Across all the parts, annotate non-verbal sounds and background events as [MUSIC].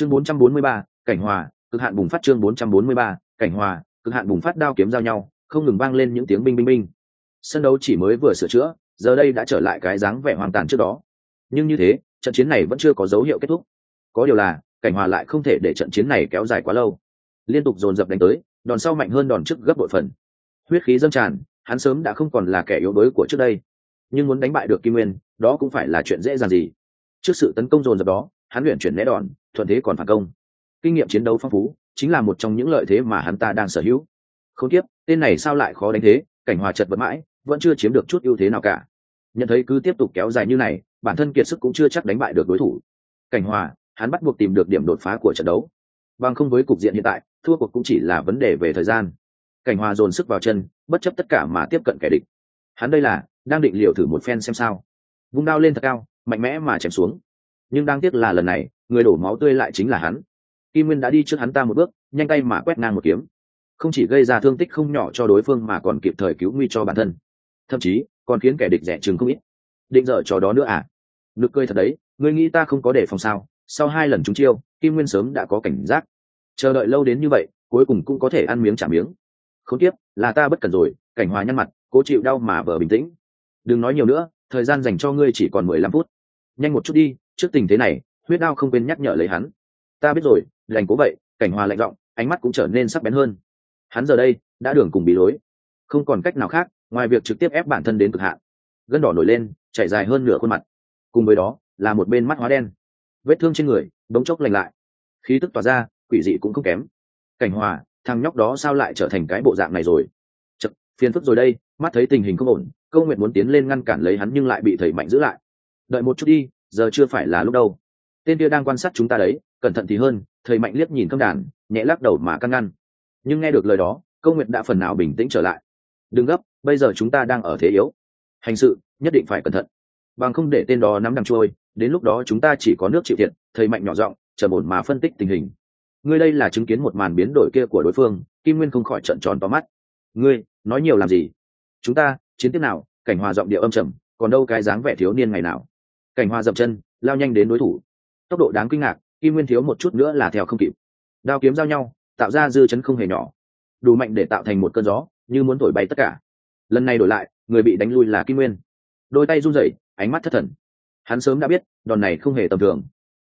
chương 443, cảnh hòa cực hạn bùng phát chương 443, cảnh hòa cực hạn bùng phát đao kiếm giao nhau không ngừng vang lên những tiếng binh binh binh. Sân đấu chỉ mới vừa sửa chữa giờ đây đã trở lại cái dáng vẻ hoàn tàn trước đó. Nhưng như thế trận chiến này vẫn chưa có dấu hiệu kết thúc. Có điều là cảnh hòa lại không thể để trận chiến này kéo dài quá lâu. Liên tục dồn dập đánh tới đòn sau mạnh hơn đòn trước gấp bội phần. Huyết khí dâng tràn hắn sớm đã không còn là kẻ yếu đuối của trước đây. Nhưng muốn đánh bại được kim nguyên đó cũng phải là chuyện dễ dàng gì? Trước sự tấn công dồn dập đó hắn luyện chuyển né đòn, thuận thế còn phản công. Kinh nghiệm chiến đấu phong phú, chính là một trong những lợi thế mà hắn ta đang sở hữu. Không tiếp, tên này sao lại khó đánh thế, cảnh hòa chật vật mãi, vẫn chưa chiếm được chút ưu thế nào cả. Nhận thấy cứ tiếp tục kéo dài như này, bản thân kiệt sức cũng chưa chắc đánh bại được đối thủ. Cảnh hòa, hắn bắt buộc tìm được điểm đột phá của trận đấu. Bằng không với cục diện hiện tại, thua cuộc cũng chỉ là vấn đề về thời gian. Cảnh hòa dồn sức vào chân, bất chấp tất cả mà tiếp cận kẻ địch. Hắn đây là, đang định liều thử một phen xem sao. Vung đao lên thật cao, mạnh mẽ mà chém xuống nhưng đáng tiếc là lần này, người đổ máu tươi lại chính là hắn. Kim nguyên đã đi trước hắn ta một bước, nhanh tay mà quét ngang một kiếm. Không chỉ gây ra thương tích không nhỏ cho đối phương mà còn kịp thời cứu nguy cho bản thân. Thậm chí, còn khiến kẻ địch rẻ chừng không ít. Định dở trò đó nữa à? Nực cười thật đấy, ngươi nghĩ ta không có đề phòng sao? Sau hai lần trúng chiêu, kim nguyên sớm đã có cảnh giác. Chờ đợi lâu đến như vậy, cuối cùng cũng có thể ăn miếng trả miếng. Không tiếp, là ta bất cần rồi, cảnh hòa nhăn mặt, cố chịu đau mà vờ bình tĩnh. Đừng nói nhiều nữa, thời gian dành cho ngươi chỉ còn mười lăm phút. Nhanh một chút đi trước tình thế này, huyết đau không quên nhắc nhở lấy hắn. Ta biết rồi, lành cố vậy, cảnh hòa lạnh giọng, ánh mắt cũng trở nên sắc bén hơn. Hắn giờ đây, đã đường cùng bị lối. Không còn cách nào khác, ngoài việc trực tiếp ép bản thân đến cực hạn. Gân đỏ nổi lên, chảy dài hơn nửa khuôn mặt. Cùng với đó, là một bên mắt hóa đen. Vết thương trên người, bỗng chốc lành lại. Khí tức tỏa ra, quỷ dị cũng không kém. Cảnh hòa, thằng nhóc đó sao lại trở thành cái bộ dạng này rồi? Chật, phiền phức rồi đây, mắt thấy tình hình không ổn, câu nguyện muốn tiến lên ngăn cản lấy hắn nhưng lại bị thầy mạnh giữ lại. Đợi một chút đi giờ chưa phải là lúc đâu. Tên kia đang quan sát chúng ta đấy, cẩn thận thì hơn, thầy mạnh liếc nhìn thâm đàn, nhẹ lắc đầu mà căn ngăn. Nhưng nghe được lời đó, câu nguyện đã phần nào bình tĩnh trở lại. Đừng gấp, bây giờ chúng ta đang ở thế yếu. Hành sự, nhất định phải cẩn thận. Bằng không để tên đó nắm đằng trôi, đến lúc đó chúng ta chỉ có nước chịu thiệt, thầy mạnh nhỏ giọng chờ ổn mà phân tích tình hình. Ngươi đây là chứng kiến một màn biến đổi kia của đối phương, kim nguyên không khỏi trận tròn to mắt. Ngươi, nói nhiều làm gì? Chúng ta, chiến tiếp nào, cảnh hòa giọng điệu âm trầm, còn đâu cái dáng vẻ thiếu niên ngày nào? Cảnh hoa dậm chân, lao nhanh đến đối thủ. Tốc độ đáng kinh ngạc, kim nguyên thiếu một chút nữa là theo không kịp. Đao kiếm giao nhau, tạo ra dư chấn không hề nhỏ. Đủ mạnh để tạo thành một cơn gió, như muốn thổi bay tất cả. Lần này đổi lại, người bị đánh lui là kim nguyên. Đôi tay run rẩy, ánh mắt thất thần. Hắn sớm đã biết, đòn này không hề tầm thường.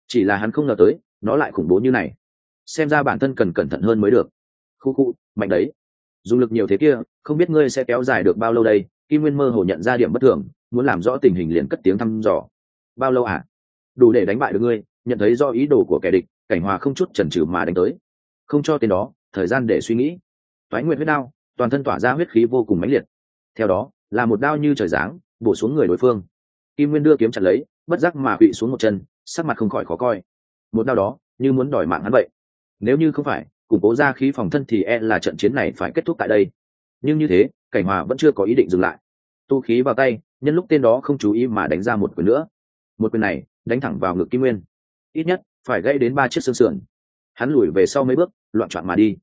Chỉ là hắn không ngờ tới, nó lại khủng bố như này. Xem ra bản thân cần cẩn thận hơn mới được. Khu khu, mạnh đấy. Dùng lực nhiều thế kia, không biết ngươi sẽ kéo dài được bao lâu đây? Kim nguyên mơ hồ nhận ra điểm bất thường, muốn làm rõ tình hình liền cất tiếng thăm dò bao lâu à? Đủ để đánh bại được ngươi, nhận thấy do ý đồ của kẻ địch, cảnh hòa không chút chần chừ mà đánh tới. Không cho tên đó, thời gian để suy nghĩ. Thoái nguyệt huyết đao, toàn thân tỏa ra huyết khí vô cùng mãnh liệt. Theo đó, là một đao như trời giáng, bổ xuống người đối phương. Kim nguyên đưa kiếm chặt lấy, bất giác mà bị xuống một chân, sắc mặt không khỏi khó coi. Một đao đó, như muốn đòi mạng hắn vậy. Nếu như không phải, củng cố ra khí phòng thân thì e là trận chiến này phải kết thúc tại đây. Nhưng như thế, cảnh hòa vẫn chưa có ý định dừng lại. Tu khí vào tay, nhân lúc tên đó không chú ý mà đánh ra một quyền nữa một quyền này đánh thẳng vào ngực kim nguyên. Ít nhất, phải gây đến ba chiếc xương sườn. Hắn lùi về sau mấy bước, loạn trọn mà đi.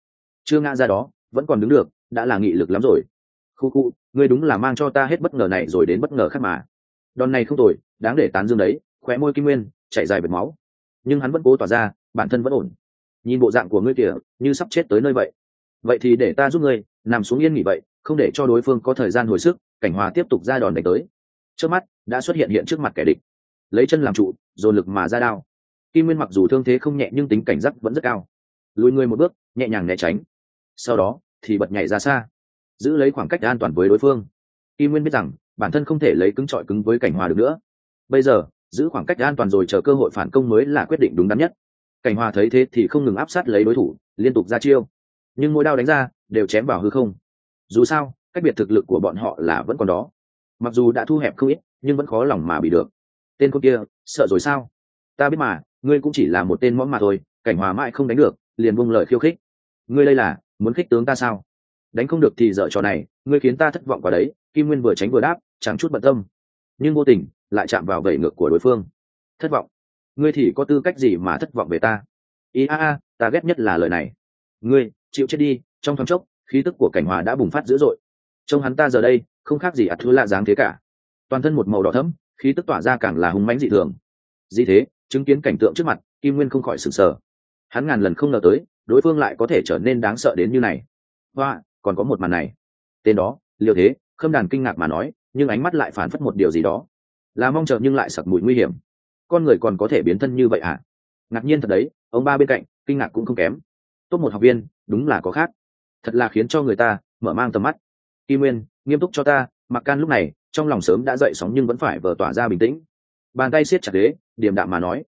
Chưa ngã ra đó, vẫn còn đứng được, đã là nghị lực lắm rồi. Khu khu, ngươi đúng là mang cho ta hết bất ngờ này rồi đến bất ngờ khác mà. Đòn này không tồi, đáng để tán dương đấy, khóe môi kim nguyên, chảy dài bệt máu. Nhưng hắn vẫn cố tỏa ra, bản thân vẫn ổn. Nhìn bộ dạng của ngươi kìa, như sắp chết tới nơi vậy. Vậy thì để ta giúp ngươi, nằm xuống yên nghỉ vậy, không để cho đối phương có thời gian hồi sức, cảnh hòa tiếp tục ra đòn đánh tới. Trước mắt, đã xuất hiện hiện trước mặt kẻ địch lấy chân làm trụ, dồn lực mà ra đao. Kim nguyên mặc dù thương thế không nhẹ nhưng tính cảnh giác vẫn rất cao. Lùi người một bước, nhẹ nhàng né tránh. Sau đó, thì bật nhảy ra xa, giữ lấy khoảng cách an toàn với đối phương. Kim nguyên biết rằng, bản thân không thể lấy cứng trọi cứng với cảnh hòa được nữa. Bây giờ, giữ khoảng cách an toàn rồi chờ cơ hội phản công mới là quyết định đúng đắn nhất. Cảnh hòa thấy thế thì không ngừng áp sát lấy đối thủ, liên tục ra chiêu. Nhưng mỗi đao đánh ra, đều chém vào hư không. Dù sao, cách biệt thực lực của bọn họ là vẫn còn đó. Mặc dù đã thu hẹp không ít, nhưng vẫn khó lòng mà bị được tên con kia, sợ rồi sao? Ta biết mà, ngươi cũng chỉ là một tên mõm mà thôi, cảnh hòa mãi không đánh được, liền buông lời khiêu khích. Ngươi đây là, muốn khích tướng ta sao? Đánh không được thì dở trò này, ngươi khiến ta thất vọng quá đấy, kim nguyên vừa tránh vừa đáp, chẳng chút bận tâm. Nhưng vô tình, lại chạm vào vẩy ngược của đối phương. Thất vọng. Ngươi thì có tư cách gì mà thất vọng về ta? Ý a a, ta ghét nhất là lời này. Ngươi, chịu chết đi, trong thoáng chốc, khí tức của cảnh hòa đã bùng phát dữ dội. Trông hắn ta giờ đây, không khác gì ạt thứ lạ dáng thế cả. Toàn thân một màu đỏ thẫm khí tức tỏa ra càng là hung mãnh dị thường. Dị thế, chứng kiến cảnh tượng trước mặt, kim nguyên không khỏi sửng sờ. Hắn ngàn lần không ngờ tới, đối phương lại có thể trở nên đáng sợ đến như này. Hoa, còn có một màn này. Tên đó liều thế, khâm đàn kinh ngạc mà nói, nhưng ánh mắt lại phản phất một điều gì đó. Là mong chờ nhưng lại sặc mùi nguy hiểm. Con người còn có thể biến thân như vậy à ngạc nhiên thật đấy, ông ba bên cạnh, kinh ngạc cũng không kém. Tốt một học viên, đúng là có khác. Thật là khiến cho người ta mở mang tầm mắt. Kim nguyên, nghiêm túc cho ta mặc can lúc này trong lòng sớm đã dậy sóng nhưng vẫn phải vờ tỏa ra bình tĩnh. Bàn tay siết chặt đế điềm đạm mà nói.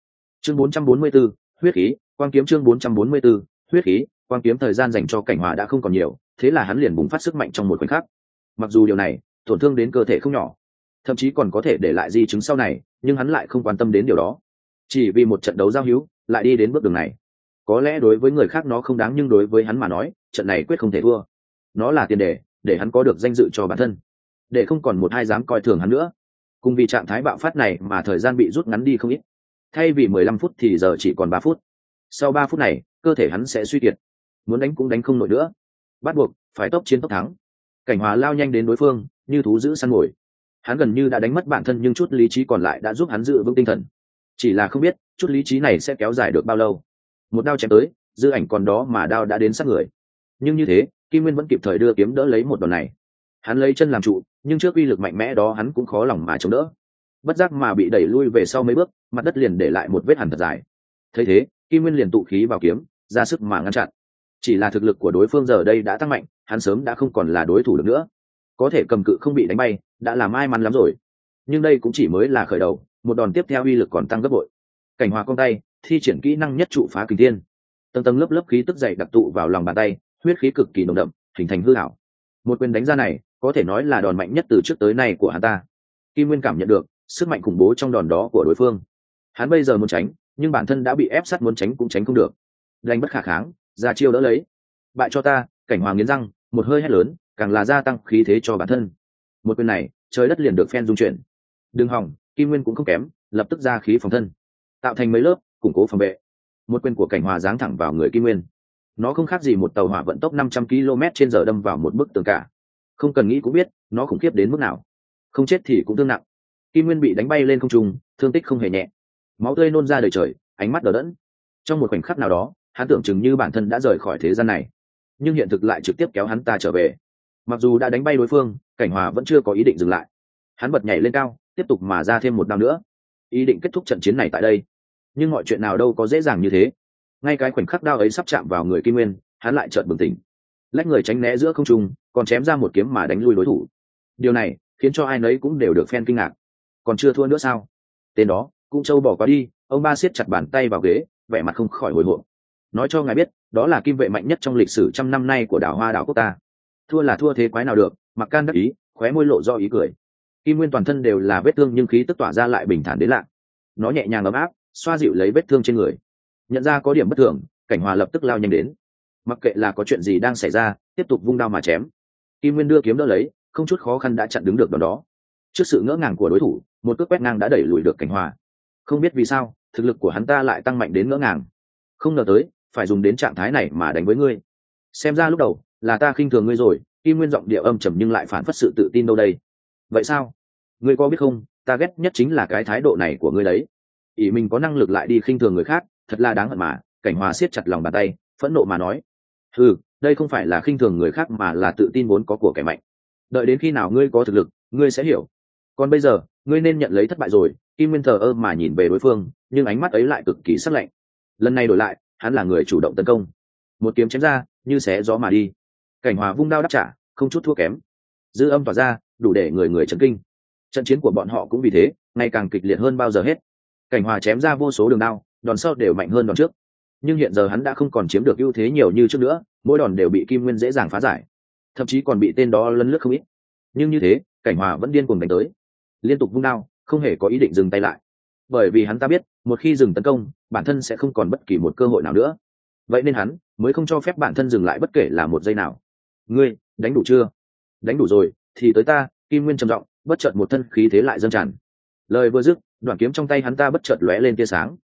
Chương 444, huyết khí quan kiếm chương 444, huyết khí quan kiếm thời gian dành cho cảnh hòa đã không còn nhiều thế là hắn liền bùng phát sức mạnh trong một khoảnh khắc. Mặc dù điều này tổn thương đến cơ thể không nhỏ thậm chí còn có thể để lại di chứng sau này nhưng hắn lại không quan tâm đến điều đó. Chỉ vì một trận đấu giao hữu lại đi đến bước đường này. Có lẽ đối với người khác nó không đáng nhưng đối với hắn mà nói trận này quyết không thể thua. Nó là tiền đề để hắn có được danh dự cho bản thân để không còn một hai dám coi thường hắn nữa. Cùng vì trạng thái bạo phát này mà thời gian bị rút ngắn đi không ít. Thay vì mười lăm phút thì giờ chỉ còn ba phút. Sau ba phút này, cơ thể hắn sẽ suy kiệt. Muốn đánh cũng đánh không nổi nữa. Bắt buộc, phải tốc chiến tốc thắng. Cảnh hòa lao nhanh đến đối phương, như thú giữ săn ngồi hắn gần như đã đánh mất bản thân nhưng chút lý trí còn lại đã giúp hắn giữ vững tinh thần. Chỉ là không biết, chút lý trí này sẽ kéo dài được bao lâu. Một đao chém tới, dư ảnh còn đó mà đao đã đến sát người. Nhưng như thế, kim nguyên vẫn kịp thời đưa kiếm đỡ lấy một đòn này hắn lấy chân làm trụ, nhưng trước uy lực mạnh mẽ đó hắn cũng khó lòng mà chống đỡ. Bất giác mà bị đẩy lui về sau mấy bước, mặt đất liền để lại một vết hẳn thật dài. Thấy thế, kim nguyên liền tụ khí vào kiếm, ra sức mà ngăn chặn. Chỉ là thực lực của đối phương giờ đây đã tăng mạnh, hắn sớm đã không còn là đối thủ được nữa. Có thể cầm cự không bị đánh bay, đã làm ai mắn lắm rồi. Nhưng đây cũng chỉ mới là khởi đầu, một đòn tiếp theo uy lực còn tăng gấp bội. Cảnh hòa con tay, thi triển kỹ năng nhất trụ phá kình thiên. Tầng tầng lớp lớp khí tức dày đặc tụ vào lòng bàn tay, huyết khí cực kỳ nồng đậm, hình thành hư hảo một quyền đánh ra này có thể nói là đòn mạnh nhất từ trước tới nay của hắn ta. Kim nguyên cảm nhận được sức mạnh khủng bố trong đòn đó của đối phương. Hắn bây giờ muốn tránh, nhưng bản thân đã bị ép sát muốn tránh cũng tránh không được. Đành bất khả kháng, ra chiêu đỡ lấy. Bại cho ta, cảnh hoàng nghiến răng, một hơi hét lớn, càng là gia tăng khí thế cho bản thân. Một quyền này, trời đất liền được phen dung chuyển. Đừng hỏng, kim nguyên cũng không kém, lập tức ra khí phòng thân. Tạo thành mấy lớp, củng cố phòng vệ. Một quyền của cảnh hòa giáng thẳng vào người kim nguyên. Nó không khác gì một tàu hỏa vận tốc năm trăm km trên giờ đâm vào một bức tường cả không cần nghĩ cũng biết, nó khủng khiếp đến mức nào. Không chết thì cũng thương nặng. Kim nguyên bị đánh bay lên không trung, thương tích không hề nhẹ. Máu tươi nôn ra đời trời, ánh mắt đờ đẫn. Trong một khoảnh khắc nào đó, hắn tưởng chừng như bản thân đã rời khỏi thế gian này. Nhưng hiện thực lại trực tiếp kéo hắn ta trở về. Mặc dù đã đánh bay đối phương, cảnh hòa vẫn chưa có ý định dừng lại. Hắn bật nhảy lên cao, tiếp tục mà ra thêm một đao nữa. Ý định kết thúc trận chiến này tại đây. Nhưng mọi chuyện nào đâu có dễ dàng như thế. Ngay cái khoảnh khắc đao ấy sắp chạm vào người kim nguyên, hắn lại chợt bừng tỉnh. Lách người tránh né giữa không trung còn chém ra một kiếm mà đánh lui đối thủ. Điều này khiến cho ai nấy cũng đều được phen kinh ngạc. Còn chưa thua nữa sao? Tên đó, cũng châu bỏ qua đi, ông ba siết chặt bàn tay vào ghế, vẻ mặt không khỏi hồi hộp. Nói cho ngài biết, đó là kim vệ mạnh nhất trong lịch sử trăm năm nay của đảo hoa đảo quốc ta. Thua là thua thế quái nào được, mặc can đắc ý, khóe môi lộ do ý cười. Kim nguyên toàn thân đều là vết thương nhưng khí tức tỏa ra lại bình thản đến lạ. Nó nhẹ nhàng ấm áp, xoa dịu lấy vết thương trên người. Nhận ra có điểm bất thường, cảnh hòa lập tức lao nhanh đến. Mặc kệ là có chuyện gì đang xảy ra, tiếp tục vung đao mà chém kim nguyên đưa kiếm đỡ lấy, không chút khó khăn đã chặn đứng được đòn đó. Trước sự ngỡ ngàng của đối thủ, một cước quét ngang đã đẩy lùi được cảnh hòa. Không biết vì sao, thực lực của hắn ta lại tăng mạnh đến ngỡ ngàng. Không ngờ tới, phải dùng đến trạng thái này mà đánh với ngươi. Xem ra lúc đầu, là ta khinh thường ngươi rồi, kim nguyên giọng địa âm trầm nhưng lại phản phất sự tự tin đâu đây. Vậy sao? Ngươi có biết không, ta ghét nhất chính là cái thái độ này của ngươi đấy. Ỷ mình có năng lực lại đi khinh thường người khác, thật là đáng hận mà, cảnh hòa siết chặt lòng bàn tay, phẫn nộ mà nói. Ừ đây không phải là khinh thường người khác mà là tự tin vốn có của kẻ mạnh. Đợi đến khi nào ngươi có thực lực, ngươi sẽ hiểu. Còn bây giờ, ngươi nên nhận lấy thất bại rồi, kim nguyên thờ ơ mà nhìn về đối phương, nhưng ánh mắt ấy lại cực kỳ sắc lạnh. Lần này đổi lại, hắn là người chủ động tấn công. Một kiếm chém ra, như xé gió mà đi. Cảnh hòa vung đao đáp trả, không chút thua kém. Dư âm tỏa ra, đủ để người người chấn kinh. Trận chiến của bọn họ cũng vì thế, ngày càng kịch liệt hơn bao giờ hết. Cảnh hòa chém ra vô số đường đao, đòn sau đều mạnh hơn đòn trước nhưng hiện giờ hắn đã không còn chiếm được ưu thế nhiều như trước nữa, mỗi đòn đều bị kim nguyên dễ dàng phá giải. Thậm chí còn bị tên đó lấn lướt không ít. Nhưng như thế, cảnh hòa vẫn điên cuồng đánh tới. Liên tục vung đao, không hề có ý định dừng tay lại. Bởi vì hắn ta biết, một khi dừng tấn công, bản thân sẽ không còn bất kỳ một cơ hội nào nữa. Vậy nên hắn mới không cho phép bản thân dừng lại bất kể là một giây nào. Ngươi, đánh đủ chưa? Đánh đủ rồi, thì tới ta, kim nguyên trầm giọng, bất chợt một thân khí thế lại dâng tràn. Lời vừa dứt, đoạn kiếm trong tay hắn ta bất chợt lóe lên tia sáng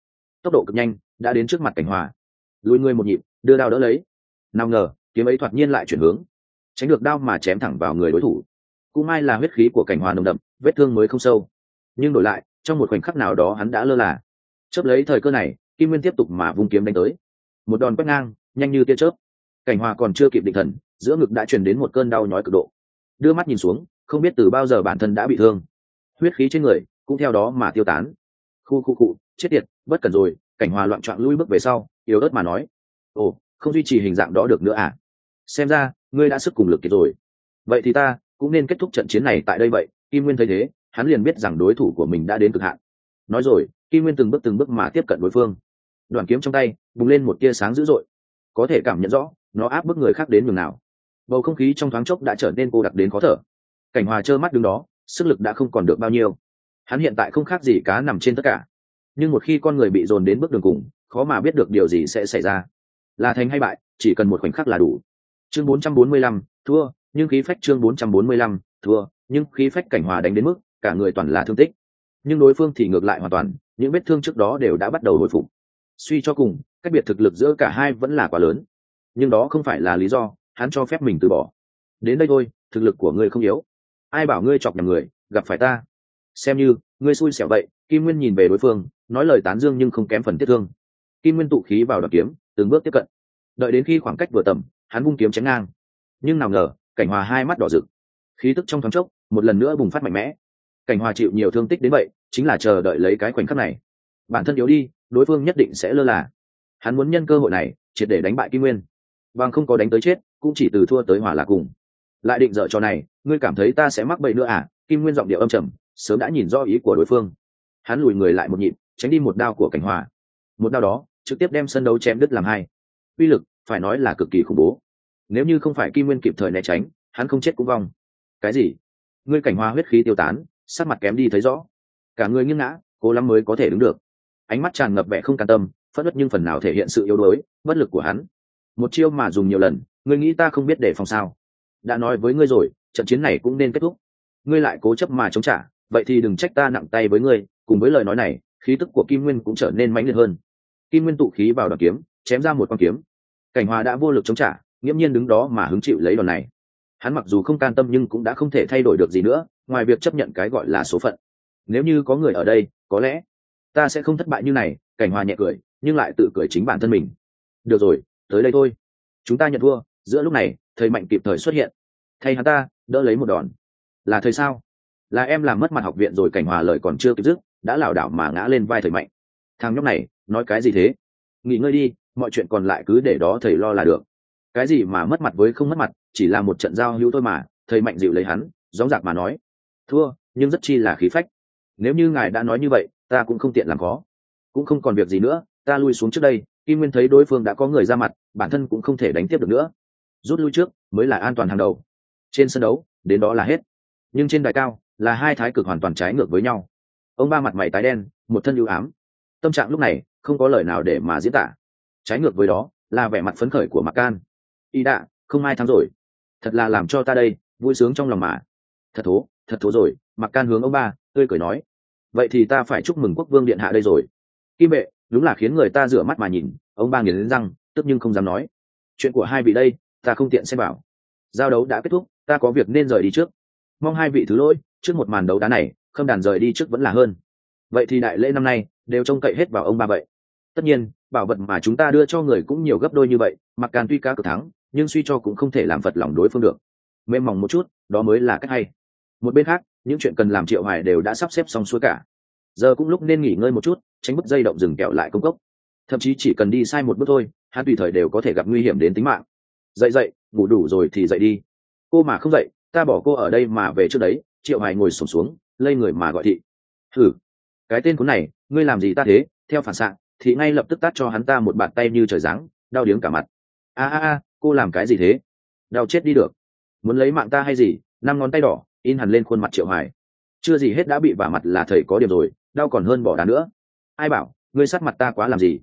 tốc độ cực nhanh, đã đến trước mặt cảnh hòa. Lùi người một nhịp, đưa đao đỡ lấy. Nào ngờ, kiếm ấy thoạt nhiên lại chuyển hướng. Tránh được đao mà chém thẳng vào người đối thủ. Cũng may là huyết khí của cảnh hòa nồng đậm, vết thương mới không sâu. Nhưng đổi lại, trong một khoảnh khắc nào đó hắn đã lơ là. Chớp lấy thời cơ này, kim nguyên tiếp tục mà vung kiếm đánh tới. Một đòn quét ngang, nhanh như tia chớp. Cảnh hòa còn chưa kịp định thần, giữa ngực đã truyền đến một cơn đau nhói cực độ. Đưa mắt nhìn xuống, không biết từ bao giờ bản thân đã bị thương. Huyết khí trên người cũng theo đó mà tiêu tán. Khu khu cụ chết tiệt, bất cần rồi, cảnh hòa loạn trọn lui bước về sau, yếu ớt mà nói. Ồ, không duy trì hình dạng đó được nữa à? Xem ra, ngươi đã sức cùng lực kiệt rồi. Vậy thì ta cũng nên kết thúc trận chiến này tại đây vậy, kim nguyên thấy thế, hắn liền biết rằng đối thủ của mình đã đến cực hạn. Nói rồi, kim nguyên từng bước từng bước mà tiếp cận đối phương. Đoàn kiếm trong tay, bùng lên một tia sáng dữ dội. Có thể cảm nhận rõ, nó áp bức người khác đến nhường nào. Bầu không khí trong thoáng chốc đã trở nên cô đặc đến khó thở. Cảnh hòa trơ mắt đứng đó, sức lực đã không còn được bao nhiêu. Hắn hiện tại không khác gì cá nằm trên tất cả nhưng một khi con người bị dồn đến bước đường cùng khó mà biết được điều gì sẽ xảy ra. Là thành hay bại chỉ cần một khoảnh khắc là đủ. Chương 445, thua nhưng khí phách chương 445, thua nhưng khí phách cảnh hòa đánh đến mức cả người toàn là thương tích. Nhưng đối phương thì ngược lại hoàn toàn những vết thương trước đó đều đã bắt đầu hồi phục. Suy cho cùng cách biệt thực lực giữa cả hai vẫn là quá lớn. Nhưng đó không phải là lý do hắn cho phép mình từ bỏ. Đến đây thôi thực lực của ngươi không yếu. Ai bảo ngươi chọc nhầm người gặp phải ta. Xem như ngươi xui xẻo vậy kim nguyên nhìn về đối phương nói lời tán dương nhưng không kém phần tiết thương. Kim nguyên tụ khí vào đoạn kiếm, từng bước tiếp cận. Đợi đến khi khoảng cách vừa tầm, hắn vung kiếm chém ngang. Nhưng nào ngờ, cảnh hòa hai mắt đỏ rực. Khí tức trong thoáng chốc, một lần nữa bùng phát mạnh mẽ. Cảnh hòa chịu nhiều thương tích đến vậy, chính là chờ đợi lấy cái khoảnh khắc này. Bản thân yếu đi, đối phương nhất định sẽ lơ là. Hắn muốn nhân cơ hội này, triệt để đánh bại kim nguyên. Bằng không có đánh tới chết, cũng chỉ từ thua tới hòa là cùng. Lại định dở trò này, ngươi cảm thấy ta sẽ mắc bậy nữa à? Kim nguyên giọng điệu âm trầm, sớm đã nhìn rõ ý của đối phương. Hắn lùi người lại một nhịp tránh đi một đao của cảnh hòa. Một đao đó, trực tiếp đem sân đấu chém đứt làm hai. Uy lực, phải nói là cực kỳ khủng bố. Nếu như không phải kim nguyên kịp thời né tránh, hắn không chết cũng vong. Cái gì? Ngươi cảnh hòa huyết khí tiêu tán, sắc mặt kém đi thấy rõ. Cả người nghiêng ngã, cố lắm mới có thể đứng được. Ánh mắt tràn ngập vẻ không can tâm phất đất nhưng phần nào thể hiện sự yếu đuối, bất lực của hắn. Một chiêu mà dùng nhiều lần, ngươi nghĩ ta không biết để phòng sao? Đã nói với ngươi rồi, trận chiến này cũng nên kết thúc. Ngươi lại cố chấp mà chống trả, vậy thì đừng trách ta nặng tay với ngươi, cùng với lời nói này khí tức của kim nguyên cũng trở nên mãnh liệt hơn. Kim nguyên tụ khí vào đoàn kiếm, chém ra một con kiếm. Cảnh hòa đã vô lực chống trả, nghiễm nhiên đứng đó mà hứng chịu lấy đòn này. Hắn mặc dù không can tâm nhưng cũng đã không thể thay đổi được gì nữa, ngoài việc chấp nhận cái gọi là số phận. Nếu như có người ở đây, có lẽ ta sẽ không thất bại như này, cảnh hòa nhẹ cười, nhưng lại tự cười chính bản thân mình. Được rồi, tới đây thôi. Chúng ta nhận thua, giữa lúc này, thầy mạnh kịp thời xuất hiện. Thay hắn ta, đỡ lấy một đòn. Là thời sao? Là em làm mất mặt học viện rồi, cảnh hòa lời còn chưa kịp dứt đã lảo đảo mà ngã lên vai thầy mạnh. Thằng nhóc này, nói cái gì thế? Nghỉ ngơi đi, mọi chuyện còn lại cứ để đó thầy lo là được. Cái gì mà mất mặt với không mất mặt, chỉ là một trận giao hữu thôi mà, thầy mạnh dịu lấy hắn dóng dạc mà nói. Thua, nhưng rất chi là khí phách. Nếu như ngài đã nói như vậy, ta cũng không tiện làm khó. Cũng không còn việc gì nữa, ta lui xuống trước đây, kim nguyên thấy đối phương đã có người ra mặt, bản thân cũng không thể đánh tiếp được nữa. Rút lui trước, mới là an toàn hàng đầu. Trên sân đấu, đến đó là hết. Nhưng trên đài cao, là hai thái cực hoàn toàn trái ngược với nhau ông ba mặt mày tái đen, một thân ưu ám. Tâm trạng lúc này không có lời nào để mà diễn tả. Trái ngược với đó là vẻ mặt phấn khởi của mặc can. Y đạ, không ai thắng rồi. Thật là làm cho ta đây, vui sướng trong lòng mà. Thật thố thật thố rồi. Mặc can hướng ông ba, tươi cười nói. Vậy thì ta phải chúc mừng quốc vương điện hạ đây rồi. Kim Bệ đúng là khiến người ta rửa mắt mà nhìn. Ông ba nghiến răng, tức nhưng không dám nói. Chuyện của hai vị đây, ta không tiện xem bảo giao đấu đã kết thúc, ta có việc nên rời đi trước. Mong hai vị thứ lỗi trước một màn đấu đá này khâm đàn rời đi trước vẫn là hơn. Vậy thì đại lễ năm nay đều trông cậy hết vào ông ba vậy. Tất nhiên bảo vật mà chúng ta đưa cho người cũng nhiều gấp đôi như vậy mặc càn tuy cá cực thắng nhưng suy cho cũng không thể làm phật lòng đối phương được. Mềm mỏng một chút đó mới là cách hay. Một bên khác những chuyện cần làm triệu hoài đều đã sắp xếp xong xuôi cả. Giờ cũng lúc nên nghỉ ngơi một chút tránh bức dây động dừng kẹo lại công cốc. Thậm chí chỉ cần đi sai một bước thôi hắn tùy thời đều có thể gặp nguy hiểm đến tính mạng. Dậy dậy ngủ đủ rồi thì dậy đi. Cô mà không dậy ta bỏ cô ở đây mà về trước đấy triệu hoài ngồi sụp xuống, xuống lây người mà gọi thị. Thử cái tên cuốn này, ngươi làm gì ta thế? Theo phản xạ, thì ngay lập tức tát cho hắn ta một bàn tay như trời giáng, đau điếng cả mặt. A a a, cô làm cái gì thế? Đau chết đi được. Muốn lấy mạng ta hay gì? Năm ngón tay đỏ, in hẳn lên khuôn mặt triệu hoài chưa gì hết đã bị vả mặt là thầy có điểm rồi, đau còn hơn bỏ đá nữa. Ai bảo, ngươi sát mặt ta quá làm gì?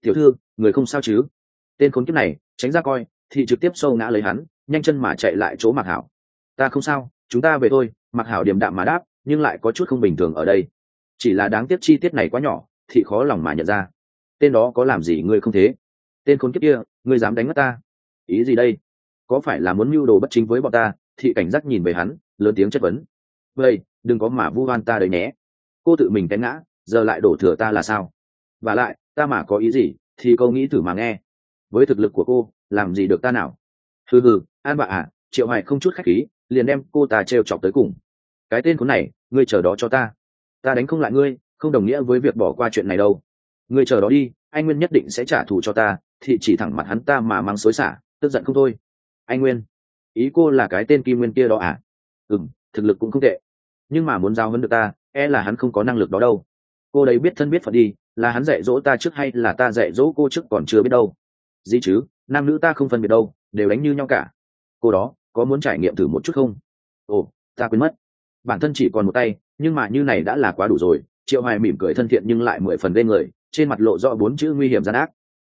Tiểu thư, người không sao chứ? Tên khốn kiếp này, tránh ra coi, thì trực tiếp sâu ngã lấy hắn, nhanh chân mà chạy lại chỗ mặc hảo. Ta không sao, chúng ta về thôi mặc hảo điềm đạm mà đáp nhưng lại có chút không bình thường ở đây. Chỉ là đáng tiếc chi tiết này quá nhỏ, thì khó lòng mà nhận ra. Tên đó có làm gì ngươi không thế? Tên khốn kiếp kia, ngươi dám đánh mất ta? Ý gì đây? Có phải là muốn mưu đồ bất chính với bọn ta? Thị cảnh giác nhìn về hắn, lớn tiếng chất vấn. Vậy, đừng có mà vu oan ta đấy nhé. Cô tự mình té ngã, giờ lại đổ thừa ta là sao? Và lại, ta mà có ý gì, thì câu nghĩ thử mà nghe. Với thực lực của cô, làm gì được ta nào? Hừ hừ, an bạ à triệu hoài không chút khách khí, liền đem cô ta trêu chọc tới cùng cái tên khốn này, ngươi chờ đó cho ta. Ta đánh không lại ngươi, không đồng nghĩa với việc bỏ qua chuyện này đâu. Ngươi chờ đó đi, anh nguyên nhất định sẽ trả thù cho ta, thì chỉ thẳng mặt hắn ta mà mang xối xả, tức giận không thôi. Anh nguyên, ý cô là cái tên kim nguyên kia đó à? Ừ thực lực cũng không tệ. Nhưng mà muốn giao hơn được ta e là hắn không có năng lực đó đâu. Cô đấy biết thân biết phận đi, là hắn dạy dỗ ta trước hay là ta dạy dỗ cô trước còn chưa biết đâu. Gì chứ, nam nữ ta không phân biệt đâu, đều đánh như nhau cả. Cô đó, có muốn trải nghiệm thử một chút không? Ồ, ta quên mất bản thân chỉ còn một tay, nhưng mà như này đã là quá đủ rồi. Triệu hoài mỉm cười thân thiện nhưng lại mười phần lên người, trên mặt lộ rõ bốn chữ nguy hiểm gian ác.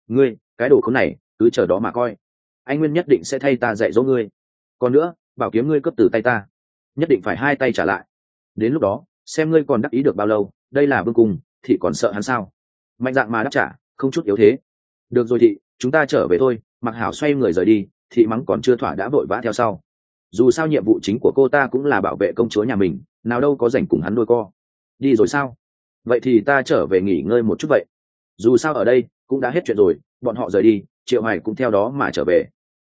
Ngươi, cái đồ khốn này, cứ chờ đó mà coi. Anh nguyên nhất định sẽ thay ta dạy dỗ ngươi. Còn nữa, bảo kiếm ngươi cướp từ tay ta. Nhất định phải hai tay trả lại. Đến lúc đó, xem ngươi còn đắc ý được bao lâu, đây là vương cung, thì còn sợ hắn sao? Mạnh dạng mà đáp trả, không chút yếu thế. Được rồi thị, chúng ta trở về thôi, mặc hảo xoay người rời đi, thị mắng còn chưa thỏa đã vội vã theo sau dù sao nhiệm vụ chính của cô ta cũng là bảo vệ công chúa nhà mình nào đâu có dành cùng hắn đôi co. Đi rồi sao? Vậy thì ta trở về nghỉ ngơi một chút vậy. Dù sao ở đây cũng đã hết chuyện rồi bọn họ rời đi triệu hoài cũng theo đó mà trở về.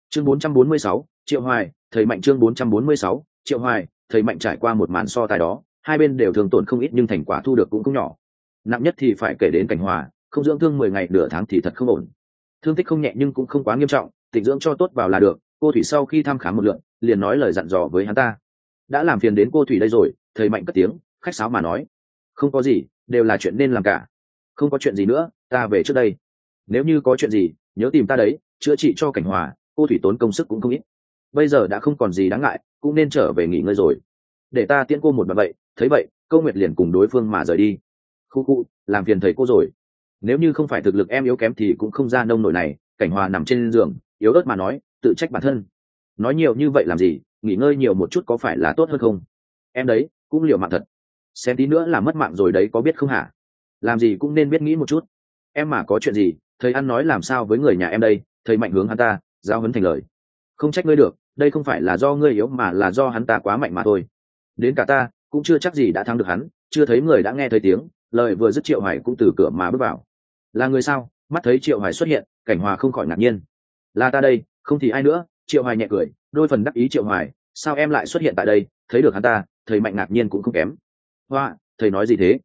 Chương 446, triệu hoài thầy mạnh chương 446, triệu hoài thầy mạnh trải qua một màn so tài đó hai bên đều thường tổn không ít nhưng thành quả thu được cũng không nhỏ. Nặng nhất thì phải kể đến cảnh hòa không dưỡng thương mười ngày nửa tháng thì thật không ổn. Thương tích không nhẹ nhưng cũng không quá nghiêm trọng tịnh dưỡng cho tốt vào là được cô thủy sau khi thăm khám một lượn, liền nói lời dặn dò với hắn ta. Đã làm phiền đến cô thủy đây rồi, thầy mạnh cất tiếng, khách sáo mà nói. Không có gì, đều là chuyện nên làm cả. Không có chuyện gì nữa, ta về trước đây. Nếu như có chuyện gì, nhớ tìm ta đấy, chữa trị cho cảnh hòa, cô thủy tốn công sức cũng không ít. Bây giờ đã không còn gì đáng ngại, cũng nên trở về nghỉ ngơi rồi. Để ta tiễn cô một đoạn vậy, thấy vậy, câu nguyệt liền cùng đối phương mà rời đi. Khu khu, làm phiền thầy cô rồi. Nếu như không phải thực lực em yếu kém thì cũng không ra nông nổi này, cảnh hòa nằm trên giường, yếu ớt mà nói tự trách bản thân. Nói nhiều như vậy làm gì, nghỉ ngơi nhiều một chút có phải là tốt hơn không? Em đấy, cũng liều mạng thật. Xem tí nữa là mất mạng rồi đấy, có biết không hả? Làm gì cũng nên biết nghĩ một chút. Em mà có chuyện gì, thầy ăn nói làm sao với người nhà em đây, thầy mạnh hướng hắn ta, giao hấn thành lời. Không trách ngươi được, đây không phải là do ngươi yếu mà là do hắn ta quá mạnh mà thôi. Đến cả ta, cũng chưa chắc gì đã thắng được hắn, chưa thấy người đã nghe thấy tiếng, lời vừa dứt triệu hoài cũng từ cửa mà bước vào. Là người sao? Mắt thấy triệu hoài xuất hiện, cảnh hòa không khỏi ngạc nhiên. Là ta đây không thì ai nữa, triệu hoài nhẹ cười, đôi phần đắc ý triệu hoài, sao em lại xuất hiện tại đây, thấy được hắn ta, thầy mạnh ngạc nhiên cũng không kém. Hoa, thầy nói gì thế?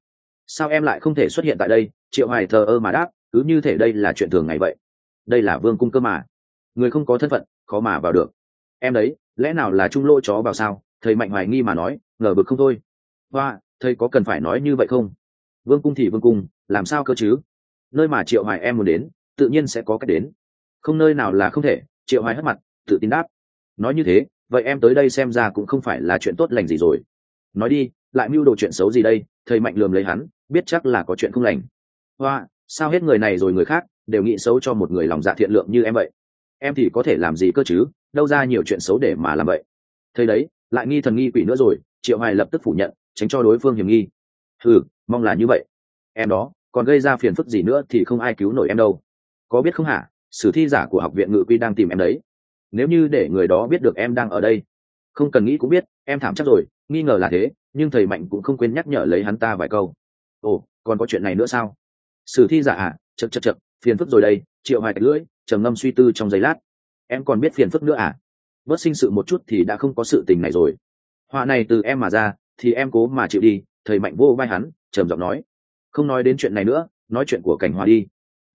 Sao em lại không thể xuất hiện tại đây? Triệu hoài thờ ơ mà đáp, cứ như thể đây là chuyện thường ngày vậy. Đây là vương cung cơ mà. Người không có thân phận, khó mà vào được. Em đấy, lẽ nào là trung lỗ chó vào sao? Thầy mạnh hoài nghi mà nói, ngờ vực không thôi. Hoa, thầy có cần phải nói như vậy không? Vương cung thì vương cung, làm sao cơ chứ? Nơi mà triệu hoài em muốn đến, tự nhiên sẽ có cách đến. Không nơi nào là không thể triệu hoài hất mặt, tự tin đáp. Nói như thế, vậy em tới đây xem ra cũng không phải là chuyện tốt lành gì rồi. Nói đi, lại mưu đồ chuyện xấu gì đây? Thầy mạnh lườm lấy hắn, biết chắc là có chuyện không lành. Hoa, sao hết người này rồi người khác đều nghĩ xấu cho một người lòng dạ thiện lượng như em vậy? Em thì có thể làm gì cơ chứ? Đâu ra nhiều chuyện xấu để mà làm vậy. Thầy đấy, lại nghi thần nghi quỷ nữa rồi, triệu hoài lập tức phủ nhận, tránh cho đối phương hiểm nghi. Ừ mong là như vậy. Em đó, còn gây ra phiền phức gì nữa thì không ai cứu nổi em đâu. Có biết không hả? Sử thi giả của học viện ngự quy đang tìm em đấy. Nếu như để người đó biết được em đang ở đây, không cần nghĩ cũng biết, em thảm chắc rồi, nghi ngờ là thế, nhưng thầy mạnh cũng không quên nhắc nhở lấy hắn ta vài câu. Ồ, còn có chuyện này nữa sao? Sử thi giả à chật chật chật phiền phức rồi đây, triệu hoài lưỡi, trầm ngâm suy tư trong giây lát. Em còn biết phiền phức nữa à? Bớt sinh sự một chút thì đã không có sự tình này rồi. Họa này từ em mà ra, thì em cố mà chịu đi, thầy mạnh vô vai hắn, trầm giọng nói. Không nói đến chuyện này nữa, nói chuyện của cảnh hòa đi.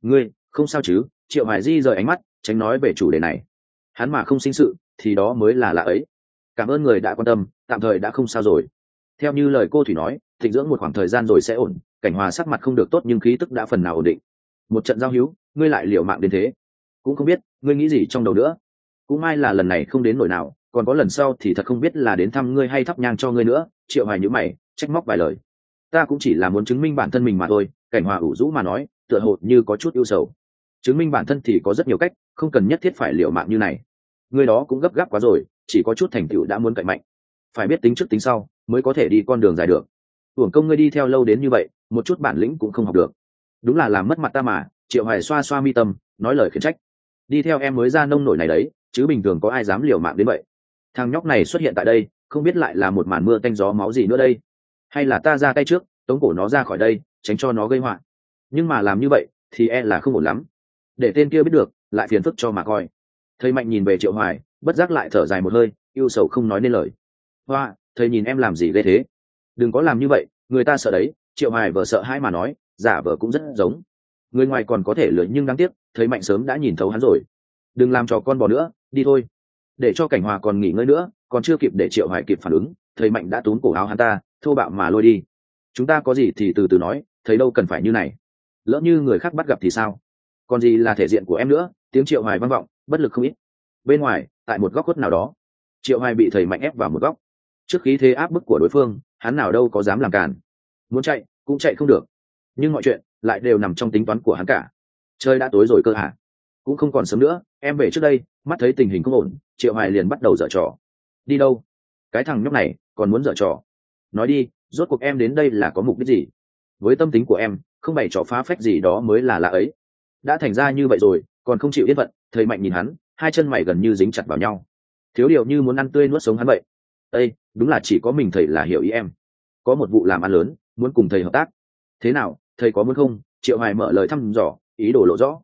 Ngươi, không sao chứ? Triệu hoài di rời ánh mắt, tránh nói về chủ đề này. Hắn mà không sinh sự, thì đó mới là lạ ấy. Cảm ơn người đã quan tâm, tạm thời đã không sao rồi. Theo như lời cô thủy nói, thịnh dưỡng một khoảng thời gian rồi sẽ ổn, cảnh hòa sắc mặt không được tốt nhưng khí tức đã phần nào ổn định. Một trận giao hữu, ngươi lại liều mạng đến thế. Cũng không biết, ngươi nghĩ gì trong đầu nữa. Cũng may là lần này không đến nổi nào, còn có lần sau thì thật không biết là đến thăm ngươi hay thắp nhang cho ngươi nữa. Triệu hoài nhữ mày, trách móc vài lời. Ta cũng chỉ là muốn chứng minh bản thân mình mà thôi, cảnh hòa ủ rũ mà nói, tựa hồ như có chút ưu sầu chứng minh bản thân thì có rất nhiều cách, không cần nhất thiết phải liều mạng như này. Người đó cũng gấp gáp quá rồi, chỉ có chút thành tựu đã muốn cậy mạnh. Phải biết tính trước tính sau, mới có thể đi con đường dài được. Hưởng công ngươi đi theo lâu đến như vậy, một chút bản lĩnh cũng không học được. Đúng là làm mất mặt ta mà, triệu hoài xoa xoa mi tâm, nói lời khiển trách. Đi theo em mới ra nông nổi này đấy, chứ bình thường có ai dám liều mạng đến vậy. Thằng nhóc này xuất hiện tại đây, không biết lại là một màn mưa tanh gió máu gì nữa đây. Hay là ta ra tay trước, tống cổ nó ra khỏi đây, tránh cho nó gây họa. Nhưng mà làm như vậy, thì e là không ổn lắm để tên kia biết được, lại phiền phức cho mà coi. Thầy mạnh nhìn về triệu hoài, bất giác lại thở dài một hơi yêu sầu không nói nên lời. Hoa, thầy nhìn em làm gì ghê thế? Đừng có làm như vậy, người ta sợ đấy. Triệu hoài vợ sợ hai mà nói, giả vợ cũng rất giống. Người ngoài còn có thể lừa nhưng đáng tiếc, thầy mạnh sớm đã nhìn thấu hắn rồi. Đừng làm trò con bò nữa, đi thôi. Để cho cảnh hòa còn nghỉ ngơi nữa, còn chưa kịp để triệu hoài kịp phản ứng, thầy mạnh đã túm cổ áo hắn ta, thô bạo mà lôi đi. Chúng ta có gì thì từ từ nói thấy đâu cần phải như này. Lỡ như người khác bắt gặp thì sao? Còn gì là thể diện của em nữa, tiếng triệu hoài vang vọng, bất lực không ít. Bên ngoài, tại một góc khuất nào đó, triệu hoài bị thầy mạnh ép vào một góc. Trước khí thế áp bức của đối phương, hắn nào đâu có dám làm cản muốn chạy, cũng chạy không được. Nhưng mọi chuyện lại đều nằm trong tính toán của hắn cả. Trời đã tối rồi cơ hả? Cũng không còn sớm nữa, em về trước đây, mắt thấy tình hình không ổn, triệu hoài liền bắt đầu dở trò. Đi đâu? Cái thằng nhóc này, còn muốn dở trò. Nói đi, rốt cuộc em đến đây là có mục đích gì? Với tâm tính của em, không bày trò phá phách gì đó mới là lạ ấy đã thành ra như vậy rồi, còn không chịu yên phận, thầy mạnh nhìn hắn, hai chân mày gần như dính chặt vào nhau. Thiếu điều như muốn ăn tươi nuốt sống hắn vậy. Ây đúng là chỉ có mình thầy là hiểu ý em. Có một vụ làm ăn lớn, muốn cùng thầy hợp tác. Thế nào, thầy có muốn không? Triệu hoài mở lời thăm dò, ý đồ lộ rõ.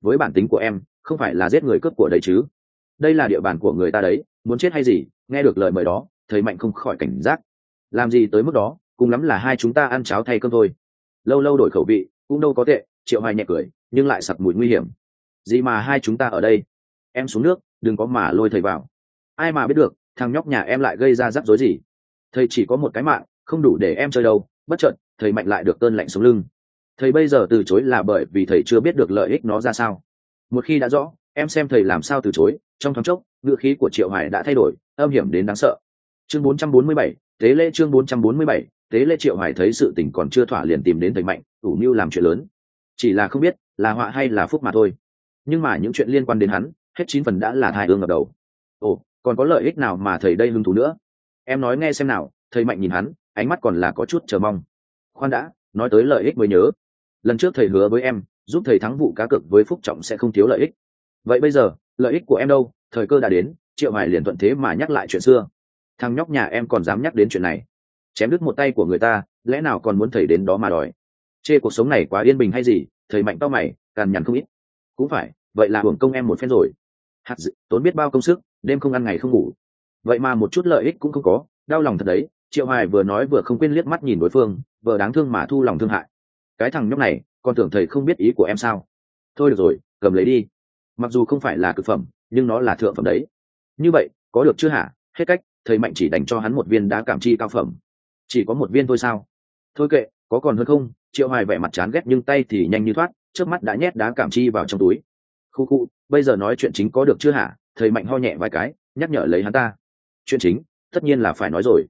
Với bản tính của em, không phải là giết người cướp của đấy chứ. Đây là địa bàn của người ta đấy, muốn chết hay gì, nghe được lời mời đó, thầy mạnh không khỏi cảnh giác. Làm gì tới mức đó, cùng lắm là hai chúng ta ăn cháo thay cơm thôi. Lâu lâu đổi khẩu vị, cũng đâu có tệ, triệu hoài nhẹ cười nhưng lại sặc mùi nguy hiểm. Gì mà hai chúng ta ở đây? Em xuống nước đừng có mà lôi thầy vào. Ai mà biết được thằng nhóc nhà em lại gây ra rắc rối gì? Thầy chỉ có một cái mạng không đủ để em chơi đâu bất chợt thầy mạnh lại được cơn lạnh sống lưng. Thầy bây giờ từ chối là bởi vì thầy chưa biết được lợi ích nó ra sao. Một khi đã rõ em xem thầy làm sao từ chối trong thoáng chốc ngữ khí của triệu hải đã thay đổi âm hiểm đến đáng sợ. Chương 447, tế lễ chương 447, tế lễ triệu hải thấy sự tình còn chưa thỏa liền tìm đến thầy mạnh ủ mưu làm chuyện lớn. Chỉ là không biết là họa hay là phúc mà thôi. Nhưng mà những chuyện liên quan đến hắn, hết chín phần đã là thai ương ngập đầu. Ồ, còn có lợi ích nào mà thầy đây hứng thú nữa? Em nói nghe xem nào, thầy mạnh nhìn hắn, ánh mắt còn là có chút chờ mong. Khoan đã, nói tới lợi ích mới nhớ. Lần trước thầy hứa với em, giúp thầy thắng vụ cá cược với phúc trọng sẽ không thiếu lợi ích. Vậy bây giờ, lợi ích của em đâu? Thời cơ đã đến, triệu hải liền thuận thế mà nhắc lại chuyện xưa. Thằng nhóc nhà em còn dám nhắc đến chuyện này. Chém đứt một tay của người ta, lẽ nào còn muốn thầy đến đó mà đòi? Chê cuộc sống này quá yên bình hay gì? Thầy mạnh tao mày càn nhằn không ít. Cũng phải vậy là hưởng công em một phen rồi. Hạt dự, tốn biết bao công sức đêm không ăn ngày không ngủ. Vậy mà một chút lợi ích cũng không có đau lòng thật đấy triệu hoài vừa nói vừa không quên liếc mắt nhìn đối phương vừa đáng thương mà thu lòng thương hại. Cái thằng nhóc này còn tưởng thầy không biết ý của em sao? Thôi được rồi cầm lấy đi. Mặc dù không phải là cực phẩm nhưng nó là thượng phẩm đấy. Như vậy có được chưa hả? Hết cách thầy mạnh chỉ dành cho hắn một viên đá cảm chi cao phẩm. Chỉ có một viên thôi sao? Thôi kệ có còn hơn không? Triệu hoài vẻ mặt chán ghét nhưng tay thì nhanh như thoát trước mắt đã nhét đá cảm chi vào trong túi. Khu khu, bây giờ nói chuyện chính có được chưa hả? Thầy mạnh ho nhẹ vài cái, nhắc nhở lấy hắn ta. Chuyện chính, tất nhiên là phải nói rồi.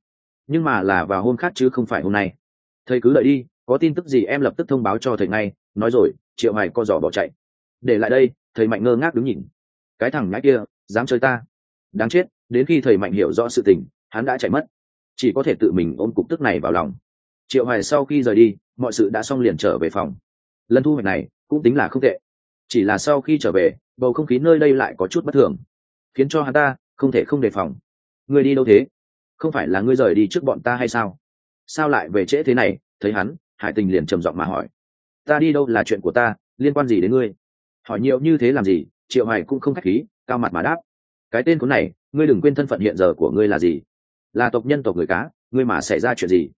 Nhưng mà là vào hôm khác chứ không phải hôm nay. Thầy cứ đợi đi, có tin tức gì em lập tức thông báo cho thầy ngay. Nói rồi, triệu hoài co giỏ bỏ chạy. Để lại đây, thầy mạnh ngơ ngác đứng nhìn. Cái thằng nhãi kia, dám chơi ta. Đáng chết, đến khi thầy mạnh hiểu rõ sự tình, hắn đã chạy mất. Chỉ có thể tự mình ôm cục tức này vào lòng. Triệu hoài sau khi rời đi mọi sự đã xong liền trở về phòng. Lần thu hoạch này cũng tính là không tệ. Chỉ là sau khi trở về, bầu không khí nơi đây lại có chút bất thường, khiến cho hắn ta không thể không đề phòng. Người đi đâu thế? Không phải là ngươi rời đi trước bọn ta hay sao? Sao lại về trễ thế này? Thấy hắn, hải tình liền trầm giọng mà hỏi. Ta đi đâu là chuyện của ta, liên quan gì đến ngươi? Hỏi nhiều như thế làm gì? Triệu hải cũng không khách khí, cao mặt mà đáp. Cái tên của này, ngươi đừng quên thân phận hiện giờ của ngươi là gì? Là tộc nhân tộc người cá, ngươi mà xảy ra chuyện gì?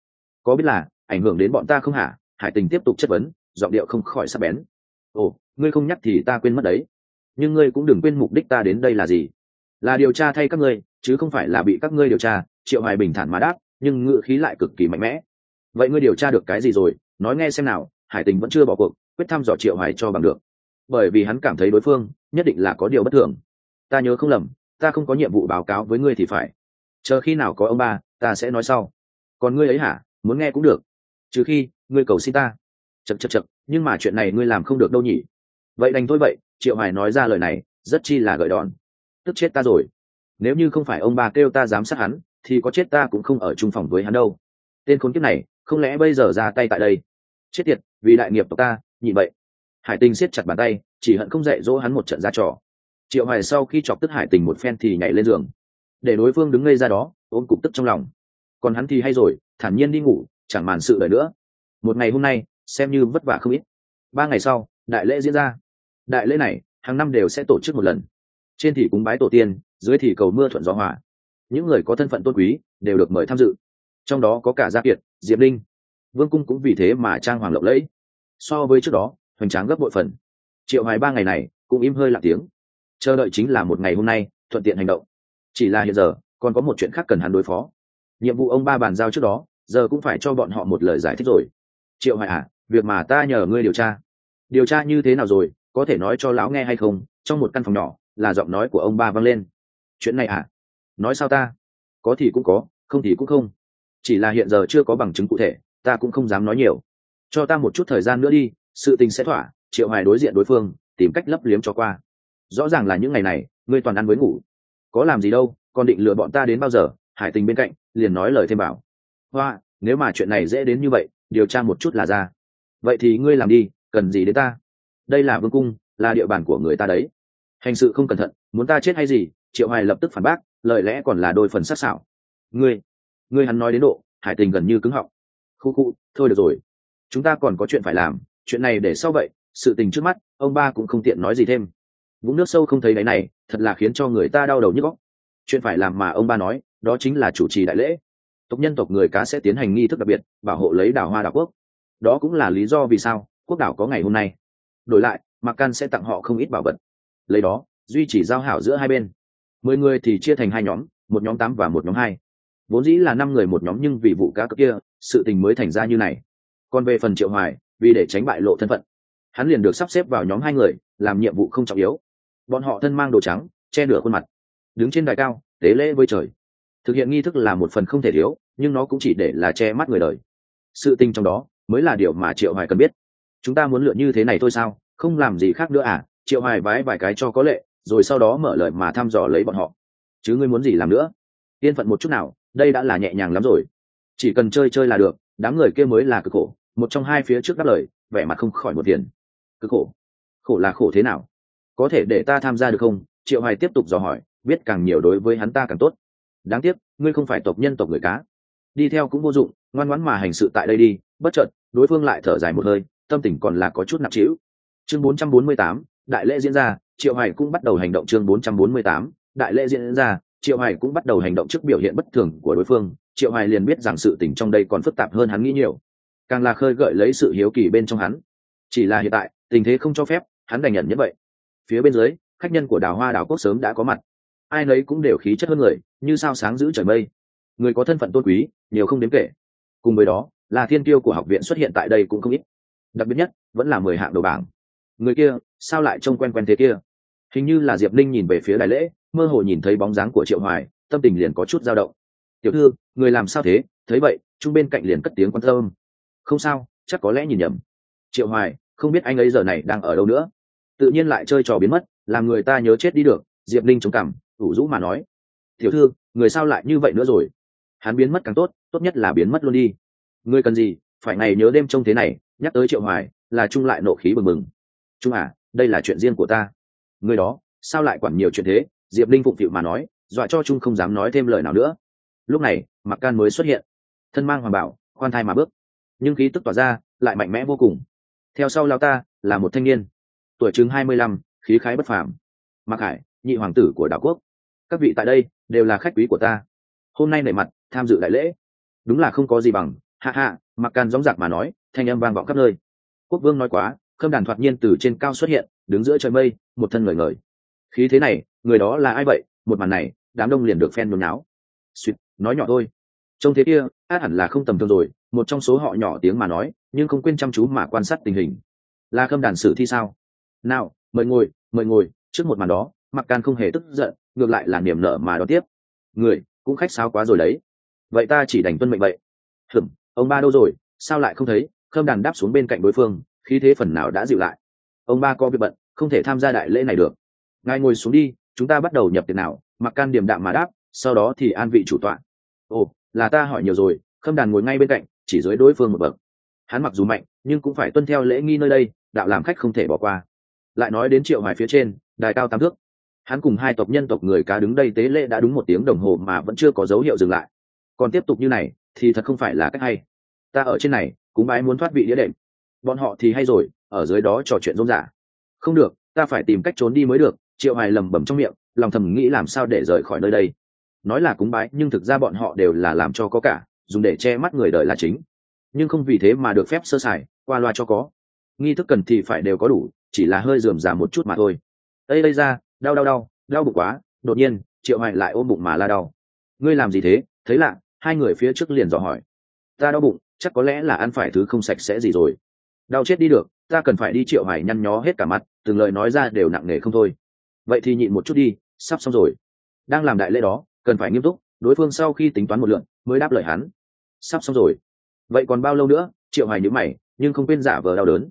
Có biết là ảnh hưởng đến bọn ta không hả? Hải tình tiếp tục chất vấn, giọng điệu không khỏi sắc bén. Ồ, ngươi không nhắc thì ta quên mất đấy. Nhưng ngươi cũng đừng quên mục đích ta đến đây là gì. Là điều tra thay các ngươi, chứ không phải là bị các ngươi điều tra. Triệu hoài bình thản mà đáp, nhưng ngự khí lại cực kỳ mạnh mẽ. Vậy ngươi điều tra được cái gì rồi? Nói nghe xem nào, hải tình vẫn chưa bỏ cuộc, quyết thăm dò triệu hoài cho bằng được. Bởi vì hắn cảm thấy đối phương nhất định là có điều bất thường. Ta nhớ không lầm, ta không có nhiệm vụ báo cáo với ngươi thì phải. Chờ khi nào có ông ba, ta sẽ nói sau. Còn ngươi ấy hả? Muốn nghe cũng được trừ khi, ngươi cầu xin ta. Chật chật chật nhưng mà chuyện này ngươi làm không được đâu nhỉ? Vậy đành thôi vậy, triệu hoài nói ra lời này, rất chi là gợi đòn tức chết ta rồi. Nếu như không phải ông bà kêu ta giám sát hắn, thì có chết ta cũng không ở chung phòng với hắn đâu. Tên khốn kiếp này, không lẽ bây giờ ra tay tại đây? Chết tiệt, vì đại nghiệp tộc ta, nhị vậy. Hải tình siết chặt bàn tay, chỉ hận không dạy dỗ hắn một trận ra trò. Triệu hoài sau khi chọc tức hải tình một phen thì nhảy lên giường. Để đối phương đứng ngây ra đó, ôm cục tức trong lòng. Còn hắn thì hay rồi, thản nhiên đi ngủ chẳng màn sự đời nữa. Một ngày hôm nay, xem như vất vả không ít. Ba ngày sau, đại lễ diễn ra. Đại lễ này, hàng năm đều sẽ tổ chức một lần. Trên thì cúng bái tổ tiên, dưới thì cầu mưa thuận gió hòa. Những người có thân phận tôn quý, đều được mời tham dự. Trong đó có cả gia kiệt, diệp linh. Vương cung cũng vì thế mà trang hoàng lộng lẫy. So với trước đó, hoành tráng gấp bội phần. Triệu hoài ba ngày này, cũng im hơi lặng tiếng. Chờ đợi chính là một ngày hôm nay, thuận tiện hành động. Chỉ là hiện giờ, còn có một chuyện khác cần hắn đối phó. Nhiệm vụ ông ba bàn giao trước đó giờ cũng phải cho bọn họ một lời giải thích rồi. Triệu hoài à việc mà ta nhờ ngươi điều tra. Điều tra như thế nào rồi, có thể nói cho lão nghe hay không? Trong một căn phòng nhỏ, là giọng nói của ông ba vang lên. Chuyện này à? Nói sao ta? Có thì cũng có, không thì cũng không. Chỉ là hiện giờ chưa có bằng chứng cụ thể, ta cũng không dám nói nhiều. Cho ta một chút thời gian nữa đi, sự tình sẽ thỏa, triệu hoài đối diện đối phương, tìm cách lấp liếm cho qua. Rõ ràng là những ngày này, ngươi toàn ăn với ngủ. Có làm gì đâu, còn định lựa bọn ta đến bao giờ, hải tình bên cạnh, liền nói lời thêm bảo hoa, nếu mà chuyện này dễ đến như vậy, điều tra một chút là ra. Vậy thì ngươi làm đi, cần gì đến ta? Đây là vương cung, là địa bàn của người ta đấy. Hành sự không cẩn thận, muốn ta chết hay gì, triệu hoài lập tức phản bác, lời lẽ còn là đôi phần sắc sảo. Ngươi ngươi hắn nói đến độ, hải tình gần như cứng họng. Khu khu, thôi được rồi. Chúng ta còn có chuyện phải làm, chuyện này để sau vậy, sự tình trước mắt, ông ba cũng không tiện nói gì thêm. Vũng nước sâu không thấy đáy này, thật là khiến cho người ta đau đầu nhức góc chuyện phải làm mà ông ba nói, đó chính là chủ trì đại lễ tộc nhân tộc người cá sẽ tiến hành nghi thức đặc biệt, bảo hộ lấy đảo hoa đảo quốc. Đó cũng là lý do vì sao quốc đảo có ngày hôm nay. Đổi lại, mạc can sẽ tặng họ không ít bảo vật. Lấy đó, duy trì giao hảo giữa hai bên. Mười người thì chia thành hai nhóm, một nhóm tám và một nhóm hai. Vốn dĩ là năm người một nhóm nhưng vì vụ cá cược kia, sự tình mới thành ra như này. Còn về phần triệu hoài, vì để tránh bại lộ thân phận, hắn liền được sắp xếp vào nhóm hai người, làm nhiệm vụ không trọng yếu. Bọn họ thân mang đồ trắng, che nửa khuôn mặt, đứng trên đài cao, tế lễ với trời thực hiện nghi thức là một phần không thể thiếu, nhưng nó cũng chỉ để là che mắt người đời. Sự tình trong đó mới là điều mà triệu hoài cần biết. Chúng ta muốn lựa như thế này thôi sao? Không làm gì khác nữa à? Triệu hoài vái vài cái cho có lệ, rồi sau đó mở lời mà thăm dò lấy bọn họ. Chứ ngươi muốn gì làm nữa? Yên phận một chút nào, đây đã là nhẹ nhàng lắm rồi. Chỉ cần chơi chơi là được, đám người kia mới là cực khổ. Một trong hai phía trước đáp lời, vẻ mặt không khỏi một tiền. Cực khổ? Khổ là khổ thế nào? Có thể để ta tham gia được không? Triệu hoài tiếp tục dò hỏi, biết càng nhiều đối với hắn ta càng tốt đáng tiếc ngươi không phải tộc nhân tộc người cá. Đi theo cũng vô dụng ngoan ngoãn mà hành sự tại đây đi bất chợt đối phương lại thở dài một hơi tâm tình còn là có chút nặng trĩu. Chương 448, đại lễ diễn ra triệu hải cũng bắt đầu hành động chương 448, đại lễ diễn ra triệu hải cũng bắt đầu hành động trước biểu hiện bất thường của đối phương. Triệu hải liền biết rằng sự tình trong đây còn phức tạp hơn hắn nghĩ nhiều. Càng là khơi gợi lấy sự hiếu kỳ bên trong hắn. Chỉ là hiện tại tình thế không cho phép hắn đành nhận như vậy. Phía bên dưới khách nhân của đào hoa đào quốc sớm đã có mặt ai nấy cũng đều khí chất hơn người, như sao sáng giữ trời mây. Người có thân phận tôn quý, nhiều không đếm kể. Cùng với đó, là thiên tiêu của học viện xuất hiện tại đây cũng không ít. Đặc biệt nhất, vẫn là mười hạng đầu bảng. Người kia, sao lại trông quen quen thế kia? Hình như là diệp linh nhìn về phía đại lễ, mơ hồ nhìn thấy bóng dáng của triệu hoài, tâm tình liền có chút dao động. Tiểu thư, người làm sao thế? Thấy vậy, chung bên cạnh liền cất tiếng quan tâm. Không sao, chắc có lẽ nhìn nhầm. Triệu hoài, không biết anh ấy giờ này đang ở đâu nữa? Tự nhiên lại chơi trò biến mất, làm người ta nhớ chết đi được, diệp linh chống cằm ủ rũ mà nói, tiểu thư, người sao lại như vậy nữa rồi? Hắn biến mất càng tốt tốt nhất là biến mất luôn đi. Ngươi cần gì, phải ngày nhớ đêm trông thế này, nhắc tới triệu hoài, là trung lại nộ khí bừng bừng. Trung à đây là chuyện riêng của ta. Người đó, sao lại quản nhiều chuyện thế? Diệp linh phụng phịu mà nói, dọa cho trung không dám nói thêm lời nào nữa. Lúc này mặc can mới xuất hiện. Thân mang hoàng bảo, khoan thai mà bước. Nhưng khí tức tỏa ra, lại mạnh mẽ vô cùng. Theo sau lao ta, là một thanh niên, tuổi chừng hai mươi lăm, khí khái bất phàm. Mặc hải, nhị hoàng tử của đảo quốc các vị tại đây đều là khách quý của ta. Hôm nay nảy mặt, tham dự đại lễ. Đúng là không có gì bằng. Hạ hạ mặc can gióng giặc mà nói, thanh âm vang vọng khắp nơi. Quốc vương nói quá, khâm đàn thoạt nhiên từ trên cao xuất hiện, đứng giữa trời mây, một thân ngời ngời. Khí thế này, người đó là ai vậy? Một màn này, đám đông liền được phen nôn náo suýt, nói nhỏ thôi. Trông thế kia, át hẳn là không tầm thường rồi, một trong số họ nhỏ tiếng mà nói, nhưng không quên chăm chú mà quan sát tình hình. Là khâm đàn sử thi sao? Nào, mời ngồi mời ngồi, trước một màn đó, mặc can không hề tức giận ngược lại là niềm nợ mà đón tiếp. Người, cũng khách sáo quá rồi đấy. Vậy ta chỉ đành tuân mệnh vậy. Hừm ông ba đâu rồi? Sao lại không thấy? Khâm đàn đáp xuống bên cạnh đối phương, khí thế phần nào đã dịu lại. Ông ba có việc bận, không thể tham gia đại lễ này được. Ngài ngồi xuống đi, chúng ta bắt đầu nhập tiền nào? Mặc can điểm đạm mà đáp, sau đó thì an vị chủ tọa. Ồ, là ta hỏi nhiều rồi. Khâm đàn ngồi ngay bên cạnh, chỉ dưới đối phương một bậc. Hắn mặc dù mạnh, nhưng cũng phải tuân theo lễ nghi nơi đây, đạo làm khách không thể bỏ qua. Lại nói đến triệu hoài phía trên, đài cao tám thước hắn cùng hai tộc nhân tộc người cá đứng đây tế lễ đã đúng một tiếng đồng hồ mà vẫn chưa có dấu hiệu dừng lại. Còn tiếp tục như này, thì thật không phải là cách hay. Ta ở trên này, cũng bái muốn thoát vị đĩa đệm. Bọn họ thì hay rồi, ở dưới đó trò chuyện rôm rả. Không được, ta phải tìm cách trốn đi mới được, triệu hoài lầm bầm trong miệng, lòng thầm nghĩ làm sao để rời khỏi nơi đây. Nói là cúng bái, nhưng thực ra bọn họ đều là làm cho có cả, dùng để che mắt người đời là chính. Nhưng không vì thế mà được phép sơ sài, qua loa cho có. Nghi thức cần thì phải đều có đủ, chỉ là hơi dườm già một chút mà thôi. Đây đây ra đau đau đau đau bụng quá, đột nhiên, triệu hoài lại ôm bụng mà la đau. Ngươi làm gì thế? Thấy lạ, hai người phía trước liền dò hỏi. Ta đau bụng, chắc có lẽ là ăn phải thứ không sạch sẽ gì rồi. Đau chết đi được, ta cần phải đi triệu hoài nhăn nhó hết cả mặt, từng lời nói ra đều nặng nề không thôi. Vậy thì nhịn một chút đi, sắp xong rồi. Đang làm đại lễ đó, cần phải nghiêm túc, đối phương sau khi tính toán một lượng, mới đáp lời hắn. Sắp xong rồi. Vậy còn bao lâu nữa? Triệu hoài nhữ mày, nhưng không quên giả vờ đau đớn.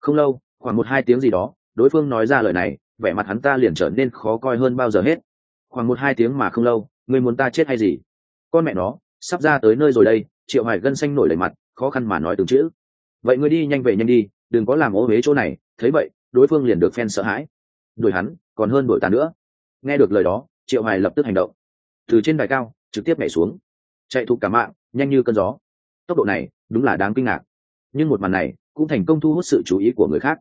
Không lâu, khoảng một hai tiếng gì đó, đối phương nói ra lời này vẻ mặt hắn ta liền trở nên khó coi hơn bao giờ hết. Khoảng một hai tiếng mà không lâu người muốn ta chết hay gì? Con mẹ nó, sắp ra tới nơi rồi đây, triệu hoài gân xanh nổi đầy mặt, khó khăn mà nói từng chữ. Vậy ngươi đi nhanh về nhanh đi, đừng có làm ô huế chỗ này, thấy vậy, đối phương liền được phen sợ hãi. Đuổi hắn, còn hơn đuổi ta nữa. Nghe được lời đó, triệu hoài lập tức hành động. Từ trên đài cao, trực tiếp nhảy xuống. Chạy thục cả mạng, nhanh như cơn gió. Tốc độ này, đúng là đáng kinh ngạc. Nhưng một màn này, cũng thành công thu hút sự chú ý của người khác.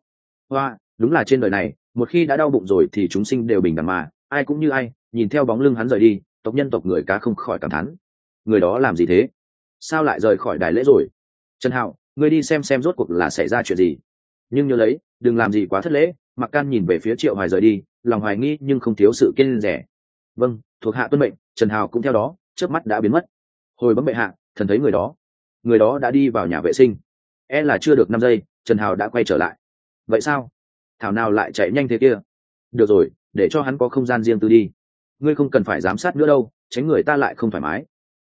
Hoa, đúng là trên đời này một khi đã đau bụng rồi thì chúng sinh đều bình đẳng mà, ai cũng như ai, nhìn theo bóng lưng hắn rời đi, tộc nhân tộc người cá không khỏi cảm thán. Người đó làm gì thế? Sao lại rời khỏi đài lễ rồi? Trần hạo, ngươi đi xem xem rốt cuộc là xảy ra chuyện gì. Nhưng nhớ lấy, đừng làm gì quá thất lễ mặc can nhìn về phía triệu hoài rời đi, lòng hoài nghi nhưng không thiếu sự kiên rẻ. Vâng thuộc hạ tuân mệnh, trần hào cũng theo đó trước mắt đã biến mất. Hồi bấm bệ hạ, thần thấy người đó. Người đó đã đi vào nhà vệ sinh. E là chưa được năm giây, trần hào đã quay trở lại. Vậy sao? Thảo nào lại chạy nhanh thế kia. Được rồi, để cho hắn có không gian riêng tư đi. Ngươi không cần phải giám sát nữa đâu, tránh người ta lại không thoải mái.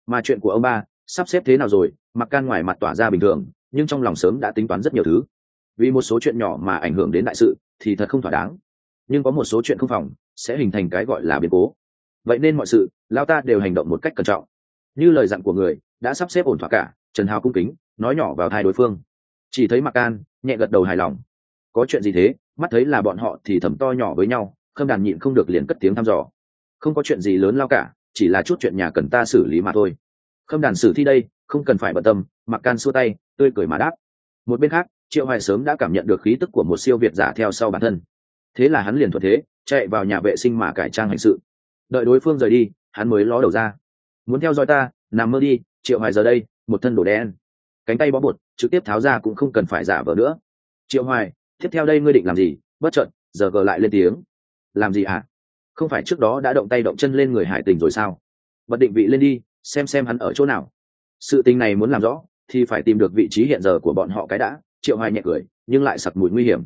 Mà chuyện của ông ba, sắp xếp thế nào rồi, mặc can ngoài mặt tỏa ra bình thường, nhưng trong lòng sớm đã tính toán rất nhiều thứ. Vì một số chuyện nhỏ mà ảnh hưởng đến đại sự, thì thật không thỏa đáng. Nhưng có một số chuyện không phòng, sẽ hình thành cái gọi là biến cố. Vậy nên mọi sự lao ta đều hành động một cách cẩn trọng. Như lời dặn của người, đã sắp xếp ổn thỏa cả, trần hào cung kính, nói nhỏ vào thai đối phương. Chỉ thấy mặc can nhẹ gật đầu hài lòng có chuyện gì thế? Mắt thấy là bọn họ thì thầm to nhỏ với nhau, khâm đàn nhịn không được liền cất tiếng thăm dò. Không có chuyện gì lớn lao cả, chỉ là chút chuyện nhà cần ta xử lý mà thôi. Khâm đàn xử thi đây, không cần phải bận tâm, mặc can xua tay, tươi cười mà đáp. Một bên khác, triệu hoài sớm đã cảm nhận được khí tức của một siêu việt giả theo sau bản thân. Thế là hắn liền thuận thế, chạy vào nhà vệ sinh mà cải trang hành sự. Đợi đối phương rời đi, hắn mới ló đầu ra. Muốn theo dõi ta, nằm mơ đi, triệu hoài giờ đây, một thân đồ đen. Cánh tay bó bột, trực tiếp tháo ra cũng không cần phải giả vờ nữa. Triệu hoài tiếp theo đây ngươi định làm gì? Bất trợn giờ gờ lại lên tiếng. Làm gì hả? Không phải trước đó đã động tay động chân lên người hải tình rồi sao? Bật định vị lên đi xem xem hắn ở chỗ nào. Sự tình này muốn làm rõ thì phải tìm được vị trí hiện giờ của bọn họ cái đã. Triệu hoài nhẹ cười nhưng lại sặc mùi nguy hiểm.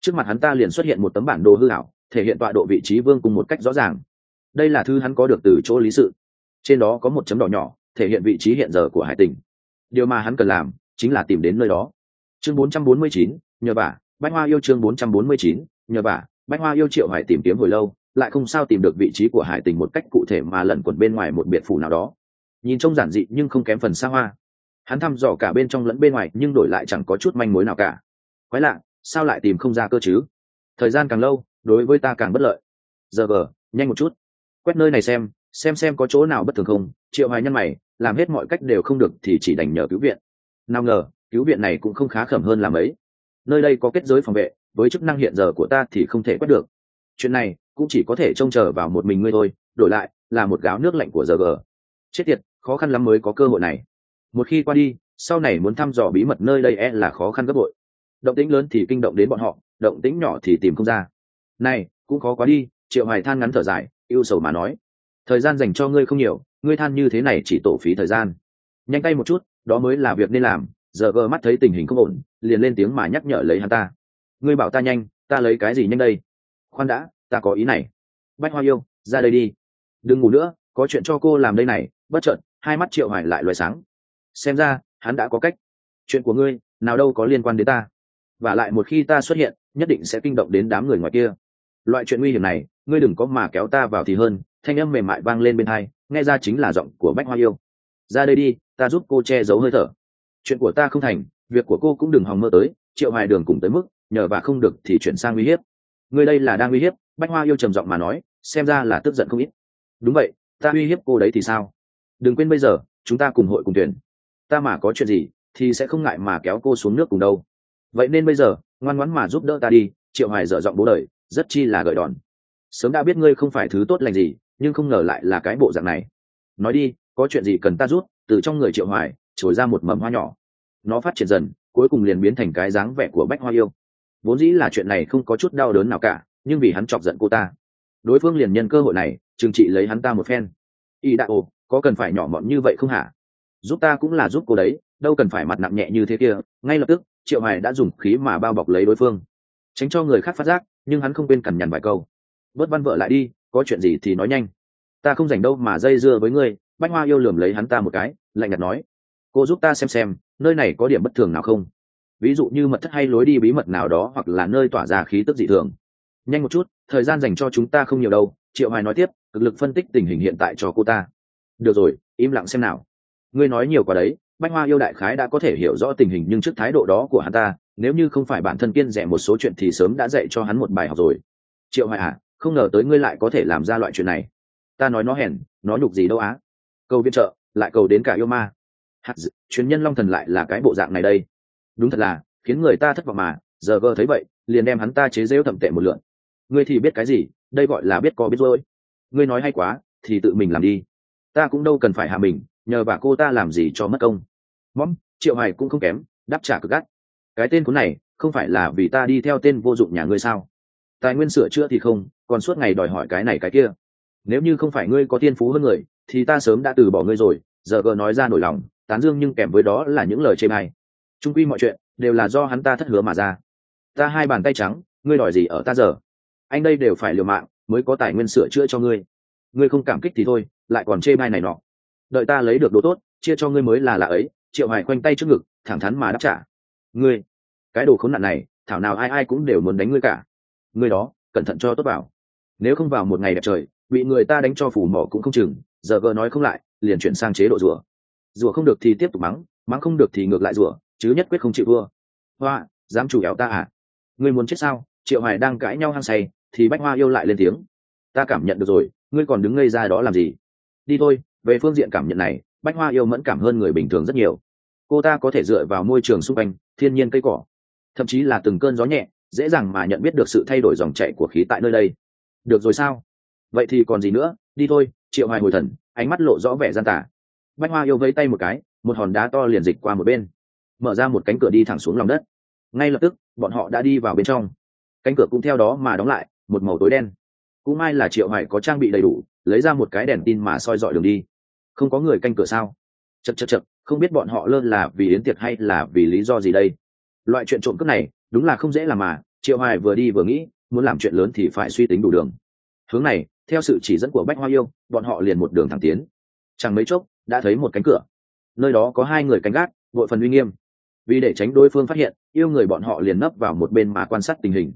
Trước mặt hắn ta liền xuất hiện một tấm bản đồ hư ảo thể hiện tọa độ vị trí vương cùng một cách rõ ràng. Đây là thư hắn có được từ chỗ lý sự. Trên đó có một chấm đỏ nhỏ thể hiện vị trí hiện giờ của hải tình. Điều mà hắn cần làm chính là tìm đến nơi đó. Chương 449, nhờ bà bách hoa yêu chương 449, nhờ bà bách hoa yêu triệu hải tìm kiếm hồi lâu lại không sao tìm được vị trí của hải tình một cách cụ thể mà lẩn quẩn bên ngoài một biệt phủ nào đó. Nhìn trông giản dị nhưng không kém phần xa hoa. Hắn thăm dò cả bên trong lẫn bên ngoài nhưng đổi lại chẳng có chút manh mối nào cả. Quái lạ sao lại tìm không ra cơ chứ? Thời gian càng lâu đối với ta càng bất lợi. Giờ vờ nhanh một chút. Quét nơi này xem xem xem có chỗ nào bất thường không. Triệu hoài nhân mày làm hết mọi cách đều không được thì chỉ đành nhờ cứu viện. Nào ngờ cứu viện này cũng không khá khẩm hơn làm ấy nơi đây có kết giới phòng vệ, với chức năng hiện giờ của ta thì không thể quét được. Chuyện này cũng chỉ có thể trông chờ vào một mình ngươi thôi, đổi lại là một gáo nước lạnh của giờ gờ. Chết tiệt, khó khăn lắm mới có cơ hội này. Một khi qua đi, sau này muốn thăm dò bí mật nơi đây e là khó khăn gấp bội. Động tĩnh lớn thì kinh động đến bọn họ, động tĩnh nhỏ thì tìm không ra. Này, cũng khó quá đi, triệu hoài than ngắn thở dài yêu sầu mà nói. Thời gian dành cho ngươi không nhiều, ngươi than như thế này chỉ tổ phí thời gian. Nhanh tay một chút, đó mới là việc nên làm. Giờ gờ mắt thấy tình hình không ổn liền lên tiếng mà nhắc nhở lấy hắn ta. Ngươi bảo ta nhanh, ta lấy cái gì nhanh đây? Khoan đã, ta có ý này. Bách hoa yêu, ra đây đi. Đừng ngủ nữa, có chuyện cho cô làm đây này, bất chợt, hai mắt triệu hoài lại loài sáng. Xem ra, hắn đã có cách. Chuyện của ngươi, nào đâu có liên quan đến ta. Và lại một khi ta xuất hiện, nhất định sẽ kinh động đến đám người ngoài kia. Loại chuyện nguy hiểm này, ngươi đừng có mà kéo ta vào thì hơn, thanh âm mềm mại vang lên bên hai, nghe ra chính là giọng của bách hoa yêu. Ra đây đi, ta giúp cô che giấu hơi thở. Chuyện của ta không thành việc của cô cũng đừng hòng mơ tới, triệu hoài đường cùng tới mức, nhờ và không được thì chuyển sang uy hiếp. Người đây là đang uy hiếp, bách hoa yêu trầm giọng mà nói, xem ra là tức giận không ít. Đúng vậy, ta uy hiếp cô đấy thì sao? Đừng quên bây giờ, chúng ta cùng hội cùng tuyển. Ta mà có chuyện gì, thì sẽ không ngại mà kéo cô xuống nước cùng đâu. Vậy nên bây giờ, ngoan ngoãn mà giúp đỡ ta đi, triệu hoài dở giọng bố đời rất chi là gợi đòn. Sớm đã biết ngươi không phải thứ tốt lành gì, nhưng không ngờ lại là cái bộ dạng này. Nói đi, có chuyện gì cần ta rút từ trong người triệu hoài, trồi ra một mầm hoa nhỏ nó phát triển dần, cuối cùng liền biến thành cái dáng vẻ của bách hoa yêu. Vốn dĩ là chuyện này không có chút đau đớn nào cả, nhưng vì hắn chọc giận cô ta, đối phương liền nhân cơ hội này, trừng trị lấy hắn ta một phen. Y đạo ồ có cần phải nhỏ mọn như vậy không hả? Giúp ta cũng là giúp cô đấy, đâu cần phải mặt nặng nhẹ như thế kia. Ngay lập tức, triệu hoài đã dùng khí mà bao bọc lấy đối phương, tránh cho người khác phát giác, nhưng hắn không quên cằn nhằn vài câu. Bớt văn vợ lại đi, có chuyện gì thì nói nhanh. Ta không dành đâu mà dây dưa với ngươi. Bách hoa yêu lườm lấy hắn ta một cái, lạnh nhạt nói. Cô giúp ta xem xem nơi này có điểm bất thường nào không? Ví dụ như mật thất hay lối đi bí mật nào đó hoặc là nơi tỏa ra khí tức dị thường. Nhanh một chút, thời gian dành cho chúng ta không nhiều đâu, triệu hoài nói tiếp, cực lực phân tích tình hình hiện tại cho cô ta. Được rồi, im lặng xem nào. Ngươi nói nhiều quá đấy, bách hoa yêu đại khái đã có thể hiểu rõ tình hình nhưng trước thái độ đó của hắn ta, nếu như không phải bản thân kiên rẻ một số chuyện thì sớm đã dạy cho hắn một bài học rồi. Triệu hoài à không ngờ tới ngươi lại có thể làm ra loại chuyện này. Ta nói nó hèn, nó nhục gì đâu á. Câu viện trợ, lại cầu đến cả yêu ma hạt dự, chuyến nhân long thần lại là cái bộ dạng này đây. Đúng thật là khiến người ta thất vọng mà giờ vơ thấy vậy liền đem hắn ta chế rêu thậm tệ một lượn. Ngươi thì biết cái gì đây gọi là biết có biết rồi ngươi nói hay quá thì tự mình làm đi. Ta cũng đâu cần phải hạ mình nhờ bà cô ta làm gì cho mất công. Mõm triệu hải cũng không kém đáp trả cực gắt. Cái tên cuốn này không phải là vì ta đi theo tên vô dụng nhà ngươi sao? Tài nguyên sửa chữa thì không còn suốt ngày đòi hỏi cái này cái kia. Nếu như không phải ngươi có tiên phú hơn người thì ta sớm đã từ bỏ ngươi rồi giờ gờ nói ra nổi lòng tán dương nhưng kèm với đó là những lời chê bai. Trung quy mọi chuyện đều là do hắn ta thất hứa mà ra. Ta hai bàn tay trắng, ngươi đòi gì ở ta giờ? Anh đây đều phải liều mạng mới có tài nguyên sửa chữa cho ngươi. Ngươi không cảm kích thì thôi, lại còn chê bai này nọ. Đợi ta lấy được đồ tốt, chia cho ngươi mới là lạ ấy, triệu hoài khoanh tay trước ngực, thẳng thắn mà đáp trả. Ngươi, cái đồ khốn nạn này, thảo nào ai ai cũng đều muốn đánh ngươi cả. Ngươi đó, cẩn thận cho tốt vào. Nếu không vào một ngày đẹp trời, bị người ta đánh cho phủ mỏ cũng không chừng, giờ vợ nói không lại, liền chuyển sang chế độ rủa rủa không được thì tiếp tục mắng mắng không được thì ngược lại rủa chứ nhất quyết không chịu vua hoa, dám chủ éo ta à? Ngươi muốn chết sao? Triệu hoài đang cãi nhau hăng say, thì bách hoa yêu lại lên tiếng. Ta cảm nhận được rồi, ngươi còn đứng ngây ra đó làm gì? Đi thôi, về phương diện cảm nhận này, bách hoa yêu mẫn cảm hơn người bình thường rất nhiều. Cô ta có thể dựa vào môi trường xung quanh, thiên nhiên cây cỏ. Thậm chí là từng cơn gió nhẹ, dễ dàng mà nhận biết được sự thay đổi dòng chảy của khí tại nơi đây. Được rồi sao? Vậy thì còn gì nữa? Đi thôi, triệu hoài hồi thần, ánh mắt lộ rõ vẻ gian tả bách hoa yêu vẫy tay một cái, một hòn đá to liền dịch qua một bên. Mở ra một cánh cửa đi thẳng xuống lòng đất. Ngay lập tức, bọn họ đã đi vào bên trong. Cánh cửa cũng theo đó mà đóng lại, một màu tối đen. Cũng may là triệu hoài có trang bị đầy đủ, lấy ra một cái đèn tin mà soi dọi đường đi. Không có người canh cửa sao? Chật chật chật không biết bọn họ lơ là vì yến tiệc hay là vì lý do gì đây? Loại chuyện trộm cướp này, đúng là không dễ làm mà, triệu hoài vừa đi vừa nghĩ, muốn làm chuyện lớn thì phải suy tính đủ đường. Hướng này, theo sự chỉ dẫn của bách hoa yêu, bọn họ liền một đường thẳng tiến. Chẳng mấy chốc đã thấy một cánh cửa. Nơi đó có hai người canh gác, đội phần uy nghiêm. Vì để tránh đối phương phát hiện, yêu người bọn họ liền nấp vào một bên mà quan sát tình hình.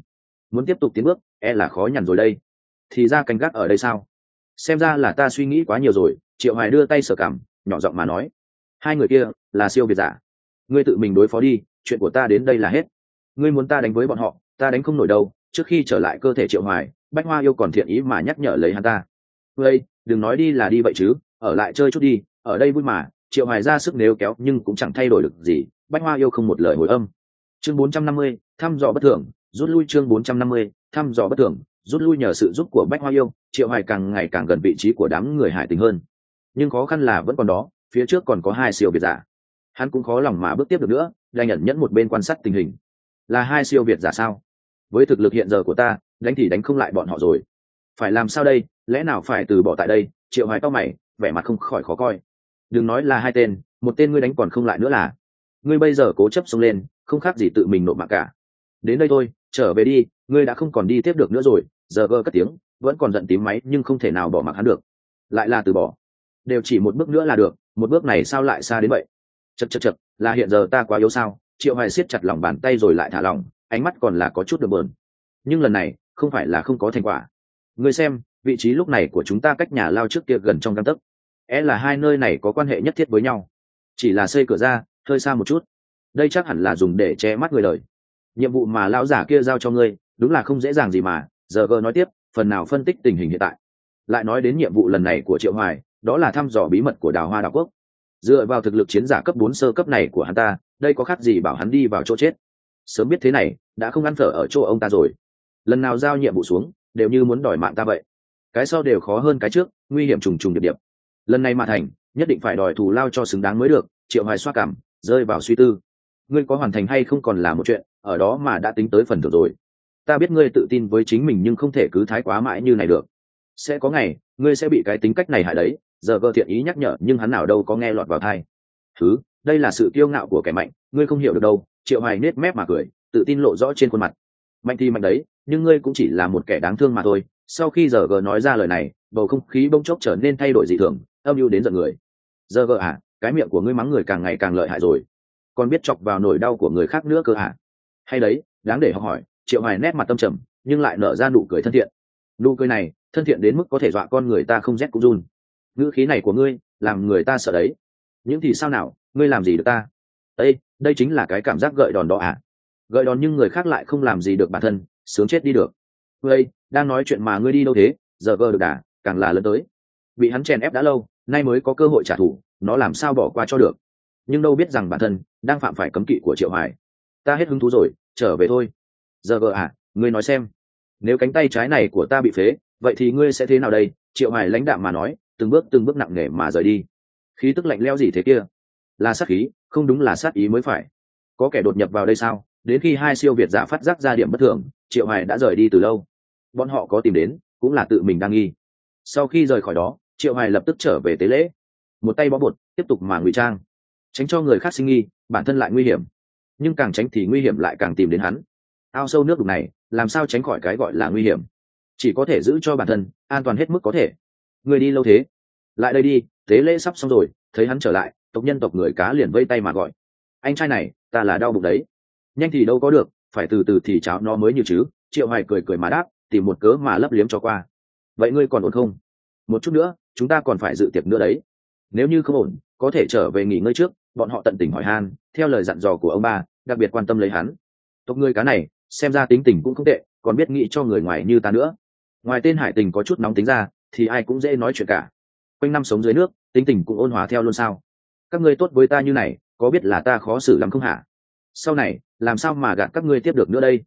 Muốn tiếp tục tiến bước e là khó nhằn rồi đây. Thì ra canh gác ở đây sao? Xem ra là ta suy nghĩ quá nhiều rồi, triệu hoài đưa tay sở cảm nhỏ giọng mà nói. Hai người kia, là siêu việt giả. Ngươi tự mình đối phó đi, chuyện của ta đến đây là hết. Ngươi muốn ta đánh với bọn họ, ta đánh không nổi đâu, trước khi trở lại cơ thể triệu hoài, bách hoa yêu còn thiện ý mà nhắc nhở lấy hắn ta. Ngươi, đừng nói đi là đi vậy chứ, ở lại chơi chút đi ở đây vui mà triệu hoài ra sức nếu kéo nhưng cũng chẳng thay đổi được gì bách hoa yêu không một lời hồi âm. Chương 450, thăm dò bất thường rút lui chương 450, thăm dò bất thường rút lui nhờ sự giúp của bách hoa yêu triệu hoài càng ngày càng gần vị trí của đám người hải tình hơn. Nhưng khó khăn là vẫn còn đó phía trước còn có hai siêu việt giả. Hắn cũng khó lòng mà bước tiếp được nữa đành nhận nhẫn một bên quan sát tình hình. Là hai siêu việt giả sao? Với thực lực hiện giờ của ta đánh thì đánh không lại bọn họ rồi. Phải làm sao đây? Lẽ nào phải từ bỏ tại đây? Triệu hoài to mày vẻ mặt không khỏi khó coi đừng nói là hai tên, một tên ngươi đánh còn không lại nữa là. Ngươi bây giờ cố chấp xông lên, không khác gì tự mình nộp mạng cả. Đến đây thôi, trở về đi, ngươi đã không còn đi tiếp được nữa rồi, giờ gơ cất tiếng, vẫn còn giận tím máy nhưng không thể nào bỏ mặc hắn được. Lại là từ bỏ. Đều chỉ một bước nữa là được, một bước này sao lại xa đến vậy? Chật chật chật là hiện giờ ta quá yếu sao? Triệu hoài siết chặt lòng bàn tay rồi lại thả lòng ánh mắt còn là có chút được bờn. Nhưng lần này, không phải là không có thành quả. Ngươi xem, vị trí lúc này của chúng ta cách nhà lao trước kia gần trong căn tấc é là hai nơi này có quan hệ nhất thiết với nhau. Chỉ là xây cửa ra, hơi xa một chút. Đây chắc hẳn là dùng để che mắt người đời. Nhiệm vụ mà lão giả kia giao cho ngươi, đúng là không dễ dàng gì mà. Giờ gờ nói tiếp, phần nào phân tích tình hình hiện tại. Lại nói đến nhiệm vụ lần này của triệu hoài, đó là thăm dò bí mật của đào hoa Đảo quốc. Dựa vào thực lực chiến giả cấp bốn sơ cấp này của hắn ta, đây có khác gì bảo hắn đi vào chỗ chết? Sớm biết thế này, đã không ăn phở ở chỗ ông ta rồi. Lần nào giao nhiệm vụ xuống, đều như muốn đòi mạng ta vậy. Cái sau đều khó hơn cái trước, nguy hiểm trùng trùng điệp điệp lần này mà thành, nhất định phải đòi thù lao cho xứng đáng mới được, triệu hoài xoa cảm, rơi vào suy tư. Ngươi có hoàn thành hay không còn là một chuyện, ở đó mà đã tính tới phần thưởng rồi. Ta biết ngươi tự tin với chính mình nhưng không thể cứ thái quá mãi như này được. Sẽ có ngày, ngươi sẽ bị cái tính cách này hại đấy, giờ vợ thiện ý nhắc nhở, nhưng hắn nào đâu có nghe lọt vào thai thứ, đây là sự kiêu ngạo của kẻ mạnh, ngươi không hiểu được đâu, triệu hoài nết mép mà cười, tự tin lộ rõ trên khuôn mặt. Mạnh thì mạnh đấy, nhưng ngươi cũng chỉ là một kẻ đáng thương mà thôi. Sau khi giờ gờ nói ra lời này, bầu không khí bỗng chốc trở nên thay đổi dị thường âm mưu đến giận người. Giờ vợ à cái miệng của ngươi mắng người càng ngày càng lợi hại rồi. Còn biết chọc vào nỗi đau của người khác nữa cơ à? Hay đấy, đáng để học hỏi, triệu hoài nét mặt tâm trầm, nhưng lại nở ra nụ cười thân thiện. Nụ cười này, thân thiện đến mức có thể dọa con người ta không rét cũng run. Ngữ khí này của ngươi, làm người ta sợ đấy. Những thì sao nào, ngươi làm gì được ta? Đây đây chính là cái cảm giác gợi đòn đó à? Gợi đòn nhưng người khác lại không làm gì được bản thân, sướng chết đi được. Ngươi, đang nói chuyện mà ngươi đi đâu thế? Giờ vờ được đà càng là lớn tới. Bị hắn chèn ép đã lâu nay mới có cơ hội trả thù, nó làm sao bỏ qua cho được? Nhưng đâu biết rằng bản thân đang phạm phải cấm kỵ của triệu hoài. Ta hết hứng thú rồi, trở về thôi. Giờ vợ à ngươi nói xem. Nếu cánh tay trái này của ta bị phế, vậy thì ngươi sẽ thế nào đây? Triệu hoài lãnh đạm mà nói, từng bước từng bước nặng nề mà rời đi. Khí tức lạnh leo gì thế kia? Là sát khí, không đúng là sát ý mới phải. Có kẻ đột nhập vào đây sao? Đến khi hai siêu việt giả phát giác ra điểm bất thường, triệu hoài đã rời đi từ lâu. Bọn họ có tìm đến, cũng là tự mình đang nghi. Sau khi rời khỏi đó triệu hoài lập tức trở về tế lễ. Một tay bó bột, tiếp tục mà ngụy trang. Tránh cho người khác sinh nghi, bản thân lại nguy hiểm. Nhưng càng tránh thì nguy hiểm lại càng tìm đến hắn. Ao sâu nước đục này, làm sao tránh khỏi cái gọi là nguy hiểm? Chỉ có thể giữ cho bản thân, an toàn hết mức có thể. Người đi lâu thế? Lại đây đi, tế lễ sắp xong rồi, thấy hắn trở lại, tộc nhân tộc người cá liền vây tay mà gọi. Anh trai này, ta là đau bụng đấy. Nhanh thì đâu có được, phải từ từ thì cháo nó mới như chứ. Triệu hoài cười cười mà đáp, tìm một cớ mà lấp liếm cho qua. Vậy ngươi còn ổn không? Một chút nữa, chúng ta còn phải dự tiệc nữa đấy. Nếu như không ổn, có thể trở về nghỉ ngơi trước, bọn họ tận tình hỏi han, theo lời dặn dò của ông ba, đặc biệt quan tâm lấy hắn. Tộc người cá này, xem ra tính tình cũng không tệ, còn biết nghĩ cho người ngoài như ta nữa. Ngoài tên hải tình có chút nóng tính ra, thì ai cũng dễ nói chuyện cả. Quanh năm sống dưới nước, tính tình cũng ôn hòa theo luôn sao? Các ngươi tốt với ta như này, có biết là ta khó xử lắm không hả? Sau này, làm sao mà gạt các ngươi tiếp được nữa đây?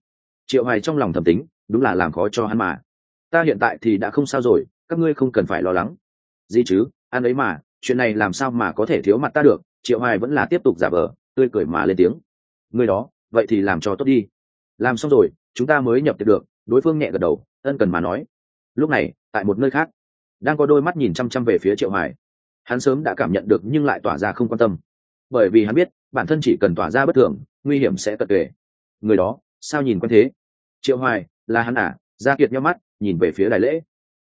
Triệu hoài trong lòng thầm tính, đúng là làm khó cho hắn mà. Ta hiện tại thì đã không sao rồi các ngươi không cần phải lo lắng. Gì chứ, ăn ấy mà, chuyện này làm sao mà có thể thiếu mặt ta được? Triệu hoài vẫn là tiếp tục giả vờ, tươi cười mà lên tiếng. Người đó, vậy thì làm cho tốt đi. Làm xong rồi, chúng ta mới nhập tiệc được, đối phương nhẹ gật đầu, ân cần mà nói. Lúc này, tại một nơi khác, đang có đôi mắt nhìn chăm chăm về phía triệu hoài. Hắn sớm đã cảm nhận được nhưng lại tỏa ra không quan tâm. Bởi vì hắn biết, bản thân chỉ cần tỏa ra bất thường, nguy hiểm sẽ cận kề. Người đó, sao nhìn quen thế? Triệu hoài, là hắn à? Gia kiệt nhau mắt, nhìn về phía đại lễ.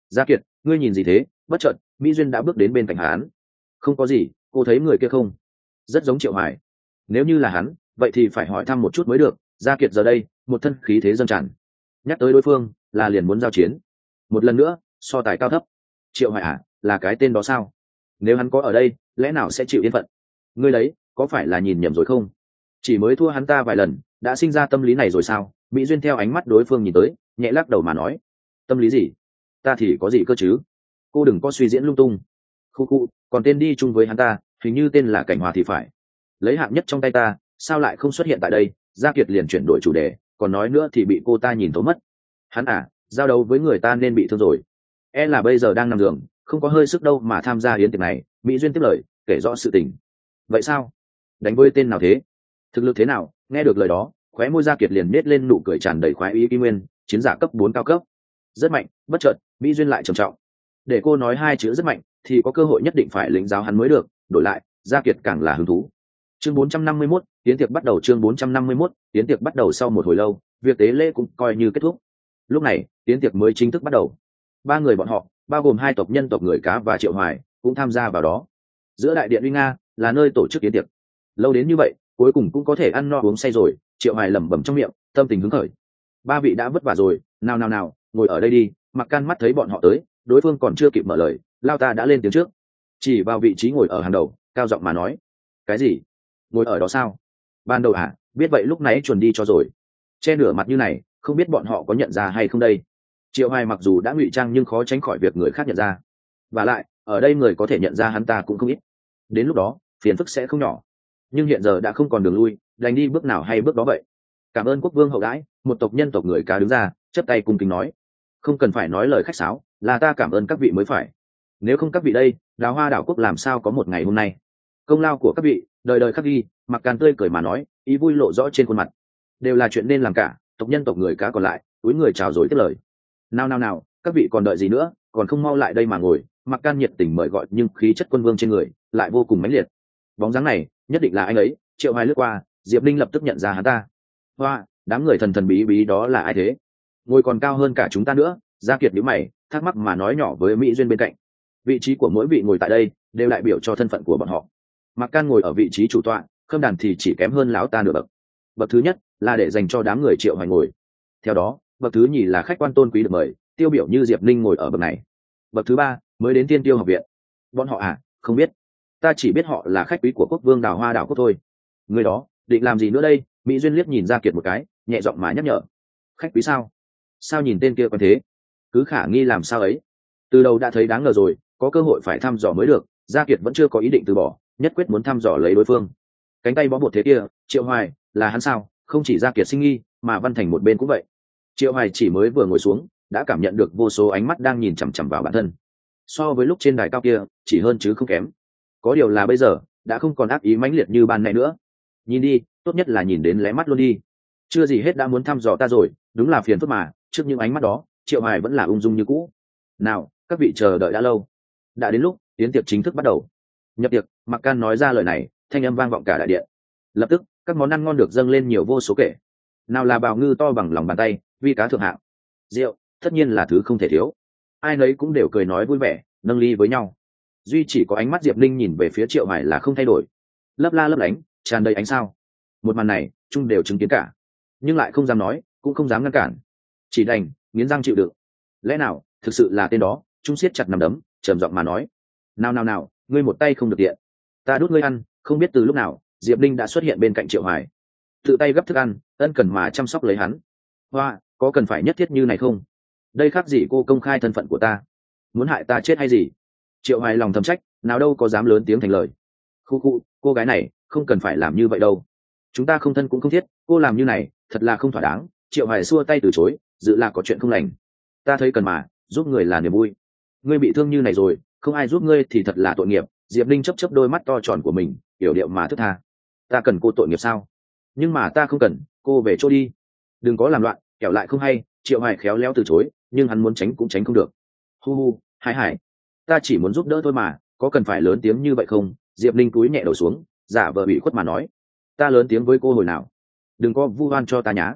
Gia kiệt ngươi nhìn gì thế, bất chợt, mỹ duyên đã bước đến bên cạnh hắn. Không có gì, cô thấy người kia không? Rất giống triệu hải. nếu như là hắn, vậy thì phải hỏi thăm một chút mới được, gia kiệt giờ đây, một thân khí thế dâng tràn. Nhắc tới đối phương, là liền muốn giao chiến. Một lần nữa, so tài cao thấp. Triệu hải à là cái tên đó sao? Nếu hắn có ở đây, lẽ nào sẽ chịu yên phận? Ngươi đấy, có phải là nhìn nhầm rồi không? Chỉ mới thua hắn ta vài lần, đã sinh ra tâm lý này rồi sao? Mỹ duyên theo ánh mắt đối phương nhìn tới, nhẹ lắc đầu mà nói. Tâm lý gì? Ta thì có gì cơ chứ? Cô đừng có suy diễn lung tung. Khu khu, còn tên đi chung với hắn ta, hình như tên là cảnh hòa thì phải. Lấy hạng nhất trong tay ta, sao lại không xuất hiện tại đây? Gia kiệt liền chuyển đổi chủ đề, còn nói nữa thì bị cô ta nhìn thấu mất. Hắn à giao đấu với người ta nên bị thương rồi. E là bây giờ đang nằm giường, không có hơi sức đâu mà tham gia hiến tiệc này, mỹ duyên tiếp lời, kể rõ sự tình. Vậy sao? Đánh với tên nào thế? Thực lực thế nào? Nghe được lời đó, khóe môi gia kiệt liền nết lên nụ cười tràn đầy khoái ý kim nguyên, chiến giả cấp bốn cao cấp rất mạnh bất chợt mỹ duyên lại trầm trọng. Để cô nói hai chữ rất mạnh thì có cơ hội nhất định phải lĩnh giáo hắn mới được đổi lại gia kiệt càng là hứng thú. Chương 451, tiến tiệc bắt đầu chương 451, tiến tiệc bắt đầu sau một hồi lâu việc tế lễ cũng coi như kết thúc. Lúc này tiến tiệc mới chính thức bắt đầu. Ba người bọn họ bao gồm hai tộc nhân tộc người cá và triệu hoài cũng tham gia vào đó. Giữa đại điện uy nga là nơi tổ chức tiến tiệc. Lâu đến như vậy cuối cùng cũng có thể ăn no uống say rồi triệu hoài lẩm bẩm trong miệng tâm tình hứng khởi. Ba vị đã vất vả rồi nào nào nào ngồi ở đây đi, mặc can mắt thấy bọn họ tới, đối phương còn chưa kịp mở lời, lao ta đã lên tiếng trước. Chỉ vào vị trí ngồi ở hàng đầu, cao giọng mà nói, cái gì? Ngồi ở đó sao? Ban đầu à biết vậy lúc nãy chuẩn đi cho rồi. Che nửa mặt như này, không biết bọn họ có nhận ra hay không đây. Triệu hoài mặc dù đã ngụy trang nhưng khó tránh khỏi việc người khác nhận ra. Và lại, ở đây người có thể nhận ra hắn ta cũng không ít. Đến lúc đó, phiền phức sẽ không nhỏ. Nhưng hiện giờ đã không còn đường lui, đành đi bước nào hay bước đó vậy. Cảm ơn quốc vương hậu đãi. Một tộc nhân tộc người cá đứng ra chấp tay cung kính nói không cần phải nói lời khách sáo, là ta cảm ơn các vị mới phải. Nếu không các vị đây, đào hoa đảo quốc làm sao có một ngày hôm nay? Công lao của các vị, đời đời khắc ghi, mặc càn tươi cười mà nói, ý vui lộ rõ trên khuôn mặt. Đều là chuyện nên làm cả, tộc nhân tộc người cá còn lại, túi người chào rồi tiếp lời. Nào nào nào, các vị còn đợi gì nữa, còn không mau lại đây mà ngồi, mặc can nhiệt tình mời gọi nhưng khí chất quân vương trên người, lại vô cùng mãnh liệt. Bóng dáng này, nhất định là anh ấy, triệu hai lướt qua, diệp linh lập tức nhận ra hắn ta. Hoa, đám người thần thần bí bí đó là ai thế? Ngồi còn cao hơn cả chúng ta nữa, gia kiệt nhữ mày, thắc mắc mà nói nhỏ với mỹ duyên bên cạnh. Vị trí của mỗi vị ngồi tại đây đều đại biểu cho thân phận của bọn họ. Mặc can ngồi ở vị trí chủ tọa, khâm đàn thì chỉ kém hơn lão ta nửa bậc. Bậc thứ nhất là để dành cho đám người triệu hoài ngồi. Theo đó, bậc thứ nhì là khách quan tôn quý được mời, tiêu biểu như diệp ninh ngồi ở bậc này. Bậc thứ ba mới đến tiên tiêu học viện. Bọn họ à không biết. Ta chỉ biết họ là khách quý của quốc vương đào hoa đảo quốc thôi. Người đó định làm gì nữa đây? Mỹ duyên liếc nhìn ra kiệt một cái, nhẹ giọng mà nhắc nhở. Khách quý sao? Sao nhìn tên kia còn thế? Cứ khả nghi làm sao ấy? Từ đầu đã thấy đáng ngờ rồi, có cơ hội phải thăm dò mới được, gia kiệt vẫn chưa có ý định từ bỏ, nhất quyết muốn thăm dò lấy đối phương. Cánh tay bó bột thế kia, triệu hoài, là hắn sao? Không chỉ gia kiệt sinh nghi, mà văn thành một bên cũng vậy. Triệu hoài chỉ mới vừa ngồi xuống, đã cảm nhận được vô số ánh mắt đang nhìn chằm chằm vào bản thân. So với lúc trên đài cao kia, chỉ hơn chứ không kém. Có điều là bây giờ, đã không còn ác ý mãnh liệt như ban này nữa. Nhìn đi, tốt nhất là nhìn đến lé mắt luôn đi chưa gì hết đã muốn thăm dò ta rồi, đúng là phiền phức mà, trước những ánh mắt đó, triệu hoài vẫn là ung dung như cũ. Nào, các vị chờ đợi đã lâu. Đã đến lúc, tiến tiệc chính thức bắt đầu. Nhập tiệc mặc can nói ra lời này, thanh âm vang vọng cả đại điện. Lập tức, các món ăn ngon được dâng lên nhiều vô số kể. Nào là bào ngư to bằng lòng bàn tay, vi cá thượng hạng. Rượu, tất nhiên là thứ không thể thiếu. Ai nấy cũng đều cười nói vui vẻ, nâng ly với nhau. Duy chỉ có ánh mắt diệp linh nhìn về phía triệu hải là không thay đổi. Lấp la lấp lánh, tràn đầy ánh sao. Một màn này, chung đều chứng kiến cả nhưng lại không dám nói, cũng không dám ngăn cản. Chỉ đành, nghiến răng chịu đựng. Lẽ nào, thực sự là tên đó, trung siết chặt nằm đấm, trầm giọng mà nói. Nào nào nào, ngươi một tay không được điện. ta đút ngươi ăn, không biết từ lúc nào, diệp linh đã xuất hiện bên cạnh triệu hoài. Tự tay gấp thức ăn, ân cần mà chăm sóc lấy hắn. Hoa, có cần phải nhất thiết như này không? Đây khác gì cô công khai thân phận của ta? Muốn hại ta chết hay gì? Triệu hoài lòng thầm trách, nào đâu có dám lớn tiếng thành lời. Khu khu, cô gái này, không cần phải làm như vậy đâu chúng ta không thân cũng không thiết, cô làm như này, thật là không thỏa đáng. Triệu hoài xua tay từ chối, dự là có chuyện không lành. Ta thấy cần mà, giúp người là niềm vui. Ngươi bị thương như này rồi, không ai giúp ngươi thì thật là tội nghiệp. Diệp linh chấp chấp đôi mắt to tròn của mình, hiểu điệu mà thức tha. Ta cần cô tội nghiệp sao? Nhưng mà ta không cần, cô về chỗ đi. Đừng có làm loạn, kẻo lại không hay. Triệu hoài khéo léo từ chối, nhưng hắn muốn tránh cũng tránh không được. Hu hu hải hải ta chỉ muốn giúp đỡ thôi mà, có cần phải lớn tiếng như vậy không? Diệp linh cúi nhẹ đầu xuống, giả vờ bị khuất mà nói ta lớn tiếng với cô hồi nào? Đừng có vu oan cho ta nhá.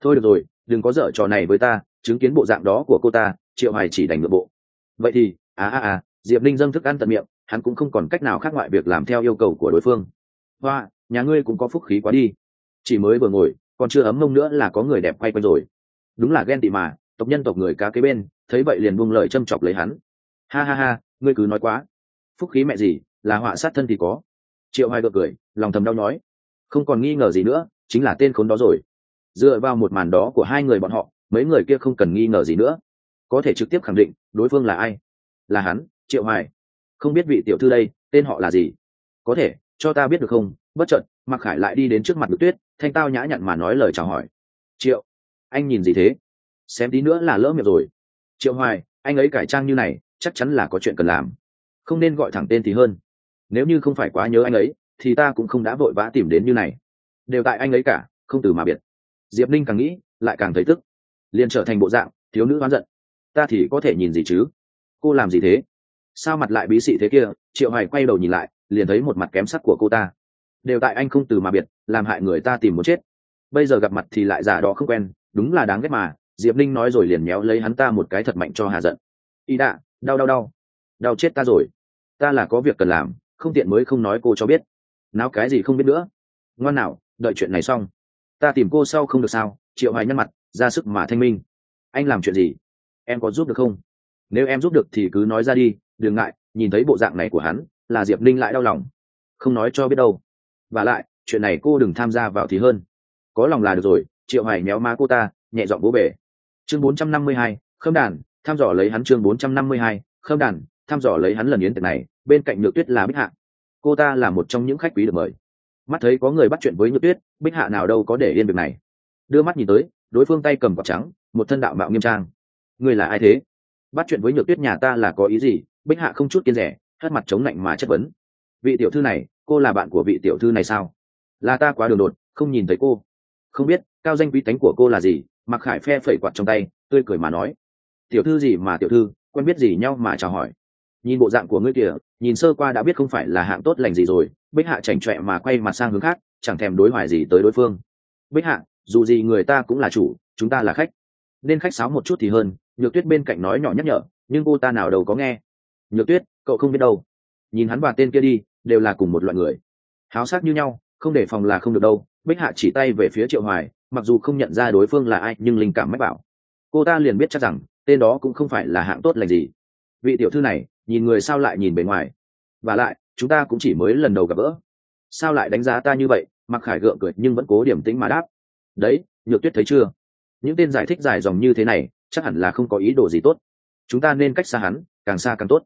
Thôi được rồi, đừng có dở trò này với ta, chứng kiến bộ dạng đó của cô ta, triệu hoài chỉ đành ngựa bộ. Vậy thì à à à diệp linh dâng thức ăn tận miệng, hắn cũng không còn cách nào khác ngoại việc làm theo yêu cầu của đối phương. Hoa, nhà ngươi cũng có phúc khí quá đi. Chỉ mới vừa ngồi, còn chưa ấm mông nữa là có người đẹp quay quanh rồi. Đúng là ghen tị mà, tộc nhân tộc người cá kế bên, thấy vậy liền buông lời châm chọc lấy hắn. Ha ha ha, ngươi cứ nói quá. Phúc khí mẹ gì, là họa sát thân thì có. Triệu hoài gật cười, lòng thầm đau nói không còn nghi ngờ gì nữa, chính là tên khốn đó rồi. Dựa vào một màn đó của hai người bọn họ, mấy người kia không cần nghi ngờ gì nữa. Có thể trực tiếp khẳng định, đối phương là ai? Là hắn, triệu hoài. Không biết vị tiểu thư đây, tên họ là gì? Có thể, cho ta biết được không? Bất chợt mặc khải lại đi đến trước mặt ngực tuyết, thanh tao nhã nhặn mà nói lời chào hỏi. Triệu, anh nhìn gì thế? Xem tí nữa là lỡ miệng rồi. Triệu hoài, anh ấy cải trang như này, chắc chắn là có chuyện cần làm. Không nên gọi thẳng tên thì hơn. Nếu như không phải quá nhớ anh ấy thì ta cũng không đã vội vã tìm đến như này. Đều tại anh ấy cả, không từ mà biệt. Diệp ninh càng nghĩ, lại càng thấy tức. Liền trở thành bộ dạng, thiếu nữ oán giận. Ta thì có thể nhìn gì chứ? Cô làm gì thế? Sao mặt lại bí xị thế kia? Triệu hoài quay đầu nhìn lại, liền thấy một mặt kém sắc của cô ta. Đều tại anh không từ mà biệt, làm hại người ta tìm muốn chết. Bây giờ gặp mặt thì lại giả đỏ không quen, đúng là đáng ghét mà. Diệp Ninh nói rồi liền méo lấy hắn ta một cái thật mạnh cho hà giận. Y đạ, đau đau đau. Đau chết ta rồi. Ta là có việc cần làm, không tiện mới không nói cô cho biết nào cái gì không biết nữa. Ngoan nào đợi chuyện này xong. Ta tìm cô sau không được sao? Triệu hoài nhăn mặt ra sức mà thanh minh. Anh làm chuyện gì? Em có giúp được không? Nếu em giúp được thì cứ nói ra đi đừng ngại nhìn thấy bộ dạng này của hắn là diệp linh lại đau lòng. Không nói cho biết đâu. Và lại chuyện này cô đừng tham gia vào thì hơn. Có lòng là được rồi triệu hoài méo má cô ta nhẹ giọng bố bể chương 452, khâm đàn thăm dò lấy hắn chương 452, khâm đàn thăm dò lấy hắn lần yến tiệc này bên cạnh nhược tuyết là bích hạ cô ta là một trong những khách quý được mời. Mắt thấy có người bắt chuyện với nhược tuyết, bích hạ nào đâu có để yên việc này. Đưa mắt nhìn tới, đối phương tay cầm quạt trắng, một thân đạo mạo nghiêm trang. Người là ai thế? Bắt chuyện với nhược tuyết nhà ta là có ý gì? Bích hạ không chút kiên rẻ, hất mặt chống lạnh mà chất vấn. Vị tiểu thư này, cô là bạn của vị tiểu thư này sao? Là ta quá đường đột, không nhìn thấy cô. Không biết, cao danh quý tánh của cô là gì? Mặc khải phe phẩy quạt trong tay, tươi cười mà nói. Tiểu thư gì mà tiểu thư, quen biết gì nhau mà chào hỏi? Nhìn bộ dạng của ngươi kìa, nhìn sơ qua đã biết không phải là hạng tốt lành gì rồi. Bích hạ chảnh chọe mà quay mặt sang hướng khác, chẳng thèm đối hoài gì tới đối phương. Bích hạ, dù gì người ta cũng là chủ, chúng ta là khách. Nên khách sáo một chút thì hơn, nhược tuyết bên cạnh nói nhỏ nhắc nhở, nhưng cô ta nào đâu có nghe. Nhược tuyết, cậu không biết đâu. Nhìn hắn và tên kia đi, đều là cùng một loại người. Háo sắc như nhau, không để phòng là không được đâu. Bích hạ chỉ tay về phía triệu hoài, mặc dù không nhận ra đối phương là ai, nhưng linh cảm mách bảo. Cô ta liền biết chắc rằng, tên đó cũng không phải là hạng tốt lành gì. Vị tiểu thư này nhìn người sao lại nhìn bề ngoài? Và lại, chúng ta cũng chỉ mới lần đầu gặp gỡ. Sao lại đánh giá ta như vậy? Mặc khải gượng cười nhưng vẫn cố điểm tĩnh mà đáp. Đấy, nhược tuyết thấy chưa? Những tên giải thích dài dòng như thế này, chắc hẳn là không có ý đồ gì tốt. Chúng ta nên cách xa hắn, càng xa càng tốt.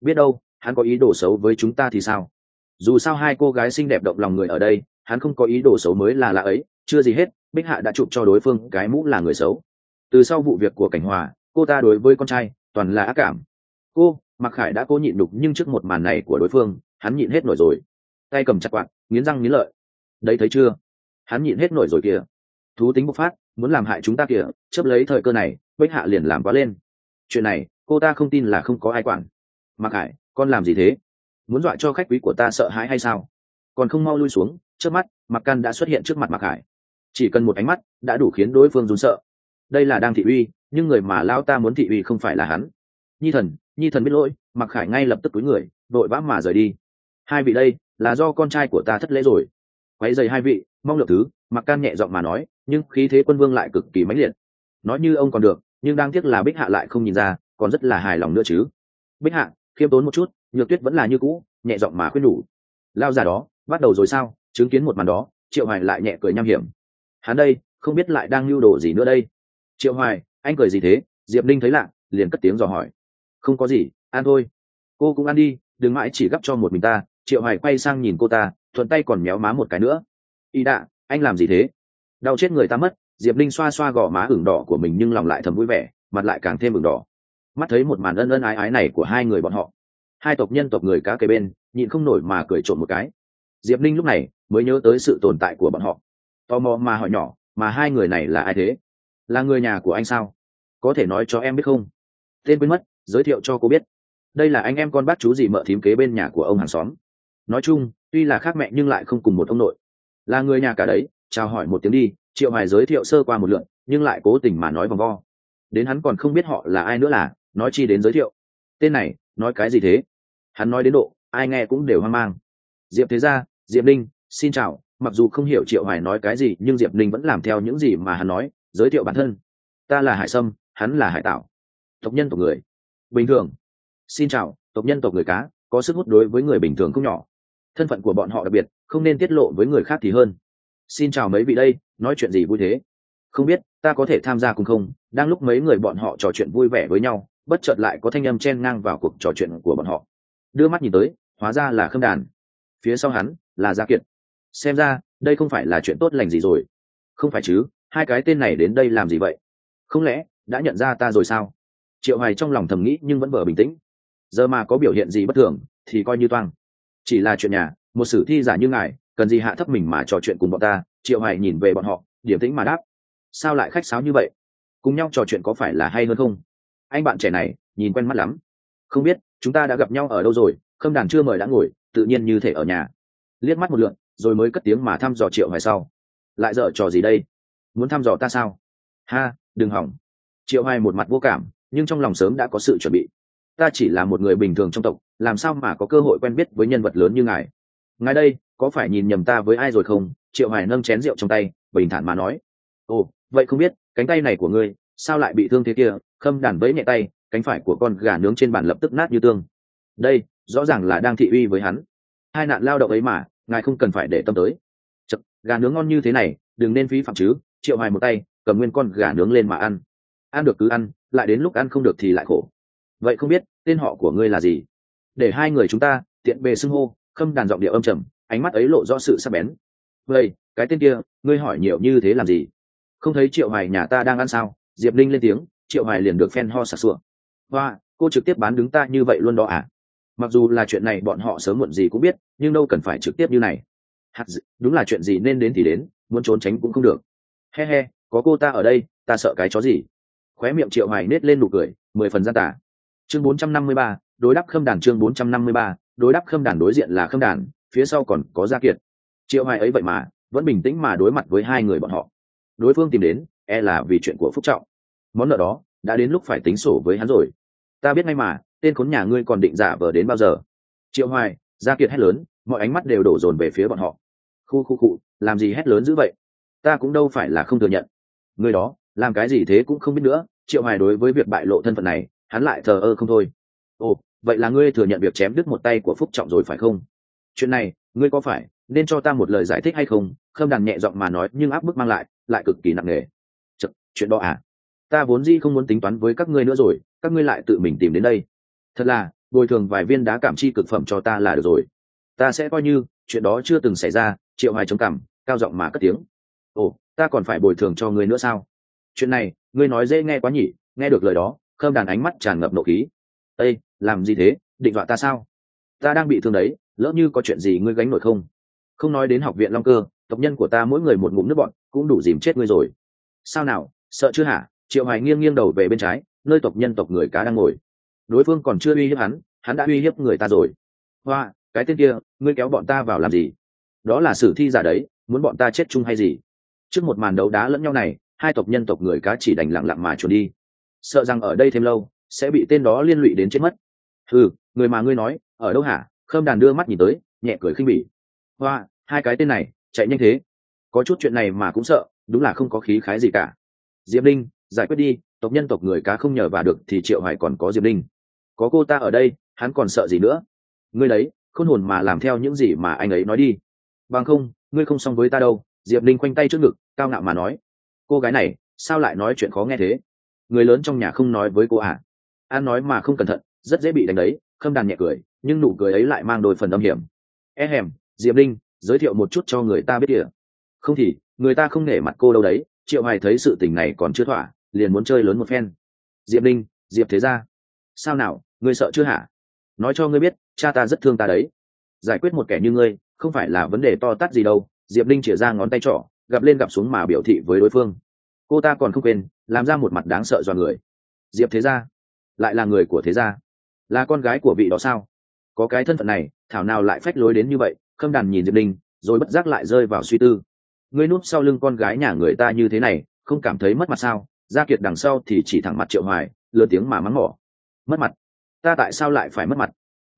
Biết đâu, hắn có ý đồ xấu với chúng ta thì sao? Dù sao hai cô gái xinh đẹp động lòng người ở đây, hắn không có ý đồ xấu mới là lạ ấy. Chưa gì hết, bích hạ đã chụp cho đối phương cái mũ là người xấu. Từ sau vụ việc của cảnh hòa, cô ta đối với con trai, toàn là ác cảm. Cô mặc khải đã cố nhịn đục nhưng trước một màn này của đối phương, hắn nhịn hết nổi rồi. Tay cầm chặt quạt, nghiến răng nghiến lợi. Đấy, thấy chưa? Hắn nhịn hết nổi rồi kìa. Thú tính bộc phát, muốn làm hại chúng ta kìa, chấp lấy thời cơ này, bách hạ liền làm quá lên. Chuyện này, cô ta không tin là không có ai quản. Mặc hải con làm gì thế? Muốn dọa cho khách quý của ta sợ hãi hay sao? Còn không mau lui xuống, trước mắt mặc căn đã xuất hiện trước mặt mặc hải chỉ cần một ánh mắt, đã đủ khiến đối phương run sợ. Đây là đang thị uy, nhưng người mà lao ta muốn thị uy không phải là hắn nhi thần nhi thần biết lỗi mặc khải ngay lập tức túi người, vội vã mà rời đi. Hai vị đây, là do con trai của ta thất lễ rồi. Quay dày hai vị, mong lượng thứ mặc can nhẹ giọng mà nói, nhưng khí thế quân vương lại cực kỳ mãnh liệt. Nói như ông còn được, nhưng đang tiếc là bích hạ lại không nhìn ra, còn rất là hài lòng nữa chứ. Bích hạ, khiêm tốn một chút, nhược tuyết vẫn là như cũ, nhẹ giọng mà khuyên nhủ. Lao già đó, bắt đầu rồi sao, chứng kiến một màn đó, triệu hoài lại nhẹ cười nham hiểm. Hắn đây, không biết lại đang lưu đồ gì nữa đây. Triệu hoài, anh cười gì thế? Diệp ninh thấy lạ, liền cất tiếng dò hỏi không có gì, ăn thôi. Cô cũng ăn đi, đừng mãi chỉ gấp cho một mình ta, triệu Hải quay sang nhìn cô ta, thuận tay còn méo má một cái nữa. Y đạ, anh làm gì thế? Đau chết người ta mất. Diệp linh xoa xoa gò má ửng đỏ của mình nhưng lòng lại thầm vui vẻ, mặt lại càng thêm ửng đỏ. Mắt thấy một màn ân ân ái ái này của hai người bọn họ, hai tộc nhân tộc người cá kề bên, nhịn không nổi mà cười trộm một cái. Diệp linh lúc này mới nhớ tới sự tồn tại của bọn họ. Tò mò mà hỏi nhỏ, mà hai người này là ai thế? Là người nhà của anh sao? Có thể nói cho em biết không? Tên quên mất giới thiệu cho cô biết. Đây là anh em con bác chú gì mợ thím kế bên nhà của ông hàng xóm. Nói chung, tuy là khác mẹ nhưng lại không cùng một ông nội. Là người nhà cả đấy, chào hỏi một tiếng đi, triệu hoài giới thiệu sơ qua một lượn nhưng lại cố tình mà nói vòng vo. Đến hắn còn không biết họ là ai nữa là, nói chi đến giới thiệu. Tên này, nói cái gì thế? Hắn nói đến độ, ai nghe cũng đều hoang mang. Diệp thế gia, diệp linh xin chào, mặc dù không hiểu triệu hoài nói cái gì, nhưng diệp linh vẫn làm theo những gì mà hắn nói, giới thiệu bản thân. Ta là hải sâm, hắn là hải tạo tộc nhân tộc người bình thường. Xin chào, tộc nhân tộc người cá, có sức hút đối với người bình thường không nhỏ. Thân phận của bọn họ đặc biệt, không nên tiết lộ với người khác thì hơn. Xin chào mấy vị đây, nói chuyện gì vui thế? Không biết, ta có thể tham gia cùng không? Đang lúc mấy người bọn họ trò chuyện vui vẻ với nhau, bất chợt lại có thanh âm chen ngang vào cuộc trò chuyện của bọn họ. Đưa mắt nhìn tới, hóa ra là khâm đàn. Phía sau hắn, là gia kiệt. Xem ra, đây không phải là chuyện tốt lành gì rồi. Không phải chứ, hai cái tên này đến đây làm gì vậy? Không lẽ, đã nhận ra ta rồi sao? Triệu hoài trong lòng thầm nghĩ nhưng vẫn vờ bình tĩnh. Giờ mà có biểu hiện gì bất thường, thì coi như toang. Chỉ là chuyện nhà, một sử thi giả như ngài, cần gì hạ thấp mình mà trò chuyện cùng bọn ta, triệu hoài nhìn về bọn họ điểm tĩnh mà đáp. Sao lại khách sáo như vậy? Cùng nhau trò chuyện có phải là hay hơn không? Anh bạn trẻ này, nhìn quen mắt lắm. Không biết, chúng ta đã gặp nhau ở đâu rồi, khâm đàn chưa mời đã ngồi, tự nhiên như thể ở nhà. Liếc mắt một lượn, rồi mới cất tiếng mà thăm dò triệu hoài sau. Lại dở trò gì đây? Muốn thăm dò ta sao? Ha, đừng hỏng. Triệu hoài một mặt vô cảm nhưng trong lòng sớm đã có sự chuẩn bị. Ta chỉ là một người bình thường trong tộc làm sao mà có cơ hội quen biết với nhân vật lớn như ngài? Ngài đây có phải nhìn nhầm ta với ai rồi không? Triệu hoài nâng chén rượu trong tay bình thản mà nói. Ồ vậy không biết cánh tay này của ngươi sao lại bị thương thế kia? Khâm đàn vẫy nhẹ tay cánh phải của con gà nướng trên bàn lập tức nát như tương. Đây rõ ràng là đang thị uy với hắn. Hai nạn lao động ấy mà ngài không cần phải để tâm tới. Chật, gà nướng ngon như thế này đừng nên phí phạm chứ. Triệu hoài một tay cầm nguyên con gà nướng lên mà ăn. Ăn được cứ ăn lại đến lúc ăn không được thì lại khổ. Vậy không biết, tên họ của ngươi là gì? Để hai người chúng ta, tiện bề xưng hô, khâm đàn giọng điệu âm trầm, ánh mắt ấy lộ rõ sự sắc bén. Vậy, cái tên kia, ngươi hỏi nhiều như thế làm gì? Không thấy triệu hoài nhà ta đang ăn sao? Diệp linh lên tiếng, triệu hoài liền được phen ho sặc sụa. Hoa, cô trực tiếp bán đứng ta như vậy luôn đó à? Mặc dù là chuyện này bọn họ sớm muộn gì cũng biết, nhưng đâu cần phải trực tiếp như này. Hạt đúng là chuyện gì nên đến thì đến, muốn trốn tránh cũng không được. He he, có cô ta ở đây, ta sợ cái chó gì? Khóe miệng triệu hoài nết lên nụ cười, mười phần gian tả chương bốn trăm năm mươi ba, đối đáp khâm đàn chương bốn trăm năm mươi ba, đối đáp khâm đàn đối diện là khâm đàn, phía sau còn có gia kiệt. Triệu hoài ấy vậy mà, vẫn bình tĩnh mà đối mặt với hai người bọn họ. Đối phương tìm đến e là vì chuyện của phúc trọng. Món nợ đó, đã đến lúc phải tính sổ với hắn rồi. Ta biết ngay mà, tên khốn nhà ngươi còn định giả vờ đến bao giờ? Triệu hoài, gia kiệt hét lớn, mọi ánh mắt đều đổ dồn về phía bọn họ. Khu khu khu, làm gì hét lớn dữ vậy? Ta cũng đâu phải là không thừa nhận. Người đó, làm cái gì thế cũng không biết nữa triệu hoài đối với việc bại lộ thân phận này hắn lại thờ ơ không thôi. Ồ vậy là ngươi thừa nhận việc chém đứt một tay của phúc trọng rồi phải không? Chuyện này ngươi có phải nên cho ta một lời giải thích hay không? Khâm đàn nhẹ giọng mà nói nhưng áp bức mang lại lại cực kỳ nặng nề. Chật, chuyện đó à? Ta vốn dĩ không muốn tính toán với các ngươi nữa rồi các ngươi lại tự mình tìm đến đây. Thật là bồi thường vài viên đá cảm chi cực phẩm cho ta là được rồi. Ta sẽ coi như chuyện đó chưa từng xảy ra triệu hoài chống cảm cao giọng mà cất tiếng. Ồ ta còn phải bồi thường cho ngươi nữa sao? Chuyện này ngươi nói dễ nghe quá nhỉ, nghe được lời đó khâm đàn ánh mắt tràn ngập nộ khí. Ây làm gì thế, định dọa ta sao? Ta đang bị thương đấy, lỡ như có chuyện gì ngươi gánh nổi không? Không nói đến học viện long cơ, tộc nhân của ta mỗi người một ngụm nước bọn, cũng đủ dìm chết ngươi rồi. Sao nào, sợ chưa hả? Triệu hoài nghiêng nghiêng đầu về bên trái, nơi tộc nhân tộc người cá đang ngồi. Đối phương còn chưa uy hiếp hắn hắn đã uy hiếp người ta rồi. Hoa, cái tên kia, ngươi kéo bọn ta vào làm gì? Đó là sử thi giả đấy, muốn bọn ta chết chung hay gì? Trước một màn đấu đá lẫn nhau này hai tộc nhân tộc người cá chỉ đành lặng lặng mà trốn đi. Sợ rằng ở đây thêm lâu, sẽ bị tên đó liên lụy đến chết mất. Ừ người mà ngươi nói, ở đâu hả? Khâm đàn đưa mắt nhìn tới, nhẹ cười khinh bỉ. Hoa, hai cái tên này, chạy nhanh thế. Có chút chuyện này mà cũng sợ, đúng là không có khí khái gì cả. Diệp linh, giải quyết đi, tộc nhân tộc người cá không nhờ vào được thì triệu hoài còn có diệp linh. Có cô ta ở đây, hắn còn sợ gì nữa? Ngươi đấy, khôn hồn mà làm theo những gì mà anh ấy nói đi. Bằng không, ngươi không xong với ta đâu. Diệp linh khoanh tay trước ngực, cao ngạo mà nói cô gái này, sao lại nói chuyện khó nghe thế? Người lớn trong nhà không nói với cô à? An nói mà không cẩn thận, rất dễ bị đánh đấy, khâm đàn nhẹ cười, nhưng nụ cười ấy lại mang đôi phần âm hiểm. E hèm, diệp linh, giới thiệu một chút cho người ta biết kìa. Không thì, người ta không nể mặt cô đâu đấy, triệu hoài thấy sự tình này còn chưa thỏa, liền muốn chơi lớn một phen. Diệp linh, diệp thế ra sao nào, ngươi sợ chưa hả? Nói cho ngươi biết, cha ta rất thương ta đấy. Giải quyết một kẻ như ngươi, không phải là vấn đề to tát gì đâu. Diệp linh chĩa ra ngón tay trỏ gặp lên gặp xuống mà biểu thị với đối phương. Cô ta còn không quên, làm ra một mặt đáng sợ do người. Diệp thế gia, lại là người của thế gia. Là con gái của vị đó sao? Có cái thân phận này, thảo nào lại phách lối đến như vậy? Khâm đàn nhìn diệp linh rồi bất giác lại rơi vào suy tư. Ngươi núp sau lưng con gái nhà người ta như thế này, không cảm thấy mất mặt sao? Gia kiệt đằng sau thì chỉ thẳng mặt triệu hoài lừa tiếng mà mắng mỏ. Mất mặt? Ta tại sao lại phải mất mặt?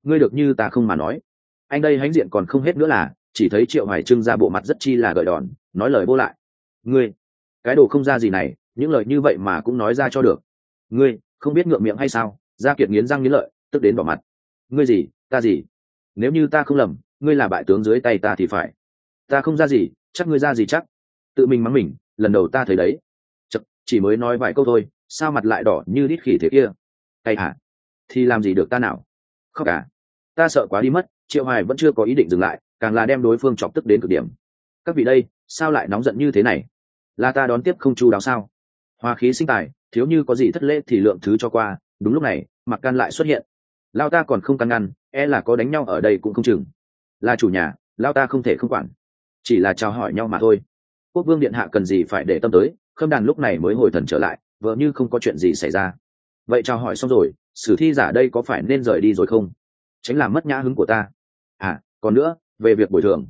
Ngươi được như ta không mà nói. Anh đây hãnh diện còn không hết nữa là chỉ thấy triệu hoài trưng ra bộ mặt rất chi là gợi đòn nói lời vô lại. Ngươi cái đồ không ra gì này những lời như vậy mà cũng nói ra cho được. Ngươi không biết ngượng miệng hay sao? Gia kiệt nghiến răng nghiến lợi tức đến bỏ mặt. Ngươi gì ta gì? Nếu như ta không lầm ngươi là bại tướng dưới tay ta thì phải. Ta không ra gì chắc ngươi ra gì chắc? Tự mình mắng mình lần đầu ta thấy đấy. Chật, chỉ mới nói vài câu thôi sao mặt lại đỏ như đít khỉ thế kia? Hay hả? Thì làm gì được ta nào? Khóc à? Ta sợ quá đi mất triệu hoài vẫn chưa có ý định dừng lại càng là đem đối phương chọc tức đến cực điểm. Các vị đây, sao lại nóng giận như thế này? Là ta đón tiếp không chu đáo sao? Hoa khí sinh tài, thiếu như có gì thất lễ thì lượng thứ cho qua, đúng lúc này mặc can lại xuất hiện. Lao ta còn không căn ngăn e là có đánh nhau ở đây cũng không chừng. Là chủ nhà, lao ta không thể không quản. Chỉ là chào hỏi nhau mà thôi. Quốc vương điện hạ cần gì phải để tâm tới, khâm đàn lúc này mới hồi thần trở lại, vợ như không có chuyện gì xảy ra. Vậy chào hỏi xong rồi, sử thi giả đây có phải nên rời đi rồi không? Tránh làm mất nhã hứng của ta. À còn nữa về việc bồi thường.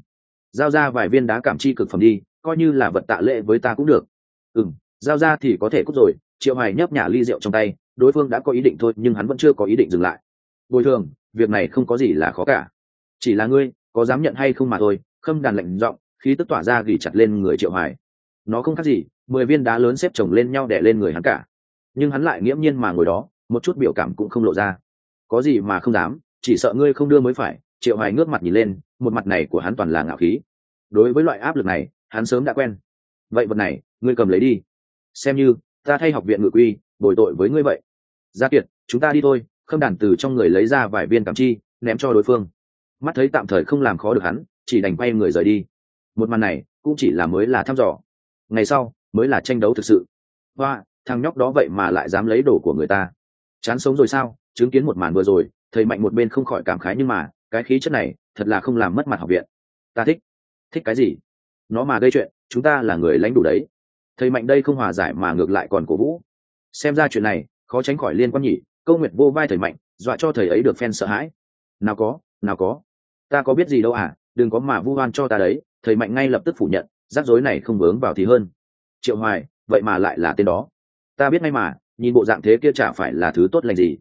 Giao ra vài viên đá cảm chi cực phẩm đi, coi như là vật tạ lệ với ta cũng được. Ừ m giao ra thì có thể cút rồi, triệu hoài nhấp nhả ly rượu trong tay, đối phương đã có ý định thôi, nhưng hắn vẫn chưa có ý định dừng lại. Bồi thường, việc này không có gì là khó cả. Chỉ là ngươi, có dám nhận hay không mà thôi, khâm đàn lệnh giọng, khí tức tỏa ra gỉ chặt lên người triệu hoài. Nó không khác gì, mười viên đá lớn xếp chồng lên nhau đè lên người hắn cả. Nhưng hắn lại nghiễm nhiên mà ngồi đó, một chút biểu cảm cũng không lộ ra. Có gì mà không dám, chỉ sợ ngươi không đưa mới phải triệu hoài ngước mặt nhìn lên, một mặt này của hắn toàn là ngạo khí. Đối với loại áp lực này, hắn sớm đã quen. Vậy vật này, ngươi cầm lấy đi. Xem như, ta thay học viện ngự quy, bồi tội với ngươi vậy. Gia kiệt, chúng ta đi thôi, khâm đàn từ trong người lấy ra vài viên cảm chi, ném cho đối phương. Mắt thấy tạm thời không làm khó được hắn, chỉ đành quay người rời đi. Một màn này, cũng chỉ là mới là thăm dò. Ngày sau, mới là tranh đấu thực sự. Hoa, thằng nhóc đó vậy mà lại dám lấy đồ của người ta. Chán sống rồi sao? Chứng kiến một màn vừa rồi, thầy mạnh một bên không khỏi cảm khái nhưng mà cái khí chất này thật là không làm mất mặt học viện. Ta thích. Thích cái gì? Nó mà gây chuyện, chúng ta là người lãnh đủ đấy. Thầy mạnh đây không hòa giải mà ngược lại còn cổ vũ. Xem ra chuyện này, khó tránh khỏi liên quan nhỉ. Câu nguyệt vô vai thầy mạnh, dọa cho thầy ấy được phen sợ hãi. Nào có nào có. Ta có biết gì đâu à đừng có mà vu oan cho ta đấy. Thầy mạnh ngay lập tức phủ nhận, rắc rối này không vướng vào thì hơn. Triệu hoài, vậy mà lại là tên đó. Ta biết ngay mà, nhìn bộ dạng thế kia chả phải là thứ tốt lành gì.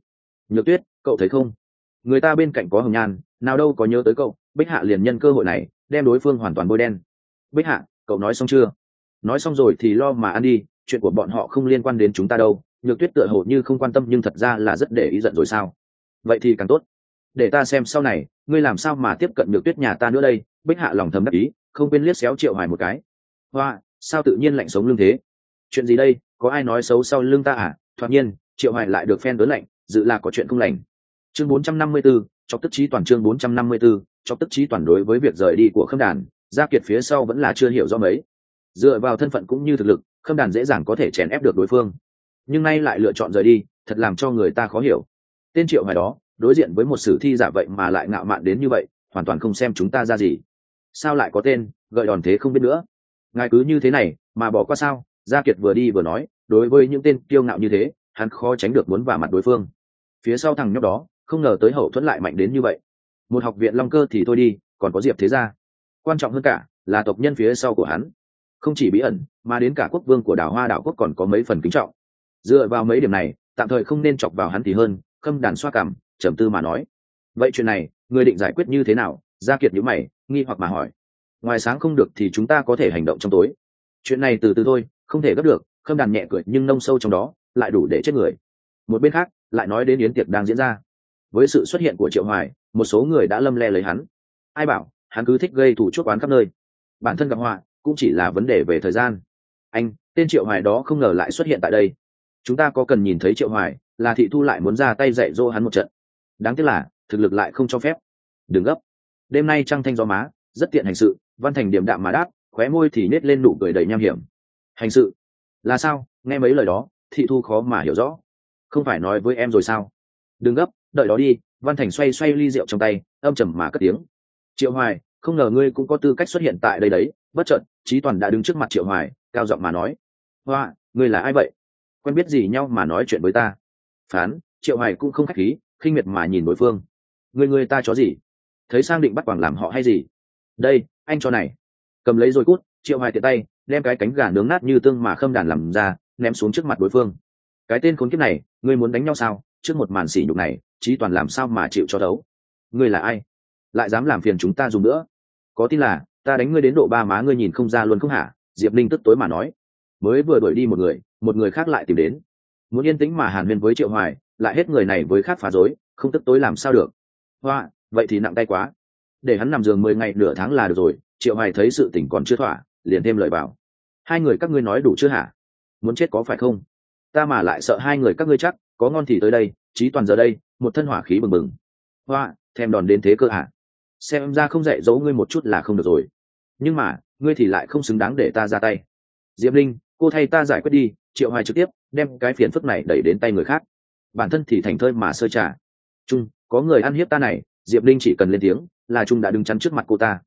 Nhược tuyết, cậu thấy không? Người ta bên cạnh có hồng nhan nào đâu có nhớ tới cậu bích hạ liền nhân cơ hội này đem đối phương hoàn toàn bôi đen. Bích hạ cậu nói xong chưa? Nói xong rồi thì lo mà ăn đi chuyện của bọn họ không liên quan đến chúng ta đâu nhược tuyết tựa hồ như không quan tâm nhưng thật ra là rất để ý giận rồi sao? Vậy thì càng tốt. Để ta xem sau này ngươi làm sao mà tiếp cận nhược tuyết nhà ta nữa đây? Bích hạ lòng thầm đắc ý không quên liếc xéo triệu hoài một cái. Hoa sao tự nhiên lạnh sống lưng thế? Chuyện gì đây? Có ai nói xấu sau lưng ta à? Thoạt nhiên triệu hoài lại được phen đớn lạnh dự là có chuyện không lành. Chương 454, cho tức trí toàn chương 454, cho tức trí toàn đối với việc rời đi của khâm đàn gia kiệt phía sau vẫn là chưa hiểu do mấy. Dựa vào thân phận cũng như thực lực khâm đàn dễ dàng có thể chèn ép được đối phương. Nhưng nay lại lựa chọn rời đi thật làm cho người ta khó hiểu. Tên triệu hoài đó đối diện với một sử thi giả vậy mà lại ngạo mạn đến như vậy hoàn toàn không xem chúng ta ra gì. Sao lại có tên gợi đòn thế không biết nữa. Ngài cứ như thế này mà bỏ qua sao? Gia kiệt vừa đi vừa nói đối với những tên kiêu ngạo như thế hắn khó tránh được muốn vào mặt đối phương. Phía sau thằng nhóc đó không ngờ tới hậu thuẫn lại mạnh đến như vậy. Một học viện long cơ thì thôi đi, còn có diệp thế gia. Quan trọng hơn cả, là tộc nhân phía sau của hắn. Không chỉ bí ẩn, mà đến cả quốc vương của đảo hoa đảo quốc còn có mấy phần kính trọng. Dựa vào mấy điểm này, tạm thời không nên chọc vào hắn thì hơn, khâm đàn xoa cảm, trầm tư mà nói. Vậy chuyện này, người định giải quyết như thế nào? Gia kiệt nhữ mày, nghi hoặc mà hỏi. Ngoài sáng không được thì chúng ta có thể hành động trong tối. Chuyện này từ từ thôi, không thể gấp được, khâm đàn nhẹ cười nhưng nông sâu trong đó, lại đủ để chết người. Một bên khác, lại nói đến yến tiệc đang diễn ra với sự xuất hiện của triệu hoài, một số người đã lâm le lấy hắn. Ai bảo, hắn cứ thích gây thủ chuốc oán khắp nơi. Bản thân gặp họa, cũng chỉ là vấn đề về thời gian. Anh, tên triệu hoài đó không ngờ lại xuất hiện tại đây. Chúng ta có cần nhìn thấy triệu hoài, là thị thu lại muốn ra tay dạy dỗ hắn một trận. Đáng tiếc là, thực lực lại không cho phép. Đừng gấp. Đêm nay trăng thanh gió má, rất tiện hành sự, văn thành điểm đạm mà đáp, khóe môi thì nết lên nụ cười đầy nham hiểm. Hành sự? Là sao? Nghe mấy lời đó, thị thu khó mà hiểu rõ. Không phải nói với em rồi sao? Đừng gấp đợi đó đi, văn thành xoay xoay ly rượu trong tay, âm trầm mà cất tiếng. Triệu hoài, không ngờ ngươi cũng có tư cách xuất hiện tại đây đấy, bất chợt trí toàn đã đứng trước mặt triệu hoài, cao giọng mà nói. Hoa, ngươi là ai vậy? Quen biết gì nhau mà nói chuyện với ta? Phán, triệu hoài cũng không khách khí, khinh miệt mà nhìn đối phương. Người người ta chó gì? Thấy sang định bắt quảng làm họ hay gì? Đây, anh cho này. Cầm lấy rồi cút, triệu hoài tiện tay, đem cái cánh gà nướng nát như tương mà khâm đàn làm ra, ném xuống trước mặt đối phương. Cái tên khốn kiếp này, ngươi muốn đánh nhau sao? Trước một màn sỉ nhục này trí toàn làm sao mà chịu cho đấu? Ngươi là ai? Lại dám làm phiền chúng ta dùng nữa. Có tin là, ta đánh ngươi đến độ ba má ngươi nhìn không ra luôn không hả? Diệp linh tức tối mà nói. Mới vừa đuổi đi một người một người khác lại tìm đến. Muốn yên tĩnh mà hàn huyên với triệu hoài, lại hết người này với khác phá rối, không tức tối làm sao được. Hoa, vậy thì nặng tay quá. Để hắn nằm giường mười ngày nửa tháng là được rồi, triệu hoài thấy sự tỉnh còn chưa thỏa, liền thêm lời bảo. Hai người các ngươi nói đủ chưa hả? Muốn chết có phải không? Ta mà lại sợ hai người các ngươi chắc, có ngon thì tới đây trí toàn giờ đây một thân hỏa khí bừng bừng. Hoa thèm đòn đến thế cơ à? xem ra không dạy dỗ ngươi một chút là không được rồi. Nhưng mà ngươi thì lại không xứng đáng để ta ra tay. Diệp linh cô thay ta giải quyết đi triệu hoài trực tiếp đem cái phiền phức này đẩy đến tay người khác. Bản thân thì thành thơi mà sơ trả trung có người ăn hiếp ta này diệp linh chỉ cần lên tiếng là trung đã đứng chắn trước mặt cô ta.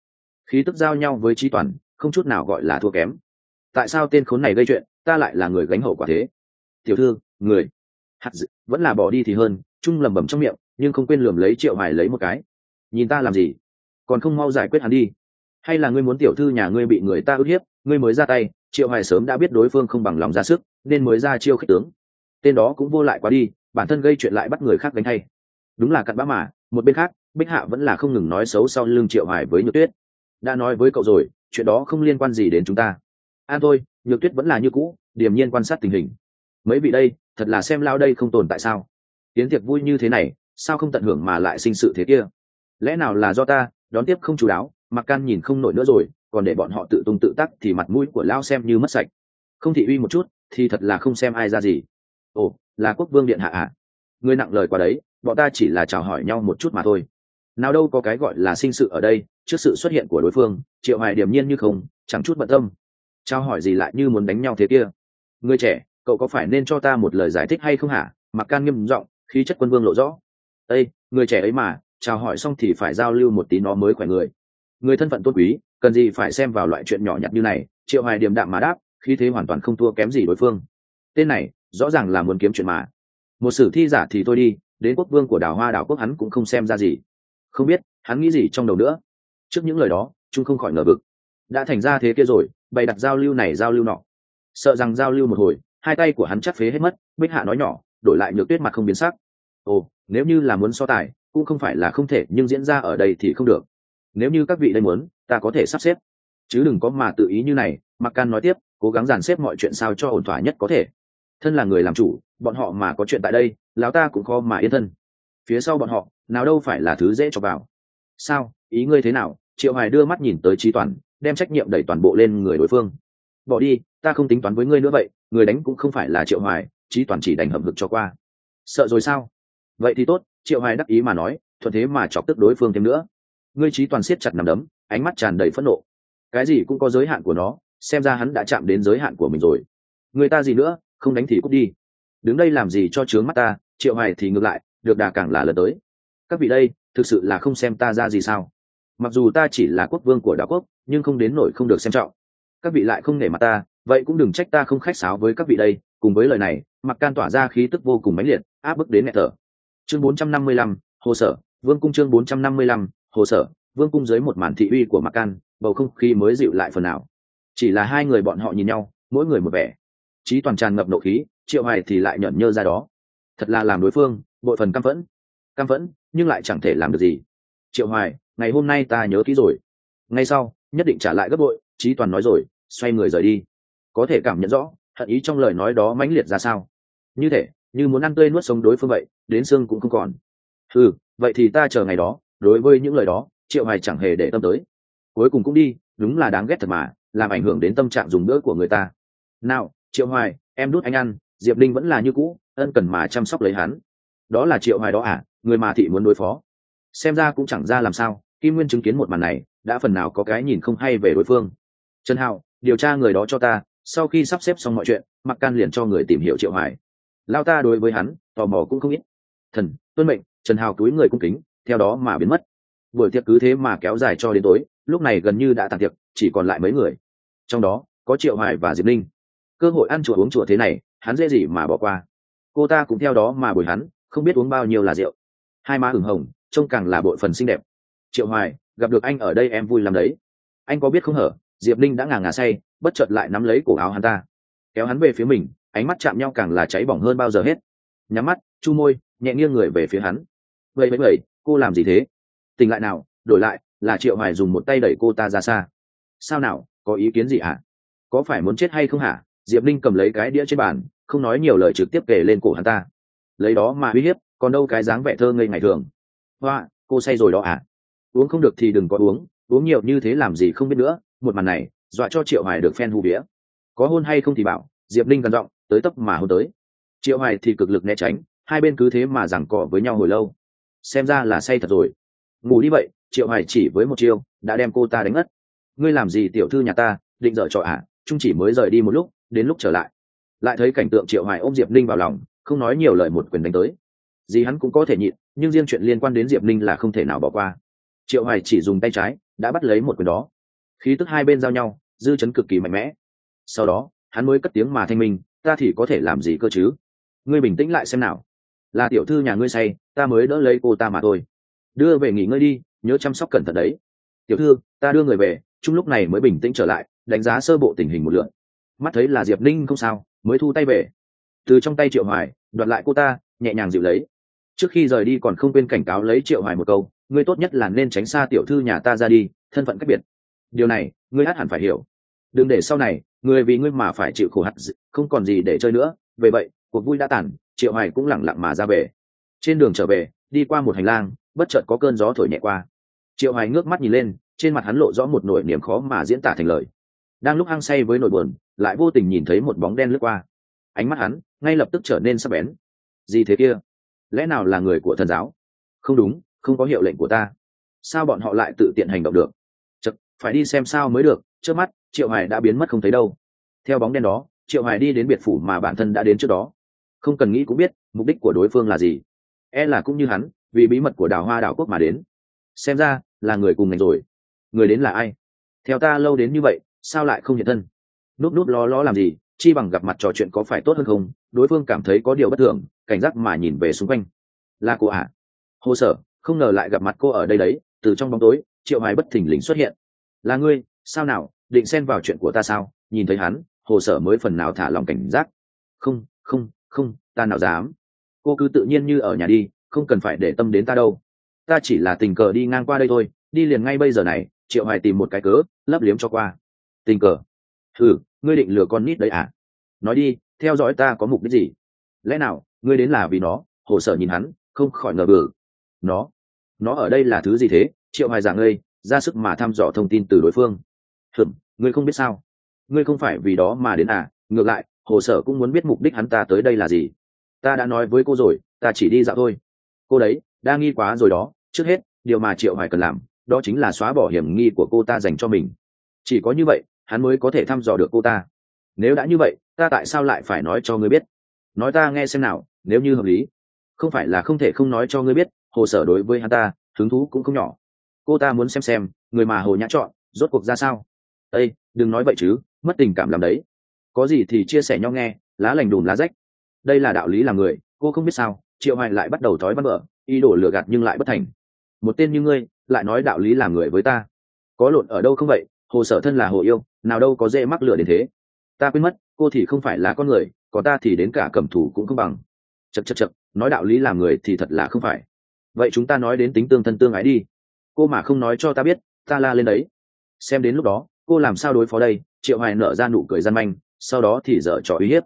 Khí tức giao nhau với trí toàn không chút nào gọi là thua kém. Tại sao tên khốn này gây chuyện ta lại là người gánh hậu quả thế? Tiểu thư người. Hạt dự, vẫn là bỏ đi thì hơn trung lẩm bẩm trong miệng, nhưng không quên lườm lấy triệu hoài lấy một cái. Nhìn ta làm gì? Còn không mau giải quyết hắn đi. Hay là ngươi muốn tiểu thư nhà ngươi bị người ta ức hiếp, ngươi mới ra tay, triệu hoài sớm đã biết đối phương không bằng lòng ra sức, nên mới ra chiêu khích tướng. Tên đó cũng vô lại quá đi, bản thân gây chuyện lại bắt người khác đánh thay. Đúng là cặn bã mà, một bên khác, bích hạ vẫn là không ngừng nói xấu sau lưng triệu hoài với nhược tuyết. Đã nói với cậu rồi, chuyện đó không liên quan gì đến chúng ta. A thôi, nhược tuyết vẫn là như cũ, điềm nhiên quan sát tình hình. Mấy vị đây, thật là xem lao đây không tồn tại sao? Tiến tiệc vui như thế này, sao không tận hưởng mà lại sinh sự thế kia? Lẽ nào là do ta, đón tiếp không chú đáo, mặc can nhìn không nổi nữa rồi, còn để bọn họ tự tung tự tắc thì mặt mũi của lao xem như mất sạch. Không thị uy một chút, thì thật là không xem ai ra gì. Ồ, là quốc vương điện hạ ạ à? người nặng lời qua đấy, bọn ta chỉ là chào hỏi nhau một chút mà thôi. Nào đâu có cái gọi là sinh sự ở đây, trước sự xuất hiện của đối phương, triệu hoài điềm nhiên như không, chẳng chút bận tâm. Trao hỏi gì lại như muốn đánh nhau thế kia? Người trẻ, cậu có phải nên cho ta một lời giải thích hay không hả? Mặc can nghiêm giọng khí chất quân vương lộ rõ. Ây người trẻ ấy mà, chào hỏi xong thì phải giao lưu một tí nó mới khỏe người. Người thân phận tôn quý, cần gì phải xem vào loại chuyện nhỏ nhặt như này. Triệu hoài điềm đạm mà đáp, khí thế hoàn toàn không thua kém gì đối phương. Tên này, rõ ràng là muốn kiếm chuyện mà. Một sử thi giả thì thôi đi, đến quốc vương của đảo hoa đảo quốc hắn cũng không xem ra gì. Không biết, hắn nghĩ gì trong đầu nữa. Trước những lời đó, trung không khỏi ngờ vực. Đã thành ra thế kia rồi, bày đặt giao lưu này giao lưu nọ. Sợ rằng giao lưu một hồi, hai tay của hắn chắc phế hết mất, bích hạ nói nhỏ đổi lại nhược tuyết mặt không biến sắc. Ồ, nếu như là muốn so tài, cũng không phải là không thể, nhưng diễn ra ở đây thì không được. Nếu như các vị đây muốn, ta có thể sắp xếp. Chứ đừng có mà tự ý như này mặc can nói tiếp, cố gắng dàn xếp mọi chuyện sao cho ổn thỏa nhất có thể. Thân là người làm chủ, bọn họ mà có chuyện tại đây, lão ta cũng khó mà yên thân. Phía sau bọn họ, nào đâu phải là thứ dễ cho vào. Sao, ý ngươi thế nào? Triệu hoài đưa mắt nhìn tới trí toàn, đem trách nhiệm đẩy toàn bộ lên người đối phương. Bỏ đi, ta không tính toán với ngươi nữa vậy, người đánh cũng không phải là triệu hoài trí toàn chỉ đành hầm hực cho qua. Sợ rồi sao? Vậy thì tốt, triệu hoài đắc ý mà nói, thuận thế mà chọc tức đối phương thêm nữa. Ngươi trí toàn siết chặt nằm đấm, ánh mắt tràn đầy phẫn nộ. Cái gì cũng có giới hạn của nó, xem ra hắn đã chạm đến giới hạn của mình rồi. Người ta gì nữa, không đánh thì cút đi. Đứng đây làm gì cho trướng mắt ta, triệu hoài thì ngược lại, được đà càng là lần tới. Các vị đây, thực sự là không xem ta ra gì sao? Mặc dù ta chỉ là quốc vương của đảo quốc, nhưng không đến nổi không được xem trọng. Các vị lại không nể mặt ta, vậy cũng đừng trách ta không khách sáo với các vị đây cùng với lời này mặc can tỏa ra khí tức vô cùng mãnh liệt áp bức đến mẹ thở. Chương 455, hồ sở vương cung chương 455, hồ sở vương cung dưới một màn thị uy của mặc can bầu không khí mới dịu lại phần nào. Chỉ là hai người bọn họ nhìn nhau mỗi người một vẻ. Trí toàn tràn ngập nộ khí triệu hoài thì lại nhẫn nhơ ra đó. Thật là làm đối phương bội phần căm phẫn. Căm phẫn nhưng lại chẳng thể làm được gì. Triệu hoài ngày hôm nay ta nhớ kỹ rồi. Ngay sau nhất định trả lại gấp bội trí toàn nói rồi xoay người rời đi. Có thể cảm nhận rõ hận ý trong lời nói đó mãnh liệt ra sao? Như thể, như muốn ăn tươi nuốt sống đối phương vậy, đến xương cũng không còn. Ừ vậy thì ta chờ ngày đó, đối với những lời đó, triệu hoài chẳng hề để tâm tới. Cuối cùng cũng đi, đúng là đáng ghét thật mà, làm ảnh hưởng đến tâm trạng dùng bữa của người ta. Nào, triệu hoài, em đút anh ăn, diệp linh vẫn là như cũ, ân cần mà chăm sóc lấy hắn. Đó là triệu hoài đó à người mà thị muốn đối phó. Xem ra cũng chẳng ra làm sao, kim nguyên chứng kiến một màn này, đã phần nào có cái nhìn không hay về đối phương. Trần hạo, điều tra người đó cho ta sau khi sắp xếp xong mọi chuyện mặc can liền cho người tìm hiểu triệu hoài. Lao ta đối với hắn, tò mò cũng không ít. Thần, tuân mệnh, trần hào túi người cung kính, theo đó mà biến mất. Buổi tiệc cứ thế mà kéo dài cho đến tối, lúc này gần như đã tàn tiệc, chỉ còn lại mấy người. Trong đó, có triệu hoài và diệp linh cơ hội ăn chùa uống chùa thế này, hắn dễ gì mà bỏ qua. Cô ta cũng theo đó mà bồi hắn, không biết uống bao nhiêu là rượu. Hai má ửng hồng, trông càng là bội phần xinh đẹp. Triệu hoài, gặp được anh ở đây em vui lắm đấy. Anh có biết không hở? Diệp linh đã ngà ngà say, bất chợt lại nắm lấy cổ áo hắn ta. Kéo hắn về phía mình, ánh mắt chạm nhau càng là cháy bỏng hơn bao giờ hết. Nhắm mắt, chu môi, nhẹ nghiêng người về phía hắn. Vậy vậy vậy, cô làm gì thế? Tỉnh lại nào, đổi lại, là triệu hoài dùng một tay đẩy cô ta ra xa. Sao nào, có ý kiến gì hả? Có phải muốn chết hay không hả? Diệp linh cầm lấy cái đĩa trên bàn, không nói nhiều lời trực tiếp kể lên cổ hắn ta. Lấy đó mà uy hiếp, còn đâu cái dáng vẻ thơ ngây ngày thường. Hoa, cô say rồi đó à? Uống không được thì đừng có uống uống nhiều như thế làm gì không biết nữa một màn này, dọa cho triệu hoài được phen hù vía. Có hôn hay không thì bảo, diệp linh gần giọng, tới tấp mà hôn tới. Triệu hoài thì cực lực né tránh, hai bên cứ thế mà giằng cọ với nhau hồi lâu. Xem ra là say thật rồi. Ngủ đi vậy, triệu hoài chỉ với một chiêu, đã đem cô ta đánh ngất. Ngươi làm gì tiểu thư nhà ta, định dở trò ạ à? trung chỉ mới rời đi một lúc, đến lúc trở lại. Lại thấy cảnh tượng triệu hoài ôm diệp linh vào lòng, không nói nhiều lời một quyền đánh tới. Gì hắn cũng có thể nhịn, nhưng riêng chuyện liên quan đến diệp linh là không thể nào bỏ qua. Triệu hoài chỉ dùng tay trái, đã bắt lấy một quyền đó khí tức hai bên giao nhau, dư chấn cực kỳ mạnh mẽ. Sau đó, hắn mới cất tiếng mà thanh minh, ta thì có thể làm gì cơ chứ? Ngươi bình tĩnh lại xem nào. Là tiểu thư nhà ngươi say, ta mới đỡ lấy cô ta mà thôi. Đưa về nghỉ ngơi đi, nhớ chăm sóc cẩn thận đấy. Tiểu thư, ta đưa người về chung lúc này mới bình tĩnh trở lại, đánh giá sơ bộ tình hình một lượn mắt thấy là diệp ninh không sao, mới thu tay về. Từ trong tay triệu hoài, đoạt lại cô ta, nhẹ nhàng dịu lấy. Trước khi rời đi còn không quên cảnh cáo lấy triệu hoài một câu, ngươi tốt nhất là nên tránh xa tiểu thư nhà ta ra đi, thân phận cách biệt điều này, ngươi hát hẳn phải hiểu. Đừng để sau này người vì ngươi mà phải chịu khổ hạt không còn gì để chơi nữa. Về vậy, cuộc vui đã tàn, triệu hoài cũng lẳng lặng mà ra về. Trên đường trở về, đi qua một hành lang, bất chợt có cơn gió thổi nhẹ qua. Triệu hoài ngước mắt nhìn lên, trên mặt hắn lộ rõ một nỗi niềm khó mà diễn tả thành lời. Đang lúc hăng say với nỗi buồn, lại vô tình nhìn thấy một bóng đen lướt qua. Ánh mắt hắn ngay lập tức trở nên sắc bén. Gì thế kia? Lẽ nào là người của thần giáo? Không đúng, không có hiệu lệnh của ta. Sao bọn họ lại tự tiện hành động được? Phải đi xem sao mới được, trước mắt, triệu hoài đã biến mất không thấy đâu. Theo bóng đen đó, triệu hoài đi đến biệt phủ mà bản thân đã đến trước đó. Không cần nghĩ cũng biết, mục đích của đối phương là gì. E là cũng như hắn, vì bí mật của đào hoa đảo quốc mà đến. Xem ra, là người cùng ngành rồi. Người đến là ai? Theo ta lâu đến như vậy, sao lại không hiện thân? Núp núp lo lo làm gì, chi bằng gặp mặt trò chuyện có phải tốt hơn không? Đối phương cảm thấy có điều bất thường, cảnh giác mà nhìn về xung quanh. Là cô ạ. À? hồ sở, không ngờ lại gặp mặt cô ở đây đấy. Từ trong bóng tối, triệu hoài bất thình lình xuất hiện là ngươi, sao nào, định xen vào chuyện của ta sao? Nhìn thấy hắn, hồ sở mới phần nào thả lòng cảnh giác. Không không không, ta nào dám. Cô cứ tự nhiên như ở nhà đi, không cần phải để tâm đến ta đâu. Ta chỉ là tình cờ đi ngang qua đây thôi, đi liền ngay bây giờ này, triệu hoài tìm một cái cớ, lấp liếm cho qua. Tình cờ? Thử ngươi định lừa con nít đấy à? Nói đi, theo dõi ta có mục đích gì? Lẽ nào, ngươi đến là vì nó? Hồ sở nhìn hắn, không khỏi ngờ bử nó? Nó ở đây là thứ gì thế? Triệu hoài giả ngây ra sức mà thăm dò thông tin từ đối phương. Hừm, ngươi không biết sao? Ngươi không phải vì đó mà đến à? Ngược lại, hồ sở cũng muốn biết mục đích hắn ta tới đây là gì. Ta đã nói với cô rồi, ta chỉ đi dạo thôi. Cô đấy, đa nghi quá rồi đó. Trước hết, điều mà triệu hoài cần làm, đó chính là xóa bỏ hiểm nghi của cô ta dành cho mình. Chỉ có như vậy, hắn mới có thể thăm dò được cô ta. Nếu đã như vậy, ta tại sao lại phải nói cho ngươi biết? Nói ta nghe xem nào, nếu như hợp lý. Không phải là không thể không nói cho ngươi biết, hồ sở đối với hắn ta, hứng thú cũng không nhỏ cô ta muốn xem xem, người mà hồ nhã chọn, rốt cuộc ra sao? Ây đừng nói vậy chứ, mất tình cảm làm đấy. Có gì thì chia sẻ nhau nghe, lá lành đùm lá rách. Đây là đạo lý làm người, cô không biết sao, triệu hoài lại bắt đầu thói bắt bỡ ý đồ lừa gạt nhưng lại bất thành. Một tên như ngươi, lại nói đạo lý làm người với ta. Có lộn ở đâu không vậy? Hồ sở thân là hồ yêu, nào đâu có dễ mắc lửa đến thế. Ta quên mất, cô thì không phải là con người, có ta thì đến cả cầm thủ cũng không bằng. Chật chật chật nói đạo lý làm người thì thật là không phải. Vậy chúng ta nói đến tính tương thân tương ái đi cô mà không nói cho ta biết ta la lên đấy. Xem đến lúc đó cô làm sao đối phó đây? Triệu hoài nở ra nụ cười gian manh sau đó thì dở trò uy hiếp.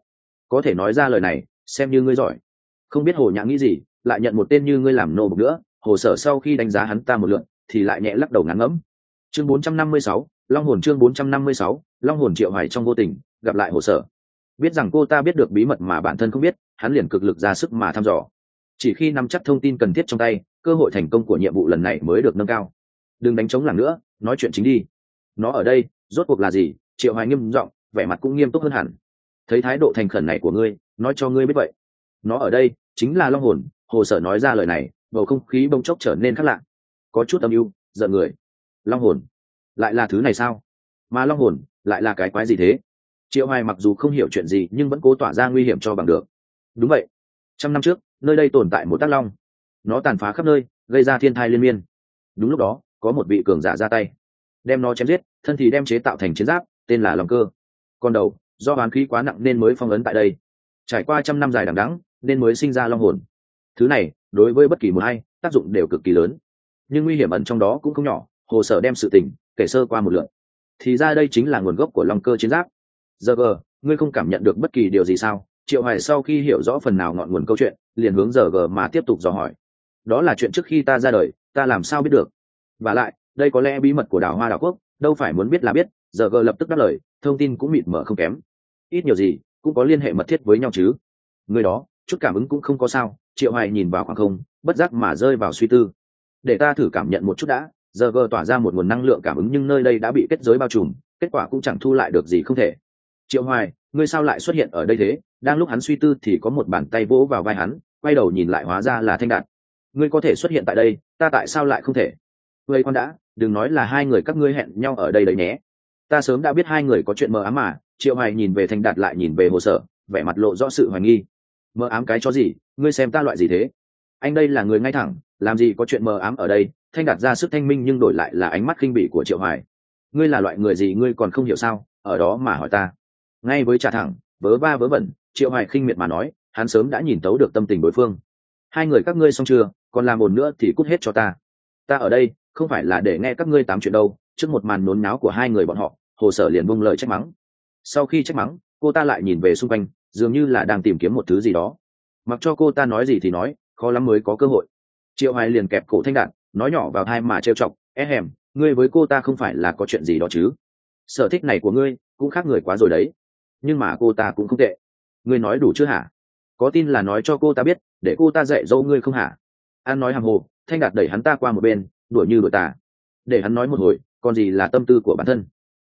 Có thể nói ra lời này xem như ngươi giỏi. Không biết hồ nhã nghĩ gì lại nhận một tên như ngươi làm nô bục nữa. Hồ sở sau khi đánh giá hắn ta một lượn thì lại nhẹ lắc đầu ngắn ngẫm chương 456, long hồn chương 456, long hồn triệu hoài trong vô tình gặp lại hồ sở. Biết rằng cô ta biết được bí mật mà bản thân không biết hắn liền cực lực ra sức mà thăm dò. Chỉ khi nắm chắc thông tin cần thiết trong tay cơ hội thành công của nhiệm vụ lần này mới được nâng cao. Đừng đánh trống làng nữa, nói chuyện chính đi. Nó ở đây, rốt cuộc là gì? Triệu hoài nghiêm giọng, vẻ mặt cũng nghiêm túc hơn hẳn. Thấy thái độ thành khẩn này của ngươi, nói cho ngươi biết vậy. Nó ở đây, chính là long hồn, hồ sở nói ra lời này, bầu không khí bông chốc trở nên khác lạ. Có chút âm mưu giận người. Long hồn, lại là thứ này sao? Mà long hồn, lại là cái quái gì thế? Triệu hoài mặc dù không hiểu chuyện gì, nhưng vẫn cố tỏa ra nguy hiểm cho bằng được. Đúng vậy. Trăm năm trước, nơi đây tồn tại một tác long nó tàn phá khắp nơi, gây ra thiên thai liên miên. Đúng lúc đó, có một vị cường giả ra tay. Đem nó chém giết, thân thì đem chế tạo thành chiến giáp, tên là lòng cơ. Còn đầu, do bán khí quá nặng nên mới phong ấn tại đây. Trải qua trăm năm dài đằng đẵng, nên mới sinh ra long hồn. Thứ này, đối với bất kỳ một hay tác dụng đều cực kỳ lớn. Nhưng nguy hiểm ẩn trong đó cũng không nhỏ, hồ sở đem sự tình kể sơ qua một lượt. Thì ra đây chính là nguồn gốc của long cơ chiến giáp. Giờ gờ, ngươi không cảm nhận được bất kỳ điều gì sao? Triệu hoài sau khi hiểu rõ phần nào ngọn nguồn câu chuyện, liền hướng giờ gờ mà tiếp tục dò hỏi đó là chuyện trước khi ta ra đời, ta làm sao biết được? Và lại, đây có lẽ bí mật của đảo hoa đảo quốc, đâu phải muốn biết là biết, giờ gờ lập tức đáp lời, thông tin cũng mịt mở không kém. Ít nhiều gì, cũng có liên hệ mật thiết với nhau chứ. Người đó, chút cảm ứng cũng không có sao, triệu hoài nhìn vào khoảng không, bất giác mà rơi vào suy tư. Để ta thử cảm nhận một chút đã, giờ gờ tỏa ra một nguồn năng lượng cảm ứng nhưng nơi đây đã bị kết giới bao trùm, kết quả cũng chẳng thu lại được gì không thể. Triệu hoài, ngươi sao lại xuất hiện ở đây thế? Đang lúc hắn suy tư thì có một bàn tay vỗ vào vai hắn, quay đầu nhìn lại hóa ra là thanh đạt ngươi có thể xuất hiện tại đây, ta tại sao lại không thể? Ngươi con đã, đừng nói là hai người các ngươi hẹn nhau ở đây đấy nhé. Ta sớm đã biết hai người có chuyện mờ ám mà, triệu hoài nhìn về thanh đạt lại nhìn về hồ sở, vẻ mặt lộ rõ sự hoài nghi. Mờ ám cái cho gì? Ngươi xem ta loại gì thế? Anh đây là người ngay thẳng, làm gì có chuyện mờ ám ở đây? Thanh đạt ra sức thanh minh nhưng đổi lại là ánh mắt khinh bỉ của triệu hoài. Ngươi là loại người gì? Ngươi còn không hiểu sao? Ở đó mà hỏi ta. Ngay với trả thẳng, vớ ba vớ vẩn, triệu hoài khinh miệt mà nói, hắn sớm đã nhìn tấu được tâm tình đối phương hai người các ngươi xong chưa, còn làm một nữa thì cút hết cho ta. Ta ở đây, không phải là để nghe các ngươi tám chuyện đâu, trước một màn nôn náo của hai người bọn họ, hồ sở liền buông lời trách mắng. Sau khi trách mắng, cô ta lại nhìn về xung quanh, dường như là đang tìm kiếm một thứ gì đó. Mặc cho cô ta nói gì thì nói, khó lắm mới có cơ hội. Triệu hoài liền kẹp cổ thanh đạn nói nhỏ vào hai mà trêu chọc é hèm, ngươi với cô ta không phải là có chuyện gì đó chứ? Sở thích này của ngươi cũng khác người quá rồi đấy. Nhưng mà cô ta cũng không tệ. Ngươi nói đủ chưa hả? Có tin là nói cho cô ta biết, để cô ta dạy dỗ ngươi không hả? An nói hàng hồ, thanh đạt đẩy hắn ta qua một bên, đuổi như đuổi tà. Để hắn nói một hồi, còn gì là tâm tư của bản thân.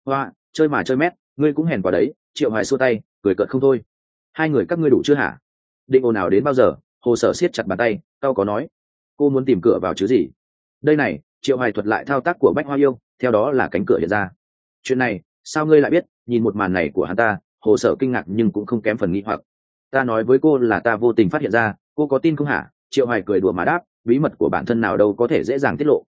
Hoa, chơi mà chơi mét, ngươi cũng hèn vào đấy, triệu hoài xua tay, cười cợt không thôi. Hai người các ngươi đủ chưa hả? Định ồn ào đến bao giờ? Hồ sở siết chặt bàn tay tao có nói. Cô muốn tìm cửa vào chứ gì? Đây này, triệu hoài thuật lại thao tác của bách hoa yêu, theo đó là cánh cửa hiện ra. Chuyện này, sao ngươi lại biết? Nhìn một màn này của hắn ta, hồ sở kinh ngạc nhưng cũng không kém phần nghi hoặc ta nói với cô là ta vô tình phát hiện ra, cô có tin không hả? Triệu hoài cười đùa mà đáp, bí mật của bản thân nào đâu có thể dễ dàng tiết lộ.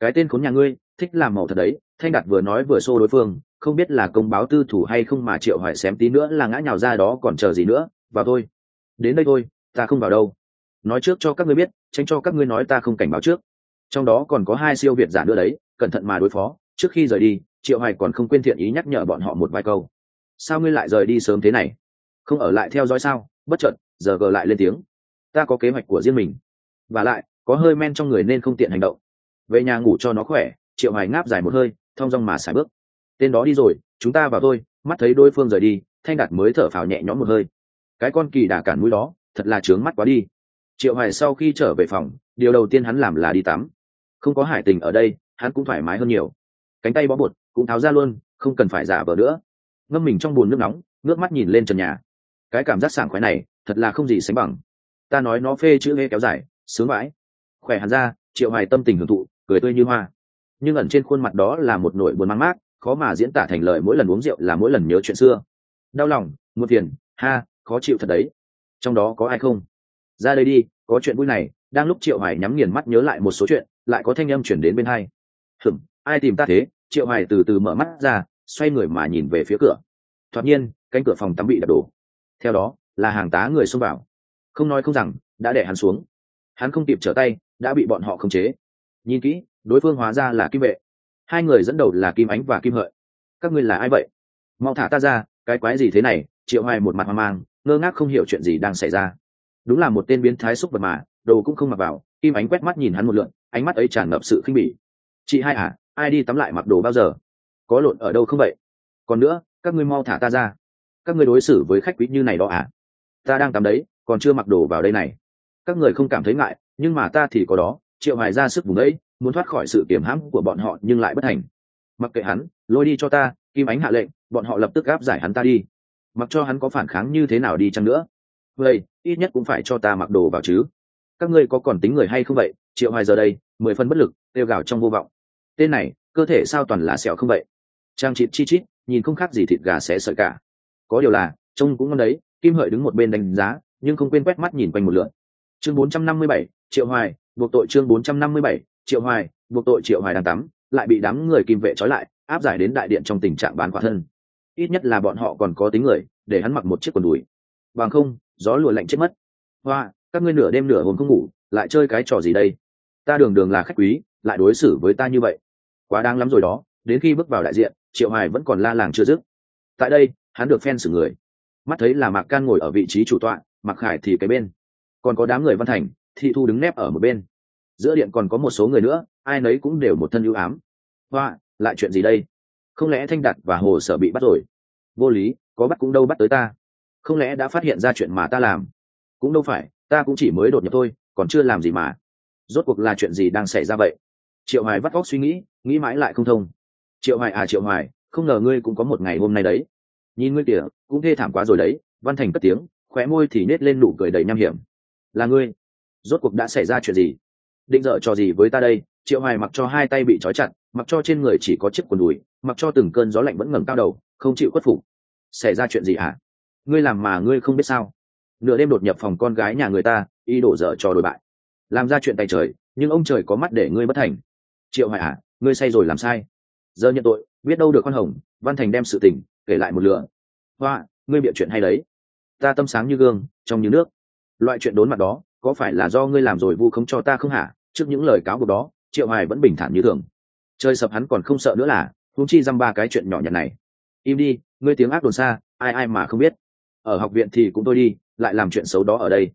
Cái tên khốn nhà ngươi, thích làm màu thật đấy, thanh đạt vừa nói vừa xô đối phương, không biết là công báo tư thủ hay không mà triệu hoài xém tí nữa là ngã nhào ra đó còn chờ gì nữa, vào thôi. Đến đây thôi, ta không vào đâu. Nói trước cho các ngươi biết, tránh cho các ngươi nói ta không cảnh báo trước. Trong đó còn có hai siêu việt giả nữa đấy, cẩn thận mà đối phó, trước khi rời đi, triệu hoài còn không quên thiện ý nhắc nhở bọn họ một vài câu. Sao ngươi lại rời đi sớm thế này? Không ở lại theo dõi sao? Bất chợt, giờ gờ lại lên tiếng. Ta có kế hoạch của riêng mình. Và lại, có hơi men trong người nên không tiện hành động. Về nhà ngủ cho nó khỏe, triệu hoài ngáp dài một hơi, thong dong mà xài bước. Tên đó đi rồi, chúng ta vào thôi, mắt thấy đối phương rời đi, thanh đạt mới thở phào nhẹ nhõm một hơi. Cái con kỳ đà cản mũi đó, thật là trướng mắt quá đi. Triệu hoài sau khi trở về phòng, điều đầu tiên hắn làm là đi tắm. Không có hải tình ở đây, hắn cũng thoải mái hơn nhiều. Cánh tay bó bột, cũng tháo ra luôn, không cần phải giả vờ nữa. Ngâm mình trong bùn nước nóng, ngước mắt nhìn lên trần nhà cái cảm giác sảng khoái này thật là không gì sánh bằng. Ta nói nó phê chữ hê kéo dài, sướng vãi. Khỏe hẳn ra, triệu hoài tâm tình hưởng thụ, cười tươi như hoa. Nhưng ẩn trên khuôn mặt đó là một nỗi buồn mang mát khó mà diễn tả thành lời mỗi lần uống rượu là mỗi lần nhớ chuyện xưa. Đau lòng, muộn phiền, ha, khó chịu thật đấy. Trong đó có ai không? Ra đây đi, có chuyện vui này, đang lúc triệu hoài nhắm nghiền mắt nhớ lại một số chuyện, lại có thanh âm chuyển đến bên hai. Hửng ai tìm ta thế? Triệu hoài từ từ mở mắt ra, xoay người mà nhìn về phía cửa. Thoạt nhiên, cánh cửa phòng tắm bị đập đổ theo đó, là hàng tá người xông vào. Không nói không rằng, đã để hắn xuống. Hắn không kịp trở tay, đã bị bọn họ khống chế. Nhìn kỹ, đối phương hóa ra là kim vệ. Hai người dẫn đầu là kim ánh và kim hợi. Các ngươi là ai vậy? Mau thả ta ra, cái quái gì thế này? Triệu hoài một mặt hoang mang, ngơ ngác không hiểu chuyện gì đang xảy ra. Đúng là một tên biến thái xúc vật mà, đồ cũng không mặc vào. Kim ánh quét mắt nhìn hắn một lượn, ánh mắt ấy tràn ngập sự khinh bỉ. Chị hai à ai đi tắm lại mặc đồ bao giờ? Có lộn ở đâu không vậy? Còn nữa, các ngươi mau thả ta ra các ngươi đối xử với khách quý như này đó à? Ta đang tắm đấy, còn chưa mặc đồ vào đây này. Các người không cảm thấy ngại, nhưng mà ta thì có đó, triệu hoài ra sức vùng ấy muốn thoát khỏi sự kiểm hãm của bọn họ nhưng lại bất thành. Mặc kệ hắn, lôi đi cho ta, kim ánh hạ lệnh, bọn họ lập tức gáp giải hắn ta đi. Mặc cho hắn có phản kháng như thế nào đi chăng nữa? Vậy, ít nhất cũng phải cho ta mặc đồ vào chứ. Các ngươi có còn tính người hay không vậy? Triệu hoài giờ đây, mười phân bất lực kêu gào trong vô vọng. Tên này, cơ thể sao toàn là sẹo không vậy? Trang trị chi chít, nhìn không khác gì thịt gà xé sợi cả có điều là trông cũng ngon đấy kim hợi đứng một bên đánh giá nhưng không quên quét mắt nhìn quanh một lượt chương 457, triệu hoài buộc tội chương 457, triệu hoài buộc tội triệu hoài đang tắm lại bị đám người kim vệ trói lại áp giải đến đại điện trong tình trạng bán quả thân. Ít nhất là bọn họ còn có tính người để hắn mặc một chiếc quần đùi. Bằng không gió lùa lạnh chết mất. Hoa các ngươi nửa đêm nửa hôm không ngủ lại chơi cái trò gì đây? Ta đường đường là khách quý lại đối xử với ta như vậy. Quá đáng lắm rồi đó đến khi bước vào đại diện triệu hoài vẫn còn la làng chưa dứt. Tại đây hắn được phen xử người. Mắt thấy là mạc can ngồi ở vị trí chủ tọa, mạc khải thì cái bên. Còn có đám người văn thành, thị thu đứng nép ở một bên. Giữa điện còn có một số người nữa, ai nấy cũng đều một thân ưu ám. Hoa, lại chuyện gì đây? Không lẽ thanh đạt và hồ sở bị bắt rồi? Vô lý, có bắt cũng đâu bắt tới ta. Không lẽ đã phát hiện ra chuyện mà ta làm? Cũng đâu phải, ta cũng chỉ mới đột nhập thôi, còn chưa làm gì mà. Rốt cuộc là chuyện gì đang xảy ra vậy? Triệu hoài vắt vóc suy nghĩ nghĩ mãi lại không thông. Triệu hoài à triệu hoài, không ngờ ngươi cũng có một ngày hôm nay đấy nhìn ngươi kìa, cũng thê thảm quá rồi đấy, văn thành cất tiếng, khóe môi thì nết lên nụ cười đầy nham hiểm. Là ngươi? Rốt cuộc đã xảy ra chuyện gì? Định dợ trò gì với ta đây? Triệu hoài mặc cho hai tay bị trói chặt, mặc cho trên người chỉ có chiếc quần đùi, mặc cho từng cơn gió lạnh vẫn ngẩng cao đầu, không chịu khuất phục. Xảy ra chuyện gì hả? Ngươi làm mà ngươi không biết sao? Nửa đêm đột nhập phòng con gái nhà người ta y đổ dở cho đổi bại. Làm ra chuyện tay trời, nhưng ông trời có mắt để ngươi bất thành. Triệu hoài hả? ngươi say rồi làm sai. Giờ nhận tội, biết đâu được con hồng, văn thành đem sự tình kể lại một lửa hoa, ngươi bịa chuyện hay đấy. Ta tâm sáng như gương, trong như nước. Loại chuyện đốn mặt đó, có phải là do ngươi làm rồi vu khống cho ta không hả? Trước những lời cáo buộc đó, triệu hoài vẫn bình thản như thường. Chơi sập hắn còn không sợ nữa là, huống chi dăm ba cái chuyện nhỏ nhặt này. Im đi, ngươi tiếng ác đồn xa, ai ai mà không biết. Ở học viện thì cũng tôi đi, lại làm chuyện xấu đó ở đây.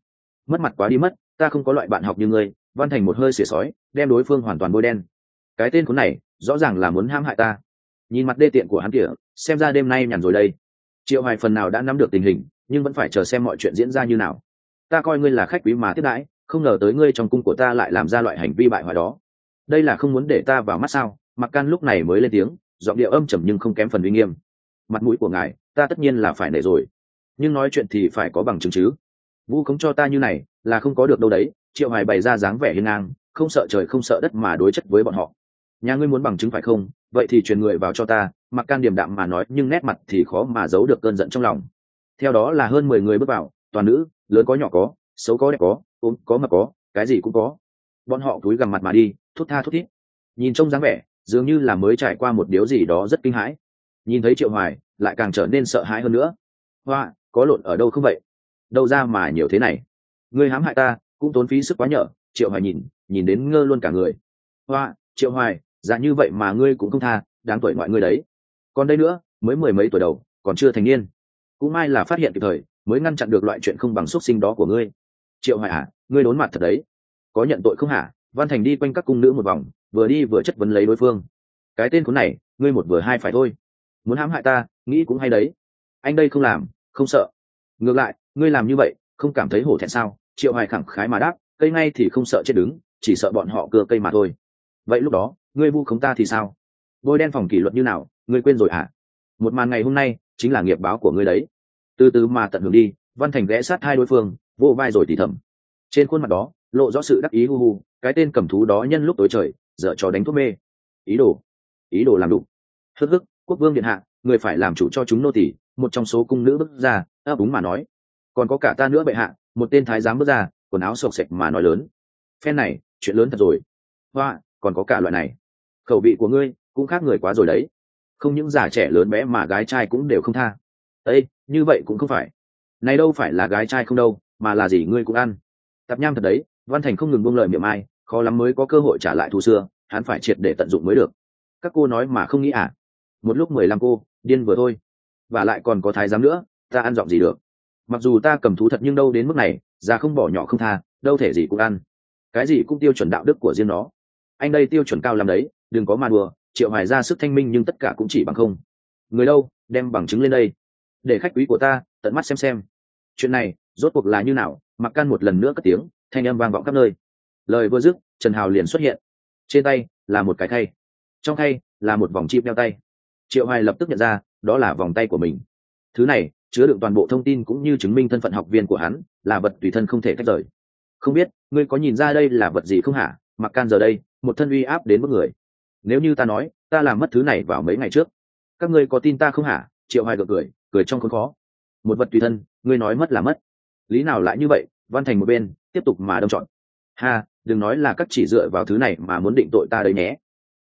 Mất mặt quá đi mất, ta không có loại bạn học như ngươi. Văn thành một hơi xỉa sói, đem đối phương hoàn toàn bôi đen. Cái tên khốn này, rõ ràng là muốn hãm hại ta nhìn mặt đê tiện của hắn kìa, xem ra đêm nay nhàn rồi đây. Triệu hoài phần nào đã nắm được tình hình, nhưng vẫn phải chờ xem mọi chuyện diễn ra như nào. Ta coi ngươi là khách quý mà tiếp đãi, không ngờ tới ngươi trong cung của ta lại làm ra loại hành vi bại hoại đó. Đây là không muốn để ta vào mắt sao? Mặc can lúc này mới lên tiếng, giọng điệu âm trầm nhưng không kém phần uy nghiêm. Mặt mũi của ngài, ta tất nhiên là phải nể rồi. Nhưng nói chuyện thì phải có bằng chứng chứ. Vu khống cho ta như này, là không có được đâu đấy. Triệu hoài bày ra dáng vẻ hiên ngang, không sợ trời không sợ đất mà đối chất với bọn họ nhà ngươi muốn bằng chứng phải không? Vậy thì truyền người vào cho ta, mặc can điềm đạm mà nói, nhưng nét mặt thì khó mà giấu được cơn giận trong lòng. Theo đó là hơn mười người bước vào, toàn nữ, lớn có nhỏ có, xấu có đẹp có, ốm có mập có, cái gì cũng có. Bọn họ cúi gằm mặt mà đi, thút tha thút thít. Nhìn trông dáng vẻ, dường như là mới trải qua một điều gì đó rất kinh hãi. Nhìn thấy triệu hoài, lại càng trở nên sợ hãi hơn nữa. Hoa, có lộn ở đâu không vậy? Đâu ra mà nhiều thế này. Ngươi hãm hại ta, cũng tốn phí sức quá nhở, triệu hoài nhìn nhìn đến ngơ luôn cả người. Hoa, triệu hoài dạ như vậy mà ngươi cũng không tha, đáng tuổi ngoại ngươi đấy. Còn đây nữa, mới mười mấy tuổi đầu, còn chưa thành niên. Cũng may là phát hiện kịp thời, mới ngăn chặn được loại chuyện không bằng xuất sinh đó của ngươi. Triệu hoài à ngươi đốn mặt thật đấy. Có nhận tội không hả? Văn thành đi quanh các cung nữ một vòng, vừa đi vừa chất vấn lấy đối phương. Cái tên khốn này, ngươi một vừa hai phải thôi. Muốn hãm hại ta, nghĩ cũng hay đấy. Anh đây không làm, không sợ. Ngược lại, ngươi làm như vậy, không cảm thấy hổ thẹn sao? Triệu hoài khẳng khái mà đáp, cây ngay thì không sợ chết đứng, chỉ sợ bọn họ cưa cây mà thôi vậy lúc đó, ngươi vu khống ta thì sao? Bôi đen phòng kỷ luật như nào, ngươi quên rồi à một màn ngày hôm nay chính là nghiệp báo của ngươi đấy. Từ từ mà tận hưởng đi, văn thành ghé sát hai đối phương, vô vai rồi thì thầm. Trên khuôn mặt đó, lộ rõ sự đắc ý hu hu, cái tên cầm thú đó nhân lúc tối trời, dở trò đánh thuốc mê. Ý đồ ý đồ làm đủ hức hức, quốc vương điện hạ, người phải làm chủ cho chúng nô tỷ một trong số cung nữ bước ra, ấp úng mà nói. Còn có cả ta nữa bệ hạ, một tên thái giám bước ra, quần áo sộc sệch mà nói lớn. Phen này, chuyện lớn thật rồi. Hoa còn có cả loại này. Khẩu vị của ngươi cũng khác người quá rồi đấy. Không những già trẻ lớn bé mà gái trai cũng đều không tha. Ê, như vậy cũng không phải. Này đâu phải là gái trai không đâu, mà là gì ngươi cũng ăn. Tạp nham thật đấy, văn thành không ngừng buông lời miệng ai, khó lắm mới có cơ hội trả lại thu xưa, hắn phải triệt để tận dụng mới được. Các cô nói mà không nghĩ à? Một lúc mười lăm cô, điên vừa thôi. Và lại còn có thái giám nữa, ta ăn dọn gì được? Mặc dù ta cầm thú thật nhưng đâu đến mức này, già không bỏ nhỏ không tha, đâu thể gì cũng ăn. Cái gì cũng tiêu chuẩn đạo đức của riêng nó anh đây tiêu chuẩn cao làm đấy, đừng có mà đùa, triệu hoài ra sức thanh minh nhưng tất cả cũng chỉ bằng không. Người đâu, đem bằng chứng lên đây. Để khách quý của ta tận mắt xem xem. Chuyện này, rốt cuộc là như nào, mặc can một lần nữa cất tiếng, thanh âm vang vọng khắp nơi. Lời vừa dứt, trần hào liền xuất hiện. Trên tay, là một cái thay. Trong thay, là một vòng chip đeo tay. Triệu hoài lập tức nhận ra, đó là vòng tay của mình. Thứ này, chứa đựng toàn bộ thông tin cũng như chứng minh thân phận học viên của hắn, là vật tùy thân không thể tách rời. Không biết, ngươi có nhìn ra đây là vật gì không hả? Mặc can giờ đây một thân uy áp đến mức người. Nếu như ta nói, ta làm mất thứ này vào mấy ngày trước, các ngươi có tin ta không hả? Triệu hoài gượng cười cười trong khốn khó. Một vật tùy thân, ngươi nói mất là mất. Lý nào lại như vậy, văn thành một bên, tiếp tục mà đông chọn ha, đừng nói là các chỉ dựa vào thứ này mà muốn định tội ta đấy nhé.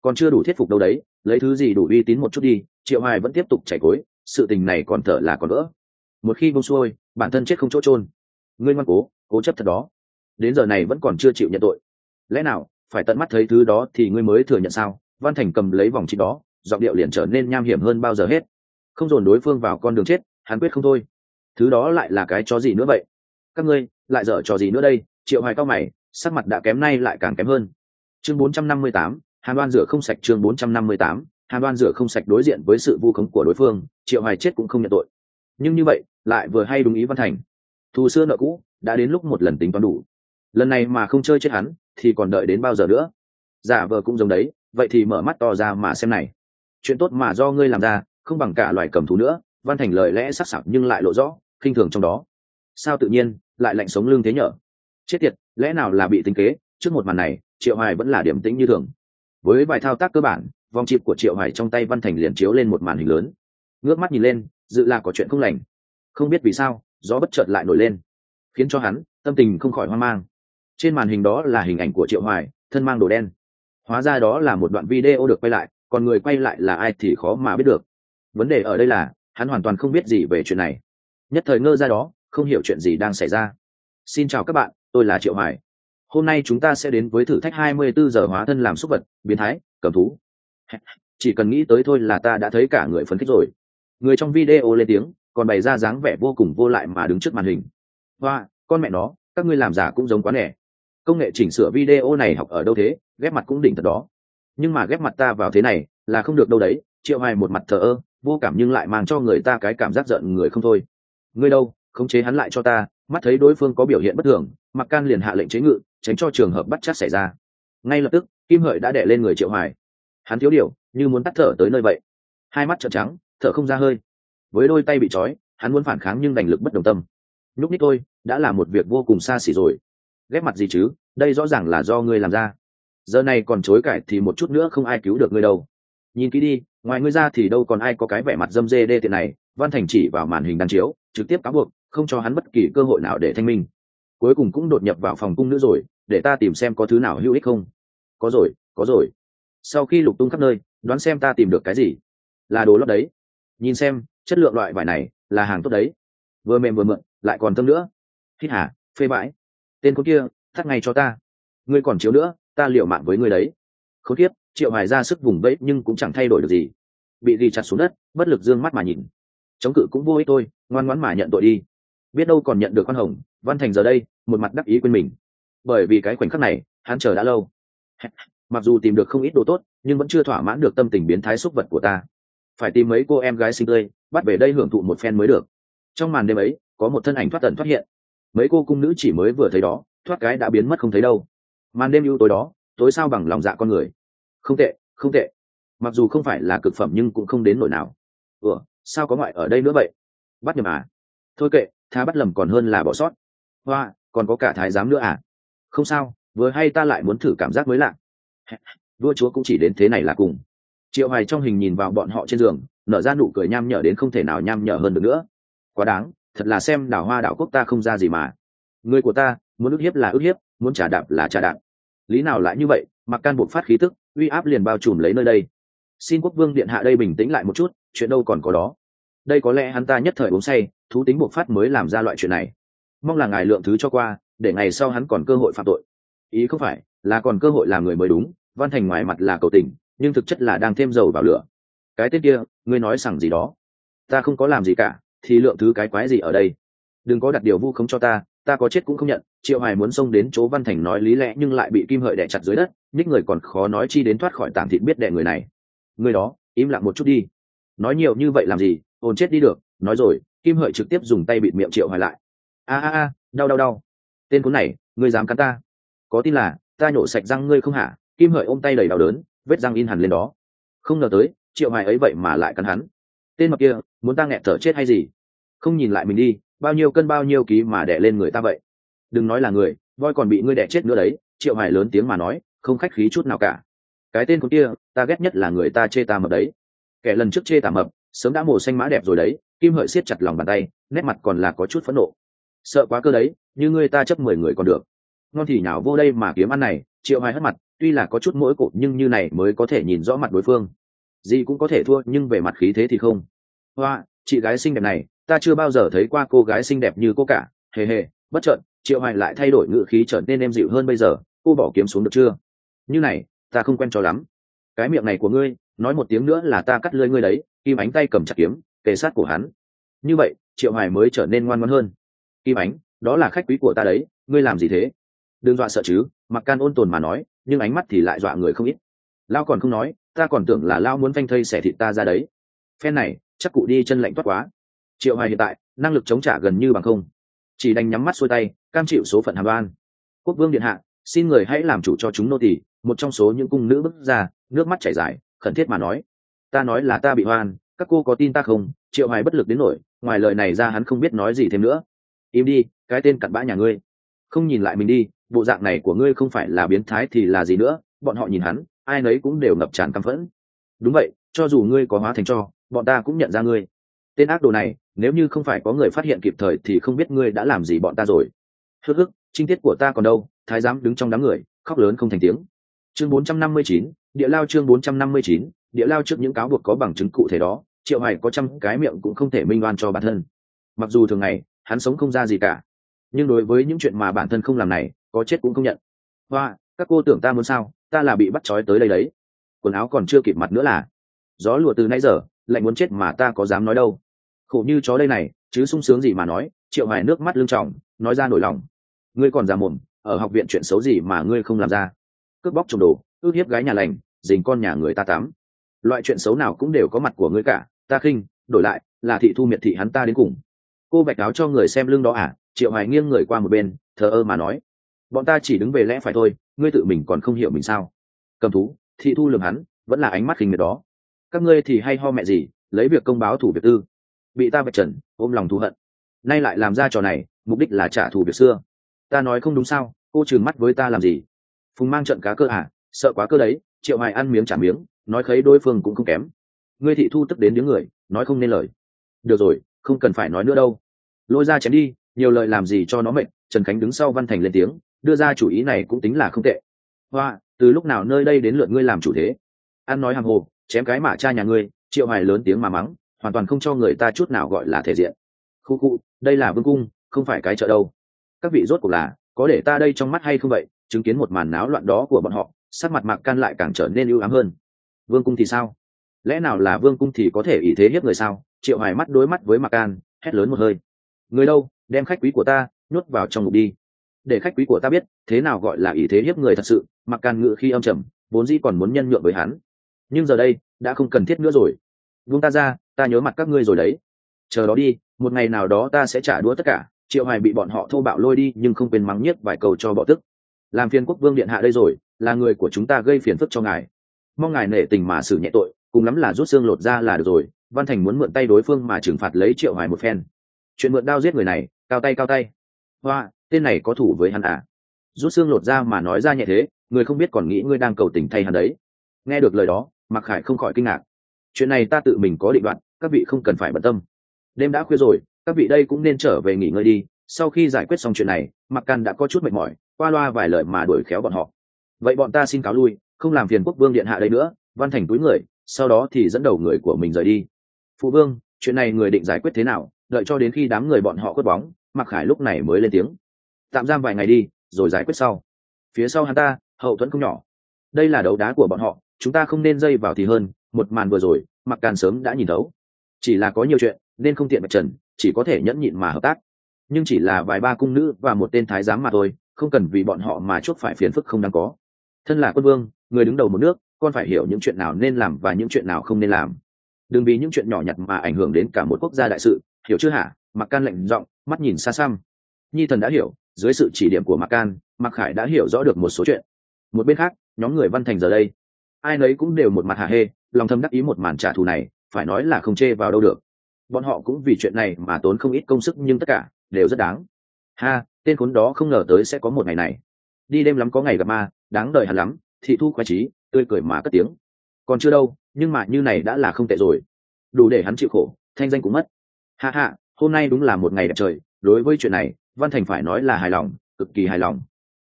Còn chưa đủ thuyết phục đâu đấy, lấy thứ gì đủ uy tín một chút đi, triệu hoài vẫn tiếp tục chảy cối, sự tình này còn thở là còn đỡ một khi bông xuôi, bản thân chết không chỗ chôn. Ngươi ngoan cố cố chấp thật đó. Đến giờ này vẫn còn chưa chịu nhận tội. Lẽ nào phải tận mắt thấy thứ đó thì ngươi mới thừa nhận sao? Văn thành cầm lấy vòng chỉ đó giọng điệu liền trở nên nham hiểm hơn bao giờ hết. Không dồn đối phương vào con đường chết hắn quyết không thôi. Thứ đó lại là cái chó gì nữa vậy? Các ngươi lại dở trò gì nữa đây? Triệu hoài cao mày sắc mặt đã kém nay lại càng kém hơn. Chương 458, hàn đoan rửa không sạch chương 458, hàn đoan rửa không sạch đối diện với sự vu khống của đối phương triệu hoài chết cũng không nhận tội. Nhưng như vậy lại vừa hay đúng ý văn thành. Thù xưa nợ cũ đã đến lúc một lần tính toán đủ. Lần này mà không chơi chết hắn thì còn đợi đến bao giờ nữa? Giả vờ cũng giống đấy, vậy thì mở mắt to ra mà xem này. Chuyện tốt mà do ngươi làm ra, không bằng cả loài cầm thú nữa, văn thành lời lẽ sắc sảo nhưng lại lộ rõ, khinh thường trong đó. Sao tự nhiên, lại lạnh sống lưng thế nhở? Chết tiệt, lẽ nào là bị tính kế? Trước một màn này, triệu hoài vẫn là điểm tĩnh như thường. Với vài thao tác cơ bản, vòng chịp của triệu hoài trong tay văn thành liền chiếu lên một màn hình lớn. Ngước mắt nhìn lên, dự là có chuyện không lành. Không biết vì sao, gió bất chợt lại nổi lên, khiến cho hắn tâm tình không khỏi hoang mang trên màn hình đó là hình ảnh của triệu hoài, thân mang đồ đen. Hóa ra đó là một đoạn video được quay lại, còn người quay lại là ai thì khó mà biết được. Vấn đề ở đây là, hắn hoàn toàn không biết gì về chuyện này. Nhất thời ngơ ra đó, không hiểu chuyện gì đang xảy ra. Xin chào các bạn, tôi là triệu hoài. Hôm nay chúng ta sẽ đến với thử thách 24 giờ hóa thân làm súc vật, biến thái, cầm thú. Chỉ cần nghĩ tới thôi là ta đã thấy cả người phấn khích rồi. Người trong video lên tiếng, còn bày ra dáng vẻ vô cùng vô lại mà đứng trước màn hình. Hoa, con mẹ nó, các ngươi làm giả cũng giống quá nẻ công nghệ chỉnh sửa video này học ở đâu thế? Ghép mặt cũng đỉnh thật đó. Nhưng mà ghép mặt ta vào thế này, là không được đâu đấy. Triệu hoài một mặt thờ ơ, vô cảm nhưng lại mang cho người ta cái cảm giác giận người không thôi. Ngươi đâu? Khống chế hắn lại cho ta. Mắt thấy đối phương có biểu hiện bất thường, mặc can liền hạ lệnh chế ngự, tránh cho trường hợp bắt chắc xảy ra. Ngay lập tức, kim hợi đã đẻ lên người triệu hoài. Hắn thiếu điều, như muốn tắt thở tới nơi vậy. Hai mắt trợn trắng, thở không ra hơi. Với đôi tay bị trói, hắn muốn phản kháng nhưng đành lực bất đồng tâm. Nhúc nít tôi đã là một việc vô cùng xa xỉ rồi ghép mặt gì chứ? Đây rõ ràng là do ngươi làm ra. Giờ này còn chối cãi thì một chút nữa không ai cứu được ngươi đâu. Nhìn kỹ đi, ngoài ngươi ra thì đâu còn ai có cái vẻ mặt dâm dê đê tiện này. Văn thành chỉ vào màn hình đăng chiếu, trực tiếp cáo buộc, không cho hắn bất kỳ cơ hội nào để thanh minh. Cuối cùng cũng đột nhập vào phòng cung nữ rồi, để ta tìm xem có thứ nào hữu ích không. Có rồi có rồi. Sau khi lục tung khắp nơi, đoán xem ta tìm được cái gì. Là đồ lót đấy. Nhìn xem, chất lượng loại vải này là hàng tốt đấy. Vừa mềm vừa mượn, lại còn thơm nữa. Hít hả phê bãi tên con kia thắt ngay cho ta. Ngươi còn chiếu nữa ta liệu mạng với ngươi đấy. Không tiếp triệu hoài ra sức vùng vẫy nhưng cũng chẳng thay đổi được gì. Bị ghi chặt xuống đất bất lực dương mắt mà nhìn. Chống cự cũng vô ích thôi, ngoan ngoãn mà nhận tội đi. Biết đâu còn nhận được con hồng văn thành giờ đây một mặt đắc ý quên mình. Bởi vì cái khoảnh khắc này hắn chờ đã lâu. [LAUGHS] Mặc dù tìm được không ít đồ tốt nhưng vẫn chưa thỏa mãn được tâm tình biến thái xúc vật của ta. Phải tìm mấy cô em gái xinh tươi bắt về đây hưởng thụ một phen mới được. Trong màn đêm ấy có một thân ảnh thoát tận thoát hiện mấy cô cung nữ chỉ mới vừa thấy đó, thoát cái đã biến mất không thấy đâu. Màn đêm ưu tối đó, tối sao bằng lòng dạ con người. Không tệ không tệ. Mặc dù không phải là cực phẩm nhưng cũng không đến nổi nào. Ủa, sao có ngoại ở đây nữa vậy? Bắt nhầm à? Thôi kệ thá bắt lầm còn hơn là bỏ sót. Hoa, còn có cả thái giám nữa à? Không sao, vừa hay ta lại muốn thử cảm giác mới lạ. [LAUGHS] Vua chúa cũng chỉ đến thế này là cùng. Triệu hoài trong hình nhìn vào bọn họ trên giường, nở ra nụ cười nham nhở đến không thể nào nham nhở hơn được nữa. Quá đáng thật là xem đảo hoa đảo quốc ta không ra gì mà. Người của ta, muốn ức hiếp là ức hiếp, muốn trả đạp là trả đạp. Lý nào lại như vậy, mặc can buộc phát khí tức, uy áp liền bao trùm lấy nơi đây. Xin quốc vương điện hạ đây bình tĩnh lại một chút, chuyện đâu còn có đó. Đây có lẽ hắn ta nhất thời uống say, thú tính buộc phát mới làm ra loại chuyện này. Mong là ngài lượng thứ cho qua, để ngày sau hắn còn cơ hội phạm tội. Ý không phải, là còn cơ hội làm người mới đúng, văn thành ngoài mặt là cầu tình, nhưng thực chất là đang thêm dầu vào lửa. Cái tên kia, ngươi nói rằng gì đó? Ta không có làm gì cả thì lượng thứ cái quái gì ở đây? Đừng có đặt điều vu khống cho ta ta có chết cũng không nhận, triệu hoài muốn xông đến chỗ văn thành nói lý lẽ nhưng lại bị kim hợi đẻ chặt dưới đất, nhích người còn khó nói chi đến thoát khỏi tảng thịt biết đẻ người này. Người đó, im lặng một chút đi. Nói nhiều như vậy làm gì? Ồn chết đi được, nói rồi, kim hợi trực tiếp dùng tay bịt miệng triệu hoài lại. A a a, đau đau đau. Tên cuốn này, ngươi dám cắn ta? Có tin là, ta nhổ sạch răng ngươi không hả? Kim hợi ôm tay đầy đau đớn, vết răng in hẳn lên đó. Không ngờ tới, triệu hoài ấy vậy mà lại cắn hắn tên mập kia, muốn ta nghẹn thở chết hay gì? Không nhìn lại mình đi, bao nhiêu cân bao nhiêu ký mà đẻ lên người ta vậy? Đừng nói là người, voi còn bị ngươi đẻ chết nữa đấy, triệu Hải lớn tiếng mà nói, không khách khí chút nào cả. Cái tên con kia, ta ghét nhất là người ta chê ta mập đấy. Kẻ lần trước chê ta mập, sớm đã mổ xanh mã đẹp rồi đấy, kim hợi siết chặt lòng bàn tay, nét mặt còn là có chút phẫn nộ. Sợ quá cơ đấy, như ngươi ta chấp mười người còn được. Ngon thì nào vô đây mà kiếm ăn này, triệu Hải hất mặt, tuy là có chút mỗi cột nhưng như này mới có thể nhìn rõ mặt đối phương gì cũng có thể thua, nhưng về mặt khí thế thì không. Hoa, chị gái xinh đẹp này, ta chưa bao giờ thấy qua cô gái xinh đẹp như cô cả. Hề hề, bất chợt, triệu hoài lại thay đổi ngữ khí trở nên em dịu hơn bây giờ. Cô bỏ kiếm xuống được chưa? Như này, ta không quen cho lắm. Cái miệng này của ngươi, nói một tiếng nữa là ta cắt lưỡi ngươi đấy. Kim ánh tay cầm chặt kiếm, kề sát của hắn. Như vậy, triệu hoài mới trở nên ngoan ngoãn hơn. Kim ánh, đó là khách quý của ta đấy, ngươi làm gì thế? Đừng dọa sợ chứ, mặc can ôn tồn mà nói, nhưng ánh mắt thì lại dọa người không ít. Lao còn không nói ta còn tưởng là lao muốn phanh thây xẻ thịt ta ra đấy. Phen này, chắc cụ đi chân lạnh toát quá. Triệu hoài hiện tại, năng lực chống trả gần như bằng không. Chỉ đành nhắm mắt xuôi tay, cam chịu số phận hàm đoan. quốc vương điện hạ, xin người hãy làm chủ cho chúng nô tỳ, một trong số những cung nữ bước ra, nước mắt chảy dài, khẩn thiết mà nói. Ta nói là ta bị hoan, các cô có tin ta không? Triệu hoài bất lực đến nổi ngoài lời này ra hắn không biết nói gì thêm nữa. Im đi, cái tên cặn bã nhà ngươi. Không nhìn lại mình đi, bộ dạng này của ngươi không phải là biến thái thì là gì nữa? Bọn họ nhìn hắn ai nấy cũng đều ngập tràn căm phẫn. Đúng vậy cho dù ngươi có hóa thành cho bọn ta cũng nhận ra ngươi. Tên ác đồ này nếu như không phải có người phát hiện kịp thời thì không biết ngươi đã làm gì bọn ta rồi. Hức hức trinh tiết của ta còn đâu thái giám đứng trong đám người khóc lớn không thành tiếng. Chương 459, địa lao chương 459, địa lao trước những cáo buộc có bằng chứng cụ thể đó triệu hải có trăm cái miệng cũng không thể minh oan cho bản thân. Mặc dù thường ngày hắn sống không ra gì cả nhưng đối với những chuyện mà bản thân không làm này có chết cũng không nhận. Hoa các cô tưởng ta muốn sao? Ta là bị bắt trói tới đây đấy. Quần áo còn chưa kịp mặt nữa là, gió lùa từ nãy giờ, lạnh muốn chết mà ta có dám nói đâu. Khổ như chó đây này, chứ sung sướng gì mà nói, triệu hoài nước mắt lưng trọng nói ra nổi lòng. Ngươi còn già mồm, ở học viện chuyện xấu gì mà ngươi không làm ra? Cướp bóc trồng đồ, ước hiếp gái nhà lành, dình con nhà người ta tắm. Loại chuyện xấu nào cũng đều có mặt của ngươi cả, ta khinh, đổi lại, là thị thu miệt thị hắn ta đến cùng. Cô vạch áo cho người xem lưng đó à? Triệu hoài nghiêng người qua một bên, thờ ơ mà nói. Bọn ta chỉ đứng về lẽ phải thôi ngươi tự mình còn không hiểu mình sao? Cầm thú, thị thu lường hắn, vẫn là ánh mắt khinh miệt đó. Các ngươi thì hay ho mẹ gì, lấy việc công báo thủ việc tư. Bị ta vạch trần, ôm lòng thù hận. Nay lại làm ra trò này, mục đích là trả thù việc xưa. Ta nói không đúng sao, cô trừng mắt với ta làm gì? Phùng mang trận cá cơ à sợ quá cơ đấy, triệu hoài ăn miếng trả miếng, nói khấy đối phương cũng không kém. Ngươi thị thu tức đến những người, nói không nên lời. Được rồi, không cần phải nói nữa đâu. Lôi ra chém đi, nhiều lời làm gì cho nó mệt, trần khánh đứng sau văn thành lên tiếng đưa ra chủ ý này cũng tính là không tệ. Hoa, từ lúc nào nơi đây đến lượt ngươi làm chủ thế? Ăn nói hàng hồ, chém cái mả cha nhà ngươi, triệu hoài lớn tiếng mà mắng, hoàn toàn không cho người ta chút nào gọi là thể diện. Khu khu, đây là vương cung, không phải cái chợ đâu. Các vị rốt cuộc là, có để ta đây trong mắt hay không vậy? Chứng kiến một màn náo loạn đó của bọn họ, sắc mặt mạc can lại càng trở nên ưu ám hơn. Vương cung thì sao? Lẽ nào là vương cung thì có thể ý thế hiếp người sao? Triệu hoài mắt đối mắt với mạc can, hét lớn một hơi. Người đâu? Đem khách quý của ta, nhốt vào trong ngục đi để khách quý của ta biết thế nào gọi là ý thế hiếp người thật sự, mặc can ngự khi âm trầm, vốn dĩ còn muốn nhân nhượng với hắn. Nhưng giờ đây, đã không cần thiết nữa rồi. Vung ta ra, ta nhớ mặt các ngươi rồi đấy. Chờ đó đi, một ngày nào đó ta sẽ trả đũa tất cả, triệu hoài bị bọn họ thô bạo lôi đi nhưng không quên mắng nhất vài cầu cho bọ tức. Làm phiền quốc vương điện hạ đây rồi, là người của chúng ta gây phiền phức cho ngài. Mong ngài nể tình mà xử nhẹ tội, cùng lắm là rút xương lột ra là được rồi. Văn thành muốn mượn tay đối phương mà trừng phạt lấy triệu hoài một phen. Chuyện mượn đao giết người này, cao tay cao tay. Hoa tên này có thủ với hắn à? Rút xương lột ra mà nói ra nhẹ thế, người không biết còn nghĩ ngươi đang cầu tình thay hắn đấy. Nghe được lời đó mặc khải không khỏi kinh ngạc. Chuyện này ta tự mình có định đoạn các vị không cần phải bận tâm. Đêm đã khuya rồi, các vị đây cũng nên trở về nghỉ ngơi đi. Sau khi giải quyết xong chuyện này mặc căn đã có chút mệt mỏi, qua loa vài lời mà đuổi khéo bọn họ. Vậy bọn ta xin cáo lui, không làm phiền quốc vương điện hạ đây nữa, văn thành túi người, sau đó thì dẫn đầu người của mình rời đi. Phụ vương, chuyện này người định giải quyết thế nào? Đợi cho đến khi đám người bọn họ quất bóng mặc khải lúc này mới lên tiếng tạm giam vài ngày đi, rồi giải quyết sau. Phía sau hắn ta, hậu thuẫn không nhỏ. Đây là đấu đá của bọn họ, chúng ta không nên dây vào thì hơn, một màn vừa rồi, mặc càn sớm đã nhìn thấu. Chỉ là có nhiều chuyện, nên không tiện mặt trần, chỉ có thể nhẫn nhịn mà hợp tác. Nhưng chỉ là vài ba cung nữ và một tên thái giám mà thôi, không cần vì bọn họ mà chuốc phải phiền phức không đáng có. Thân là quân vương, người đứng đầu một nước, con phải hiểu những chuyện nào nên làm và những chuyện nào không nên làm. Đừng vì những chuyện nhỏ nhặt mà ảnh hưởng đến cả một quốc gia đại sự, hiểu chưa hả? Mặc can lệnh giọng, mắt nhìn xa xăm. Nhi thần đã hiểu dưới sự chỉ điểm của Mạc can, Mạc khải đã hiểu rõ được một số chuyện. Một bên khác, nhóm người văn thành giờ đây, ai nấy cũng đều một mặt hạ hê, lòng thâm đắc ý một màn trả thù này, phải nói là không chê vào đâu được. Bọn họ cũng vì chuyện này mà tốn không ít công sức nhưng tất cả đều rất đáng. Ha, tên khốn đó không ngờ tới sẽ có một ngày này. Đi đêm lắm có ngày gặp ma, đáng đời hẳn lắm, thị thu khoái trí tươi cười mà cất tiếng. Còn chưa đâu, nhưng mà như này đã là không tệ rồi. Đủ để hắn chịu khổ, thanh danh cũng mất. Hạ hạ hôm nay đúng là một ngày đẹp trời, đối với chuyện này văn thành phải nói là hài lòng, cực kỳ hài lòng.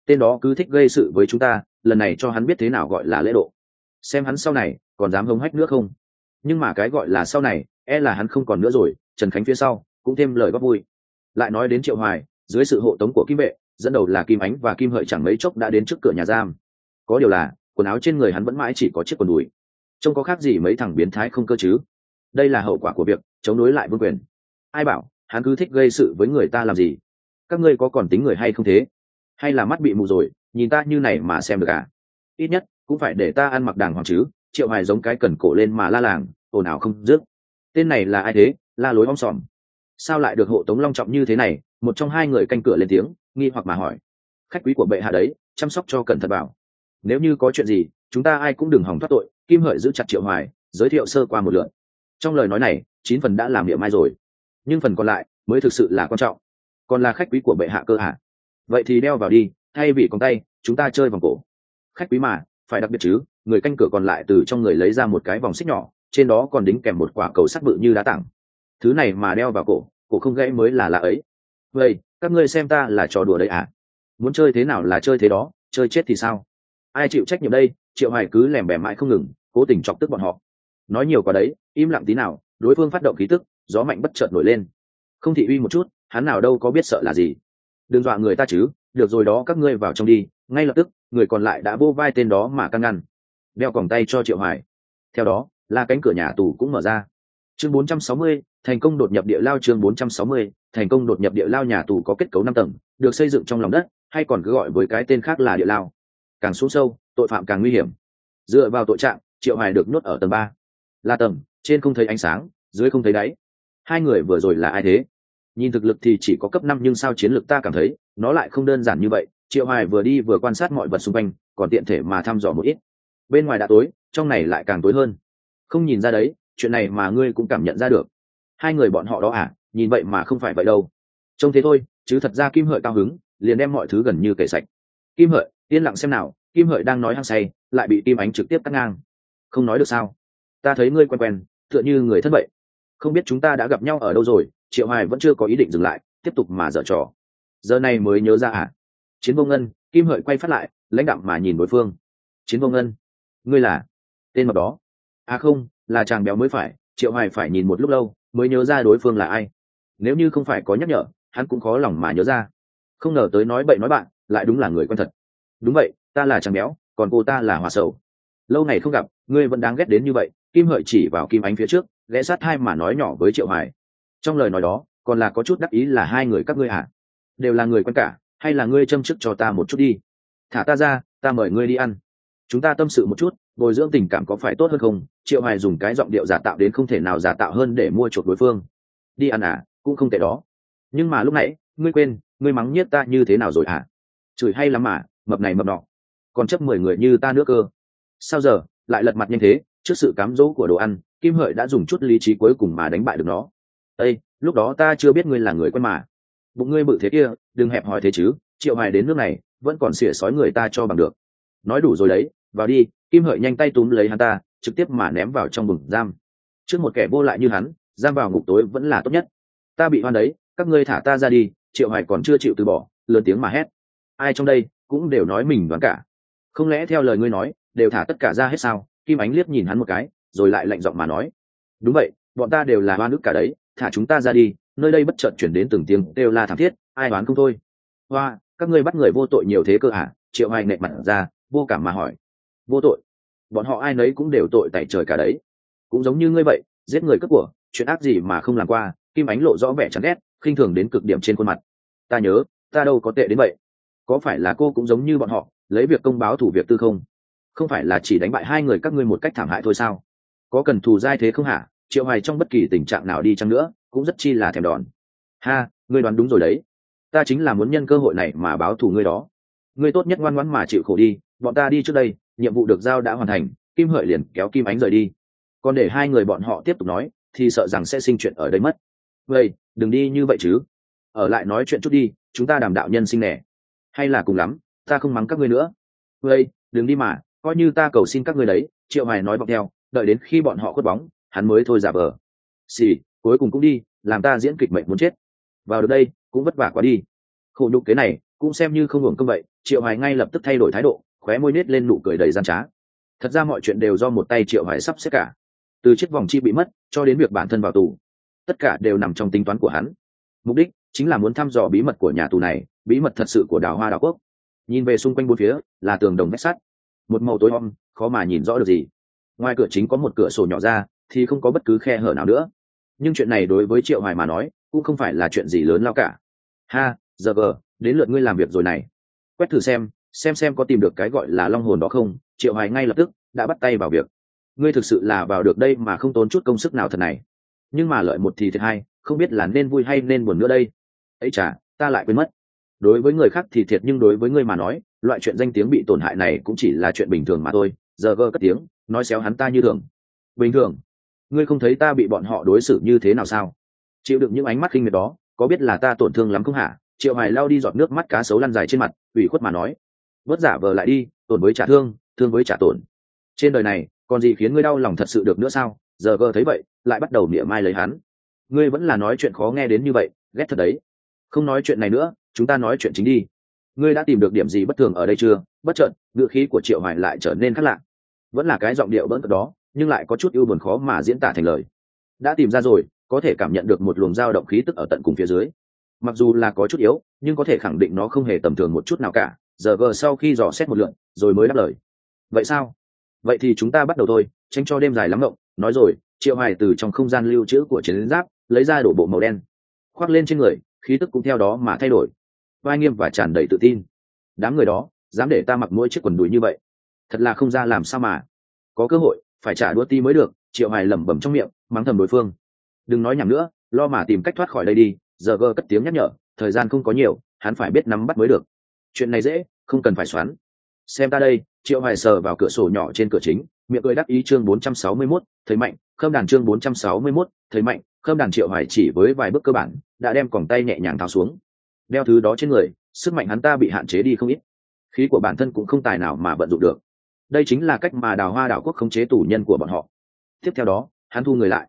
Tên đó cứ thích gây sự với chúng ta, lần này cho hắn biết thế nào gọi là lễ độ. Xem hắn sau này, còn dám hống hách nữa không? Nhưng mà cái gọi là sau này e là hắn không còn nữa rồi, trần khánh phía sau, cũng thêm lời góp vui. Lại nói đến triệu hoài, dưới sự hộ tống của kim vệ, dẫn đầu là kim ánh và kim hợi chẳng mấy chốc đã đến trước cửa nhà giam. Có điều là, quần áo trên người hắn vẫn mãi chỉ có chiếc quần đùi. Trông có khác gì mấy thằng biến thái không cơ chứ? Đây là hậu quả của việc, chống đối lại vương quyền. Ai bảo, hắn cứ thích gây sự với người ta làm gì? Các ngươi có còn tính người hay không thế? Hay là mắt bị mù rồi, nhìn ta như này mà xem được à? Ít nhất, cũng phải để ta ăn mặc đàng hoàng chứ, triệu hoài giống cái cần cổ lên mà la làng, ồn ào không dứt. Tên này là ai thế? La lối om sòm. Sao lại được hộ tống long trọng như thế này? Một trong hai người canh cửa lên tiếng, nghi hoặc mà hỏi. Khách quý của bệ hạ đấy, chăm sóc cho cẩn thận bảo nếu như có chuyện gì, chúng ta ai cũng đừng hỏng thoát tội, kim hợi giữ chặt triệu hoài, giới thiệu sơ qua một lượt. Trong lời nói này, chín phần đã làm miệng mai rồi. Nhưng phần còn lại, mới thực sự là quan trọng còn là khách quý của bệ hạ cơ hạ vậy thì đeo vào đi, thay vì con tay, chúng ta chơi vòng cổ. Khách quý mà, phải đặc biệt chứ, người canh cửa còn lại từ trong người lấy ra một cái vòng xích nhỏ, trên đó còn đính kèm một quả cầu sắt bự như đá tảng. Thứ này mà đeo vào cổ cổ không gãy mới là lạ ấy. Vậy, các ngươi xem ta là trò đùa đấy à? Muốn chơi thế nào là chơi thế đó, chơi chết thì sao? Ai chịu trách nhiệm đây? Triệu hoài cứ lèm bèm mãi không ngừng, cố tình chọc tức bọn họ. Nói nhiều quá đấy, im lặng tí nào, đối phương phát động khí tức, gió mạnh bất chợt nổi lên. Không thị uy một chút hắn nào đâu có biết sợ là gì. Đừng dọa người ta chứ được rồi đó các ngươi vào trong đi ngay lập tức người còn lại đã vô vai tên đó mà căng ngăn. Đeo còng tay cho triệu hoài. Theo đó là cánh cửa nhà tù cũng mở ra. Chương 460, thành công đột nhập địa lao chương 460, thành công đột nhập địa lao nhà tù có kết cấu năm tầng được xây dựng trong lòng đất hay còn cứ gọi với cái tên khác là địa lao. Càng xuống sâu tội phạm càng nguy hiểm. Dựa vào tội trạng triệu hoài được nuốt ở tầng ba. Là tầng trên không thấy ánh sáng dưới không thấy đáy. Hai người vừa rồi là ai thế? Nhìn thực lực thì chỉ có cấp năm nhưng sao chiến lược ta cảm thấy, nó lại không đơn giản như vậy. Triệu hoài vừa đi vừa quan sát mọi vật xung quanh, còn tiện thể mà thăm dò một ít. Bên ngoài đã tối, trong này lại càng tối hơn. Không nhìn ra đấy, chuyện này mà ngươi cũng cảm nhận ra được. Hai người bọn họ đó à nhìn vậy mà không phải vậy đâu. Trông thế thôi, chứ thật ra kim hợi cao hứng, liền đem mọi thứ gần như kể sạch. Kim hợi, yên lặng xem nào, kim hợi đang nói hăng say, lại bị kim ánh trực tiếp cắt ngang. Không nói được sao? Ta thấy ngươi quen quen, tựa như người thân vậy. Không biết chúng ta đã gặp nhau ở đâu rồi triệu hoài vẫn chưa có ý định dừng lại, tiếp tục mà dở trò. Giờ này mới nhớ ra à? Chiến vô ngân, kim hợi quay phát lại, lãnh đạm mà nhìn đối phương. Chiến vô ngân, ngươi là tên mập đó. À không, là chàng béo mới phải, triệu hoài phải nhìn một lúc lâu, mới nhớ ra đối phương là ai. Nếu như không phải có nhắc nhở, hắn cũng khó lòng mà nhớ ra. Không ngờ tới nói bậy nói bạn, lại đúng là người quen thật. Đúng vậy, ta là chàng béo, còn cô ta là hòa sầu. Lâu ngày không gặp, ngươi vẫn đáng ghét đến như vậy, kim hợi chỉ vào kim ánh phía trước, ghé sát hai mà nói nhỏ với triệu hoài trong lời nói đó, còn là có chút đắc ý là hai người các ngươi à? Đều là người quen cả, hay là ngươi châm chức cho ta một chút đi? Thả ta ra, ta mời ngươi đi ăn. Chúng ta tâm sự một chút, bồi dưỡng tình cảm có phải tốt hơn không? Triệu hoài dùng cái giọng điệu giả tạo đến không thể nào giả tạo hơn để mua chuộc đối phương. Đi ăn à cũng không tệ đó. Nhưng mà lúc nãy, ngươi quên, ngươi mắng nhiếc ta như thế nào rồi à? Chửi hay lắm mà, mập này mập nọ. Còn chấp mười người như ta nữa cơ. Sao giờ, lại lật mặt nhanh thế, trước sự cám dỗ của đồ ăn, kim hợi đã dùng chút lý trí cuối cùng mà đánh bại được nó ây lúc đó ta chưa biết ngươi là người quen mà. Bụng ngươi bự thế kia, đừng hẹp hòi thế chứ, triệu hoài đến nước này, vẫn còn xỉa sói người ta cho bằng được. Nói đủ rồi đấy, vào đi, kim hợi nhanh tay túm lấy hắn ta, trực tiếp mà ném vào trong bừng giam. Trước một kẻ vô lại như hắn, giam vào ngục tối vẫn là tốt nhất. Ta bị hoan đấy, các ngươi thả ta ra đi, triệu hoài còn chưa chịu từ bỏ, lớn tiếng mà hét. Ai trong đây cũng đều nói mình đoán cả. Không lẽ theo lời ngươi nói, đều thả tất cả ra hết sao? Kim ánh liếc nhìn hắn một cái, rồi lại lạnh giọng mà nói. Đúng vậy, bọn ta đều là hoa nước cả đấy thả chúng ta ra đi, nơi đây bất chợt chuyển đến từng tiếng đều la thảm thiết, ai đoán không thôi. Hoa, các ngươi bắt người vô tội nhiều thế cơ à? triệu hoài nệ mặt ra, vô cảm mà hỏi. Vô tội? Bọn họ ai nấy cũng đều tội tại trời cả đấy. Cũng giống như ngươi vậy, giết người cướp của, chuyện ác gì mà không làm qua, kim ánh lộ rõ vẻ chán ghét, khinh thường đến cực điểm trên khuôn mặt. Ta nhớ, ta đâu có tệ đến vậy. Có phải là cô cũng giống như bọn họ, lấy việc công báo thủ việc tư không? Không phải là chỉ đánh bại hai người các ngươi một cách thảm hại thôi sao? Có cần thù dai thế không hả? Triệu hoài trong bất kỳ tình trạng nào đi chăng nữa, cũng rất chi là thèm đòn. Ha, ngươi đoán đúng rồi đấy. Ta chính là muốn nhân cơ hội này mà báo thù ngươi đó. Ngươi tốt nhất ngoan ngoãn mà chịu khổ đi, bọn ta đi trước đây, nhiệm vụ được giao đã hoàn thành, kim hợi liền kéo kim ánh rời đi. Còn để hai người bọn họ tiếp tục nói, thì sợ rằng sẽ sinh chuyện ở đây mất. Vậy, đừng đi như vậy chứ. Ở lại nói chuyện chút đi, chúng ta đàm đạo nhân sinh nẻ hay là cùng lắm, ta không mắng các ngươi nữa. Vậy, đừng đi mà, coi như ta cầu xin các ngươi đấy, triệu hoài nói bọc theo, đợi đến khi bọn họ khuất bóng hắn mới thôi giả vờ. Xì, cuối cùng cũng đi, làm ta diễn kịch mệnh muốn chết. Vào được đây, cũng vất vả quá đi. Khổ nhục kế này, cũng xem như không hưởng công vậy, triệu hoài ngay lập tức thay đổi thái độ, khóe môi nết lên nụ cười đầy gian trá. Thật ra mọi chuyện đều do một tay triệu hoài sắp xếp cả. Từ chiếc vòng chi bị mất, cho đến việc bản thân vào tù, tất cả đều nằm trong tính toán của hắn. Mục đích chính là muốn thăm dò bí mật của nhà tù này, bí mật thật sự của đào hoa đào quốc. Nhìn về xung quanh bốn phía, là tường đồng vách sắt. Một màu tối om, khó mà nhìn rõ được gì. Ngoài cửa chính có một cửa sổ nhỏ ra thì không có bất cứ khe hở nào nữa. Nhưng chuyện này đối với triệu hoài mà nói, cũng không phải là chuyện gì lớn lao cả. Ha, giờ vờ, đến lượt ngươi làm việc rồi này. Quét thử xem xem xem có tìm được cái gọi là long hồn đó không? Triệu hoài ngay lập tức đã bắt tay vào việc. Ngươi thực sự là vào được đây mà không tốn chút công sức nào thật này. Nhưng mà lợi một thì thiệt hai, không biết là nên vui hay nên buồn nữa đây. Ấy chả ta lại quên mất. Đối với người khác thì thiệt nhưng đối với ngươi mà nói, loại chuyện danh tiếng bị tổn hại này cũng chỉ là chuyện bình thường mà thôi. Giờ vơ cất tiếng, nói xéo hắn ta như thường. Bình thường ngươi không thấy ta bị bọn họ đối xử như thế nào sao? Chịu đựng những ánh mắt khinh miệt đó, có biết là ta tổn thương lắm không hả? Triệu hoài lao đi giọt nước mắt cá sấu lăn dài trên mặt, ủy khuất mà nói. Vớt giả vờ lại đi, tổn với trả thương thương với trả tổn. Trên đời này, còn gì khiến ngươi đau lòng thật sự được nữa sao? Giờ vờ thấy vậy, lại bắt đầu niệm mai lấy hắn. Ngươi vẫn là nói chuyện khó nghe đến như vậy, ghét thật đấy. Không nói chuyện này nữa, chúng ta nói chuyện chính đi. Ngươi đã tìm được điểm gì bất thường ở đây chưa? Bất chợt, ngựa khí của triệu hoài lại trở nên khác lạ. Vẫn là cái giọng điệu bỡn cợt đó nhưng lại có chút ưu buồn khó mà diễn tả thành lời. Đã tìm ra rồi, có thể cảm nhận được một luồng dao động khí tức ở tận cùng phía dưới. Mặc dù là có chút yếu, nhưng có thể khẳng định nó không hề tầm thường một chút nào cả. Giờ vừa sau khi dò xét một lượn rồi mới đáp lời. Vậy sao? Vậy thì chúng ta bắt đầu thôi, tránh cho đêm dài lắm ngộng. Nói rồi, triệu hoài từ trong không gian lưu trữ của chiến giáp, lấy ra đổ bộ màu đen. Khoác lên trên người, khí tức cũng theo đó mà thay đổi. Vai nghiêm và tràn đầy tự tin. Đám người đó, dám để ta mặc mỗi chiếc quần đùi như vậy. Thật là không ra làm sao mà. Có cơ hội phải trả đua ti mới được triệu hoài lẩm bẩm trong miệng mắng thầm đối phương. Đừng nói nhảm nữa lo mà tìm cách thoát khỏi đây đi giờ gơ cất tiếng nhắc nhở thời gian không có nhiều hắn phải biết nắm bắt mới được. Chuyện này dễ không cần phải xoắn. Xem ta đây triệu hoài sờ vào cửa sổ nhỏ trên cửa chính miệng cười đắc ý chương 461, thấy mạnh khâm đàn chương 461, thấy mạnh khâm đàn triệu hoài chỉ với vài bước cơ bản đã đem còng tay nhẹ nhàng tháo xuống. Đeo thứ đó trên người sức mạnh hắn ta bị hạn chế đi không ít. Khí của bản thân cũng không tài nào mà vận dụng được đây chính là cách mà đào hoa đảo quốc khống chế tù nhân của bọn họ. Tiếp theo đó, hắn thu người lại,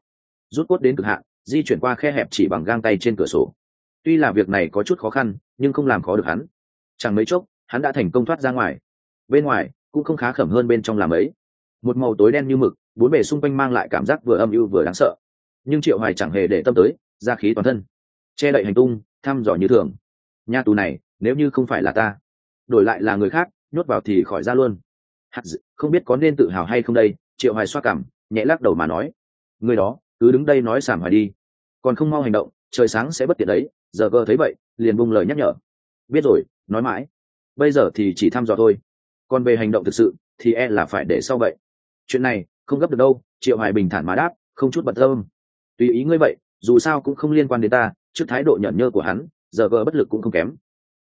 rút cốt đến cực hạn, di chuyển qua khe hẹp chỉ bằng gang tay trên cửa sổ. Tuy là việc này có chút khó khăn, nhưng không làm khó được hắn. Chẳng mấy chốc, hắn đã thành công thoát ra ngoài. Bên ngoài, cũng không khá khẩm hơn bên trong làm ấy một màu tối đen như mực, bốn bề xung quanh mang lại cảm giác vừa âm ưu vừa đáng sợ. Nhưng triệu hoài chẳng hề để tâm tới, ra khí toàn thân. Che đậy hành tung, thăm dò như thường. Nhà tù này, nếu như không phải là ta, đổi lại là người khác, nhốt vào thì khỏi ra luôn hạt dự, không biết có nên tự hào hay không đây triệu hoài xoa cảm nhẹ lắc đầu mà nói. Người đó cứ đứng đây nói sảm hoài đi. Còn không mau hành động trời sáng sẽ bất tiện đấy giờ gờ thấy vậy liền bung lời nhắc nhở. Biết rồi nói mãi. Bây giờ thì chỉ thăm dò thôi. Còn về hành động thực sự thì e là phải để sau vậy. Chuyện này không gấp được đâu triệu hoài bình thản mà đáp không chút bận tâm. Tùy ý ngươi vậy dù sao cũng không liên quan đến ta trước thái độ nhẫn nhơ của hắn giờ gờ bất lực cũng không kém.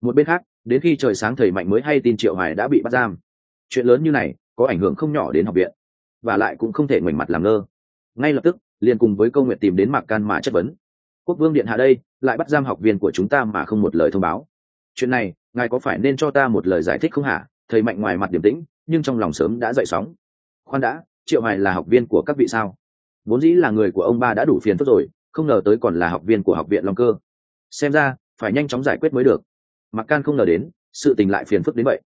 Một bên khác đến khi trời sáng thầy mạnh mới hay tin triệu hoài đã bị bắt giam chuyện lớn như này có ảnh hưởng không nhỏ đến học viện, và lại cũng không thể ngoảnh mặt làm ngơ. Ngay lập tức, liền cùng với câu nguyện tìm đến mạc can mà chất vấn. Quốc vương điện hạ đây, lại bắt giam học viên của chúng ta mà không một lời thông báo. Chuyện này, ngài có phải nên cho ta một lời giải thích không hả? Thầy mạnh ngoài mặt điềm tĩnh, nhưng trong lòng sớm đã dậy sóng. Khoan đã, triệu hoài là học viên của các vị sao? Vốn dĩ là người của ông ba đã đủ phiền phức rồi, không ngờ tới còn là học viên của học viện long cơ. Xem ra, phải nhanh chóng giải quyết mới được. Mặc can không ngờ đến, sự tình lại phiền phức đến vậy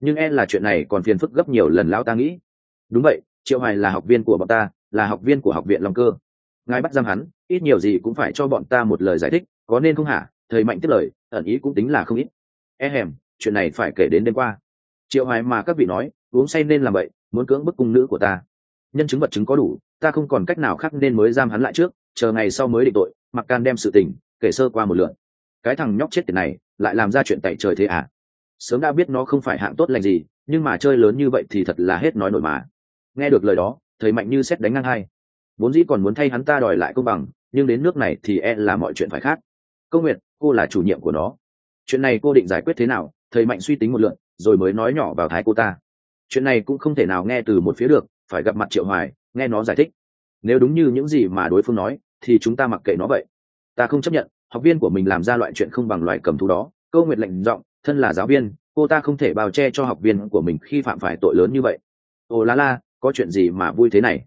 nhưng e là chuyện này còn phiền phức gấp nhiều lần lão ta nghĩ. Đúng vậy, triệu hoài là học viên của bọn ta, là học viên của học viện long cơ. Ngài bắt giam hắn, ít nhiều gì cũng phải cho bọn ta một lời giải thích, có nên không hả? Thầy mạnh tiếp lời, ẩn ý cũng tính là không ít. E hèm, chuyện này phải kể đến đêm qua. Triệu hoài mà các vị nói, uống say nên làm vậy, muốn cưỡng bức cung nữ của ta. Nhân chứng vật chứng có đủ, ta không còn cách nào khác nên mới giam hắn lại trước, chờ ngày sau mới định tội, mặc can đem sự tình, kể sơ qua một lượt. Cái thằng nhóc chết tiệt này, lại làm ra chuyện tẩy trời thế à? Sớm đã biết nó không phải hạng tốt lành gì, nhưng mà chơi lớn như vậy thì thật là hết nói nổi mà. Nghe được lời đó, thầy mạnh như xét đánh ngang hai. Vốn dĩ còn muốn thay hắn ta đòi lại công bằng, nhưng đến nước này thì e là mọi chuyện phải khác. Công nguyệt, cô là chủ nhiệm của nó. Chuyện này cô định giải quyết thế nào? Thầy mạnh suy tính một lượn rồi mới nói nhỏ vào thái cô ta. Chuyện này cũng không thể nào nghe từ một phía được, phải gặp mặt triệu hoài, nghe nó giải thích. Nếu đúng như những gì mà đối phương nói, thì chúng ta mặc kệ nó vậy. Ta không chấp nhận, học viên của mình làm ra loại chuyện không bằng loại cầm thú đó. Câu nguyệt lệnh giọng thân là giáo viên, cô ta không thể bao che cho học viên của mình khi phạm phải tội lớn như vậy. Ồ la la, có chuyện gì mà vui thế này?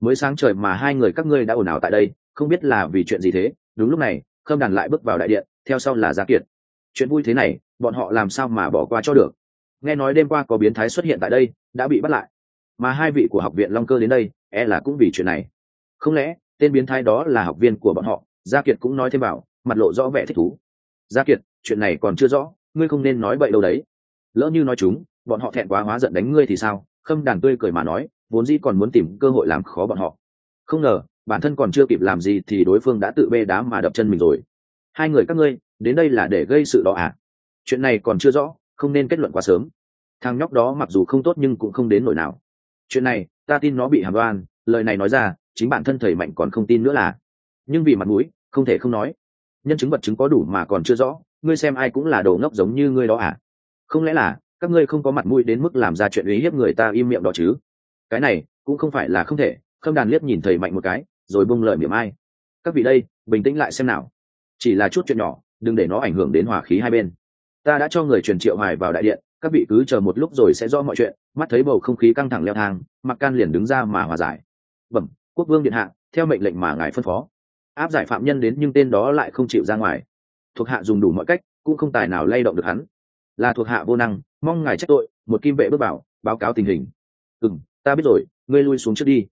Mới sáng trời mà hai người các ngươi đã ồn ào tại đây, không biết là vì chuyện gì thế? Đúng lúc này, khâm đàn lại bước vào đại điện, theo sau là gia kiệt. Chuyện vui thế này, bọn họ làm sao mà bỏ qua cho được? Nghe nói đêm qua có biến thái xuất hiện tại đây, đã bị bắt lại. Mà hai vị của học viện long cơ đến đây e là cũng vì chuyện này. Không lẽ, tên biến thái đó là học viên của bọn họ? Gia kiệt cũng nói thêm bảo mặt lộ rõ vẻ thích thú. Gia kiệt, chuyện này còn chưa rõ ngươi không nên nói bậy đâu đấy. Lỡ như nói chúng, bọn họ thẹn quá hóa giận đánh ngươi thì sao? Khâm đàn tươi cười mà nói, vốn dĩ còn muốn tìm cơ hội làm khó bọn họ. Không ngờ, bản thân còn chưa kịp làm gì thì đối phương đã tự bê đá mà đập chân mình rồi. Hai người các ngươi, đến đây là để gây sự đó à? Chuyện này còn chưa rõ, không nên kết luận quá sớm. Thằng nhóc đó mặc dù không tốt nhưng cũng không đến nổi nào. Chuyện này, ta tin nó bị hàm đoan lời này nói ra, chính bản thân thầy mạnh còn không tin nữa là. Nhưng vì mặt mũi, không thể không nói. Nhân chứng vật chứng có đủ mà còn chưa rõ ngươi xem ai cũng là đồ ngốc giống như ngươi đó à? Không lẽ là, các ngươi không có mặt mũi đến mức làm ra chuyện ý hiếp người ta im miệng đó chứ? Cái này, cũng không phải là không thể, khâm đàn liếc nhìn thầy mạnh một cái, rồi bung lợi miệng ai. Các vị đây, bình tĩnh lại xem nào. Chỉ là chút chuyện nhỏ, đừng để nó ảnh hưởng đến hòa khí hai bên. Ta đã cho người truyền triệu hoài vào đại điện, các vị cứ chờ một lúc rồi sẽ rõ mọi chuyện. Mắt thấy bầu không khí căng thẳng leo thang mặc can liền đứng ra mà hòa giải. Bẩm, quốc vương điện hạ, theo mệnh lệnh mà ngài phân phó. Áp giải phạm nhân đến nhưng tên đó lại không chịu ra ngoài thuộc hạ dùng đủ mọi cách cũng không tài nào lay động được hắn. Là thuộc hạ vô năng mong ngài trách tội một kim vệ bước vào báo cáo tình hình. Ừ ta biết rồi ngươi lui xuống trước đi.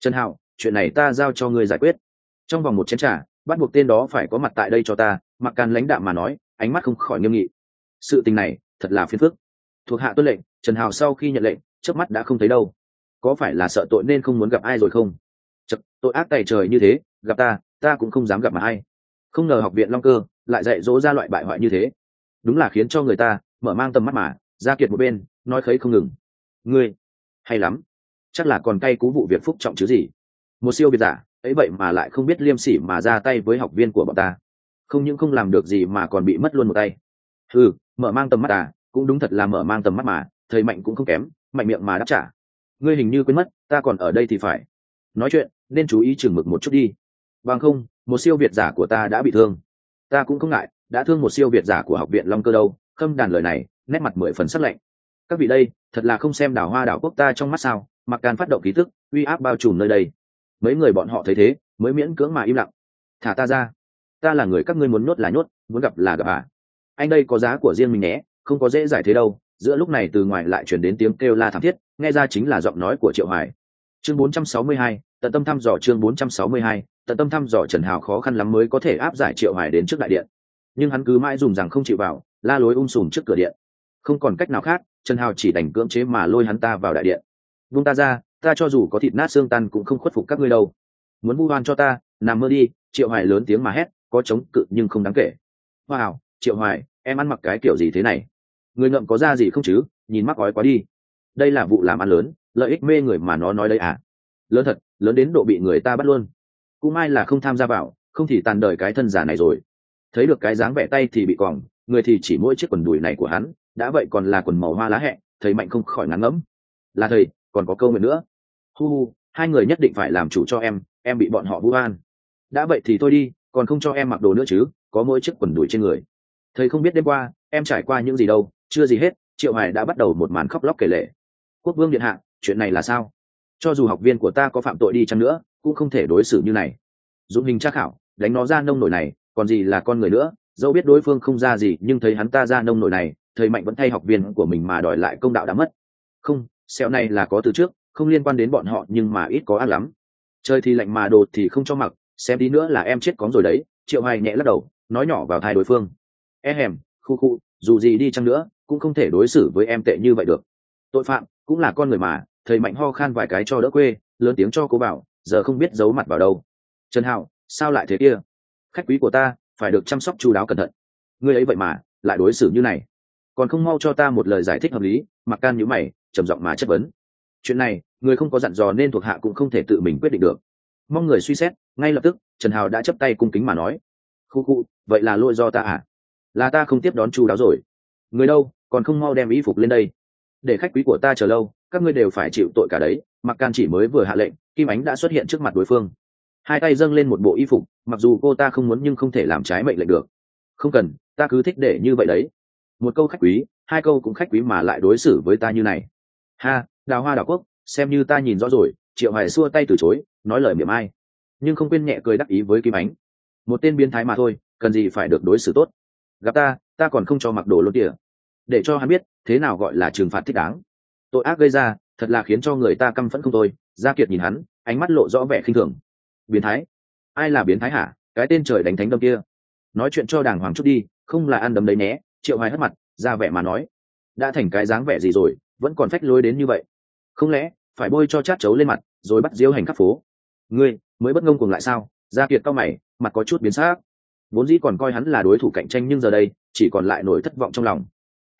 Trần hạo chuyện này ta giao cho ngươi giải quyết. Trong vòng một chén t r à bắt buộc tên đó phải có mặt tại đây cho ta mặc can lãnh đạm mà nói ánh mắt không khỏi nghiêm nghị. Sự tình này thật là phiền phức. Thuộc hạ tuân lệnh trần hào sau khi nhận lệnh trước mắt đã không thấy đâu. Có phải là sợ tội nên không muốn gặp ai rồi không? Chật, tội ác tài trời như thế gặp ta ta cũng không dám gặp mà ai. Không ngờ học viện long cơ lại dạy dỗ ra loại bại hoại như thế. Đúng là khiến cho người ta mở mang tầm mắt mà ra kiệt một bên, nói khấy không ngừng. Ngươi, hay lắm. Chắc là còn cay cú vụ việc phúc trọng chứ gì. Một siêu biệt giả, ấy vậy mà lại không biết liêm sỉ mà ra tay với học viên của bọn ta. Không những không làm được gì mà còn bị mất luôn một tay. Ừ mở mang tầm mắt à cũng đúng thật là mở mang tầm mắt mà, thầy mạnh cũng không kém, mạnh miệng mà đáp trả. Ngươi hình như quên mất, ta còn ở đây thì phải. Nói chuyện, nên chú ý chừng mực một chút đi. Bằng không, một siêu việt giả của ta đã bị thương ta cũng không ngại đã thương một siêu việt giả của học viện long cơ đâu khâm đàn lời này nét mặt mười phần sắc lạnh. Các vị đây thật là không xem đảo hoa đảo quốc ta trong mắt sao mặc càn phát động ký tức uy áp bao trùm nơi đây. Mấy người bọn họ thấy thế mới miễn cưỡng mà im lặng. Thả ta ra. Ta là người các ngươi muốn nhốt là nhốt muốn gặp là gặp à. Anh đây có giá của riêng mình nhé không có dễ giải thế đâu. Giữa lúc này từ ngoài lại chuyển đến tiếng kêu la thảm thiết nghe ra chính là giọng nói của triệu hoài. Chương 462, tận tâm thăm dò chương 462, tận tâm thăm dò trần hào khó khăn lắm mới có thể áp giải triệu hoài đến trước đại điện. Nhưng hắn cứ mãi dùng rằng không chịu vào, la lối um sùm trước cửa điện. Không còn cách nào khác, trần hào chỉ đành cưỡng chế mà lôi hắn ta vào đại điện. Vung ta ra, ta cho dù có thịt nát xương tan cũng không khuất phục các ngươi đâu. Muốn vu hoan cho ta, nằm mơ đi. Triệu hoài lớn tiếng mà hét, có chống cự nhưng không đáng kể. Wow, triệu hoài, em ăn mặc cái kiểu gì thế này? Người ngậm có ra gì không chứ? Nhìn mắc ói quá đi. Đây là vụ làm ăn lớn, lợi ích mê người mà nó nói đây à? Lớn thật, lớn đến độ bị người ta bắt luôn cũng may là không tham gia vào, không thì tàn đời cái thân giả này rồi. Thấy được cái dáng vẻ tay thì bị quòng, người thì chỉ mỗi chiếc quần đùi này của hắn, đã vậy còn là quần màu hoa lá hẹ thầy mạnh không khỏi ngắn ngẫm. Là thầy, còn có câu nguyện nữa. Hu hu, hai người nhất định phải làm chủ cho em em bị bọn họ vu an đã vậy thì thôi đi, còn không cho em mặc đồ nữa chứ, có mỗi chiếc quần đùi trên người. Thầy không biết đêm qua, em trải qua những gì đâu, chưa gì hết, triệu Hải đã bắt đầu một màn khóc lóc kể lệ quốc vương điện hạ, chuyện này là sao? Cho dù học viên của ta có phạm tội đi chăng nữa cũng không thể đối xử như này. Dụng hình tra khảo, đánh nó ra nông nổi này, còn gì là con người nữa, dẫu biết đối phương không ra gì, nhưng thấy hắn ta ra nông nổi này, thầy mạnh vẫn thay học viên của mình mà đòi lại công đạo đã mất. Không, sẹo này là có từ trước, không liên quan đến bọn họ, nhưng mà ít có ác lắm. Chơi thì lạnh mà đột thì không cho mặc, xem tí nữa là em chết cóng rồi đấy, triệu hoài nhẹ lắc đầu, nói nhỏ vào thai đối phương. E hèm, khu khu, dù gì đi chăng nữa, cũng không thể đối xử với em tệ như vậy được. Tội phạm, cũng là con người mà, thầy mạnh ho khan vài cái cho đỡ quê, lớn tiếng cho cô bảo giờ không biết giấu mặt vào đâu. Trần hạo, sao lại thế kia? Khách quý của ta, phải được chăm sóc chú đáo cẩn thận. Ngươi ấy vậy mà, lại đối xử như này. Còn không mau cho ta một lời giải thích hợp lý, mặc can nhữ mày, trầm giọng mà chất vấn. Chuyện này người không có dặn dò nên thuộc hạ cũng không thể tự mình quyết định được. Mong người suy xét, ngay lập tức, trần hào đã chấp tay cung kính mà nói. Khu khu, vậy là lỗi do ta à? Là ta không tiếp đón chu đáo rồi. Người đâu, còn không mau đem y phục lên đây. Để khách quý của ta chờ lâu, các ngươi đều phải chịu tội cả đấy mặc can chỉ mới vừa hạ lệnh, kim ánh đã xuất hiện trước mặt đối phương. Hai tay dâng lên một bộ y phục, mặc dù cô ta không muốn nhưng không thể làm trái mệnh lệnh được. Không cần, ta cứ thích để như vậy đấy. Một câu khách quý, hai câu cũng khách quý mà lại đối xử với ta như này. Ha, đào hoa đào quốc, xem như ta nhìn rõ rồi, triệu hoài xua tay từ chối, nói lời miệng ai. Nhưng không quên nhẹ cười đắc ý với kim ánh. Một tên biến thái mà thôi, cần gì phải được đối xử tốt. Gặp ta ta còn không cho mặc đồ lốt địa để cho hắn biết, thế nào gọi là trừng phạt thích đáng. Tội ác gây ra thật là khiến cho người ta căm phẫn không thôi. Gia kiệt nhìn hắn, ánh mắt lộ rõ vẻ khinh thường. Biến thái? Ai là biến thái hả? Cái tên trời đánh thánh đâm kia. Nói chuyện cho đàng hoàng chút đi, không là ăn đấm đấy nhé. Triệu hoài hất mặt, ra vẻ mà nói. Đã thành cái dáng vẻ gì rồi, vẫn còn phách lối đến như vậy. Không lẽ, phải bôi cho chát chấu lên mặt, rồi bắt diêu hành khắp phố? Ngươi, mới bất ngông cùng lại sao? Gia kiệt cao mày, mặt có chút biến xác vốn dĩ còn coi hắn là đối thủ cạnh tranh nhưng giờ đây, chỉ còn lại nỗi thất vọng trong lòng.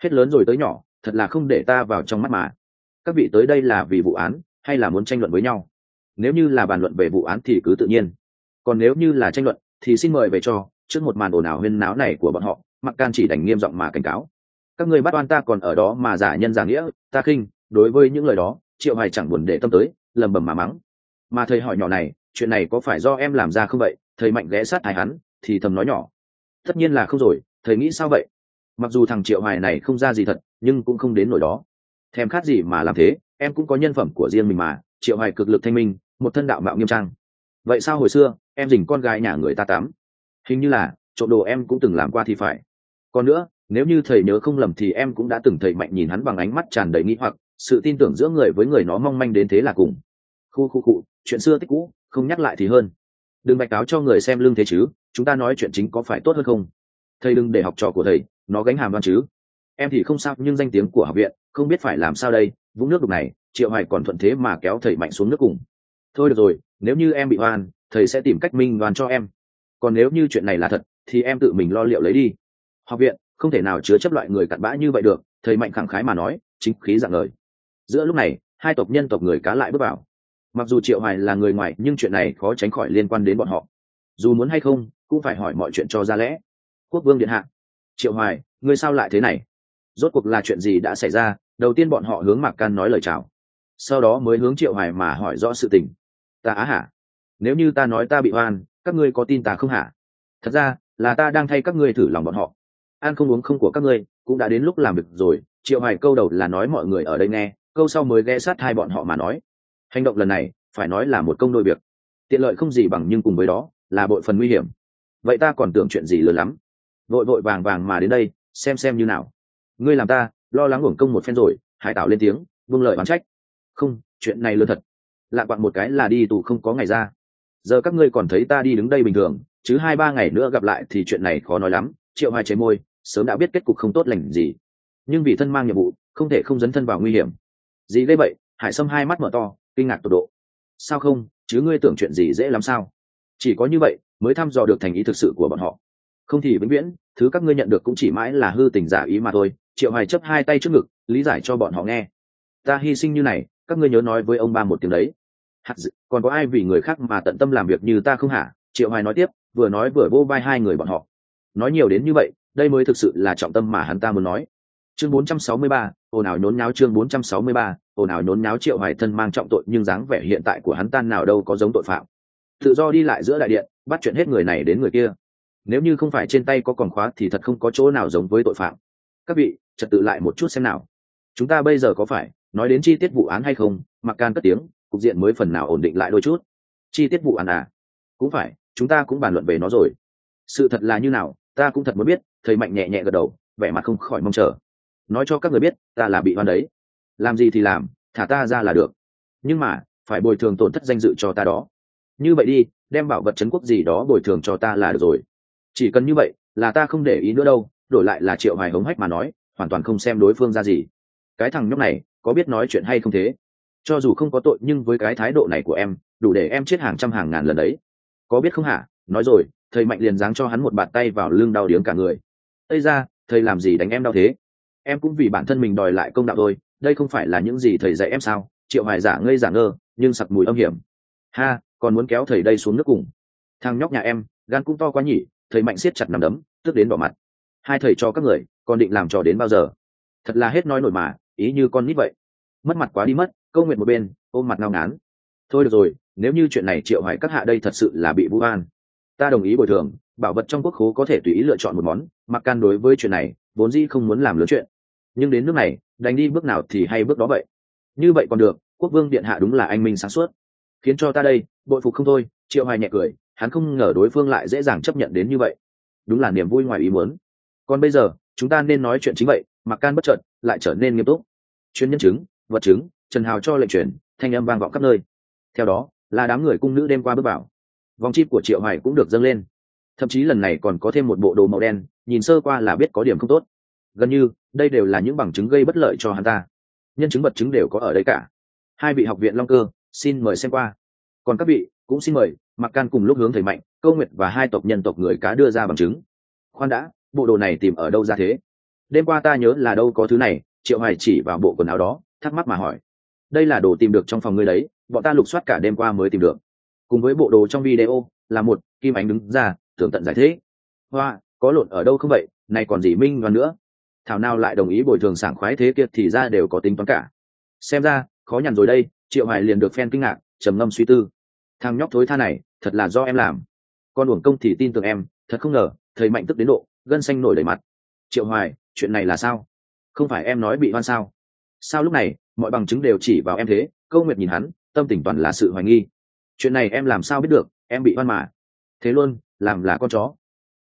Hết lớn rồi tới nhỏ, thật là không để ta vào trong mắt mà các vị tới đây là vì vụ án, hay là muốn tranh luận với nhau? Nếu như là bàn luận về vụ án thì cứ tự nhiên. Còn nếu như là tranh luận, thì xin mời về cho, trước một màn ồn ào huyên náo này của bọn họ, mặc can chỉ đành nghiêm giọng mà cảnh cáo. Các người bắt oan ta còn ở đó mà giả nhân giả nghĩa, ta khinh, đối với những lời đó, triệu hoài chẳng buồn để tâm tới, lầm bầm mà mắng. Mà thầy hỏi nhỏ này, chuyện này có phải do em làm ra không vậy? Thầy mạnh ghé sát thái hắn, thì thầm nói nhỏ. Tất nhiên là không rồi, thầy nghĩ sao vậy? Mặc dù thằng triệu hoài này không ra gì thật, nhưng cũng không đến nổi đó thèm khát gì mà làm thế, em cũng có nhân phẩm của riêng mình mà, triệu hoài cực lực thanh minh, một thân đạo mạo nghiêm trang. Vậy sao hồi xưa, em dình con gái nhà người ta tắm? Hình như là, trộm đồ em cũng từng làm qua thì phải. Còn nữa, nếu như thầy nhớ không lầm thì em cũng đã từng thầy mạnh nhìn hắn bằng ánh mắt tràn đầy nghĩ hoặc, sự tin tưởng giữa người với người nó mong manh đến thế là cùng. Khu khu cụ chuyện xưa tích cũ, không nhắc lại thì hơn. Đừng bạch cáo cho người xem lưng thế chứ, chúng ta nói chuyện chính có phải tốt hơn không? Thầy đừng để học trò của thầy, nó gánh hàm đoan chứ em thì không sao, nhưng danh tiếng của học viện, không biết phải làm sao đây, vũng nước đục này, triệu hoài còn thuận thế mà kéo thầy mạnh xuống nước cùng. Thôi được rồi, nếu như em bị oan, thầy sẽ tìm cách minh đoàn cho em. Còn nếu như chuyện này là thật, thì em tự mình lo liệu lấy đi. Học viện, không thể nào chứa chấp loại người cặn bã như vậy được, thầy mạnh khẳng khái mà nói, chính khí dạng lời. Giữa lúc này, hai tộc nhân tộc người cá lại bước vào. Mặc dù triệu hoài là người ngoài, nhưng chuyện này khó tránh khỏi liên quan đến bọn họ. Dù muốn hay không, cũng phải hỏi mọi chuyện cho ra lẽ. Quốc vương điện hạ. Triệu hoài, ngươi sao lại thế này? Rốt cuộc là chuyện gì đã xảy ra, đầu tiên bọn họ hướng mạc can nói lời chào. Sau đó mới hướng triệu hoài mà hỏi rõ sự tình. Ta á hả? Nếu như ta nói ta bị oan, các ngươi có tin ta không hả? Thật ra, là ta đang thay các ngươi thử lòng bọn họ. Ăn không uống không của các ngươi, cũng đã đến lúc làm việc rồi, triệu hoài câu đầu là nói mọi người ở đây nghe, câu sau mới ghé sát hai bọn họ mà nói. Hành động lần này, phải nói là một công đôi việc. Tiện lợi không gì bằng nhưng cùng với đó, là bội phần nguy hiểm. Vậy ta còn tưởng chuyện gì lớn lắm. Vội vội vàng vàng mà đến đây, xem xem như nào ngươi làm ta, lo lắng uổng công một phen rồi, hải tạo lên tiếng vương lợi oán trách. Không, chuyện này lớn thật. Lạ quặn một cái là đi tù không có ngày ra. Giờ các ngươi còn thấy ta đi đứng đây bình thường, chứ hai ba ngày nữa gặp lại thì chuyện này khó nói lắm. Triệu hai chế môi, sớm đã biết kết cục không tốt lành gì. Nhưng vì thân mang nhiệm vụ, không thể không dấn thân vào nguy hiểm. Gì gây vậy? Hải sâm hai mắt mở to, kinh ngạc tột độ. Sao không? Chứ ngươi tưởng chuyện gì dễ lắm sao? Chỉ có như vậy mới thăm dò được thành ý thực sự của bọn họ. Không thì vĩnh viễn, thứ các ngươi nhận được cũng chỉ mãi là hư tình giả ý mà thôi triệu hoài chấp hai tay trước ngực lý giải cho bọn họ nghe. Ta hy sinh như này các ngươi nhớ nói với ông ba một tiếng đấy. Hạt dự, còn có ai vì người khác mà tận tâm làm việc như ta không hả? Triệu hoài nói tiếp vừa nói vừa vô vai hai người bọn họ. Nói nhiều đến như vậy đây mới thực sự là trọng tâm mà hắn ta muốn nói. Chương 463, ồn ào nhốn nháo chương 463, ồn ào nhốn nháo triệu hoài thân mang trọng tội nhưng dáng vẻ hiện tại của hắn tan nào đâu có giống tội phạm. Tự do đi lại giữa đại điện bắt chuyện hết người này đến người kia. Nếu như không phải trên tay có còn khóa thì thật không có chỗ nào giống với tội phạm. Các vị trật tự lại một chút xem nào. Chúng ta bây giờ có phải nói đến chi tiết vụ án hay không, mặc can cất tiếng, cục diện mới phần nào ổn định lại đôi chút. Chi tiết vụ án à? Cũng phải, chúng ta cũng bàn luận về nó rồi. Sự thật là như nào, ta cũng thật muốn biết, thầy mạnh nhẹ nhẹ gật đầu, vẻ mặt không khỏi mong chờ. Nói cho các người biết, ta là bị oan đấy. Làm gì thì làm, thả ta ra là được. Nhưng mà, phải bồi thường tổn thất danh dự cho ta đó. Như vậy đi, đem bảo vật trấn quốc gì đó bồi thường cho ta là được rồi. Chỉ cần như vậy, là ta không để ý nữa đâu, đổi lại là triệu hoài hống hách mà nói hoàn toàn không xem đối phương ra gì. Cái thằng nhóc này, có biết nói chuyện hay không thế? Cho dù không có tội, nhưng với cái thái độ này của em, đủ để em chết hàng trăm hàng ngàn lần đấy. Có biết không hả? Nói rồi, thầy mạnh liền giáng cho hắn một bàn tay vào lưng đau điếng cả người. Ây ra thầy làm gì đánh em đau thế? Em cũng vì bản thân mình đòi lại công đạo thôi, đây không phải là những gì thầy dạy em sao? Triệu hoài giả ngây giả ngơ, nhưng sặc mùi âm hiểm. Ha, còn muốn kéo thầy đây xuống nước cùng. Thằng nhóc nhà em, gan cũng to quá nhỉ, thầy mạnh siết chặt nằm đấm, tức đến bỏ mặt hai thầy cho các người còn định làm trò đến bao giờ? Thật là hết nói nổi mà, ý như con nít vậy. Mất mặt quá đi mất, câu nguyện một bên, ôm mặt ngao ngán. Thôi được rồi, nếu như chuyện này triệu hoài các hạ đây thật sự là bị vũ an ta đồng ý bồi thường, bảo vật trong quốc khố có thể tùy ý lựa chọn một món, mặc can đối với chuyện này, vốn dĩ không muốn làm lớn chuyện. Nhưng đến nước này đánh đi bước nào thì hay bước đó vậy. Như vậy còn được, quốc vương điện hạ đúng là anh minh sáng suốt. Khiến cho ta đây, bội phục không thôi, triệu hoài nhẹ cười, hắn không ngờ đối phương lại dễ dàng chấp nhận đến như vậy. Đúng là niềm vui ngoài ý muốn còn bây giờ, chúng ta nên nói chuyện chính vậy, mặc can bất trợn lại trở nên nghiêm túc. Chuyên nhân chứng, vật chứng, trần hào cho lệnh truyền, thanh âm vang vọng khắp nơi. Theo đó, là đám người cung nữ đêm qua bước vào. Vòng chip của triệu hoài cũng được dâng lên. Thậm chí lần này còn có thêm một bộ đồ màu đen, nhìn sơ qua là biết có điểm không tốt. Gần như, đây đều là những bằng chứng gây bất lợi cho hắn ta. Nhân chứng vật chứng đều có ở đây cả. Hai vị học viện long cơ, xin mời xem qua. Còn các vị, cũng xin mời, mặc can cùng lúc hướng thầy mạnh, câu nguyệt và hai tộc nhân tộc người cá đưa ra bằng chứng. Khoan đã bộ đồ này tìm ở đâu ra thế? Đêm qua ta nhớ là đâu có thứ này, triệu hoài chỉ vào bộ quần áo đó, thắc mắc mà hỏi. Đây là đồ tìm được trong phòng ngươi đấy, bọn ta lục soát cả đêm qua mới tìm được. Cùng với bộ đồ trong video, là một, kim ánh đứng ra, tưởng tận giải thế. Hoa, có lộn ở đâu không vậy? Này còn gì minh đoán nữa? Thảo nào lại đồng ý bồi thường sảng khoái thế kia thì ra đều có tính toán cả. Xem ra, khó nhằn rồi đây, triệu hoài liền được phen kinh ngạc, trầm ngâm suy tư. Thằng nhóc thối tha này, thật là do em làm. Con uổng công thì tin tưởng em, thật không ngờ, thầy mạnh tức đến độ gân xanh nổi đầy mặt. Triệu hoài, chuyện này là sao? Không phải em nói bị hoan sao? Sao lúc này, mọi bằng chứng đều chỉ vào em thế? Câu nguyệt nhìn hắn, tâm tình toàn là sự hoài nghi. Chuyện này em làm sao biết được? Em bị hoan mà. Thế luôn, làm là con chó.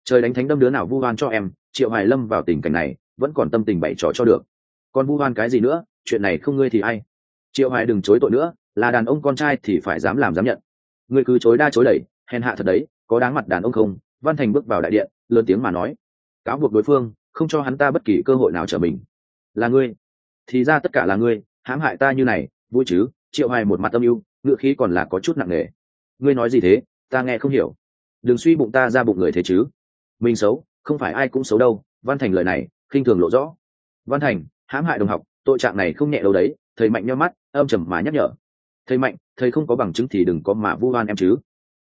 Trời đánh thánh đâm đứa nào vu hoan cho em, triệu hoài lâm vào tình cảnh này, vẫn còn tâm tình bậy trò cho được. Còn vu hoan cái gì nữa? Chuyện này không ngươi thì ai? Triệu hoài đừng chối tội nữa, là đàn ông con trai thì phải dám làm dám nhận. Ngươi cứ chối đa chối đẩy, hèn hạ thật đấy, có đáng mặt đàn ông không? Văn thành bước vào đại điện, lớn tiếng mà nói cáo buộc đối phương, không cho hắn ta bất kỳ cơ hội nào trở mình. Là ngươi. Thì ra tất cả là ngươi, hãm hại ta như này, vui chứ, triệu hoài một mặt tâm ưu ngựa khí còn là có chút nặng nề. Ngươi nói gì thế, ta nghe không hiểu. Đừng suy bụng ta ra bụng người thế chứ. Mình xấu, không phải ai cũng xấu đâu, văn thành lời này, khinh thường lộ rõ. Văn thành, hãm hại đồng học, tội trạng này không nhẹ đâu đấy, thầy mạnh nhau mắt, âm trầm mà nhắc nhở. Thầy mạnh, thầy không có bằng chứng thì đừng có mà vu oan em chứ.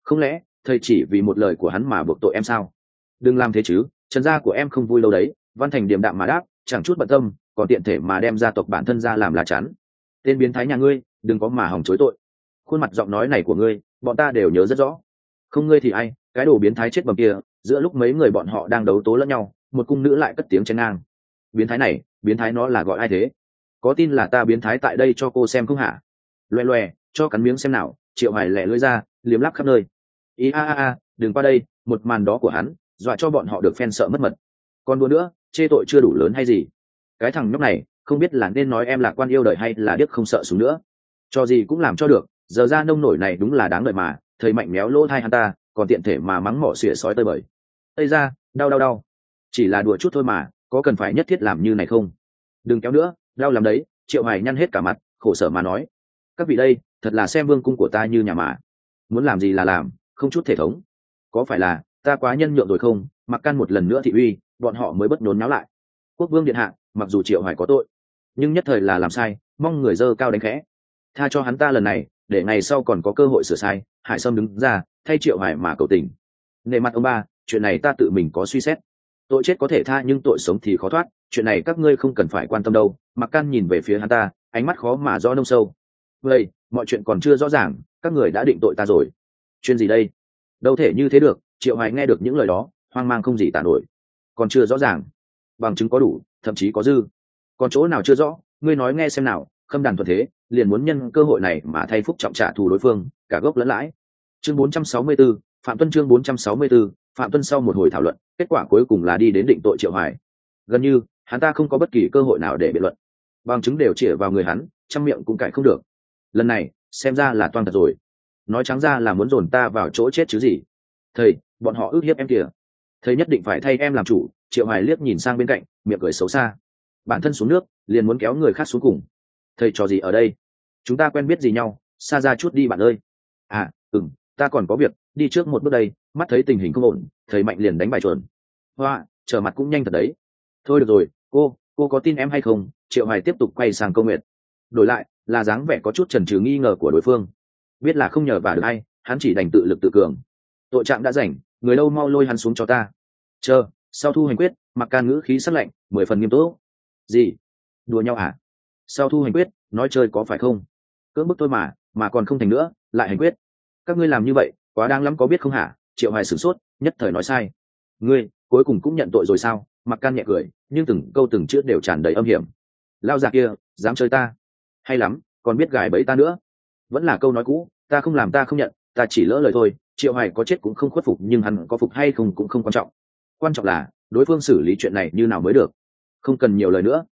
Không lẽ, thầy chỉ vì một lời của hắn mà buộc tội em sao? Đừng làm thế chứ trần gia của em không vui lâu đấy văn thành điềm đạm mà đáp chẳng chút bận tâm còn tiện thể mà đem gia tộc bản thân ra làm lá chắn. Tên biến thái nhà ngươi đừng có mà hòng chối tội. Khuôn mặt giọng nói này của ngươi bọn ta đều nhớ rất rõ. Không ngươi thì ai cái đồ biến thái chết bầm kia giữa lúc mấy người bọn họ đang đấu tố lẫn nhau một cung nữ lại cất tiếng chen ngang. Biến thái này biến thái nó là gọi ai thế? Có tin là ta biến thái tại đây cho cô xem không hả? Loè loè, cho cắn miếng xem nào triệu hải lẻ lưỡi ra liếm lắp khắp nơi. Ý a a a đừng qua đây một màn đó của hắn dọa cho bọn họ được phen sợ mất mật. Còn đua nữa, chê tội chưa đủ lớn hay gì? Cái thằng nhóc này, không biết là nên nói em là quan yêu đời hay là điếc không sợ súng nữa. Cho gì cũng làm cho được, giờ ra nông nổi này đúng là đáng đợi mà, thầy mạnh méo lỗ thai hắn ta, còn tiện thể mà mắng mỏ xỉa sói tơi bời. Ây ra đau đau đau. Chỉ là đùa chút thôi mà, có cần phải nhất thiết làm như này không? Đừng kéo nữa, đau làm đấy, triệu hoài nhăn hết cả mặt, khổ sở mà nói. Các vị đây, thật là xem vương cung của ta như nhà mà. Muốn làm gì là làm, không chút thể thống. Có phải là ta quá nhân nhượng rồi không, mặc căn một lần nữa thị uy, bọn họ mới bất nhốn náo lại. Quốc vương điện hạ, mặc dù triệu hoài có tội, nhưng nhất thời là làm sai, mong người dơ cao đánh khẽ. Tha cho hắn ta lần này, để ngày sau còn có cơ hội sửa sai, hải sâm đứng ra, thay triệu hoài mà cầu tình. Nề mặt ông ba, chuyện này ta tự mình có suy xét. Tội chết có thể tha nhưng tội sống thì khó thoát, chuyện này các ngươi không cần phải quan tâm đâu. Mặc căn nhìn về phía hắn ta, ánh mắt khó mà do nông sâu. Vậy, mọi chuyện còn chưa rõ ràng, các người đã định tội ta rồi. Chuyện gì đây? Đâu thể như thế được triệu hoài nghe được những lời đó hoang mang không gì tả nổi. Còn chưa rõ ràng. Bằng chứng có đủ thậm chí có dư. Còn chỗ nào chưa rõ ngươi nói nghe xem nào khâm đàn thuận thế liền muốn nhân cơ hội này mà thay phúc trọng trả thù đối phương cả gốc lẫn lãi. Chương 464, phạm tuân chương 464, phạm tuân sau một hồi thảo luận kết quả cuối cùng là đi đến định tội triệu hoài. Gần như hắn ta không có bất kỳ cơ hội nào để biện luận. Bằng chứng đều chĩa vào người hắn trong miệng cũng cãi không được. Lần này xem ra là toan thật rồi. Nói trắng ra là muốn dồn ta vào chỗ chết chứ gì. Thầy bọn họ ước hiếp em kìa. Thầy nhất định phải thay em làm chủ, triệu hoài liếc nhìn sang bên cạnh, miệng cười xấu xa. Bản thân xuống nước, liền muốn kéo người khác xuống cùng. Thầy trò gì ở đây? Chúng ta quen biết gì nhau? Xa ra chút đi bạn ơi. À ừm, ta còn có việc, đi trước một bước đây, mắt thấy tình hình không ổn, thầy mạnh liền đánh bài chuẩn. Hoa, trở mặt cũng nhanh thật đấy. Thôi được rồi, cô cô có tin em hay không? Triệu hoài tiếp tục quay sang câu nguyện đổi lại, là dáng vẻ có chút trần trừ nghi ngờ của đối phương. Biết là không nhờ vào được hay, hắn chỉ đành tự lực tự cường. Tội trạng đã rảnh người đâu mau lôi hắn xuống cho ta. Chờ, sau thu hành quyết, mặc can ngữ khí sắc lạnh, mười phần nghiêm túc. Gì? Đùa nhau à? Sau thu hành quyết, nói chơi có phải không? Cưỡng bức tôi mà mà còn không thành nữa, lại hành quyết. Các ngươi làm như vậy, quá đáng lắm có biết không hả? Triệu hoài sửng sốt, nhất thời nói sai. Ngươi, cuối cùng cũng nhận tội rồi sao? Mặc can nhẹ cười, nhưng từng câu từng chữ đều tràn đầy âm hiểm. Lao già kia, dám chơi ta? Hay lắm, còn biết gài bẫy ta nữa? Vẫn là câu nói cũ, ta không làm ta không nhận, ta chỉ lỡ lời thôi triệu hoài có chết cũng không khuất phục nhưng hắn có phục hay không cũng không quan trọng. Quan trọng là, đối phương xử lý chuyện này như nào mới được. Không cần nhiều lời nữa.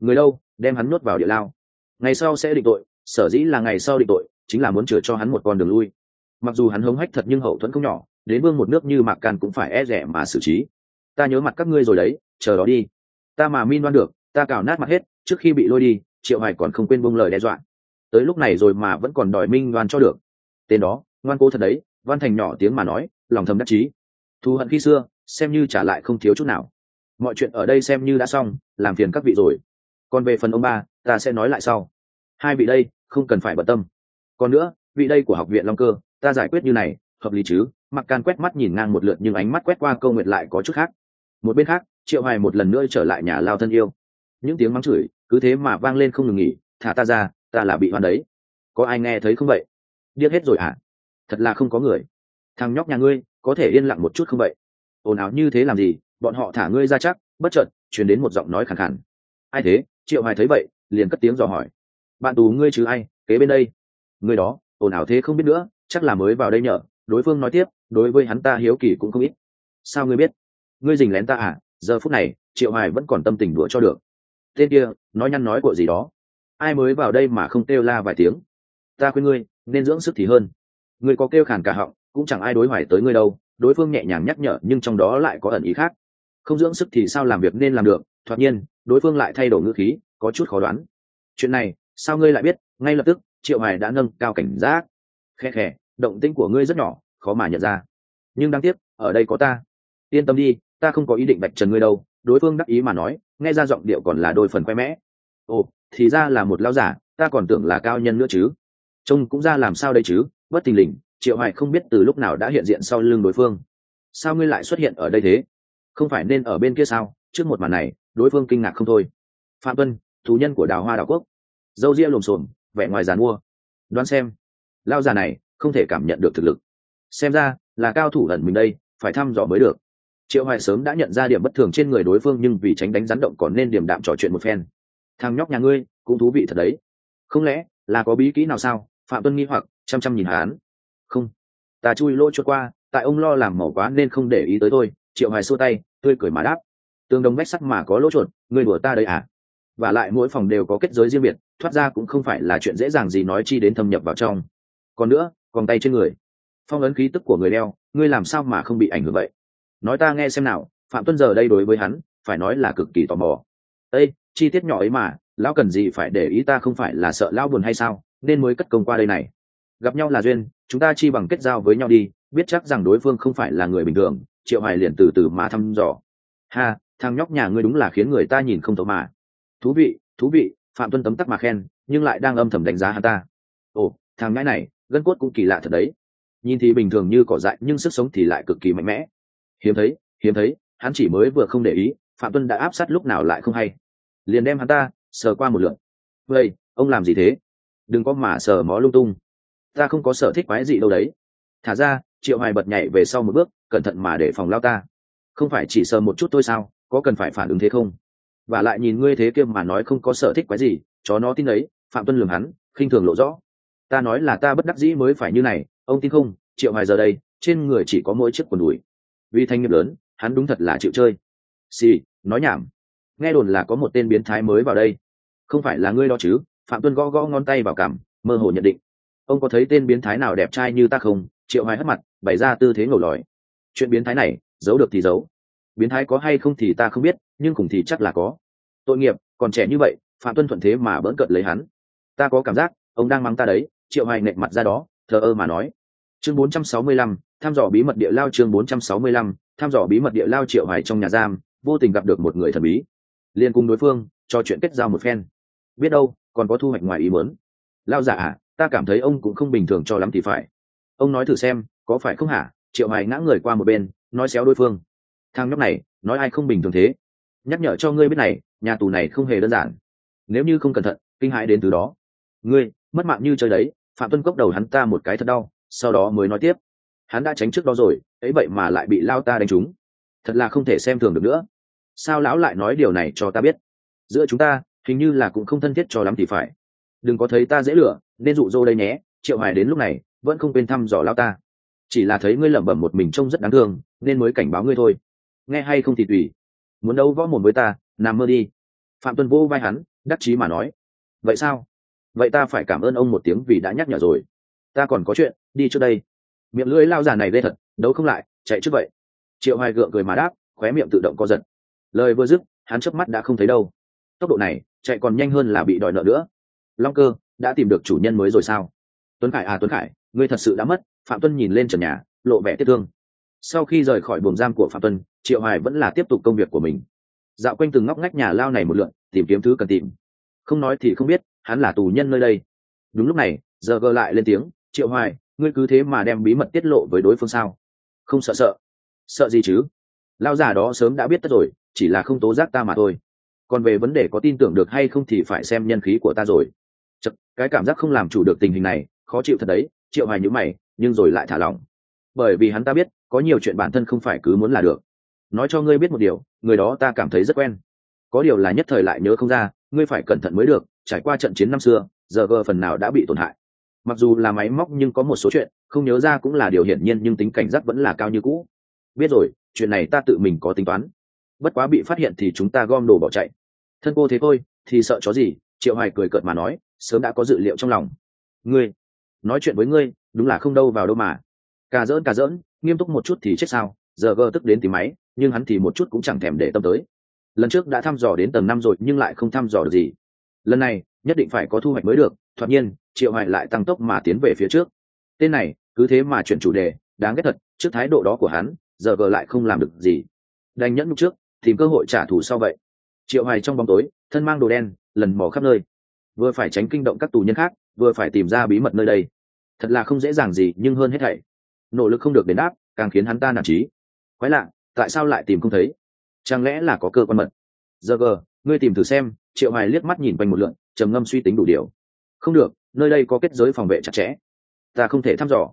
Người đâu, đem hắn nuốt vào địa lao. Ngày sau sẽ định tội, sở dĩ là ngày sau định tội, chính là muốn chừa cho hắn một con đường lui. Mặc dù hắn hống hách thật nhưng hậu thuẫn không nhỏ, đến vương một nước như mạc càn cũng phải e rẻ mà xử trí. Ta nhớ mặt các ngươi rồi đấy, chờ đó đi. Ta mà min đoan được, ta cào nát mặt hết, trước khi bị lôi đi, triệu hoài còn không quên buông lời đe dọa. Tới lúc này rồi mà vẫn còn đòi minh đoan cho được. Tên đó, ngoan cố thật đấy văn thành nhỏ tiếng mà nói, lòng thầm đắc chí. Thù hận khi xưa, xem như trả lại không thiếu chút nào. Mọi chuyện ở đây xem như đã xong, làm phiền các vị rồi. Còn về phần ông ba, ta sẽ nói lại sau. Hai vị đây, không cần phải bận tâm. Còn nữa, vị đây của học viện long cơ, ta giải quyết như này, hợp lý chứ? Mặc can quét mắt nhìn ngang một lượt nhưng ánh mắt quét qua câu nguyệt lại có chút khác. Một bên khác, triệu hoài một lần nữa trở lại nhà lao thân yêu. Những tiếng mắng chửi, cứ thế mà vang lên không ngừng nghỉ. Thả ta ra, ta là bị hoan đấy. Có ai nghe thấy không vậy? Điếc hết rồi à thật là không có người. Thằng nhóc nhà ngươi, có thể yên lặng một chút không vậy? Ồn ào như thế làm gì? Bọn họ thả ngươi ra chắc, bất chợt chuyển đến một giọng nói khẳng khẳng ai thế? Triệu hoài thấy vậy, liền cất tiếng dò hỏi. Bạn tù ngươi chứ ai? Kế bên đây. Người đó, ồn ào thế không biết nữa, chắc là mới vào đây nhở đối phương nói tiếp, đối với hắn ta hiếu kỳ cũng không ít. Sao ngươi biết? Ngươi dình lén ta à? Giờ phút này, triệu hoài vẫn còn tâm tình đùa cho được. Tên kia, nói nhăn nói của gì đó. Ai mới vào đây mà không kêu la vài tiếng? Ta khuyên ngươi, nên dưỡng sức thì hơn ngươi có kêu khàn cả họng, cũng chẳng ai đối hoài tới ngươi đâu. Đối phương nhẹ nhàng nhắc nhở, nhưng trong đó lại có ẩn ý khác. Không dưỡng sức thì sao làm việc nên làm được? Thoạt nhiên, đối phương lại thay đổi ngữ khí, có chút khó đoán. Chuyện này, sao ngươi lại biết? Ngay lập tức, triệu hoài đã nâng cao cảnh giác. Khe khẽ, động tĩnh của ngươi rất nhỏ, khó mà nhận ra. Nhưng đáng tiếc, ở đây có ta. Yên tâm đi, ta không có ý định bạch trần ngươi đâu. Đối phương đắc ý mà nói, nghe ra giọng điệu còn là đôi phần khoe mẽ. Ồ, thì ra là một lao giả, ta còn tưởng là cao nhân nữa chứ. Trông cũng ra làm sao đây chứ? Bất tình lình, triệu hoài không biết từ lúc nào đã hiện diện sau lưng đối phương. Sao ngươi lại xuất hiện ở đây thế? Không phải nên ở bên kia sao? Trước một màn này, đối phương kinh ngạc không thôi. Phạm tuân thú nhân của đào hoa đảo quốc. Dâu ria lồm xồm, vẻ ngoài giàn mua. Đoán xem, lao già này không thể cảm nhận được thực lực. Xem ra, là cao thủ ẩn mình đây, phải thăm dò mới được. Triệu hoài sớm đã nhận ra điểm bất thường trên người đối phương nhưng vì tránh đánh rắn động còn nên điểm đạm trò chuyện một phen. Thằng nhóc nhà ngươi, cũng thú vị thật đấy. Không lẽ, là có bí kỹ nào sao? Phạm tuân nghi hoặc chăm chăm nhìn hắn. Không, ta chui lỗ chuột qua, tại ông lo làm màu quá nên không để ý tới tôi. Triệu hoài xua tay, tươi cười mà đáp. Tương đồng vách sắt mà có lỗ chuột, ngươi đùa ta đây à? Và lại mỗi phòng đều có kết giới riêng biệt, thoát ra cũng không phải là chuyện dễ dàng gì nói chi đến thâm nhập vào trong. Còn nữa còn tay trên người. Phong ấn khí tức của người đeo, ngươi làm sao mà không bị ảnh hưởng vậy? Nói ta nghe xem nào, phạm tuân giờ đây đối với hắn, phải nói là cực kỳ tò mò. Ây chi tiết nhỏ ấy mà, lão cần gì phải để ý ta không phải là sợ lão buồn hay sao, nên mới cất công qua đây này gặp nhau là duyên, chúng ta chi bằng kết giao với nhau đi, biết chắc rằng đối phương không phải là người bình thường, triệu hoài liền từ từ mà thăm dò. Ha, thằng nhóc nhà ngươi đúng là khiến người ta nhìn không thấu mà. Thú vị thú vị, phạm tuân tấm tắc mà khen, nhưng lại đang âm thầm đánh giá hắn ta. Ồ, thằng ngãi này, gân cốt cũng kỳ lạ thật đấy. Nhìn thì bình thường như cỏ dại, nhưng sức sống thì lại cực kỳ mạnh mẽ. Hiếm thấy hiếm thấy, hắn chỉ mới vừa không để ý, phạm tuân đã áp sát lúc nào lại không hay. Liền đem hắn ta, sờ qua một lượt. Vậy, ông làm gì thế? Đừng có mà sờ mó lung tung ta không có sở thích quái gì đâu đấy. Thả ra triệu hoài bật nhảy về sau một bước cẩn thận mà để phòng lao ta. Không phải chỉ sờ một chút thôi sao có cần phải phản ứng thế không? Và lại nhìn ngươi thế kia mà nói không có sở thích quái gì chó nó tin ấy phạm tuân lường hắn khinh thường lộ rõ. Ta nói là ta bất đắc dĩ mới phải như này ông tin không? Triệu hoài giờ đây trên người chỉ có mỗi chiếc quần đùi. Vì thanh nghiệp lớn hắn đúng thật là chịu chơi. Xì、sì, nói nhảm. Nghe đồn là có một tên biến thái mới vào đây. Không phải là ngươi đó chứ phạm tuân gõ gõ ngón tay vào cảm mơ hồ nhận định ông có thấy tên biến thái nào đẹp trai như ta không? Triệu hoài hất mặt bày ra tư thế ngầu lòi. Chuyện biến thái này giấu được thì giấu. Biến thái có hay không thì ta không biết nhưng cùng thì chắc là có. Tội nghiệp còn trẻ như vậy phạm tuân thuận thế mà bỡn cợt lấy hắn. Ta có cảm giác ông đang mắng ta đấy triệu hoài nệ mặt ra đó thờ ơ mà nói. Chương 465, thăm dò bí mật địa lao chương 465, thăm dò bí mật địa lao triệu hoài trong nhà giam vô tình gặp được một người thần bí. Liên cùng đối phương cho chuyện kết giao một phen. Biết đâu còn có thu hoạch ngoài ý muốn. Lao giả à ta cảm thấy ông cũng không bình thường cho lắm thì phải. Ông nói thử xem, có phải không hả? Triệu hoài ngã người qua một bên, nói xéo đối phương. Thằng nhóc này, nói ai không bình thường thế? Nhắc nhở cho ngươi biết này, nhà tù này không hề đơn giản. Nếu như không cẩn thận, kinh hãi đến từ đó. Ngươi, mất mạng như chơi đấy, phạm tuân cốc đầu hắn ta một cái thật đau, sau đó mới nói tiếp. Hắn đã tránh trước đó rồi, ấy vậy mà lại bị lao ta đánh trúng. Thật là không thể xem thường được nữa. Sao lão lại nói điều này cho ta biết? Giữa chúng ta, hình như là cũng không thân thiết cho lắm thì phải đừng có thấy ta dễ lửa nên dụ dỗ đây nhé, triệu hoài đến lúc này, vẫn không quên thăm dò lao ta. Chỉ là thấy ngươi lẩm bẩm một mình trông rất đáng thương, nên mới cảnh báo ngươi thôi. Nghe hay không thì tùy. Muốn đấu võ mồm với ta, nằm mơ đi. Phạm tuân vô vai hắn, đắc chí mà nói. Vậy sao? Vậy ta phải cảm ơn ông một tiếng vì đã nhắc nhở rồi. Ta còn có chuyện, đi trước đây. Miệng lưỡi lao già này ghê thật, đấu không lại, chạy trước vậy. Triệu hoài gượng cười mà đáp, khóe miệng tự động co giật. Lời vừa dứt, hắn chớp mắt đã không thấy đâu. Tốc độ này, chạy còn nhanh hơn là bị đòi nợ nữa long cơ, đã tìm được chủ nhân mới rồi sao? Tuấn khải à tuấn khải, ngươi thật sự đã mất. Phạm tuân nhìn lên trần nhà, lộ vẻ tiếc thương. Sau khi rời khỏi buồng giam của phạm tuân, triệu hoài vẫn là tiếp tục công việc của mình. Dạo quanh từng ngóc ngách nhà lao này một lượn, tìm kiếm thứ cần tìm. Không nói thì không biết, hắn là tù nhân nơi đây. Đúng lúc này, giờ gờ lại lên tiếng, triệu hoài, ngươi cứ thế mà đem bí mật tiết lộ với đối phương sao? Không sợ sợ. Sợ gì chứ? Lao già đó sớm đã biết tất rồi, chỉ là không tố giác ta mà thôi. Còn về vấn đề có tin tưởng được hay không thì phải xem nhân khí của ta rồi cái cảm giác không làm chủ được tình hình này, khó chịu thật đấy, triệu hoài nhữ mày, nhưng rồi lại thả lỏng. Bởi vì hắn ta biết, có nhiều chuyện bản thân không phải cứ muốn là được. Nói cho ngươi biết một điều, người đó ta cảm thấy rất quen. Có điều là nhất thời lại nhớ không ra, ngươi phải cẩn thận mới được, trải qua trận chiến năm xưa, giờ gờ phần nào đã bị tổn hại. Mặc dù là máy móc nhưng có một số chuyện, không nhớ ra cũng là điều hiển nhiên nhưng tính cảnh giác vẫn là cao như cũ. Biết rồi, chuyện này ta tự mình có tính toán. Bất quá bị phát hiện thì chúng ta gom đồ bỏ chạy. Thân cô thế thôi, thì sợ chó gì? Triệu hoài cười cợt mà nói sớm đã có dự liệu trong lòng. Ngươi, nói chuyện với ngươi, đúng là không đâu vào đâu mà. Cà dỡn cà dỡn nghiêm túc một chút thì chết sao, giờ gơ tức đến tìm máy, nhưng hắn thì một chút cũng chẳng thèm để tâm tới. Lần trước đã thăm dò đến tầng năm rồi, nhưng lại không thăm dò được gì. Lần này, nhất định phải có thu hoạch mới được, thoạt nhiên, triệu hoài lại tăng tốc mà tiến về phía trước. Tên này, cứ thế mà chuyển chủ đề, đáng ghét thật, trước thái độ đó của hắn, giờ gờ lại không làm được gì. Đành nhẫn lúc trước, tìm cơ hội trả thù sau vậy. Triệu hoài trong bóng tối, thân mang đồ đen, lần mò khắp nơi vừa phải tránh kinh động các tù nhân khác, vừa phải tìm ra bí mật nơi đây. Thật là không dễ dàng gì, nhưng hơn hết thảy nỗ lực không được đền đáp, càng khiến hắn ta nản trí. Quái lạ, tại sao lại tìm không thấy? Chẳng lẽ là có cơ quan mật? Giờ gờ, ngươi tìm thử xem, triệu hoài liếc mắt nhìn quanh một lượn, trầm ngâm suy tính đủ điều. Không được, nơi đây có kết giới phòng vệ chặt chẽ. Ta không thể thăm dò.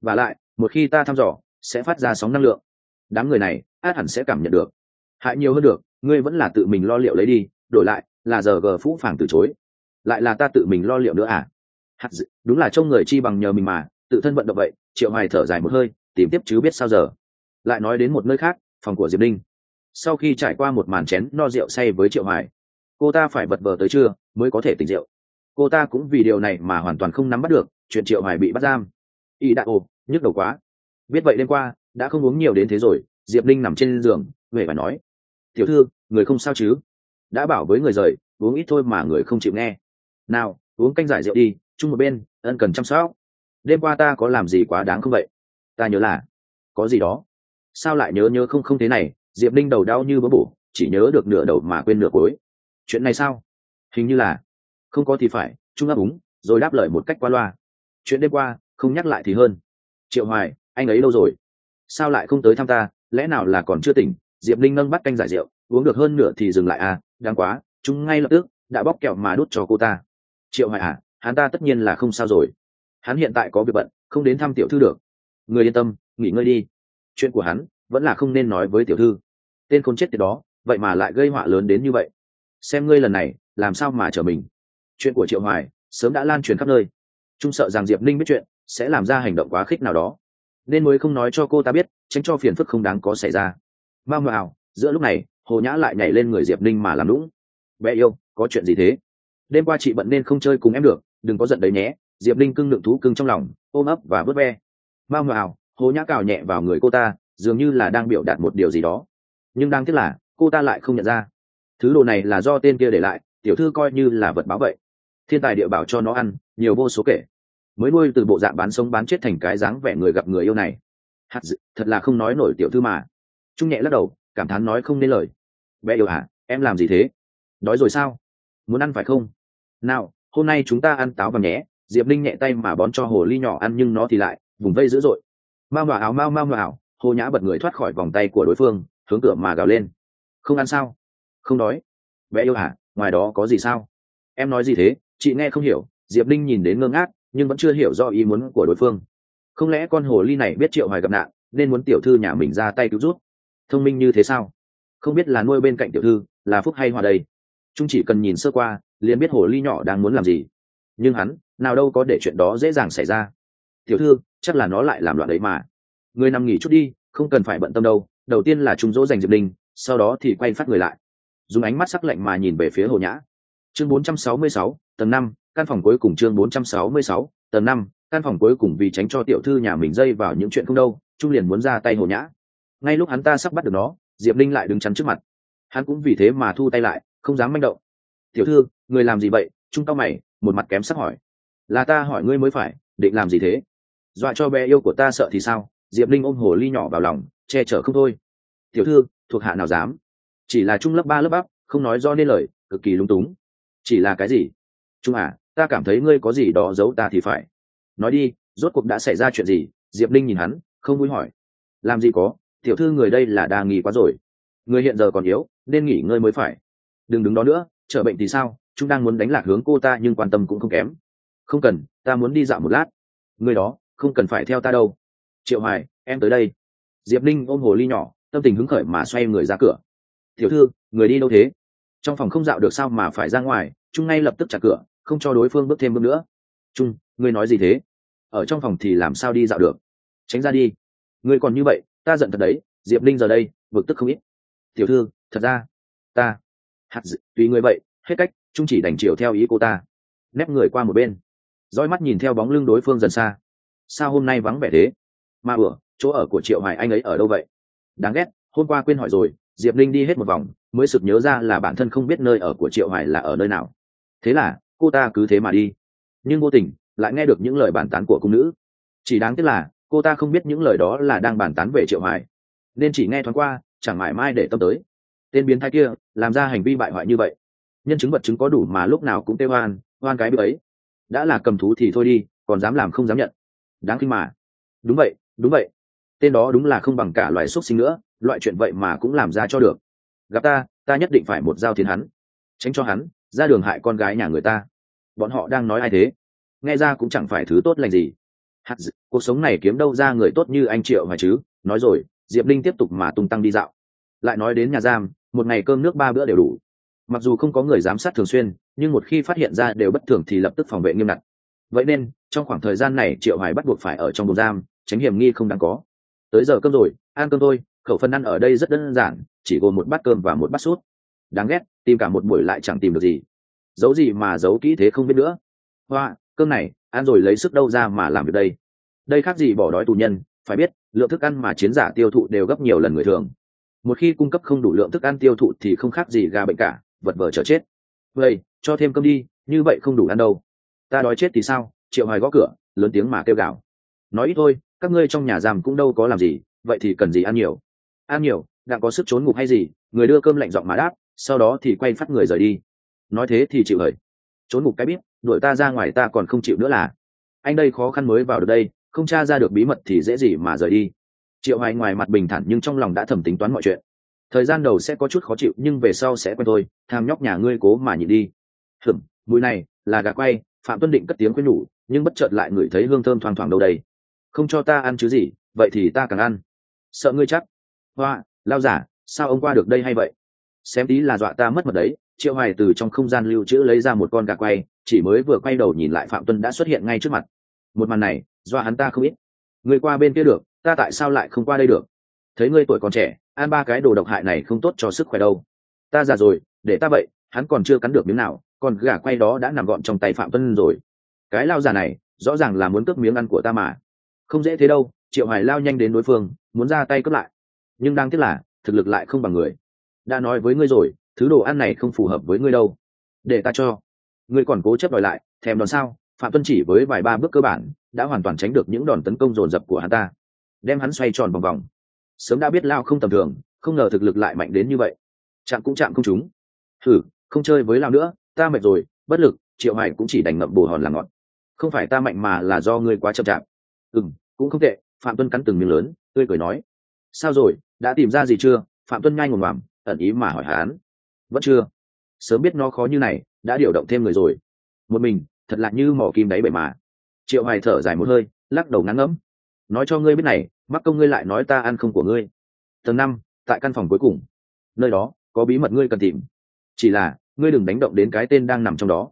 Và lại, một khi ta thăm dò, sẽ phát ra sóng năng lượng. Đám người này, át hẳn sẽ cảm nhận được. Hại nhiều hơn được, ngươi vẫn là tự mình lo liệu lấy đi, đổi lại, là giờ gờ phũ phàng từ chối lại là ta tự mình lo liệu nữa à? Hạt dự, đúng là trông người chi bằng nhờ mình mà tự thân vận động vậy triệu hoài thở dài một hơi tìm tiếp chứ biết sao giờ. Lại nói đến một nơi khác phòng của diệp linh sau khi trải qua một màn chén no rượu say với triệu hoài cô ta phải vật vờ tới trưa mới có thể tỉnh rượu. Cô ta cũng vì điều này mà hoàn toàn không nắm bắt được chuyện triệu hoài bị bắt giam. Y đã ồ nhức đầu quá. Biết vậy đêm qua đã không uống nhiều đến thế rồi diệp linh nằm trên giường về và nói tiểu thư người không sao chứ? Đã bảo với người rời uống ít thôi mà người không chịu nghe nào, uống canh giải rượu đi, chung một bên, ân cần chăm sóc. Đêm qua ta có làm gì quá đáng không vậy? Ta nhớ là, có gì đó. Sao lại nhớ nhớ không không thế này, diệp linh đầu đau như bớ bổ, chỉ nhớ được nửa đầu mà quên nửa cuối. Chuyện này sao? Hình như là, không có thì phải trung ấp úng, rồi đáp lời một cách qua loa. Chuyện đêm qua, không nhắc lại thì hơn. Triệu hoài, anh ấy lâu rồi. Sao lại không tới thăm ta, lẽ nào là còn chưa tỉnh? Diệp linh nâng bắt canh giải rượu, uống được hơn nửa thì dừng lại à đáng quá chúng ngay lập tức, đã bóc kẹo mà đút cho cô ta triệu hoài à hắn ta tất nhiên là không sao rồi. Hắn hiện tại có việc bận, không đến thăm tiểu thư được. Người yên tâm, nghỉ ngơi đi. Chuyện của hắn vẫn là không nên nói với tiểu thư. Tên khốn chết tiệt đó, vậy mà lại gây họa lớn đến như vậy. Xem ngươi lần này, làm sao mà trở mình. Chuyện của triệu hoài sớm đã lan truyền khắp nơi. Trung sợ rằng diệp ninh biết chuyện, sẽ làm ra hành động quá khích nào đó. Nên mới không nói cho cô ta biết, tránh cho phiền phức không đáng có xảy ra. Mau mạo giữa lúc này, hồ nhã lại nhảy lên người diệp ninh mà làm lũng bé yêu, có chuyện gì thế? Đêm qua chị bận nên không chơi cùng em được đừng có giận đấy nhé diệp linh cưng lượng thú cưng trong lòng ôm ấp và vớt ve. Mau ảo, hú nhã cào nhẹ vào người cô ta dường như là đang biểu đạt một điều gì đó. Nhưng đáng tiếc là cô ta lại không nhận ra. Thứ đồ này là do tên kia để lại tiểu thư coi như là vật báo vậy. Thiên tài địa bảo cho nó ăn nhiều vô số kể. Mới nuôi từ bộ dạng bán sống bán chết thành cái dáng vẻ người gặp người yêu này. Hạt dự, thật là không nói nổi tiểu thư mà. Trung nhẹ lắc đầu cảm thán nói không nên lời. Bé yêu hả em làm gì thế? Đói rồi sao? Muốn ăn phải không? Nào, hôm nay chúng ta ăn táo và nhé. Diệp linh nhẹ tay mà bón cho hồ ly nhỏ ăn nhưng nó thì lại vùng vây dữ dội. Mau vào áo mau mau vào hồ nhã bật người thoát khỏi vòng tay của đối phương, hướng cửa mà gào lên. Không ăn sao? Không đói. Bé yêu hả? Ngoài đó có gì sao? Em nói gì thế? Chị nghe không hiểu. Diệp linh nhìn đến ngơ ngác, nhưng vẫn chưa hiểu do ý muốn của đối phương. Không lẽ con hồ ly này biết triệu hoài gặp nạn, nên muốn tiểu thư nhà mình ra tay cứu rút thông minh như thế sao? Không biết là nuôi bên cạnh tiểu thư, là phúc hay hòa đây? Chúng chỉ cần nhìn sơ qua liền biết hồ ly nhỏ đang muốn làm gì. Nhưng hắn nào đâu có để chuyện đó dễ dàng xảy ra. Tiểu thư chắc là nó lại làm loạn đấy mà. Người nằm nghỉ chút đi không cần phải bận tâm đâu. Đầu tiên là trung dỗ dành diệp linh sau đó thì quay phát người lại. Dùng ánh mắt sắc lạnh mà nhìn về phía hồ nhã. Chương 466, tầng năm căn phòng cuối cùng chương 466, tầng năm căn phòng cuối cùng vì tránh cho tiểu thư nhà mình dây vào những chuyện không đâu trung liền muốn ra tay hồ nhã. Ngay lúc hắn ta sắp bắt được nó diệp linh lại đứng chắn trước mặt. Hắn cũng vì thế mà thu tay lại không dám manh động tiểu thư, người làm gì vậy? Trung cao mày, một mặt kém sắc hỏi. Là ta hỏi ngươi mới phải, định làm gì thế? Dọa cho bé yêu của ta sợ thì sao? Diệp linh ôm hồ ly nhỏ vào lòng, che chở không thôi. Tiểu thư, thuộc hạ nào dám? Chỉ là trung lớp ba lớp bắp không nói do nên lời, cực kỳ lung túng. Chỉ là cái gì? Trung à ta cảm thấy ngươi có gì đó giấu ta thì phải. Nói đi, rốt cuộc đã xảy ra chuyện gì? Diệp linh nhìn hắn, không vui hỏi. Làm gì có, tiểu thư người đây là đa nghỉ quá rồi. Người hiện giờ còn yếu, nên nghỉ ngơi mới phải. Đừng đứng đó nữa trở bệnh thì sao? Chúng đang muốn đánh lạc hướng cô ta nhưng quan tâm cũng không kém. Không cần, ta muốn đi dạo một lát. Người đó, không cần phải theo ta đâu. Triệu hoài, em tới đây. Diệp linh ôm hồ ly nhỏ, tâm tình hứng khởi mà xoay người ra cửa. Tiểu thư, người đi đâu thế? Trong phòng không dạo được sao mà phải ra ngoài, trung ngay lập tức chặt cửa, không cho đối phương bước thêm bước nữa. Trung ngươi nói gì thế? Ở trong phòng thì làm sao đi dạo được? Tránh ra đi. Ngươi còn như vậy, ta giận thật đấy. Diệp linh giờ đây, bực tức không ít. Tiểu thư, thật ra, ta hạt dự, tùy người vậy hết cách trung chỉ đành chiều theo ý cô ta. Nép người qua một bên. Roi mắt nhìn theo bóng lưng đối phương dần xa. Sao hôm nay vắng vẻ thế? Mà ửa chỗ ở của triệu hoài anh ấy ở đâu vậy? Đáng ghét hôm qua quên hỏi rồi diệp linh đi hết một vòng mới sực nhớ ra là bản thân không biết nơi ở của triệu hoài là ở nơi nào. Thế là cô ta cứ thế mà đi. Nhưng vô tình lại nghe được những lời bàn tán của cung nữ. Chỉ đáng tiếc là cô ta không biết những lời đó là đang bàn tán về triệu hoài. Nên chỉ nghe thoáng qua chẳng mãi mai để tâm tới tên biến thái kia làm ra hành vi bại hoại như vậy. Nhân chứng vật chứng có đủ mà lúc nào cũng tê hoan hoan cái bữa ấy. Đã là cầm thú thì thôi đi còn dám làm không dám nhận. Đáng kinh mà. Đúng vậy đúng vậy. Tên đó đúng là không bằng cả loại xuất sinh nữa loại chuyện vậy mà cũng làm ra cho được. Gặp ta ta nhất định phải một giao thiến hắn. Tránh cho hắn ra đường hại con gái nhà người ta. Bọn họ đang nói ai thế? Nghe ra cũng chẳng phải thứ tốt lành gì. Hạt dự, cuộc sống này kiếm đâu ra người tốt như anh triệu mà chứ? Nói rồi diệp linh tiếp tục mà tung tăng đi dạo. Lại nói đến nhà giam một ngày cơm nước ba bữa đều đủ. Mặc dù không có người giám sát thường xuyên, nhưng một khi phát hiện ra đều bất thường thì lập tức phòng vệ nghiêm ngặt. Vậy nên, trong khoảng thời gian này triệu hoài bắt buộc phải ở trong buồng giam, tránh hiểm nghi không đáng có. Tới giờ cơm rồi, ăn cơm thôi, khẩu phần ăn ở đây rất đơn giản, chỉ gồm một bát cơm và một bát sút đáng ghét, tìm cả một buổi lại chẳng tìm được gì. Giấu gì mà giấu kỹ thế không biết nữa. Hoa, cơm này, ăn rồi lấy sức đâu ra mà làm việc đây? Đây khác gì bỏ đói tù nhân, phải biết, lượng thức ăn mà chiến giả tiêu thụ đều gấp nhiều lần người thường một khi cung cấp không đủ lượng thức ăn tiêu thụ thì không khác gì gà bệnh cả, vật vờ chờ chết. Vậy, cho thêm cơm đi, như vậy không đủ ăn đâu. Ta đói chết thì sao? Triệu hoài gõ cửa, lớn tiếng mà kêu gào. Nói ít thôi, các ngươi trong nhà giam cũng đâu có làm gì, vậy thì cần gì ăn nhiều? Ăn nhiều đặng có sức trốn ngục hay gì? Người đưa cơm lạnh giọng mà đáp, sau đó thì quay phát người rời đi. Nói thế thì chịu hời. trốn ngục cái biết đuổi ta ra ngoài ta còn không chịu nữa là. Anh đây khó khăn mới vào được đây, không tra ra được bí mật thì dễ gì mà rời đi triệu hoài ngoài mặt bình thản nhưng trong lòng đã thầm tính toán mọi chuyện. Thời gian đầu sẽ có chút khó chịu, nhưng về sau sẽ quen thôi, tham nhóc nhà ngươi cố mà nhịn đi. Hừm mùi này, là gà quay, phạm tuân định cất tiếng quên nhủ, nhưng bất chợt lại ngửi thấy hương thơm thoang thoảng đâu đây. Không cho ta ăn chứ gì, vậy thì ta càng ăn. Sợ ngươi chắc. Hoa, lao giả, sao ông qua được đây hay vậy? Xem tí là dọa ta mất mật đấy. Triệu hoài từ trong không gian lưu trữ lấy ra một con gà quay, chỉ mới vừa quay đầu nhìn lại phạm tuân đã xuất hiện ngay trước mặt. Một màn này dọa hắn ta không biết. Người qua bên kia được ta tại sao lại không qua đây được? Thấy ngươi tuổi còn trẻ, ăn ba cái đồ độc hại này không tốt cho sức khỏe đâu. Ta già rồi, để ta vậy, hắn còn chưa cắn được miếng nào, còn gà quay đó đã nằm gọn trong tay phạm tuân rồi. Cái lao già này, rõ ràng là muốn cướp miếng ăn của ta mà. Không dễ thế đâu, triệu hoài lao nhanh đến đối phương, muốn ra tay cướp lại. Nhưng đang tiếc là, thực lực lại không bằng người. Đã nói với ngươi rồi, thứ đồ ăn này không phù hợp với ngươi đâu. Để ta cho. Ngươi còn cố chấp đòi lại, thèm đòn sao? Phạm tuân chỉ với vài ba bước cơ bản, đã hoàn toàn tránh được những đòn tấn công dồn dập của hắn ta đem hắn xoay tròn vòng vòng. Sớm đã biết lao không tầm thường, không ngờ thực lực lại mạnh đến như vậy. Chạm cũng chạm không chúng thử không chơi với lao nữa, ta mệt rồi, bất lực, triệu hải cũng chỉ đành ngậm bồ hòn là ngọt không phải ta mạnh mà là do ngươi quá chậm chạp. Ừ cũng không tệ, phạm tuân cắn từng miếng lớn, tươi cười nói. Sao rồi, đã tìm ra gì chưa? Phạm tuân nhai ngồn ngoảm ẩn ý mà hỏi hắn. Vẫn chưa. Sớm biết nó khó như này, đã điều động thêm người rồi. Một mình, thật lạ như mỏ kim đáy bể mà. Triệu hải thở dài một hơi, lắc đầu ngắn ngẫm nói cho ngươi biết này, mắc công ngươi lại nói ta ăn không của ngươi. Tầng năm, tại căn phòng cuối cùng. Nơi đó, có bí mật ngươi cần tìm. Chỉ là, ngươi đừng đánh động đến cái tên đang nằm trong đó.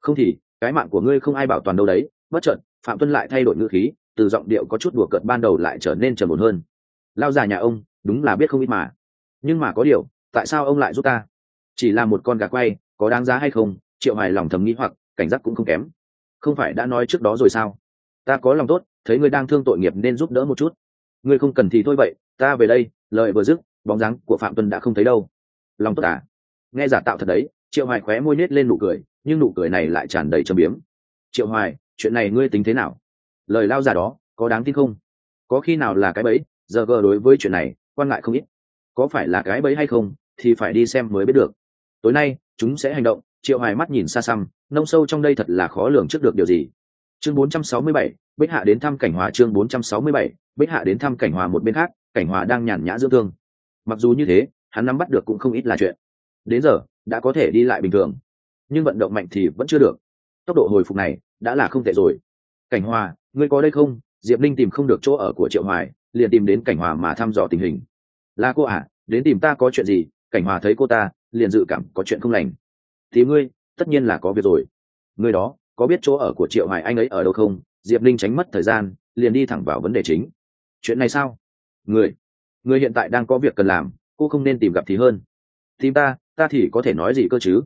Không thì, cái mạng của ngươi không ai bảo toàn đâu đấy, bất chợt, phạm tuân lại thay đổi ngữ khí, từ giọng điệu có chút đùa cợt ban đầu lại trở nên trầm ổn hơn. Lao già nhà ông, đúng là biết không ít mà. Nhưng mà có điều, tại sao ông lại giúp ta? Chỉ là một con gà quay, có đáng giá hay không, triệu hài lòng thầm nghĩ hoặc, cảnh giác cũng không kém. Không phải đã nói trước đó rồi sao? Ta có lòng tốt, thấy ngươi đang thương tội nghiệp nên giúp đỡ một chút. Ngươi không cần thì thôi vậy, ta về đây, lời vừa dứt, bóng dáng của phạm tuân đã không thấy đâu. Lòng tốt à? Nghe giả tạo thật đấy, triệu hoài khóe môi nết lên nụ cười, nhưng nụ cười này lại tràn đầy trầm biếm. Triệu hoài, chuyện này ngươi tính thế nào? Lời lao giả đó, có đáng tin không? Có khi nào là cái bẫy? Giờ gờ đối với chuyện này, quan ngại không ít. Có phải là cái bẫy hay không, thì phải đi xem mới biết được. Tối nay, chúng sẽ hành động. Triệu hoài mắt nhìn xa xăm, nông sâu trong đây thật là khó lường trước được điều gì chương 467, bích hạ đến thăm cảnh hòa chương 467, bích hạ đến thăm cảnh hòa một bên khác cảnh hòa đang nhàn nhã dưỡng thương. Mặc dù như thế hắn nắm bắt được cũng không ít là chuyện. Đến giờ đã có thể đi lại bình thường. Nhưng vận động mạnh thì vẫn chưa được. Tốc độ hồi phục này đã là không tệ rồi. Cảnh hòa ngươi có đây không? Diệp linh tìm không được chỗ ở của triệu hoài liền tìm đến cảnh hòa mà thăm dò tình hình. Là cô à đến tìm ta có chuyện gì? Cảnh hòa thấy cô ta liền dự cảm có chuyện không lành. Thì ngươi tất nhiên là có việc rồi. Ngươi đó có biết chỗ ở của triệu hoài anh ấy ở đâu không? Diệp linh tránh mất thời gian, liền đi thẳng vào vấn đề chính. Chuyện này sao? Người người hiện tại đang có việc cần làm, cô không nên tìm gặp thì hơn. Tìm ta ta thì có thể nói gì cơ chứ?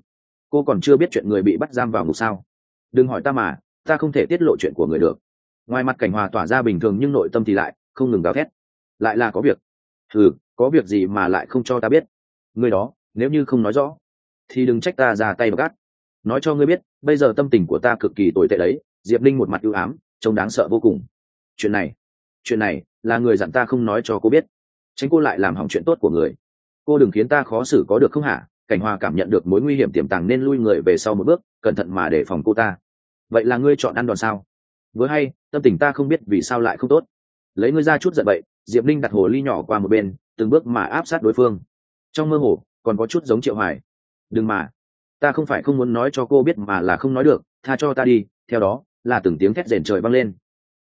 Cô còn chưa biết chuyện người bị bắt giam vào ngục sao? Đừng hỏi ta mà, ta không thể tiết lộ chuyện của người được. Ngoài mặt cảnh hòa tỏa ra bình thường nhưng nội tâm thì lại không ngừng gào thét. Lại là có việc. Ừ có việc gì mà lại không cho ta biết? Người đó, nếu như không nói rõ, thì đừng trách ta ra tay gắt nói cho ngươi biết, bây giờ tâm tình của ta cực kỳ tồi tệ đấy, diệp linh một mặt ưu ám, trông đáng sợ vô cùng. Chuyện này chuyện này là người dặn ta không nói cho cô biết. Tránh cô lại làm hỏng chuyện tốt của người. Cô đừng khiến ta khó xử có được không hả? Cảnh hòa cảm nhận được mối nguy hiểm tiềm tàng nên lui người về sau một bước, cẩn thận mà để phòng cô ta. Vậy là ngươi chọn ăn đòn sao? Với hay, tâm tình ta không biết vì sao lại không tốt. Lấy ngươi ra chút giận vậy diệp linh đặt hồ ly nhỏ qua một bên, từng bước mà áp sát đối phương. Trong mơ hồ, còn có chút giống triệu hoài. Đừng mà ta không phải không muốn nói cho cô biết mà là không nói được, tha cho ta đi, theo đó, là từng tiếng thét rền trời vang lên.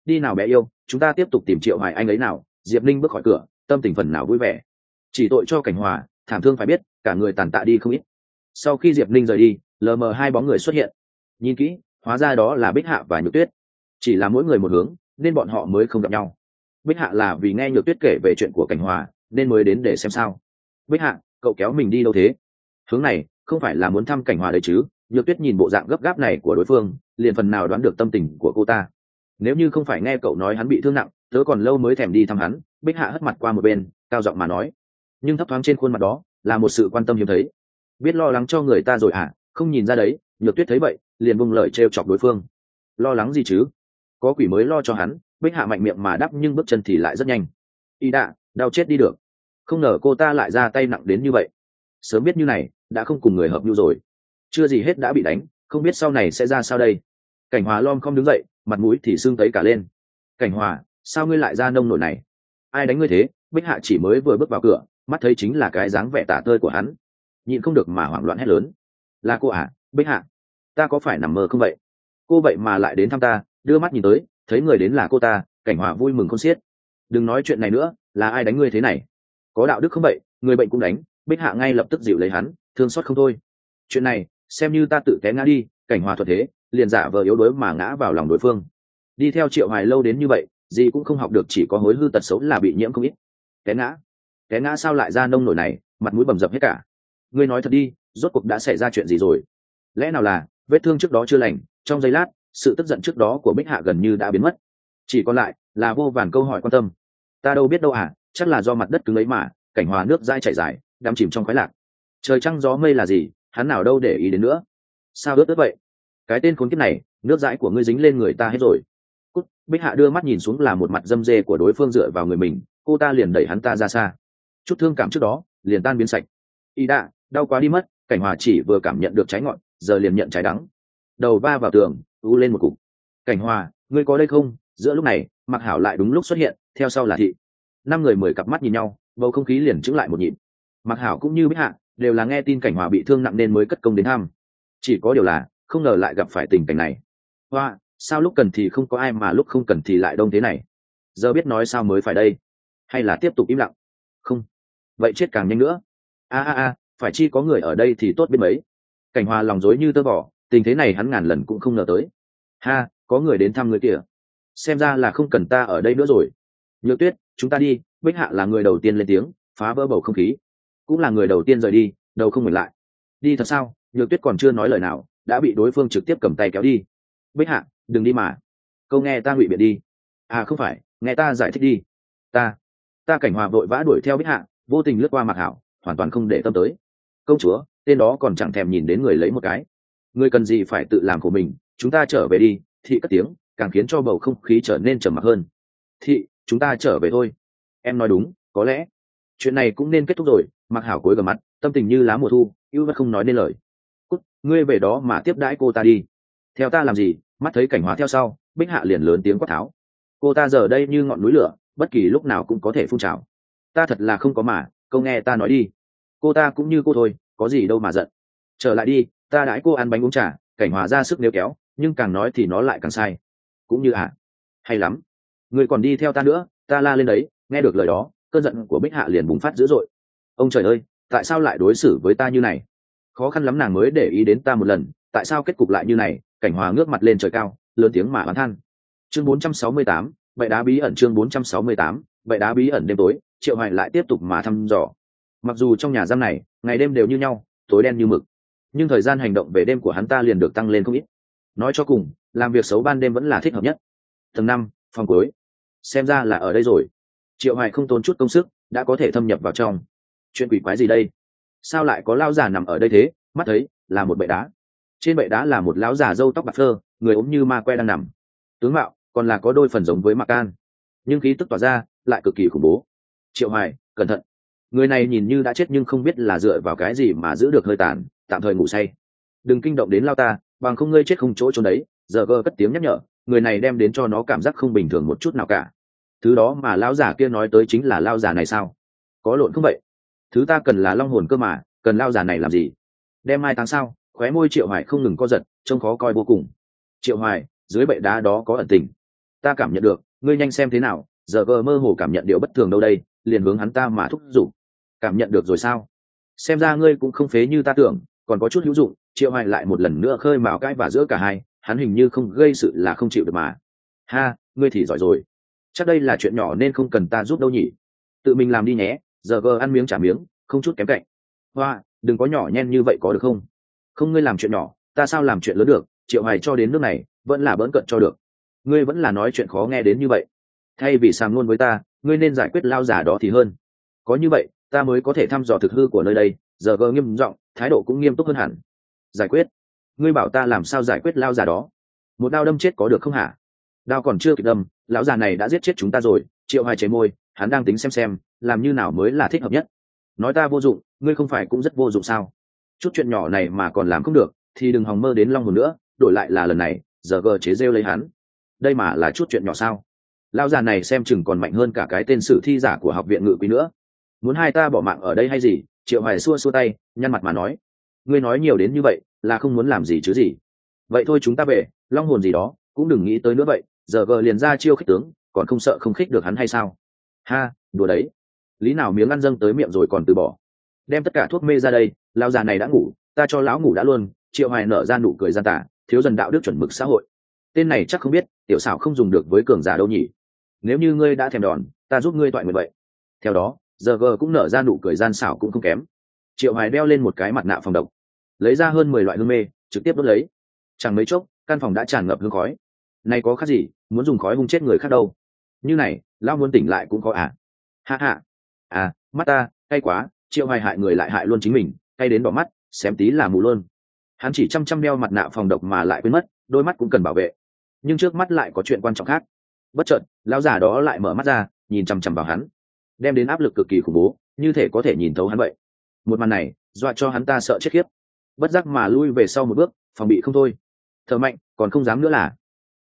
Đi nào bé yêu, chúng ta tiếp tục tìm triệu hoài anh ấy nào, diệp linh bước khỏi cửa, tâm tình phần nào vui vẻ. Chỉ tội cho cảnh hòa, thảm thương phải biết, cả người tàn tạ đi không ít. Sau khi diệp linh rời đi, lờ mờ hai bóng người xuất hiện. Nhìn kỹ, hóa ra đó là bích hạ và nhược tuyết. Chỉ là mỗi người một hướng, nên bọn họ mới không gặp nhau. Bích hạ là vì nghe nhược tuyết kể về chuyện của cảnh hòa, nên mới đến để xem sao. Bích hạ, cậu kéo mình đi đâu thế? Hướng này không phải là muốn thăm cảnh hòa đấy chứ, nhược tuyết nhìn bộ dạng gấp gáp này của đối phương, liền phần nào đoán được tâm tình của cô ta. Nếu như không phải nghe cậu nói hắn bị thương nặng, tớ còn lâu mới thèm đi thăm hắn, bích hạ hất mặt qua một bên, cao giọng mà nói. Nhưng thấp thoáng trên khuôn mặt đó, là một sự quan tâm hiếm thấy. Biết lo lắng cho người ta rồi à không nhìn ra đấy, nhược tuyết thấy vậy, liền bung lời t chọc đối phương. Lo lắng gì chứ? Có quỷ mới lo cho hắn, bích hạ mạnh miệng mà đắp nhưng bước chân thì lại rất nhanh. Y đạ, đau chết đi được. Không ngờ cô ta lại ra tay nặng đến như vậy. Sớm biết như này đã không cùng người hợp nhu rồi. Chưa gì hết đã bị đánh, không biết sau này sẽ ra sao đây. Cảnh hòa lom không đứng dậy, mặt mũi thì sưng tấy cả lên. Cảnh hòa, sao ngươi lại ra nông nổi này? Ai đánh ngươi thế? Bích hạ chỉ mới vừa bước vào cửa, mắt thấy chính là cái dáng vẻ tả tơi của hắn. Nhịn không được mà hoảng loạn hét lớn. Là cô à bích hạ, ta có phải nằm mơ không vậy? Cô vậy mà lại đến thăm ta, đưa mắt nhìn tới, thấy người đến là cô ta, cảnh hòa vui mừng không xiết. Đừng nói chuyện này nữa, là ai đánh ngươi thế này? Có đạo đức không vậy? Người bệnh cũng đánh, bích hạ ngay lập tức dịu lấy hắn thương xót không thôi. Chuyện này, xem như ta tự té ngã đi, cảnh hòa thuật thế, liền giả vờ yếu đuối mà ngã vào lòng đối phương. Đi theo triệu hoài lâu đến như vậy, gì cũng không học được, chỉ có hối hư tật xấu là bị nhiễm không ít. Té ngã. Té ngã sao lại ra nông nổi này, mặt mũi bầm dập hết cả. Ngươi nói thật đi, rốt cuộc đã xảy ra chuyện gì rồi? Lẽ nào là, vết thương trước đó chưa lành, trong giây lát, sự tức giận trước đó của bích hạ gần như đã biến mất. Chỉ còn lại, là vô vàn câu hỏi quan tâm. Ta đâu biết đâu à chắc là do mặt đất cứng ấy mà, cảnh hòa nước dai chảy dài, đắm chìm trong khoái lạc trời trăng gió mây là gì, hắn nào đâu để ý đến nữa. Sao ướt ướt vậy? Cái tên khốn kiếp này, nước dãi của ngươi dính lên người ta hết rồi. Cút, bích hạ đưa mắt nhìn xuống là một mặt dâm dê của đối phương dựa vào người mình, cô ta liền đẩy hắn ta ra xa. Chút thương cảm trước đó, liền tan biến sạch. Y đạ, đau quá đi mất, cảnh hòa chỉ vừa cảm nhận được trái ngọn, giờ liền nhận trái đắng. Đầu va vào tường, u lên một cục. Cảnh hòa, ngươi có đây không? Giữa lúc này, mặc hảo lại đúng lúc xuất hiện, theo sau là thị. Năm người mười cặp mắt nhìn nhau, bầu không khí liền trứng lại một nhịp. Mặc hảo cũng như bích hạ đều là nghe tin cảnh hòa bị thương nặng nên mới cất công đến thăm. Chỉ có điều là, không ngờ lại gặp phải tình cảnh này. Hoa, sao lúc cần thì không có ai mà lúc không cần thì lại đông thế này? Giờ biết nói sao mới phải đây? Hay là tiếp tục im lặng? Không. Vậy chết càng nhanh nữa. A a a, phải chi có người ở đây thì tốt biết mấy. Cảnh hòa lòng dối như tơ vỏ tình thế này hắn ngàn lần cũng không ngờ tới. Ha, có người đến thăm người kia. Xem ra là không cần ta ở đây nữa rồi. Nhược tuyết, chúng ta đi. Bích hạ là người đầu tiên lên tiếng, phá vỡ bầu không khí cũng là người đầu tiên rời đi, đầu không ngừng lại. Đi thật sao? Nhược tuyết còn chưa nói lời nào, đã bị đối phương trực tiếp cầm tay kéo đi. Bích hạ, đừng đi mà. Câu nghe ta ngụy biện đi. À không phải, nghe ta giải thích đi. Ta ta cảnh hòa vội vã đuổi theo bích hạ, vô tình lướt qua mặc hảo, hoàn toàn không để tâm tới. Công chúa, tên đó còn chẳng thèm nhìn đến người lấy một cái. Người cần gì phải tự làm của mình, chúng ta trở về đi. Thị cất tiếng, càng khiến cho bầu không khí trở nên trầm mặc hơn. Thị, chúng ta trở về thôi. Em nói đúng, có lẽ chuyện này cũng nên kết thúc rồi, mặc hảo cối gầm mặt, tâm tình như lá mùa thu, ưu vẫn không nói nên lời. Cút, ngươi về đó mà tiếp đãi cô ta đi. Theo ta làm gì, mắt thấy cảnh hóa theo sau, bích hạ liền lớn tiếng quát tháo. Cô ta giờ đây như ngọn núi lửa, bất kỳ lúc nào cũng có thể phun trào. Ta thật là không có mà câu nghe ta nói đi. Cô ta cũng như cô thôi, có gì đâu mà giận. Trở lại đi, ta đãi cô ăn bánh uống trà, cảnh hòa ra sức nếu kéo, nhưng càng nói thì nó lại càng sai. Cũng như à? Hay lắm. Người còn đi theo ta nữa, ta la lên đấy, nghe được lời đó cơn giận của bích hạ liền bùng phát dữ dội. Ông trời ơi tại sao lại đối xử với ta như này? Khó khăn lắm nàng mới để ý đến ta một lần tại sao kết cục lại như này? Cảnh hòa ngước mặt lên trời cao lớn tiếng mà oán than. Chương 468, vậy đá bí ẩn chương 468, vậy đá bí ẩn đêm tối triệu hoài lại tiếp tục mà thăm dò. Mặc dù trong nhà giam này ngày đêm đều như nhau tối đen như mực nhưng thời gian hành động về đêm của hắn ta liền được tăng lên không ít. Nói cho cùng làm việc xấu ban đêm vẫn là thích hợp nhất. Tầng năm phòng cuối. Xem ra là ở đây rồi triệu hoài không tốn chút công sức, đã có thể thâm nhập vào trong. Chuyện quỷ quái gì đây? Sao lại có lao già nằm ở đây thế? Mắt thấy, là một bệ đá. Trên bệ đá là một lão già râu tóc bạc phơ, người ốm như ma que đang nằm. Tướng mạo, còn là có đôi phần giống với mạc can. Nhưng khí tức tỏa ra, lại cực kỳ khủng bố. Triệu hoài, cẩn thận. Người này nhìn như đã chết nhưng không biết là dựa vào cái gì mà giữ được hơi tàn, tạm thời ngủ say. Đừng kinh động đến lao ta, bằng không ngươi chết không chỗ trốn đấy. Giờ gơ cất tiếng nhắc nhở, người này đem đến cho nó cảm giác không bình thường một chút nào cả thứ đó mà lão giả kia nói tới chính là lao giả này sao? Có lộn không vậy? Thứ ta cần là long hồn cơ mà, cần lao giả này làm gì? Đem mai táng sao? Khóe môi triệu hoài không ngừng co giật, trông khó coi vô cùng. Triệu hoài, dưới bệ đá đó có ẩn tình. Ta cảm nhận được, ngươi nhanh xem thế nào, giờ vờ mơ hồ cảm nhận điều bất thường đâu đây, liền hướng hắn ta mà thúc giục. Cảm nhận được rồi sao? Xem ra ngươi cũng không phế như ta tưởng, còn có chút hữu dụng, triệu hoài lại một lần nữa khơi mào cãi và giữa cả hai, hắn hình như không gây sự là không chịu được mà. Ha, ngươi thì giỏi rồi chắc đây là chuyện nhỏ nên không cần ta giúp đâu nhỉ? Tự mình làm đi nhé, giờ vờ ăn miếng trả miếng, không chút kém cạnh. Hoa, đừng có nhỏ nhen như vậy có được không? Không, ngươi làm chuyện nhỏ, ta sao làm chuyện lớn được? Triệu hoài cho đến nước này, vẫn là bỡn cận cho được. Ngươi vẫn là nói chuyện khó nghe đến như vậy. Thay vì sàng luôn với ta, ngươi nên giải quyết lao giả đó thì hơn. Có như vậy, ta mới có thể thăm dò thực hư của nơi đây, giờ gờ nghiêm giọng, thái độ cũng nghiêm túc hơn hẳn. Giải quyết. Ngươi bảo ta làm sao giải quyết lao giả đó? Một đao đâm chết có được không hả? Đao còn chưa kịp đâm, lão già này đã giết chết chúng ta rồi, triệu hoài chế môi, hắn đang tính xem xem, làm như nào mới là thích hợp nhất. Nói ta vô dụng, ngươi không phải cũng rất vô dụng sao? Chút chuyện nhỏ này mà còn làm không được, thì đừng hòng mơ đến long hồn nữa, đổi lại là lần này, giờ gờ chế rêu lấy hắn. Đây mà là chút chuyện nhỏ sao? Lão già này xem chừng còn mạnh hơn cả cái tên sử thi giả của học viện ngự quý nữa. Muốn hai ta bỏ mạng ở đây hay gì? Triệu hoài xua xua tay, nhăn mặt mà nói. Ngươi nói nhiều đến như vậy, là không muốn làm gì chứ gì. Vậy thôi chúng ta về, long hồn gì đó, cũng đừng nghĩ tới nữa vậy giờ vờ liền ra chiêu khích tướng, còn không sợ không khích được hắn hay sao? Ha, đùa đấy. Lý nào miếng ăn dâng tới miệng rồi còn từ bỏ. Đem tất cả thuốc mê ra đây, lão già này đã ngủ, ta cho lão ngủ đã luôn, triệu hoài nở ra nụ cười gian tả thiếu dần đạo đức chuẩn mực xã hội. Tên này chắc không biết, tiểu xảo không dùng được với cường giả đâu nhỉ. Nếu như ngươi đã thèm đòn, ta giúp ngươi toại nguyện vậy. Theo đó, giờ g cũng nở ra nụ cười gian xảo cũng không kém. Triệu hoài đeo lên một cái mặt nạ phòng độc. Lấy ra hơn mười loại hương mê, trực tiếp đốt lấy. Chẳng mấy chốc, căn phòng đã tràn ngập hương khói này có khác gì, muốn dùng khói hung chết người khác đâu. Như này lao muốn tỉnh lại cũng có à? Hạ hạ à mắt ta, cay quá, triệu hoài hại người lại hại luôn chính mình, cay đến bỏ mắt, xém tí là mù luôn. Hắn chỉ chăm chăm đeo mặt nạ phòng độc mà lại quên mất, đôi mắt cũng cần bảo vệ. Nhưng trước mắt lại có chuyện quan trọng khác. Bất chợt, lão giả đó lại mở mắt ra, nhìn chằm chằm vào hắn. Đem đến áp lực cực kỳ khủng bố, như thể có thể nhìn thấu hắn vậy. Một màn này, dọa cho hắn ta sợ chết khiếp. Bất giác mà lui về sau một bước, phòng bị không thôi. Thở mạnh, còn không dám nữa là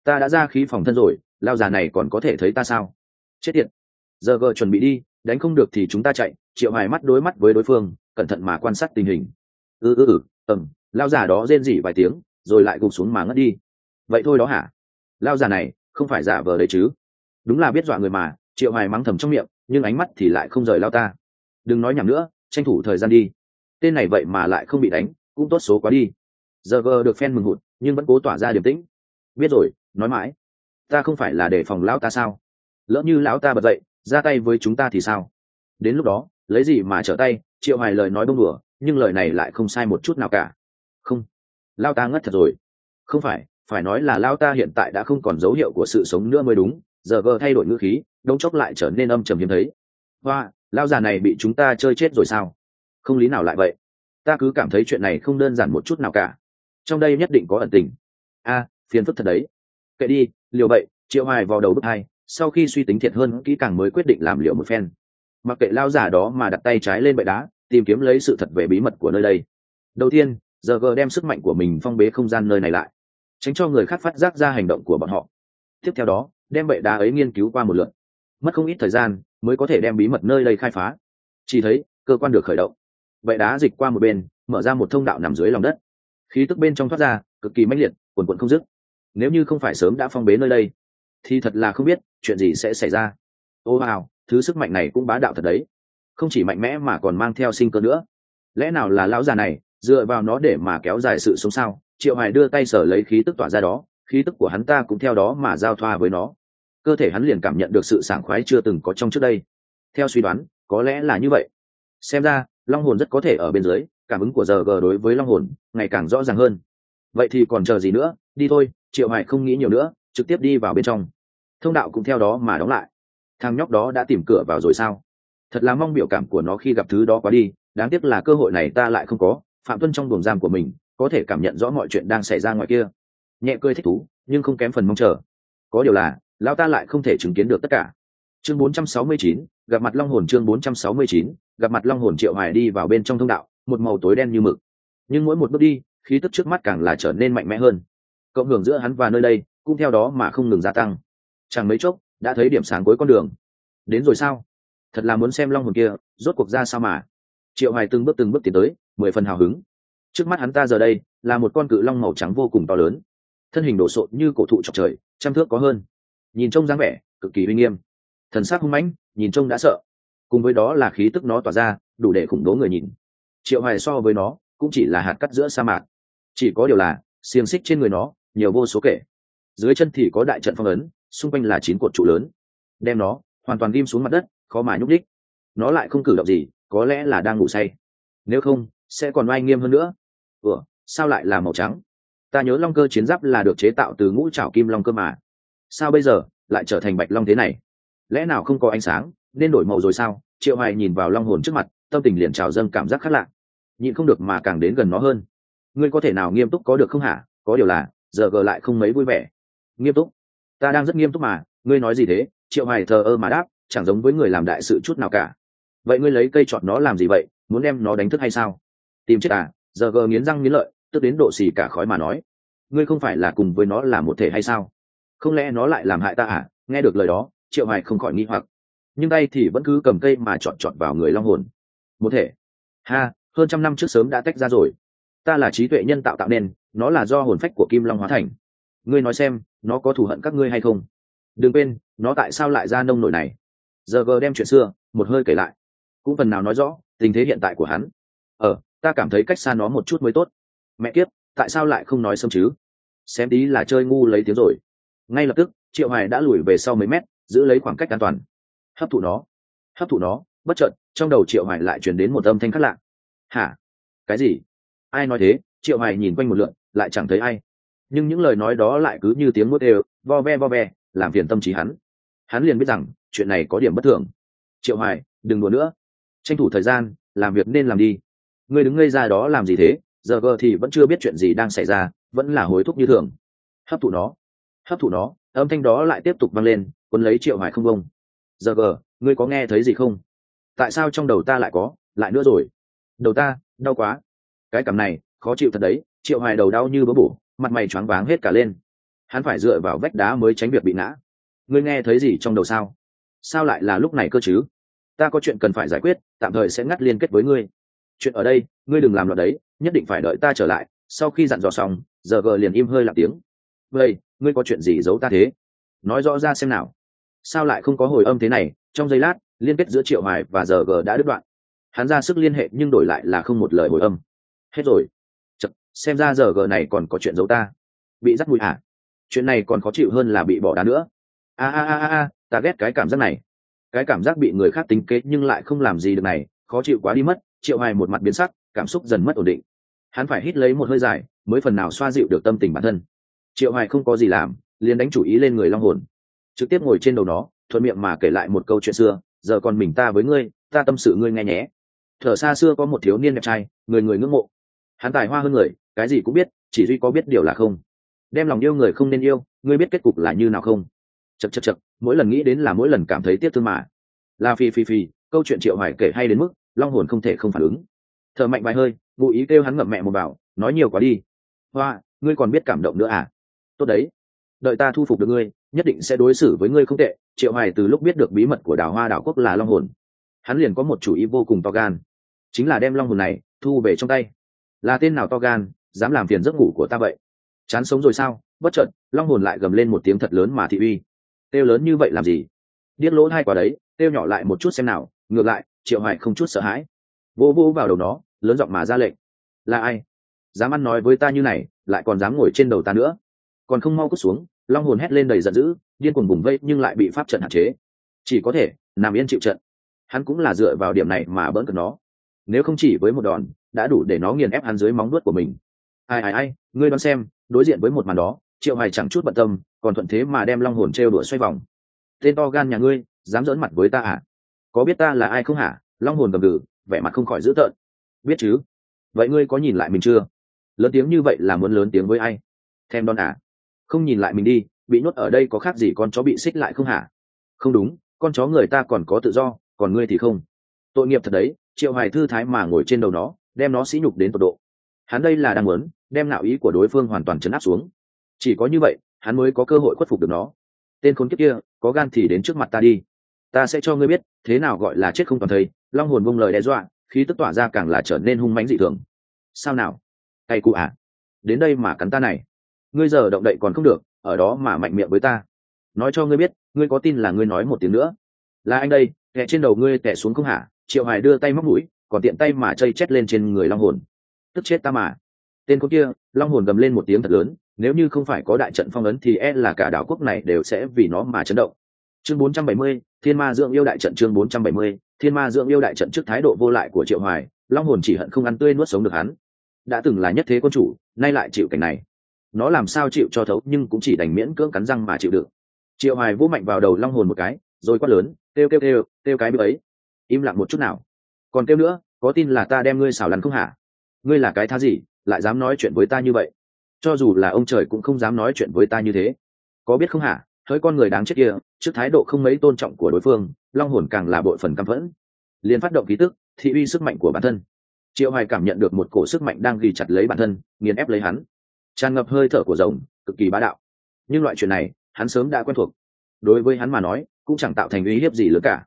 ta đã ra khí phòng thân rồi, lao già này còn có thể thấy ta sao? Chết tiệt. Giờ gờ chuẩn bị đi, đánh không được thì chúng ta chạy, triệu hoài mắt đối mắt với đối phương, cẩn thận mà quan sát tình hình. Ừ ừ ừ ầm lao già đó rên rỉ vài tiếng, rồi lại gục xuống mà ngất đi. Vậy thôi đó hả? Lao già này, không phải giả vờ đấy chứ? Đúng là biết dọa người mà, triệu hoài mắng thầm trong miệng, nhưng ánh mắt thì lại không rời lao ta. Đừng nói nhầm nữa, tranh thủ thời gian đi. Tên này vậy mà lại không bị đánh, cũng tốt số quá đi. Giờ vờ được phen mừng hụt, nhưng vẫn cố tỏa ra điềm tĩnh biết rồi, nói mãi. Ta không phải là để phòng lão ta sao? Lỡ như lão ta bật dậy, ra tay với chúng ta thì sao? Đến lúc đó, lấy gì mà trở tay? Triệu hoài lời nói bông đùa, nhưng lời này lại không sai một chút nào cả. Không lao ta ngất thật rồi. Không phải phải nói là lao ta hiện tại đã không còn dấu hiệu của sự sống nữa mới đúng. Giờ vờ thay đổi ngữ khí, đông chốc lại trở nên âm trầm hiếm thấy. Hoa lao già này bị chúng ta chơi chết rồi sao? Không lý nào lại vậy. Ta cứ cảm thấy chuyện này không đơn giản một chút nào cả. Trong đây nhất định có ẩn tình. A phiền phức thật đấy. Kệ đi, liều vậy triệu hoài vào đầu bước hai, sau khi suy tính thiệt hơn kỹ càng mới quyết định làm liệu một phen. Mặc kệ lao giả đó mà đặt tay trái lên bệ đá, tìm kiếm lấy sự thật về bí mật của nơi đây. Đầu tiên, giờ g đem sức mạnh của mình phong bế không gian nơi này lại, tránh cho người khác phát giác ra hành động của bọn họ. Tiếp theo đó, đem bệ đá ấy nghiên cứu qua một lượt. Mất không ít thời gian mới có thể đem bí mật nơi đây khai phá. Chỉ thấy, cơ quan được khởi động. Bệ đá dịch qua một bên, mở ra một thông đạo nằm dưới lòng đất. Khí tức bên trong thoát ra, cực kỳ mãnh liệt, quần quần không dứt nếu như không phải sớm đã phong bế nơi đây thì thật là không biết chuyện gì sẽ xảy ra. Ô hào, thứ sức mạnh này cũng bá đạo thật đấy. Không chỉ mạnh mẽ mà còn mang theo sinh cơ nữa. Lẽ nào là lão già này dựa vào nó để mà kéo dài sự sống sao? Triệu hoài đưa tay sở lấy khí tức tỏa ra đó khí tức của hắn ta cũng theo đó mà giao thoa với nó. Cơ thể hắn liền cảm nhận được sự sảng khoái chưa từng có trong trước đây. Theo suy đoán có lẽ là như vậy. Xem ra long hồn rất có thể ở bên dưới cảm ứng của giờ g đối với long hồn ngày càng rõ ràng hơn. Vậy thì còn chờ gì nữa? Đi thôi triệu Hải không nghĩ nhiều nữa trực tiếp đi vào bên trong. Thông đạo cũng theo đó mà đóng lại. Thằng nhóc đó đã tìm cửa vào rồi sao? Thật là mong biểu cảm của nó khi gặp thứ đó quá đi đáng tiếc là cơ hội này ta lại không có phạm tuân trong buồng giam của mình có thể cảm nhận rõ mọi chuyện đang xảy ra ngoài kia. Nhẹ cười thích thú nhưng không kém phần mong chờ. Có điều là lão ta lại không thể chứng kiến được tất cả. Chương 469, gặp mặt long hồn chương 469, gặp mặt long hồn triệu hoài đi vào bên trong thông đạo một màu tối đen như mực. Nhưng mỗi một bước đi khí tức trước mắt càng là trở nên mạnh mẽ hơn cộng hưởng giữa hắn và nơi đây, cũng theo đó mà không ngừng gia tăng. Chẳng mấy chốc, đã thấy điểm sáng cuối con đường. Đến rồi sao? Thật là muốn xem long hồn kia, rốt cuộc ra sao mà? Triệu hoài từng bước từng bước tiến tới, mười phần hào hứng. Trước mắt hắn ta giờ đây, là một con cự long màu trắng vô cùng to lớn. Thân hình đổ sộ như cổ thụ chọc trời, trăm thước có hơn. Nhìn trông dáng vẻ, cực kỳ uy nghiêm. Thần sắc hung mãnh, nhìn trông đã sợ. Cùng với đó là khí tức nó tỏa ra, đủ để khủng bố người nhìn. Triệu hoài so với nó, cũng chỉ là hạt cắt giữa sa mạc. Chỉ có điều là, xiềng xích trên người nó nhiều vô số kể. Dưới chân thì có đại trận phong ấn, xung quanh là chín cột trụ lớn. Đem nó, hoàn toàn ghim xuống mặt đất, khó mà nhúc đích nó lại không cử động gì, có lẽ là đang ngủ say. Nếu không, sẽ còn oai nghiêm hơn nữa. Ủa, sao lại là màu trắng? Ta nhớ long cơ chiến giáp là được chế tạo từ ngũ trảo kim long cơ mà. Sao bây giờ lại trở thành bạch long thế này? Lẽ nào không có ánh sáng, nên đổi màu rồi sao? Triệu hoài nhìn vào long hồn trước mặt, tâm tình liền trào dâng cảm giác khác lạ. Nhịn không được mà càng đến gần nó hơn. Ngươi có thể nào nghiêm túc có được không hả? Có điều là giờ gờ lại không mấy vui vẻ. Nghiêm túc. Ta đang rất nghiêm túc mà, ngươi nói gì thế? Triệu hoài thờ ơ mà đáp, chẳng giống với người làm đại sự chút nào cả. Vậy ngươi lấy cây chọn nó làm gì vậy? Muốn đem nó đánh thức hay sao? Tìm chết à? Giờ gờ nghiến răng nghiến lợi, tức đến độ xì cả khói mà nói. Ngươi không phải là cùng với nó là một thể hay sao? Không lẽ nó lại làm hại ta à? Nghe được lời đó, triệu hoài không khỏi nghi hoặc. Nhưng tay thì vẫn cứ cầm cây mà chọn chọn vào người long hồn. Một thể. Ha, hơn trăm năm trước sớm đã tách ra rồi. Ta là trí tuệ nhân tạo tạo nên nó là do hồn phách của kim long hóa thành. Ngươi nói xem, nó có thù hận các ngươi hay không? Đừng quên, nó tại sao lại ra nông nổi này? Giờ gờ đem chuyện xưa, một hơi kể lại. Cũng phần nào nói rõ, tình thế hiện tại của hắn. Ờ ta cảm thấy cách xa nó một chút mới tốt. Mẹ kiếp, tại sao lại không nói sớm chứ? Xem tí là chơi ngu lấy tiếng rồi. Ngay lập tức, triệu hoài đã lùi về sau mấy mét, giữ lấy khoảng cách an toàn. Hấp thụ nó. Hấp thụ nó, bất chợt, trong đầu triệu hoài lại truyền đến một âm thanh khác lạ. Hả? Cái gì? Ai nói thế? Triệu hoài nhìn quanh một lượn, lại chẳng thấy ai. Nhưng những lời nói đó lại cứ như tiếng mốt đều vo ve vo ve, làm phiền tâm trí hắn. Hắn liền biết rằng, chuyện này có điểm bất thường. Triệu hoài, đừng đùa nữa. Tranh thủ thời gian, làm việc nên làm đi. Ngươi đứng ngây ra đó làm gì thế? Giờ gờ thì vẫn chưa biết chuyện gì đang xảy ra, vẫn là hối thúc như thường. Hấp thụ nó. Hấp thụ nó, âm thanh đó lại tiếp tục vang lên quân lấy triệu hoài không bông giờ gờ ngươi có nghe thấy gì không? Tại sao trong đầu ta lại có, lại nữa rồi? Đầu ta, đau quá. Cái cảm này khó chịu thật đấy, triệu hoài đầu đau như bớ bổ, mặt mày choáng váng hết cả lên. Hắn phải dựa vào vách đá mới tránh việc bị ngã. Ngươi nghe thấy gì trong đầu sao? Sao lại là lúc này cơ chứ? Ta có chuyện cần phải giải quyết, tạm thời sẽ ngắt liên kết với ngươi. Chuyện ở đây, ngươi đừng làm loạn đấy, nhất định phải đợi ta trở lại. Sau khi dặn dò xong, giờ gờ liền im hơi lặng tiếng. Vậy, ngươi có chuyện gì giấu ta thế? Nói rõ ra xem nào. Sao lại không có hồi âm thế này? Trong giây lát, liên kết giữa triệu hoài và giờ gờ đã đứt đoạn. Hắn ra sức liên hệ nhưng đổi lại là không một lời hồi âm. Hết rồi xem ra giờ g này còn có chuyện giấu ta. Bị dắt mũi à? Chuyện này còn khó chịu hơn là bị bỏ đá nữa. A a a a, ta ghét cái cảm giác này. Cái cảm giác bị người khác tính kế nhưng lại không làm gì được này, khó chịu quá đi mất, triệu hoài một mặt biến sắc, cảm xúc dần mất ổn định. Hắn phải hít lấy một hơi dài, mới phần nào xoa dịu được tâm tình bản thân. Triệu hoài không có gì làm, liền đánh chủ ý lên người long hồn. Trực tiếp ngồi trên đầu nó, thuận miệng mà kể lại một câu chuyện xưa, giờ còn mình ta với ngươi, ta tâm sự ngươi nghe nhé. Thở xa xưa có một thiếu niên đẹp trai, người người ngưỡng mộ. Hắn tài hoa hơn người cái gì cũng biết, chỉ duy có biết điều là không. Đem lòng yêu người không nên yêu, ngươi biết kết cục là như nào không? Chật chật chật mỗi lần nghĩ đến là mỗi lần cảm thấy tiếc thương mà. Là phi phi phi, câu chuyện triệu hoài kể hay đến mức, long hồn không thể không phản ứng. Thở mạnh vài hơi, ngụ ý kêu hắn ngậm mẹ một bảo, nói nhiều quá đi. Hoa, ngươi còn biết cảm động nữa à? Tốt đấy. Đợi ta thu phục được ngươi, nhất định sẽ đối xử với ngươi không tệ. Triệu hoài từ lúc biết được bí mật của đào hoa đảo quốc là long hồn, hắn liền có một chủ ý vô cùng to gan. Chính là đem long hồn này thu về trong tay. Là tên nào to gan? Dám làm phiền giấc ngủ của ta vậy? Chán sống rồi sao? Bất chợt, long hồn lại gầm lên một tiếng thật lớn mà thị uy. Têu lớn như vậy làm gì? Điếc lỗ hai quả đấy, têu nhỏ lại một chút xem nào, ngược lại, triệu hoài không chút sợ hãi. Vô vô vào đầu nó, lớn giọng mà ra lệnh. Là ai? Dám ăn nói với ta như này, lại còn dám ngồi trên đầu ta nữa. Còn không mau cút xuống, long hồn hét lên đầy giận dữ, điên cuồng bùng vây nhưng lại bị pháp trận hạn chế. Chỉ có thể, nằm yên chịu trận. Hắn cũng là dựa vào điểm này mà bỡn cợt nó. Nếu không chỉ với một đòn, đã đủ để nó nghiền ép hắn dưới móng nuốt của mình ai ai ai, ngươi đoán xem, đối diện với một màn đó, triệu hoài chẳng chút bận tâm, còn thuận thế mà đem long hồn trêu đùa xoay vòng. Tên to gan nhà ngươi, dám dỡn mặt với ta à? Có biết ta là ai không hả? Long hồn gầm gừ, vẻ mặt không khỏi dữ tợn. Biết chứ? Vậy ngươi có nhìn lại mình chưa? Lớn tiếng như vậy là muốn lớn tiếng với ai? Thèm đòn à? Không nhìn lại mình đi, bị nhốt ở đây có khác gì con chó bị xích lại không hả? Không đúng, con chó người ta còn có tự do, còn ngươi thì không. Tội nghiệp thật đấy, triệu hoài thư thái mà ngồi trên đầu nó, đem nó sỉ nhục đến tột độ hắn đây là đang muốn đem nạo ý của đối phương hoàn toàn chấn áp xuống. Chỉ có như vậy, hắn mới có cơ hội khuất phục được nó. Tên khốn kiếp kia, có gan thì đến trước mặt ta đi. Ta sẽ cho ngươi biết, thế nào gọi là chết không toàn thây. Long hồn vung lời đe dọa, khí tức tỏa ra càng là trở nên hung mãnh dị thường. Sao nào? Tay cụ à? Đến đây mà cắn ta này. Ngươi giờ động đậy còn không được, ở đó mà mạnh miệng với ta. Nói cho ngươi biết, ngươi có tin là ngươi nói một tiếng nữa. Là anh đây, kẻ trên đầu ngươi kẻ xuống không hả? Triệu hải đưa tay móc mũi, còn tiện tay mà chây chét lên trên người long hồn tức chết ta mà. Tên con kia long hồn gầm lên một tiếng thật lớn nếu như không phải có đại trận phong ấn thì e là cả đảo quốc này đều sẽ vì nó mà chấn động. Chương 470, thiên ma dưỡng yêu đại trận chương 470, thiên ma dưỡng yêu đại trận trước thái độ vô lại của triệu hoài long hồn chỉ hận không ăn tươi nuốt sống được hắn. Đã từng là nhất thế quân chủ nay lại chịu cảnh này. Nó làm sao chịu cho thấu nhưng cũng chỉ đành miễn cưỡng cắn răng mà chịu được triệu hoài vô mạnh vào đầu long hồn một cái rồi quát lớn kêu kêu kêu kêu cái bữa ấy. Im lặng một chút nào. Còn kêu nữa có tin là ta đem ngươi xảo lắn không hả? Ngươi là cái tha gì, lại dám nói chuyện với ta như vậy? Cho dù là ông trời cũng không dám nói chuyện với ta như thế. Có biết không hả? Hỡi con người đáng chết kia, trước thái độ không mấy tôn trọng của đối phương, long hồn càng là bội phần căm phẫn. Liền phát động ký tức, thị uy sức mạnh của bản thân. Triệu hoài cảm nhận được một cổ sức mạnh đang ghi chặt lấy bản thân, nghiền ép lấy hắn. Tràn ngập hơi thở của rồng, cực kỳ bá đạo. Nhưng loại chuyện này, hắn sớm đã quen thuộc. Đối với hắn mà nói, cũng chẳng tạo thành uy hiếp gì lớn cả.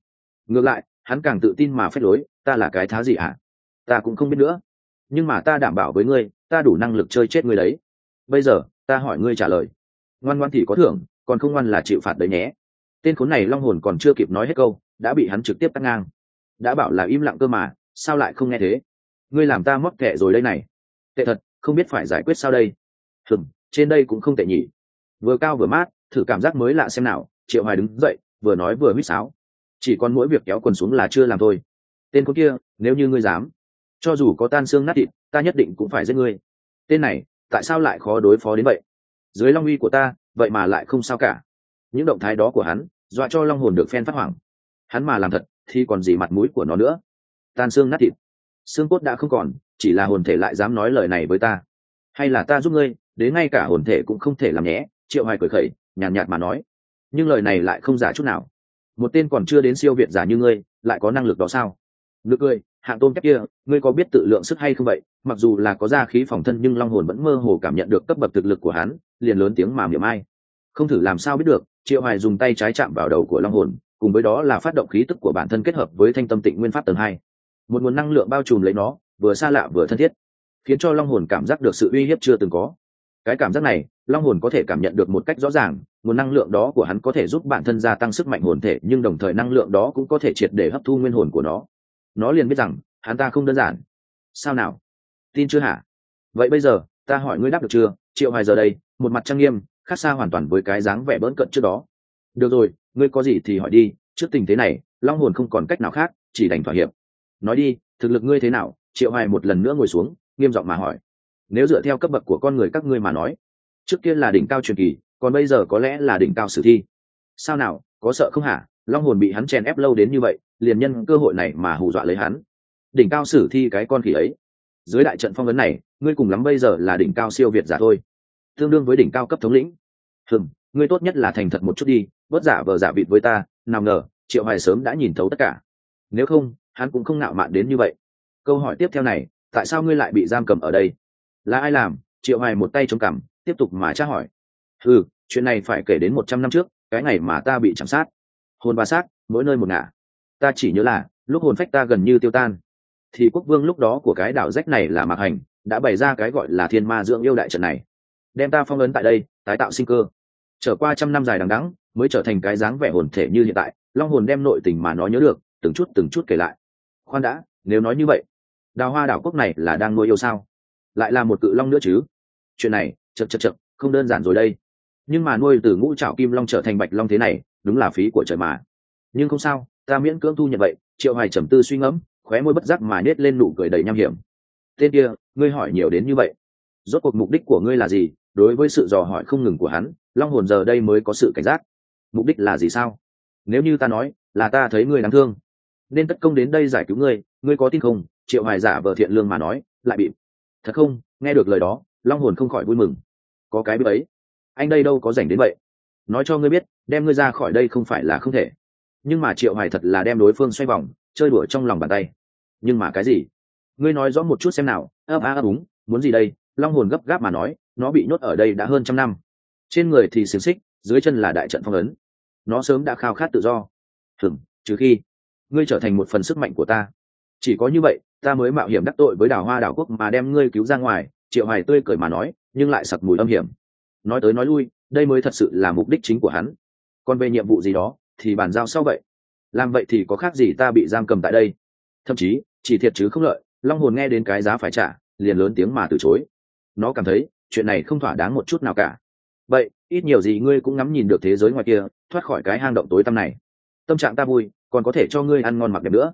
Ngược lại, hắn càng tự tin mà phép lối, ta là cái thá gì à? ta cũng không biết nữa nhưng mà ta đảm bảo với ngươi, ta đủ năng lực chơi chết ngươi đấy. Bây giờ, ta hỏi ngươi trả lời. Ngoan ngoan thì có thưởng, còn không ngoan là chịu phạt đấy nhé. Tên khốn này long hồn còn chưa kịp nói hết câu, đã bị hắn trực tiếp cắt ngang. Đã bảo là im lặng cơ mà, sao lại không nghe thế? Ngươi làm ta móc kệ rồi đây này. Tệ thật, không biết phải giải quyết sao đây. Hừm, trên đây cũng không tệ nhỉ. Vừa cao vừa mát, thử cảm giác mới lạ xem nào. Triệu hoài đứng dậy, vừa nói vừa huýt sáo. Chỉ còn mỗi việc kéo quần xuống là chưa làm thôi. Tên con kia, nếu như ngươi dám cho dù có tan xương nát thịt ta nhất định cũng phải giết ngươi. Tên này tại sao lại khó đối phó đến vậy? Dưới long uy của ta vậy mà lại không sao cả. Những động thái đó của hắn dọa cho long hồn được phen phát hoảng. Hắn mà làm thật thì còn gì mặt mũi của nó nữa? Tan xương nát thịt. Xương cốt đã không còn chỉ là hồn thể lại dám nói lời này với ta. Hay là ta giúp ngươi đến ngay cả hồn thể cũng không thể làm nhé triệu hoài cười khẩy nhàn nhạt, nhạt mà nói. Nhưng lời này lại không giả chút nào. Một tên còn chưa đến siêu việt giả như ngươi lại có năng lực đó sao? Được cười hạng tôn kép kia, ngươi có biết tự lượng sức hay không vậy? Mặc dù là có ra khí phòng thân nhưng long hồn vẫn mơ hồ cảm nhận được cấp bậc thực lực của hắn, liền lớn tiếng mà miệng ai. Không thử làm sao biết được, triệu hoài dùng tay trái chạm vào đầu của long hồn, cùng với đó là phát động khí tức của bản thân kết hợp với thanh tâm tịnh nguyên pháp tầng hai. Một nguồn năng lượng bao trùm lấy nó, vừa xa lạ vừa thân thiết, khiến cho long hồn cảm giác được sự uy hiếp chưa từng có. Cái cảm giác này, long hồn có thể cảm nhận được một cách rõ ràng, nguồn năng lượng đó của hắn có thể giúp bản thân gia tăng sức mạnh hồn thể, nhưng đồng thời năng lượng đó cũng có thể triệt để hấp thu nguyên hồn của nó nó liền biết rằng, hắn ta không đơn giản. Sao nào? Tin chưa hả? Vậy bây giờ, ta hỏi ngươi đáp được chưa? Triệu hoài giờ đây, một mặt trang nghiêm, khác xa hoàn toàn với cái dáng vẻ bỡn cận trước đó. Được rồi, ngươi có gì thì hỏi đi, trước tình thế này, long hồn không còn cách nào khác, chỉ đành thỏa hiệp. Nói đi, thực lực ngươi thế nào? Triệu hoài một lần nữa ngồi xuống, nghiêm giọng mà hỏi. Nếu dựa theo cấp bậc của con người các ngươi mà nói, trước kia là đỉnh cao truyền kỳ, còn bây giờ có lẽ là đỉnh cao sử thi. Sao nào? Có sợ không hả? Long hồn bị hắn chèn ép lâu đến như vậy, liền nhân cơ hội này mà hù dọa lấy hắn. Đỉnh cao sử thi cái con khỉ ấy. Dưới đại trận phong vấn này, ngươi cùng lắm bây giờ là đỉnh cao siêu việt giả thôi. Tương đương với đỉnh cao cấp thống lĩnh. Hừm, ngươi tốt nhất là thành thật một chút đi, bớt giả vờ giả vịt với ta, nào ngờ, triệu hoài sớm đã nhìn thấu tất cả. Nếu không, hắn cũng không nạo mạn đến như vậy. Câu hỏi tiếp theo này, tại sao ngươi lại bị giam cầm ở đây? Là ai làm? Triệu hoài một tay chống cằm, tiếp tục mà tra hỏi. Ừ chuyện này phải kể đến một trăm năm trước, cái ngày mà ta bị chạm sát hồn ba xác, mỗi nơi một ngả. Ta chỉ nhớ là, lúc hồn phách ta gần như tiêu tan. Thì quốc vương lúc đó của cái đảo rách này là mạc hành, đã bày ra cái gọi là thiên ma dưỡng yêu đại trận này. Đem ta phong ấn tại đây, tái tạo sinh cơ. Trở qua trăm năm dài đằng đẵng, mới trở thành cái dáng vẻ hồn thể như hiện tại, long hồn đem nội tình mà nó nhớ được, từng chút từng chút kể lại. Khoan đã, nếu nói như vậy, đào hoa đảo quốc này là đang nuôi yêu sao? Lại là một cự long nữa chứ? Chuyện này chật chật chật không đơn giản rồi đây. Nhưng mà nuôi từ ngũ trảo kim long trở thành bạch long thế này đúng là phí của trời mà. Nhưng không sao, ta miễn cưỡng thu nhận vậy, triệu hoài trầm tư suy ngẫm, khóe môi bất giác mà nết lên nụ cười đầy nham hiểm. Tên kia, ngươi hỏi nhiều đến như vậy. Rốt cuộc mục đích của ngươi là gì? Đối với sự dò hỏi không ngừng của hắn, long hồn giờ đây mới có sự cảnh giác. Mục đích là gì sao? Nếu như ta nói, là ta thấy ngươi đáng thương, nên tất công đến đây giải cứu ngươi ngươi có tin không? Triệu hoài giả vờ thiện lương mà nói, lại bị thật không? Nghe được lời đó, long hồn không khỏi vui mừng. Có cái biết ấy, anh đây đâu có rảnh đến vậy? Nói cho ngươi biết đem ngươi ra khỏi đây không phải là không thể. Nhưng mà triệu hoài thật là đem đối phương xoay vòng chơi đùa trong lòng bàn tay. Nhưng mà cái gì? Ngươi nói rõ một chút xem nào. Ấp a ấp úng muốn gì đây? Long hồn gấp gáp mà nói nó bị nhốt ở đây đã hơn trăm năm. Trên người thì xiềng xích dưới chân là đại trận phong ấn. Nó sớm đã khao khát tự do. Thừng, trừ khi ngươi trở thành một phần sức mạnh của ta. Chỉ có như vậy ta mới mạo hiểm đắc tội với đảo hoa đảo quốc mà đem ngươi cứu ra ngoài. Triệu hoài tươi cười mà nói nhưng lại sặc mùi âm hiểm. Nói tới nói lui đây mới thật sự là mục đích chính của hắn. Còn về nhiệm vụ gì đó, thì bàn giao sau vậy. Làm vậy thì có khác gì ta bị giam cầm tại đây? Thậm chí, chỉ thiệt chứ không lợi, long hồn nghe đến cái giá phải trả, liền lớn tiếng mà từ chối. Nó cảm thấy, chuyện này không thỏa đáng một chút nào cả. Vậy, ít nhiều gì ngươi cũng ngắm nhìn được thế giới ngoài kia, thoát khỏi cái hang động tối tăm này. Tâm trạng ta vui, còn có thể cho ngươi ăn ngon mặc đẹp nữa.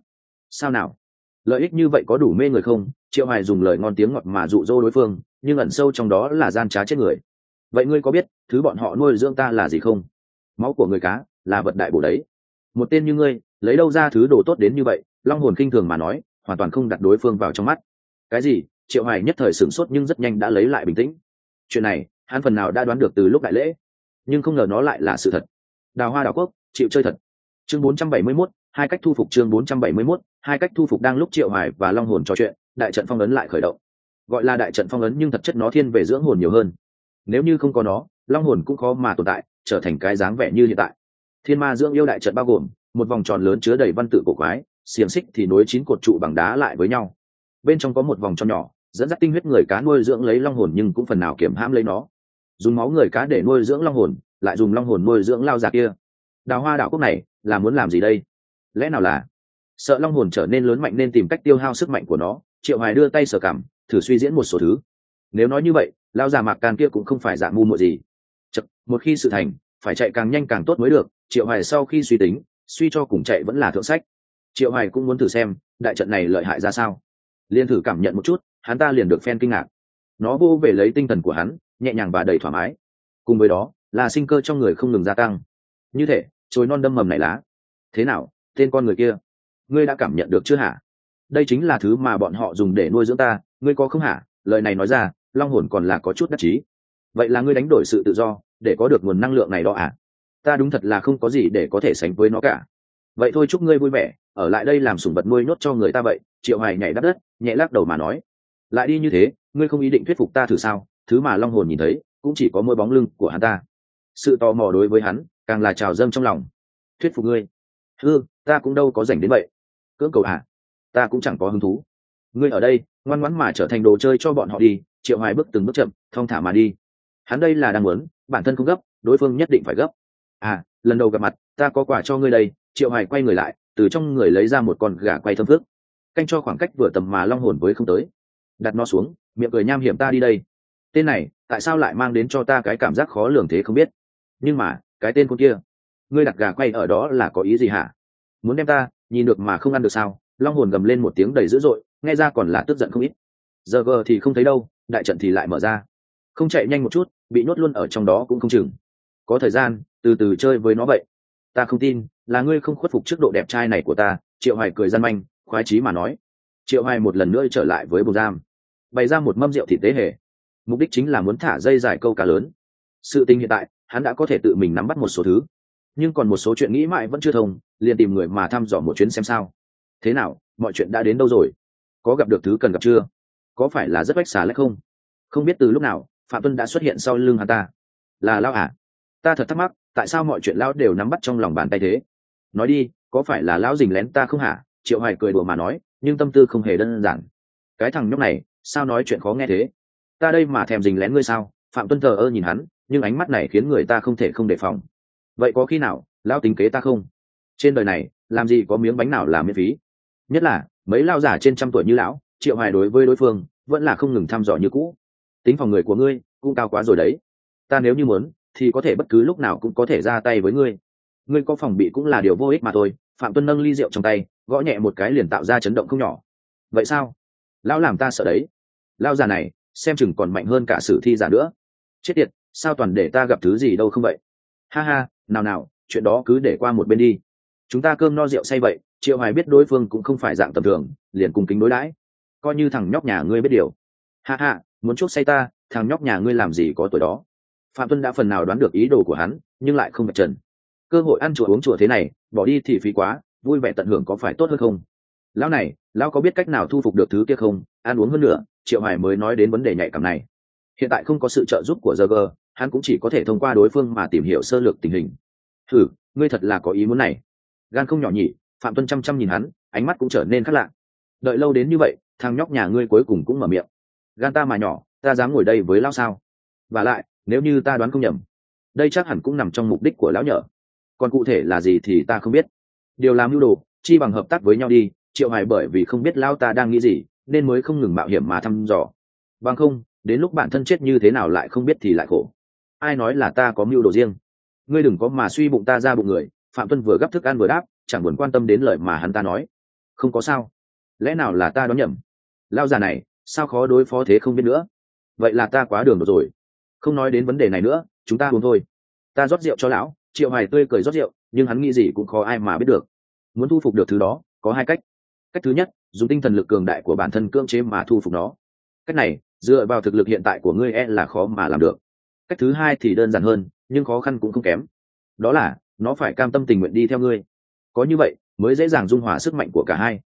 Sao nào? Lợi ích như vậy có đủ mê người không? Triệu hoài dùng lời ngon tiếng ngọt mà dụ dỗ đối phương, nhưng ẩn sâu trong đó là gian trá chết người vậy ngươi có biết thứ bọn họ nuôi dưỡng ta là gì không? Máu của người cá là vật đại bổ đấy. Một tên như ngươi lấy đâu ra thứ đồ tốt đến như vậy? Long hồn kinh thường mà nói hoàn toàn không đặt đối phương vào trong mắt. Cái gì? Triệu hoài nhất thời sửng sốt nhưng rất nhanh đã lấy lại bình tĩnh. Chuyện này hắn phần nào đã đoán được từ lúc đại lễ. Nhưng không ngờ nó lại là sự thật. Đào hoa đào quốc chịu chơi thật. Chương 471, hai cách thu phục chương 471, hai cách thu phục đang lúc triệu hoài và long hồn trò chuyện đại trận phong ấn lại khởi động. Gọi là đại trận phong ấn nhưng thật chất nó thiên về dưỡng hồn nhiều hơn nếu như không có nó, long hồn cũng khó mà tồn tại, trở thành cái dáng vẻ như hiện tại. Thiên ma dưỡng yêu đại trận bao gồm, một vòng tròn lớn chứa đầy văn tự cổ quái, xiềng xích thì nối chín cột trụ bằng đá lại với nhau. Bên trong có một vòng tròn nhỏ, dẫn dắt tinh huyết người cá nuôi dưỡng lấy long hồn nhưng cũng phần nào kiểm hãm lấy nó. Dùng máu người cá để nuôi dưỡng long hồn, lại dùng long hồn nuôi dưỡng lao già kia. Đào hoa đảo quốc này, là muốn làm gì đây? Lẽ nào là sợ long hồn trở nên lớn mạnh nên tìm cách tiêu hao sức mạnh của nó? Triệu hoài đưa tay sờ cảm, thử suy diễn một số thứ. Nếu nói như vậy lao già mạc can kia cũng không phải dạng ngu muội gì. Chật, một khi sự thành phải chạy càng nhanh càng tốt mới được triệu hoài sau khi suy tính suy cho cùng chạy vẫn là thượng sách. Triệu hoài cũng muốn thử xem đại trận này lợi hại ra sao. Liên thử cảm nhận một chút hắn ta liền được phen kinh ngạc. Nó vô về lấy tinh thần của hắn nhẹ nhàng và đầy thoải mái. Cùng với đó là sinh cơ trong người không ngừng gia tăng. Như thể chồi non đâm mầm này lá. Thế nào tên con người kia? Ngươi đã cảm nhận được chưa hả? Đây chính là thứ mà bọn họ dùng để nuôi dưỡng ta ngươi có không hả? Lời này nói ra long hồn còn là có chút đắc chí. Vậy là ngươi đánh đổi sự tự do, để có được nguồn năng lượng này đó à? Ta đúng thật là không có gì để có thể sánh với nó cả. Vậy thôi chúc ngươi vui vẻ, ở lại đây làm sủng vật nuôi nhốt cho người ta vậy, triệu hoài nhảy đắp đất, nhẹ lắc đầu mà nói. Lại đi như thế, ngươi không ý định thuyết phục ta thử sao? Thứ mà long hồn nhìn thấy, cũng chỉ có môi bóng lưng của hắn ta. Sự tò mò đối với hắn, càng là trào dâng trong lòng. Thuyết phục ngươi? Ừ ta cũng đâu có rảnh đến vậy. Cưỡng cầu à? Ta cũng chẳng có hứng thú. Ngươi ở đây, ngoan ngoãn mà trở thành đồ chơi cho bọn họ đi triệu hoài bước từng bước chậm, thong thả mà đi. Hắn đây là đang muốn, bản thân không gấp, đối phương nhất định phải gấp. À lần đầu gặp mặt, ta có quà cho ngươi đây. Triệu hoài quay người lại, từ trong người lấy ra một con gà quay thơm phước. Canh cho khoảng cách vừa tầm mà long hồn với không tới. Đặt nó xuống, miệng cười nham hiểm ta đi đây. Tên này, tại sao lại mang đến cho ta cái cảm giác khó lường thế không biết? Nhưng mà, cái tên con kia, ngươi đặt gà quay ở đó là có ý gì hả? Muốn đem ta, nhìn được mà không ăn được sao? Long hồn gầm lên một tiếng đầy dữ dội, nghe ra còn là tức giận không ít. Giờ gờ thì không thấy đâu đại trận thì lại mở ra. Không chạy nhanh một chút, bị nhốt luôn ở trong đó cũng không chừng. Có thời gian, từ từ chơi với nó vậy. Ta không tin, là ngươi không khuất phục trước độ đẹp trai này của ta, triệu hoài cười gian manh, khoái chí mà nói. Triệu hoài một lần nữa trở lại với bồ giam. Bày ra một mâm rượu thịt tế hề. Mục đích chính là muốn thả dây dài câu cá lớn. Sự tình hiện tại, hắn đã có thể tự mình nắm bắt một số thứ. Nhưng còn một số chuyện nghĩ mãi vẫn chưa thông, liền tìm người mà thăm dò một chuyến xem sao. Thế nào, mọi chuyện đã đến đâu rồi? Có gặp được thứ cần gặp chưa? Có phải là rất vách xà lách không? Không biết từ lúc nào, phạm tuân đã xuất hiện sau lưng hắn ta. Là lao à? Ta thật thắc mắc, tại sao mọi chuyện lão đều nắm bắt trong lòng bàn tay thế? Nói đi, có phải là lão dình lén ta không hả? Triệu hoài cười đùa mà nói, nhưng tâm tư không hề đơn giản. Cái thằng nhóc này, sao nói chuyện khó nghe thế? Ta đây mà thèm dình lén ngươi sao? Phạm tuân thờ ơ nhìn hắn, nhưng ánh mắt này khiến người ta không thể không đề phòng. Vậy có khi nào, lão tính kế ta không? Trên đời này, làm gì có miếng bánh nào là miễn phí? Nhất là, mấy lao giả trên trăm tuổi như lão, triệu hoài đối với đối phương vẫn là không ngừng thăm dò như cũ. Tính phòng người của ngươi cũng cao quá rồi đấy. Ta nếu như muốn, thì có thể bất cứ lúc nào cũng có thể ra tay với ngươi. Ngươi có phòng bị cũng là điều vô ích mà thôi. Phạm tuân nâng ly rượu trong tay, gõ nhẹ một cái liền tạo ra chấn động không nhỏ. Vậy sao? Lão làm ta sợ đấy. Lao già này, xem chừng còn mạnh hơn cả sử thi giả nữa. Chết tiệt, sao toàn để ta gặp thứ gì đâu không vậy? Ha ha, nào nào, chuyện đó cứ để qua một bên đi. Chúng ta cơm no rượu say vậy, triệu hoài biết đối phương cũng không phải dạng tầm thường, liền cùng kính đối đãi coi như thằng nhóc nhà ngươi biết điều. Ha ha muốn chuốc say ta thằng nhóc nhà ngươi làm gì có tuổi đó. Phạm tuân đã phần nào đoán được ý đồ của hắn nhưng lại không mặt trần. Cơ hội ăn chùa uống chùa thế này bỏ đi thì phí quá vui vẻ tận hưởng có phải tốt hơn không? Lão này lão có biết cách nào thu phục được thứ kia không? Ăn uống hơn nữa triệu Hải mới nói đến vấn đề nhạy cảm này. Hiện tại không có sự trợ giúp của Jagger, hắn cũng chỉ có thể thông qua đối phương mà tìm hiểu sơ lược tình hình. Thử ngươi thật là có ý muốn này. Gan không nhỏ nhỉ phạm tuân chăm chăm nhìn hắn ánh mắt cũng trở nên khác lạ. Đợi lâu đến như vậy thằng nhóc nhà ngươi cuối cùng cũng mở miệng. Gan ta mà nhỏ, ta dám ngồi đây với lão sao? Và lại, nếu như ta đoán không nhầm, đây chắc hẳn cũng nằm trong mục đích của lão nhở. Còn cụ thể là gì thì ta không biết. Điều làm mưu đồ, chi bằng hợp tác với nhau đi, triệu hoài bởi vì không biết lão ta đang nghĩ gì, nên mới không ngừng mạo hiểm mà thăm dò. Bằng không, đến lúc bản thân chết như thế nào lại không biết thì lại khổ. Ai nói là ta có mưu đồ riêng? Ngươi đừng có mà suy bụng ta ra bụng người, phạm tuân vừa gấp thức ăn vừa đáp, chẳng buồn quan tâm đến lời mà hắn ta nói. Không có sao. Lẽ nào là ta đoán nhầm? Lao già này, sao khó đối phó thế không biết nữa? Vậy là ta quá đường rồi. Không nói đến vấn đề này nữa, chúng ta uống thôi. Ta rót rượu cho lão, triệu hoài tươi cười rót rượu, nhưng hắn nghĩ gì cũng khó ai mà biết được. Muốn thu phục được thứ đó, có hai cách. Cách thứ nhất, dùng tinh thần lực cường đại của bản thân cưỡng chế mà thu phục nó. Cách này, dựa vào thực lực hiện tại của ngươi e là khó mà làm được. Cách thứ hai thì đơn giản hơn, nhưng khó khăn cũng không kém. Đó là, nó phải cam tâm tình nguyện đi theo ngươi. Có như vậy, mới dễ dàng dung hòa sức mạnh của cả hai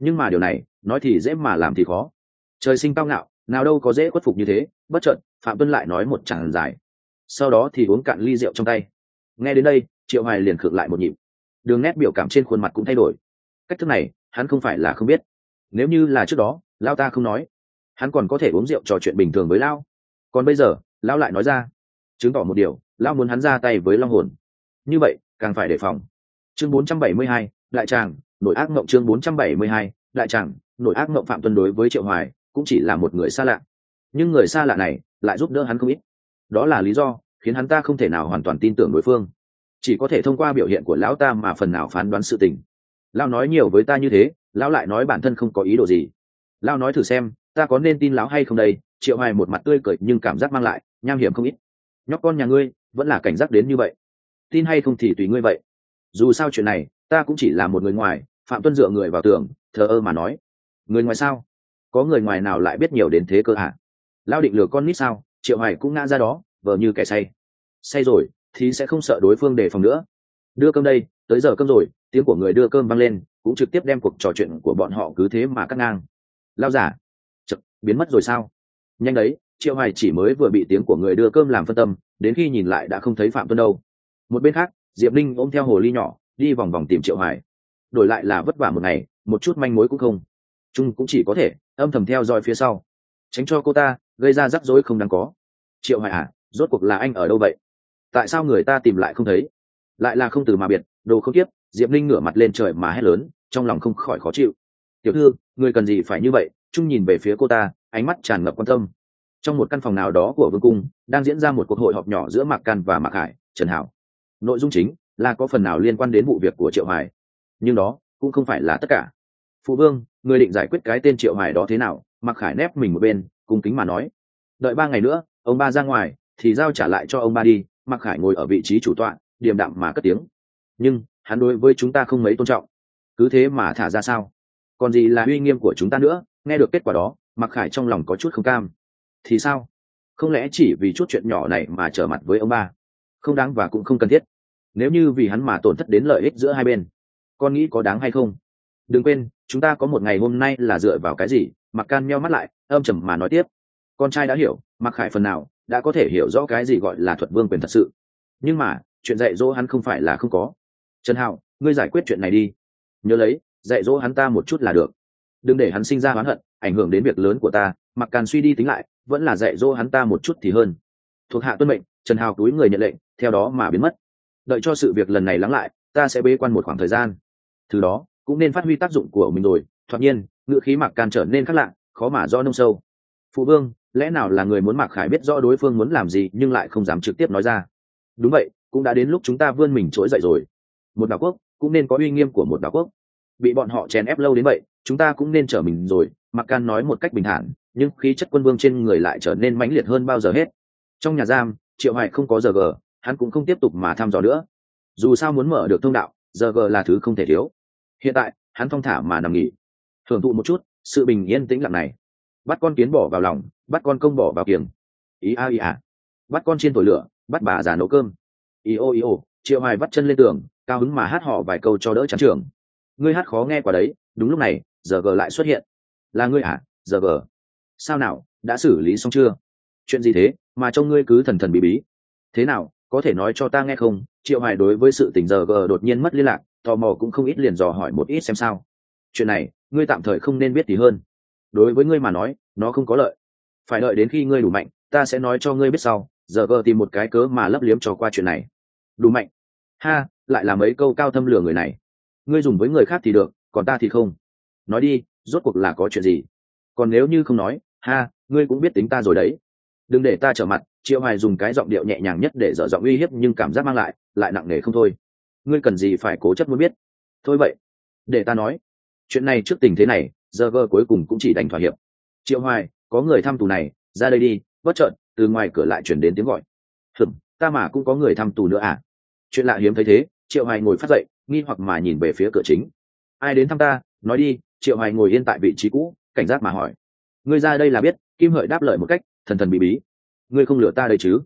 nhưng mà điều này nói thì dễ mà làm thì khó. Trời sinh cao ngạo nào đâu có dễ khuất phục như thế bất chợt phạm tuân lại nói một tràng dài. Sau đó thì uống cạn ly rượu trong tay. Nghe đến đây triệu hoài liền khựng lại một nhịp. Đường nét biểu cảm trên khuôn mặt cũng thay đổi. Cách thức này hắn không phải là không biết. Nếu như là trước đó lao ta không nói. Hắn còn có thể uống rượu trò chuyện bình thường với lao còn bây giờ lao lại nói ra. Chứng tỏ một điều lao muốn hắn ra tay với long hồn. Như vậy càng phải đề phòng. Chương 472, đại tràng nội ác mộng chương 472, đại tràng nội ác mộng phạm tuân đối với triệu hoài cũng chỉ là một người xa lạ. Nhưng người xa lạ này lại giúp đỡ hắn không ít. Đó là lý do khiến hắn ta không thể nào hoàn toàn tin tưởng đối phương. Chỉ có thể thông qua biểu hiện của lão ta mà phần nào phán đoán sự tình. Lão nói nhiều với ta như thế lão lại nói bản thân không có ý đồ gì. Lão nói thử xem ta có nên tin lão hay không đây? Triệu hoài một mặt tươi cười nhưng cảm giác mang lại nham hiểm không ít. Nhóc con nhà ngươi vẫn là cảnh giác đến như vậy. Tin hay không thì tùy ngươi vậy. Dù sao chuyện này ta cũng chỉ là một người ngoài phạm tuân dựa người vào tường, thờ ơ mà nói, người ngoài sao? Có người ngoài nào lại biết nhiều đến thế cơ hả? Lao định lừa con nít sao? Triệu hoài cũng ngã ra đó, vờ như kẻ say. Say rồi, thì sẽ không sợ đối phương đề phòng nữa. Đưa cơm đây, tới giờ cơm rồi. Tiếng của người đưa cơm vang lên, cũng trực tiếp đem cuộc trò chuyện của bọn họ cứ thế mà cắt ngang. Lao giả chật biến mất rồi sao? Nhanh đấy, triệu hoài chỉ mới vừa bị tiếng của người đưa cơm làm phân tâm, đến khi nhìn lại đã không thấy phạm tuân đâu. Một bên khác, diệp linh ôm theo hồ ly nhỏ, đi vòng vòng tìm triệu hoài đổi lại là vất vả một ngày, một chút manh mối cũng không. Trung cũng chỉ có thể âm thầm theo dõi phía sau. Tránh cho cô ta gây ra rắc rối không đáng có. Triệu hoài à rốt cuộc là anh ở đâu vậy? Tại sao người ta tìm lại không thấy? Lại là không từ mà biệt, đồ không tiếp, diệp linh ngửa mặt lên trời mà hét lớn, trong lòng không khỏi khó chịu. Tiểu thư, người cần gì phải như vậy? Trung nhìn về phía cô ta, ánh mắt tràn ngập quan tâm. Trong một căn phòng nào đó của vương cung, đang diễn ra một cuộc hội họp nhỏ giữa mạc can và mạc hải, trần hảo. Nội dung chính là có phần nào liên quan đến vụ việc của triệu hải nhưng đó cũng không phải là tất cả. Phụ vương, người định giải quyết cái tên triệu hải đó thế nào? Mặc khải nép mình một bên, cung kính mà nói. Đợi ba ngày nữa, ông ba ra ngoài, thì giao trả lại cho ông ba đi. Mặc khải ngồi ở vị trí chủ tọa, điềm đạm mà cất tiếng. Nhưng, hắn đối với chúng ta không mấy tôn trọng. Cứ thế mà thả ra sao? Còn gì là uy nghiêm của chúng ta nữa? Nghe được kết quả đó Mặc khải trong lòng có chút không cam. Thì sao? Không lẽ chỉ vì chút chuyện nhỏ này mà trở mặt với ông ba? Không đáng và cũng không cần thiết. Nếu như vì hắn mà tổn thất đến lợi ích giữa hai bên con nghĩ có đáng hay không? Đừng quên, chúng ta có một ngày hôm nay là dựa vào cái gì? Mặc can meo mắt lại, âm trầm mà nói tiếp. Con trai đã hiểu mặc khải phần nào đã có thể hiểu rõ cái gì gọi là thuật vương quyền thật sự. Nhưng mà, chuyện dạy dỗ hắn không phải là không có. Trần hạo, ngươi giải quyết chuyện này đi. Nhớ lấy, dạy dỗ hắn ta một chút là được. Đừng để hắn sinh ra oán hận, ảnh hưởng đến việc lớn của ta. Mặc càn suy đi tính lại, vẫn là dạy dỗ hắn ta một chút thì hơn. Thuộc hạ tuân mệnh, trần hào túi người nhận lệnh, theo đó mà biến mất. Đợi cho sự việc lần này lắng lại, ta sẽ bế quan một khoảng thời gian thứ đó cũng nên phát huy tác dụng của mình rồi. Thoạt nhiên ngự khí mặc càn trở nên khác lạ, khó mà do nông sâu. Phụ vương, lẽ nào là người muốn mặc khải biết rõ đối phương muốn làm gì nhưng lại không dám trực tiếp nói ra? Đúng vậy, cũng đã đến lúc chúng ta vươn mình trỗi dậy rồi. Một đảo quốc cũng nên có uy nghiêm của một đảo quốc. Bị bọn họ chèn ép lâu đến vậy, chúng ta cũng nên trở mình rồi mặc can nói một cách bình thản, nhưng khí chất quân vương trên người lại trở nên mãnh liệt hơn bao giờ hết. Trong nhà giam, triệu hoài không có giờ gờ, hắn cũng không tiếp tục mà thăm dò nữa. Dù sao muốn mở được thông đạo, giờ gờ là thứ không thể thiếu hiện tại, hắn thong thả mà nằm nghỉ. Thưởng thụ một chút, sự bình yên tĩnh lặng này. Bắt con kiến bỏ vào lòng, bắt con công bỏ vào kiềng. Ý a ý à bắt con trên thổi lửa, bắt bà già nấu cơm. Ý ô ý ô, triệu hoài bắt chân lên tường, cao hứng mà hát họ vài câu cho đỡ chán trường. Ngươi hát khó nghe quả đấy, đúng lúc này, giờ gờ lại xuất hiện. Là ngươi à giờ gờ. Sao nào, đã xử lý xong chưa? Chuyện gì thế, mà trông ngươi cứ thần thần bí bí. Thế nào, có thể nói cho ta nghe không? Triệu hoài đối với sự tình giờ gờ đột nhiên mất liên lạc, tò mò cũng không ít liền dò hỏi một ít xem sao. Chuyện này, ngươi tạm thời không nên biết gì hơn. Đối với ngươi mà nói, nó không có lợi. Phải đợi đến khi ngươi đủ mạnh, ta sẽ nói cho ngươi biết sau, giờ gờ tìm một cái cớ mà lấp liếm cho qua chuyện này. Đủ mạnh. Ha, lại là mấy câu cao thâm lừa người này. Ngươi dùng với người khác thì được, còn ta thì không. Nói đi, rốt cuộc là có chuyện gì? Còn nếu như không nói, ha, ngươi cũng biết tính ta rồi đấy. Đừng để ta trở mặt triệu hoài dùng cái giọng điệu nhẹ nhàng nhất để dở giọng uy hiếp nhưng cảm giác mang lại lại nặng nề không thôi. Ngươi cần gì phải cố chấp muốn biết? Thôi vậy, để ta nói. Chuyện này trước tình thế này, giờ vơ cuối cùng cũng chỉ đành thỏa hiệp. Triệu hoài, có người thăm tù này, ra đây đi, bất chợt, từ ngoài cửa lại chuyển đến tiếng gọi. Hừm ta mà cũng có người thăm tù nữa à? Chuyện lạ hiếm thấy thế, triệu hoài ngồi phát dậy, nghi hoặc mà nhìn về phía cửa chính. Ai đến thăm ta? Nói đi, triệu hoài ngồi yên tại vị trí cũ, cảnh giác mà hỏi. Ngươi ra đây là biết, kim hợi đáp lời một cách, thần thần bí bí ngươi không lừa ta đây chứ?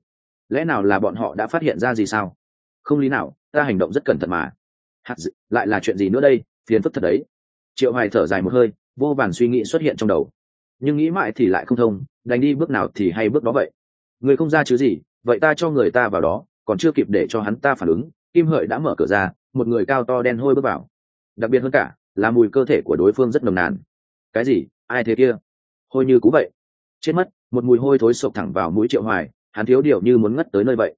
Lẽ nào là bọn họ đã phát hiện ra gì sao? Không lý nào ta hành động rất cẩn thận mà. Hạt dự, lại là chuyện gì nữa đây? Phiền phức thật đấy. Triệu hoài thở dài một hơi vô vàn suy nghĩ xuất hiện trong đầu. Nhưng nghĩ mãi thì lại không thông đánh đi bước nào thì hay bước đó vậy. Người không ra chứ gì vậy ta cho người ta vào đó còn chưa kịp để cho hắn ta phản ứng kim hợi đã mở cửa ra một người cao to đen hôi bước vào. Đặc biệt hơn cả là mùi cơ thể của đối phương rất nồng nàn. Cái gì? Ai thế kia? Hôi như cú vậy. Chết mất một mùi hôi thối sộc thẳng vào mũi triệu hoài, hắn thiếu điều như muốn ngất tới nơi vậy.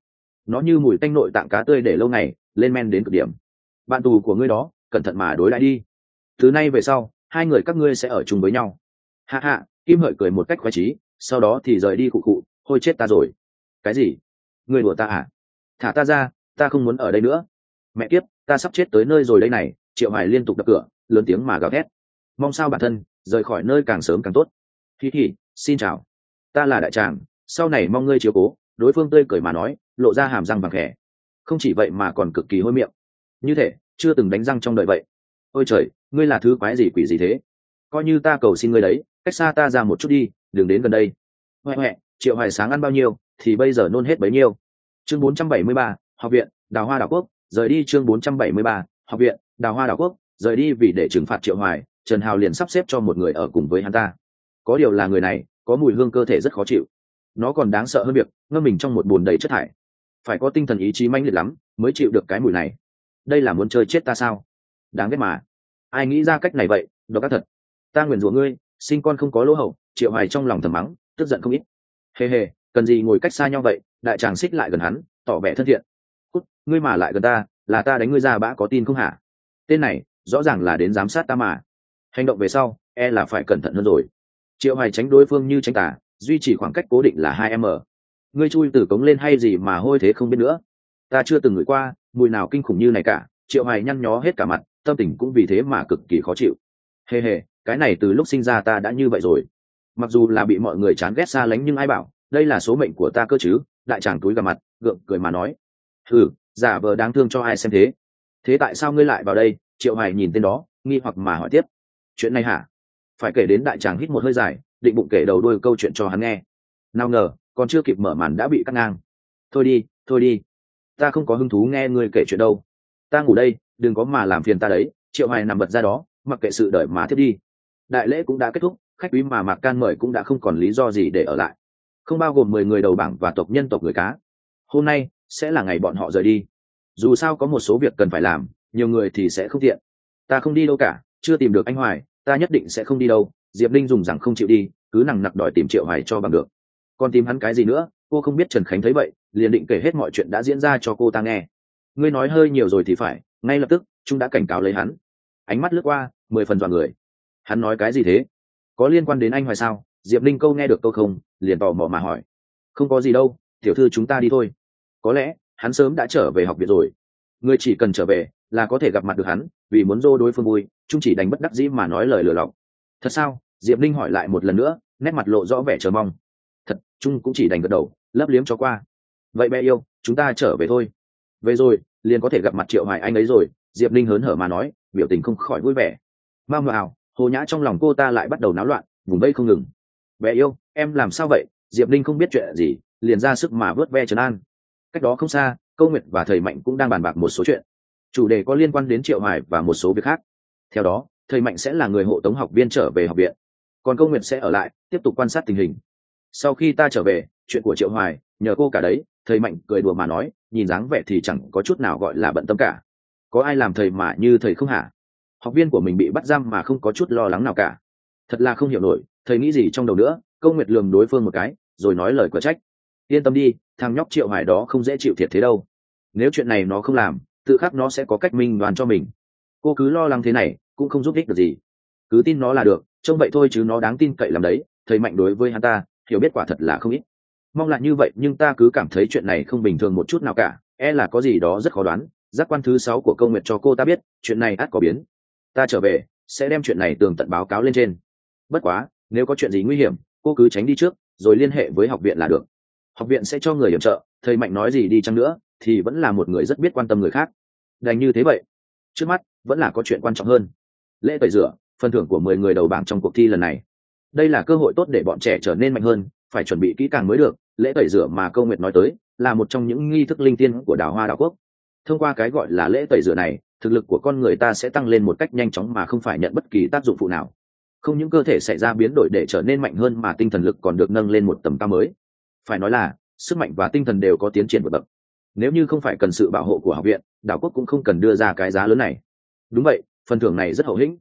Nó như mùi tanh nội tạng cá tươi để lâu ngày, lên men đến cực điểm. Bạn tù của ngươi đó, cẩn thận mà đối lại đi. Thứ nay về sau, hai người các ngươi sẽ ở chung với nhau. Hạ hạ kim hợi cười một cách khoái trí sau đó thì rời đi cụ cụ, hôi chết ta rồi. Cái gì? Người đùa ta à? Thả ta ra, ta không muốn ở đây nữa. Mẹ kiếp, ta sắp chết tới nơi rồi đây này, triệu hoài liên tục đập cửa, lớn tiếng mà gào thét. Mong sao bản thân, rời khỏi nơi càng sớm càng tốt. Hi hi, xin chào ta là đại tràng sau này mong ngươi chiếu cố. Đối phương tươi cười mà nói lộ ra hàm răng bằng khẽ không chỉ vậy mà còn cực kỳ hôi miệng. Như thể chưa từng đánh răng trong đời vậy. Ôi trời ngươi là thứ quái gì quỷ gì thế? Coi như ta cầu xin ngươi đấy cách xa ta ra một chút đi đừng đến gần đây. Huệ huệ triệu hoài sáng ăn bao nhiêu thì bây giờ nôn hết bấy nhiêu. Chương 473, học viện đào hoa đảo quốc rời đi chương 473, học viện đào hoa đảo quốc rời đi vì để trừng phạt triệu hoài trần hào liền sắp xếp cho một người ở cùng với hắn ta. Có điều là người này có mùi hương cơ thể rất khó chịu. Nó còn đáng sợ hơn việc ngâm mình trong một bồn đầy chất thải. Phải có tinh thần ý chí mãnh liệt lắm mới chịu được cái mùi này. Đây là muốn chơi chết ta sao? Đáng ghét mà. Ai nghĩ ra cách này vậy? Đó các thật. Ta nguyền rủa ngươi, sinh con không có lỗ hậu triệu hoài trong lòng thầm mắng, tức giận không ít. Hề hề, cần gì ngồi cách xa nhau vậy? Đại tràng xích lại gần hắn, tỏ vẻ thân thiện. Cút, ngươi mà lại gần ta, là ta đánh ngươi ra bã có tin không hả? Tên này, rõ ràng là đến giám sát ta mà. Hành động về sau e là phải cẩn thận hơn rồi triệu hoài tránh đối phương như tránh tà duy trì khoảng cách cố định là hai m ngươi chui từ cống lên hay gì mà hôi thế không biết nữa. Ta chưa từng ngửi qua mùi nào kinh khủng như này cả. Triệu hoài nhăn nhó hết cả mặt tâm tình cũng vì thế mà cực kỳ khó chịu. Hề hề cái này từ lúc sinh ra ta đã như vậy rồi. Mặc dù là bị mọi người chán ghét xa lánh nhưng ai bảo đây là số mệnh của ta cơ chứ đại tràng túi gặp mặt gượng cười mà nói. Thử, giả vờ đáng thương cho ai xem thế. Thế tại sao ngươi lại vào đây? Triệu hoài nhìn tên đó nghi hoặc mà hỏi tiếp. Chuyện này hả? Phải kể đến đại tràng hít một hơi dài, định bụng kể đầu đuôi câu chuyện cho hắn nghe. Nào ngờ, còn chưa kịp mở màn đã bị cắt ngang. Thôi đi thôi đi. Ta không có hứng thú nghe ngươi kể chuyện đâu. Ta ngủ đây, đừng có mà làm phiền ta đấy, triệu hoài nằm bật ra đó, mặc kệ sự đợi mà thiết đi. Đại lễ cũng đã kết thúc, khách quý mà mạc can mời cũng đã không còn lý do gì để ở lại. Không bao gồm mười người đầu bảng và tộc nhân tộc người cá. Hôm nay sẽ là ngày bọn họ rời đi. Dù sao có một số việc cần phải làm, nhiều người thì sẽ không tiện. Ta không đi đâu cả, chưa tìm được anh hoài ta nhất định sẽ không đi đâu, diệp linh dùng rằng không chịu đi, cứ nằng nặc đòi tìm triệu hoài cho bằng được. Còn tìm hắn cái gì nữa, cô không biết trần khánh thấy vậy, liền định kể hết mọi chuyện đã diễn ra cho cô ta nghe. Ngươi nói hơi nhiều rồi thì phải, ngay lập tức, chúng đã cảnh cáo lấy hắn. Ánh mắt lướt qua, mười phần dọn người. Hắn nói cái gì thế? Có liên quan đến anh hoài sao? Diệp linh câu nghe được câu không, liền tò mò mà hỏi. Không có gì đâu, tiểu thư chúng ta đi thôi. Có lẽ, hắn sớm đã trở về học viện rồi. Người chỉ cần trở về, là có thể gặp mặt được hắn vì muốn dô đối phương vui trung chỉ đánh bất đắc dĩ mà nói lời lừa lọc. Thật sao? Diệp linh hỏi lại một lần nữa, nét mặt lộ rõ vẻ chờ mong. Thật trung cũng chỉ đành gật đầu, lấp liếm cho qua. Vậy bé yêu, chúng ta trở về thôi. Về rồi, liền có thể gặp mặt triệu hoài anh ấy rồi, diệp linh hớn hở mà nói, biểu tình không khỏi vui vẻ. Mau vào hồ nhã trong lòng cô ta lại bắt đầu náo loạn, vùng vây không ngừng. Bé yêu, em làm sao vậy? Diệp linh không biết chuyện gì, liền ra sức mà vớt ve trấn an. Cách đó không xa, câu nguyệt và thầy mạnh cũng đang bàn bạc một số chuyện chủ đề có liên quan đến triệu hoài và một số việc khác. Theo đó, thầy mạnh sẽ là người hộ tống học viên trở về học viện. Còn câu nguyệt sẽ ở lại, tiếp tục quan sát tình hình. Sau khi ta trở về, chuyện của triệu hoài, nhờ cô cả đấy, thầy mạnh cười đùa mà nói, nhìn dáng vẻ thì chẳng có chút nào gọi là bận tâm cả. Có ai làm thầy mà như thầy không hả? Học viên của mình bị bắt giam mà không có chút lo lắng nào cả. Thật là không hiểu nổi, thầy nghĩ gì trong đầu nữa câu nguyệt lường đối phương một cái, rồi nói lời quả trách. Yên tâm đi, thằng nhóc triệu hải đó không dễ chịu thiệt thế đâu. Nếu chuyện này nó không làm tự khắc nó sẽ có cách minh đoàn cho mình. Cô cứ lo lắng thế này, cũng không giúp ích được gì. Cứ tin nó là được, trông vậy thôi chứ nó đáng tin cậy làm đấy, thầy mạnh đối với hắn ta, hiểu biết quả thật là không ít. Mong là như vậy, nhưng ta cứ cảm thấy chuyện này không bình thường một chút nào cả e là có gì đó rất khó đoán. Giác quan thứ sáu của công nguyện cho cô ta biết, chuyện này ắt có biến. Ta trở về, sẽ đem chuyện này tường tận báo cáo lên trên. Bất quá, nếu có chuyện gì nguy hiểm, cô cứ tránh đi trước, rồi liên hệ với học viện là được. Học viện sẽ cho người hiểm trợ, thầy mạnh nói gì đi chăng nữa, thì vẫn là một người rất biết quan tâm người khác đành như thế vậy. Trước mắt, vẫn là có chuyện quan trọng hơn. Lễ tẩy rửa, phần thưởng của mười người đầu bảng trong cuộc thi lần này. Đây là cơ hội tốt để bọn trẻ trở nên mạnh hơn, phải chuẩn bị kỹ càng mới được. Lễ tẩy rửa mà câu nguyệt nói tới, là một trong những nghi thức linh tiên của đào hoa đảo quốc. Thông qua cái gọi là lễ tẩy rửa này, thực lực của con người ta sẽ tăng lên một cách nhanh chóng mà không phải nhận bất kỳ tác dụng phụ nào. Không những cơ thể xảy ra biến đổi để trở nên mạnh hơn mà tinh thần lực còn được nâng lên một tầm cao mới. Phải nói là, sức mạnh và tinh thần đều có tiến triển vượt bậc nếu như không phải cần sự bảo hộ của học viện, đảo quốc cũng không cần đưa ra cái giá lớn này. Đúng vậy, phần thưởng này rất hậu hĩnh.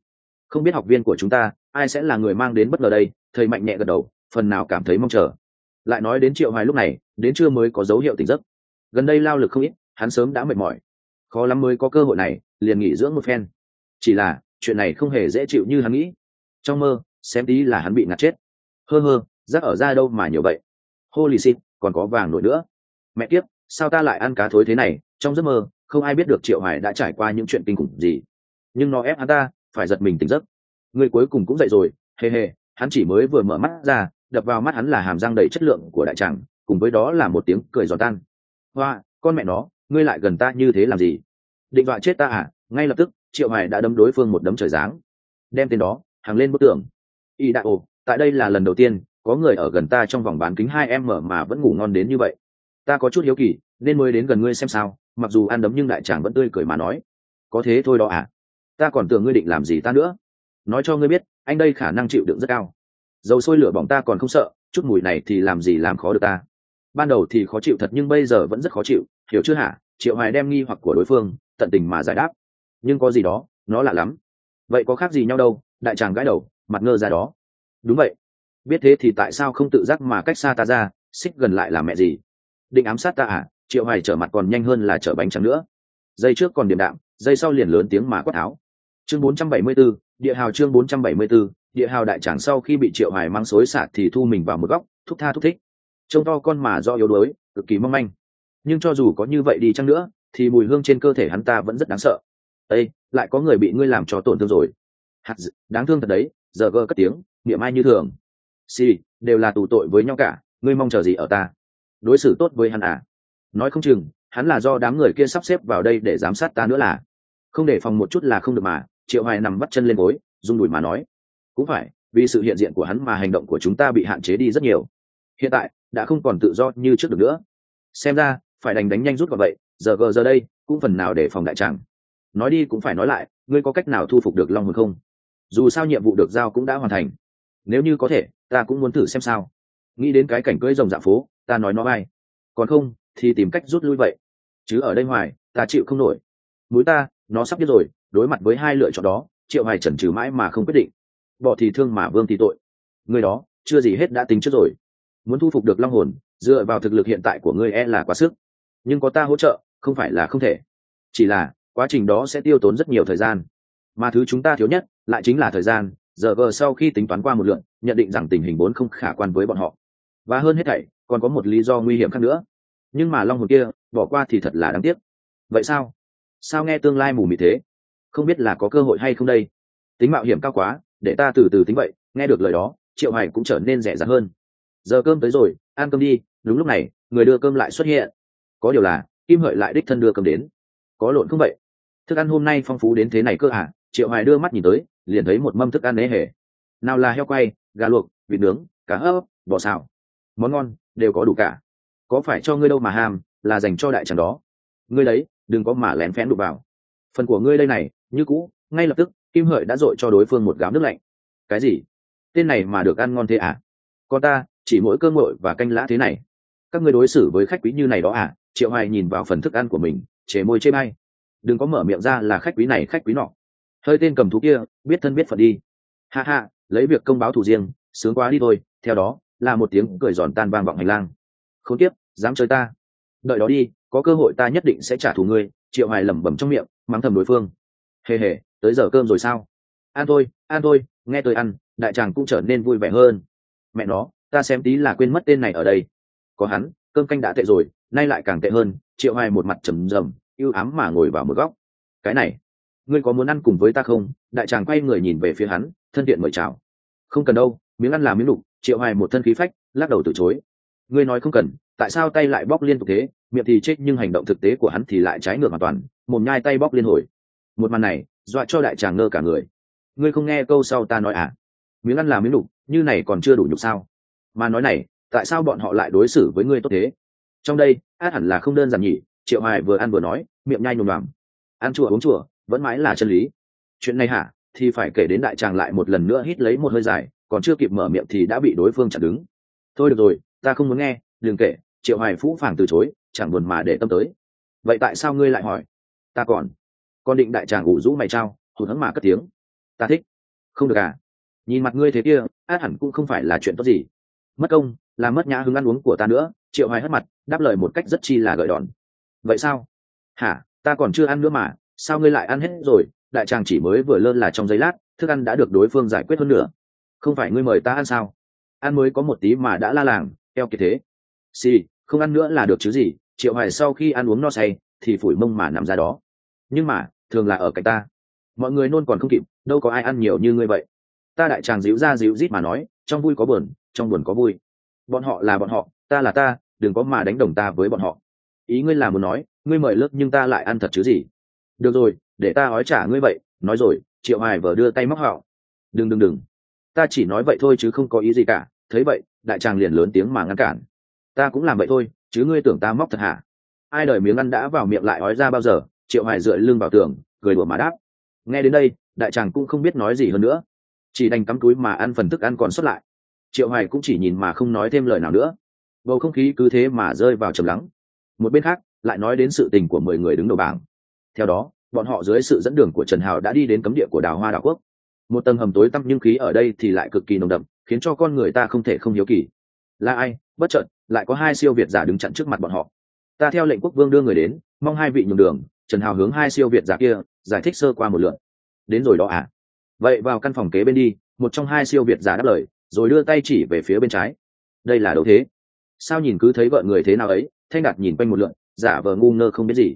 Không biết học viên của chúng ta, ai sẽ là người mang đến bất ngờ đây? Thầy mạnh nhẹ gật đầu, phần nào cảm thấy mong chờ. Lại nói đến triệu hoài lúc này, đến trưa mới có dấu hiệu tỉnh giấc. Gần đây lao lực không ít, hắn sớm đã mệt mỏi. Khó lắm mới có cơ hội này, liền nghỉ dưỡng một phen. Chỉ là, chuyện này không hề dễ chịu như hắn nghĩ. Trong mơ, xem tí là hắn bị ngạt chết. Hơ hơ, rác ở ra đâu mà nhiều vậy? Holy shit, còn có vàng nổi nữa. Mẹ kiếp sao ta lại ăn cá thối thế này? Trong giấc mơ, không ai biết được triệu hải đã trải qua những chuyện kinh khủng gì. Nhưng nó ép hắn ta, phải giật mình tỉnh giấc. Người cuối cùng cũng dậy rồi, hề hề, hắn chỉ mới vừa mở mắt ra, đập vào mắt hắn là hàm răng đầy chất lượng của đại tràng, cùng với đó là một tiếng cười giòn tan. Hoa, con mẹ nó, ngươi lại gần ta như thế làm gì? Định vạ chết ta à? Ngay lập tức, triệu hải đã đâm đối phương một đấm trời giáng. Đem tên đó, hàng lên bức tường. Y đại ồ, tại đây là lần đầu tiên, có người ở gần ta trong vòng bán kính hai em mở mà vẫn ngủ ngon đến như vậy ta có chút hiếu kỳ, nên mới đến gần ngươi xem sao, mặc dù ăn đấm nhưng đại tràng vẫn tươi cười mà nói. Có thế thôi đó à? Ta còn tưởng ngươi định làm gì ta nữa. Nói cho ngươi biết, anh đây khả năng chịu đựng rất cao. Dầu sôi lửa bỏng ta còn không sợ, chút mùi này thì làm gì làm khó được ta. Ban đầu thì khó chịu thật nhưng bây giờ vẫn rất khó chịu, hiểu chưa hả? Triệu hoài đem nghi hoặc của đối phương, tận tình mà giải đáp. Nhưng có gì đó, nó lạ lắm. Vậy có khác gì nhau đâu, đại tràng gãi đầu, mặt ngơ ra đó. Đúng vậy. Biết thế thì tại sao không tự giác mà cách xa ta ra, xích gần lại là mẹ gì? Định ám sát ta à? Triệu hoài trở mặt còn nhanh hơn là chở bánh trắng nữa. Dây trước còn điểm đạm dây sau liền lớn tiếng mà quát áo. chương 474, địa hào chương 474, địa hào đại tràng sau khi bị triệu hoài mang xối xả thì thu mình vào một góc thúc tha thúc thích. Trông to con mà do yếu đuối cực kỳ mong manh. Nhưng cho dù có như vậy đi chăng nữa thì mùi hương trên cơ thể hắn ta vẫn rất đáng sợ. Ây lại có người bị ngươi làm cho tổn thương rồi. Hạt d... đáng thương thật đấy giờ gơ cất tiếng niệm ai như thường. Si đều là tù tội với nhau cả ngươi mong chờ gì ở ta? Đối xử tốt với hắn à? Nói không chừng, hắn là do đám người kia sắp xếp vào đây để giám sát ta nữa là. Không để phòng một chút là không được mà, triệu hoài nằm bắt chân lên gối, rung đùi mà nói. Cũng phải, vì sự hiện diện của hắn mà hành động của chúng ta bị hạn chế đi rất nhiều. Hiện tại, đã không còn tự do như trước được nữa. Xem ra, phải đánh đánh nhanh rút vào vậy, giờ gờ giờ đây, cũng phần nào để phòng đại tràng. Nói đi cũng phải nói lại, ngươi có cách nào thu phục được long hồn không? Dù sao nhiệm vụ được giao cũng đã hoàn thành. Nếu như có thể, ta cũng muốn thử xem sao nghĩ đến cái cảnh cưỡi rồng dạ phố ta nói nó bay còn không thì tìm cách rút lui vậy. Chứ ở đây hoài ta chịu không nổi. Mũi ta nó sắp biết rồi đối mặt với hai lựa chọn đó triệu hoài chần chừ mãi mà không quyết định. Bỏ thì thương mà vương thì tội. Người đó chưa gì hết đã tính trước rồi. Muốn thu phục được long hồn dựa vào thực lực hiện tại của ngươi e là quá sức. Nhưng có ta hỗ trợ không phải là không thể. Chỉ là quá trình đó sẽ tiêu tốn rất nhiều thời gian. Mà thứ chúng ta thiếu nhất lại chính là thời gian. Giờ vờ sau khi tính toán qua một lượng, nhận định rằng tình hình vốn không khả quan với bọn họ và hơn hết thảy, còn có một lý do nguy hiểm khác nữa. Nhưng mà long hồn kia, bỏ qua thì thật là đáng tiếc. Vậy sao? Sao nghe tương lai mù mịt thế? Không biết là có cơ hội hay không đây? Tính mạo hiểm cao quá, để ta từ từ tính vậy, nghe được lời đó, triệu hoài cũng trở nên rẻ rặt hơn. Giờ cơm tới rồi, ăn cơm đi, đúng lúc này, người đưa cơm lại xuất hiện. Có điều là, kim hợi lại đích thân đưa cơm đến. Có lộn không vậy? Thức ăn hôm nay phong phú đến thế này cơ à triệu hoài đưa mắt nhìn tới, liền thấy một mâm thức ăn nế hề. Nào là heo quay, gà luộc, vịt nướng, cá hấp bò xào món ngon, đều có đủ cả. Có phải cho ngươi đâu mà ham, là dành cho đại tràng đó. Ngươi đấy, đừng có mà lén phén đụng vào. Phần của ngươi đây này, như cũ, ngay lập tức, kim hợi đã dội cho đối phương một gáo nước lạnh. Cái gì? Tên này mà được ăn ngon thế à? Con ta, chỉ mỗi cơm nguội và canh lã thế này. Các ngươi đối xử với khách quý như này đó à? Triệu hoài nhìn vào phần thức ăn của mình chế môi chê bay đừng có mở miệng ra là khách quý này khách quý nọ. Hơi tên cầm thú kia, biết thân biết phận đi. Ha ha, lấy việc công báo thủ riêng, sướng quá đi thôi, theo đó là một tiếng cười giòn tan vang vọng hành lang. Không tiếp dám chơi ta. Đợi đó đi, có cơ hội ta nhất định sẽ trả thù ngươi, triệu hoài lẩm bẩm trong miệng, mắng thầm đối phương. Hề hề, tới giờ cơm rồi sao? An thôi an thôi, nghe tôi ăn, đại tràng cũng trở nên vui vẻ hơn. Mẹ nó, ta xem tí là quên mất tên này ở đây. Có hắn, cơm canh đã tệ rồi, nay lại càng tệ hơn, triệu hoài một mặt trầm rầm, ưu ám mà ngồi vào một góc. Cái này, ngươi có muốn ăn cùng với ta không? Đại tràng quay người nhìn về phía hắn, thân thiện mời chào. Không cần đâu, miếng ăn là miếng lục triệu hoài một thân khí phách, lắc đầu từ chối. Ngươi nói không cần, tại sao tay lại bóc liên tục thế? Miệng thì chết nhưng hành động thực tế của hắn thì lại trái ngược hoàn toàn, mồm nhai tay bóc liên hồi. Một màn này, dọa cho đại tràng ngơ cả người. Ngươi không nghe câu sau ta nói à? Miếng ăn là miếng đục, như này còn chưa đủ nhục sao? Mà nói này, tại sao bọn họ lại đối xử với ngươi tốt thế? Trong đây, át hẳn là không đơn giản nhỉ, triệu hoài vừa ăn vừa nói, miệng nhai nhồm đoàm ăn chùa uống chùa vẫn mãi là chân lý. Chuyện này hả? Thì phải kể đến đại tràng lại một lần nữa hít lấy một hơi dài còn chưa kịp mở miệng thì đã bị đối phương chặn đứng. Thôi được rồi, ta không muốn nghe, đừng kể, triệu hoài phũ phàng từ chối, chẳng buồn mà để tâm tới. Vậy tại sao ngươi lại hỏi? Ta còn, con định đại tràng ủ rũ mày trao, hụt hẫng mà cất tiếng. Ta thích. Không được à? Nhìn mặt ngươi thế kia, át hẳn cũng không phải là chuyện tốt gì. Mất công, là mất nhã hứng ăn uống của ta nữa, triệu hoài hất mặt, đáp lời một cách rất chi là gợi đòn. Vậy sao? Hả, ta còn chưa ăn nữa mà, sao ngươi lại ăn hết rồi? Đại tràng chỉ mới vừa lơn là trong giây lát, thức ăn đã được đối phương giải quyết hơn nữa không phải ngươi mời ta ăn sao? Ăn mới có một tí mà đã la làng eo kiệt thế. Xì、sì, không ăn nữa là được chứ gì triệu hoài sau khi ăn uống no say thì phủi mông mà nằm ra đó. Nhưng mà thường là ở cạnh ta. Mọi người nôn còn không kịp đâu có ai ăn nhiều như ngươi vậy. Ta đại tràng díu ra díu rít mà nói trong vui có buồn trong buồn có vui. Bọn họ là bọn họ ta là ta đừng có mà đánh đồng ta với bọn họ. Ý ngươi là muốn nói ngươi mời lớp nhưng ta lại ăn thật chứ gì? Được rồi để ta hói trả ngươi vậy nói rồi triệu hoài vờ đưa tay móc họ đừng đừng đừng ta chỉ nói vậy thôi chứ không có ý gì cả. Thấy vậy, đại tràng liền lớn tiếng mà ngăn cản. Ta cũng làm vậy thôi, chứ ngươi tưởng ta móc thật hả? Ai đời miếng ăn đã vào miệng lại ói ra bao giờ? Triệu hoài dựa lưng vào tường, cười đùa mà đáp. Nghe đến đây, đại tràng cũng không biết nói gì hơn nữa. Chỉ đành cắm túi mà ăn phần thức ăn còn sót lại. Triệu hoài cũng chỉ nhìn mà không nói thêm lời nào nữa. Bầu không khí cứ thế mà rơi vào trầm lắng. Một bên khác, lại nói đến sự tình của mười người đứng đầu bảng. Theo đó, bọn họ dưới sự dẫn đường của trần hào đã đi đến cấm địa của đào hoa đảo quốc một tầng hầm tối tăm nhưng khí ở đây thì lại cực kỳ nồng đậm, khiến cho con người ta không thể không hiếu kỳ. Là ai? Bất chợt, lại có hai siêu việt giả đứng chặn trước mặt bọn họ. Ta theo lệnh quốc vương đưa người đến, mong hai vị nhường đường, trần hào hướng hai siêu việt giả kia, giải thích sơ qua một lượt. Đến rồi đó à? Vậy vào căn phòng kế bên đi, một trong hai siêu việt giả đáp lời, rồi đưa tay chỉ về phía bên trái. Đây là đâu thế. Sao nhìn cứ thấy vợ người thế nào ấy? Thanh đạt nhìn quanh một lượn giả vờ ngu ngơ không biết gì.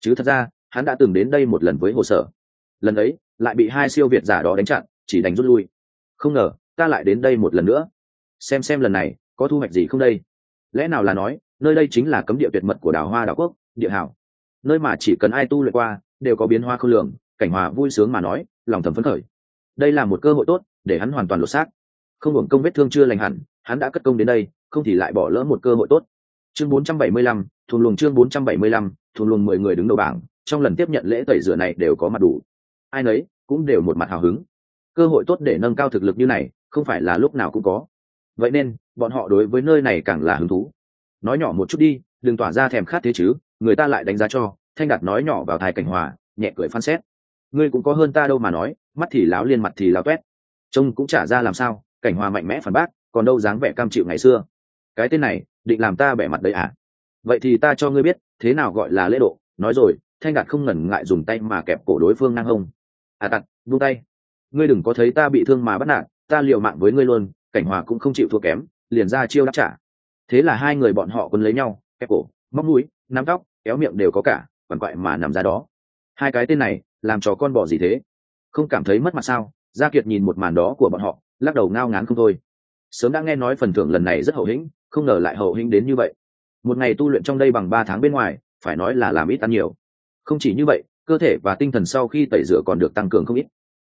Chứ thật ra, hắn đã từng đến đây một lần với hồ sở. Lần ấy lại bị hai siêu việt giả đó đánh chặn chỉ đánh rút lui. Không ngờ ta lại đến đây một lần nữa. Xem xem lần này có thu hoạch gì không đây? Lẽ nào là nói nơi đây chính là cấm địa tuyệt mật của đảo hoa đảo quốc địa hảo. Nơi mà chỉ cần ai tu luyện qua đều có biến hoa không lường cảnh hòa vui sướng mà nói lòng thầm phấn khởi. Đây là một cơ hội tốt để hắn hoàn toàn lột xác. Không hưởng công vết thương chưa lành hẳn hắn đã cất công đến đây không thì lại bỏ lỡ một cơ hội tốt. Chương 475, thuần luồng chương 475, thuần luồng mười người đứng đầu bảng trong lần tiếp nhận lễ tẩy rửa này đều có mặt đủ ai nấy cũng đều một mặt hào hứng. Cơ hội tốt để nâng cao thực lực như này, không phải là lúc nào cũng có. Vậy nên, bọn họ đối với nơi này càng là hứng thú. Nói nhỏ một chút đi, đừng tỏa ra thèm khát thế chứ, người ta lại đánh giá cho. Thanh đạt nói nhỏ vào thai cảnh hòa, nhẹ cười phán xét. Ngươi cũng có hơn ta đâu mà nói, mắt thì láo liên mặt thì láo toét trông cũng trả ra làm sao, cảnh hòa mạnh mẽ phản bác, còn đâu dáng vẻ cam chịu ngày xưa. Cái tên này, định làm ta bẻ mặt đấy à? Vậy thì ta cho ngươi biết, thế nào gọi là lễ độ? Nói rồi, thanh đạt không ngần ngại dùng tay mà kẹp cổ đối phương ngang hông à tặc vung tay. Ngươi đừng có thấy ta bị thương mà bắt nạt, ta liều mạng với ngươi luôn, cảnh hòa cũng không chịu thua kém, liền ra chiêu đáp trả. Thế là hai người bọn họ quấn lấy nhau ép cổ, móc mũi, nắm tóc, kéo miệng đều có cả, quằn quại mà nằm ra đó. Hai cái tên này, làm cho con bỏ gì thế? Không cảm thấy mất mặt sao? Gia kiệt nhìn một màn đó của bọn họ, lắc đầu ngao ngán không thôi. Sớm đã nghe nói phần thưởng lần này rất hậu hĩnh, không ngờ lại hậu hĩnh đến như vậy. Một ngày tu luyện trong đây bằng ba tháng bên ngoài, phải nói là làm ít ăn nhiều. Không chỉ như vậy cơ thể và tinh thần sau khi tẩy rửa còn được tăng cường không ít.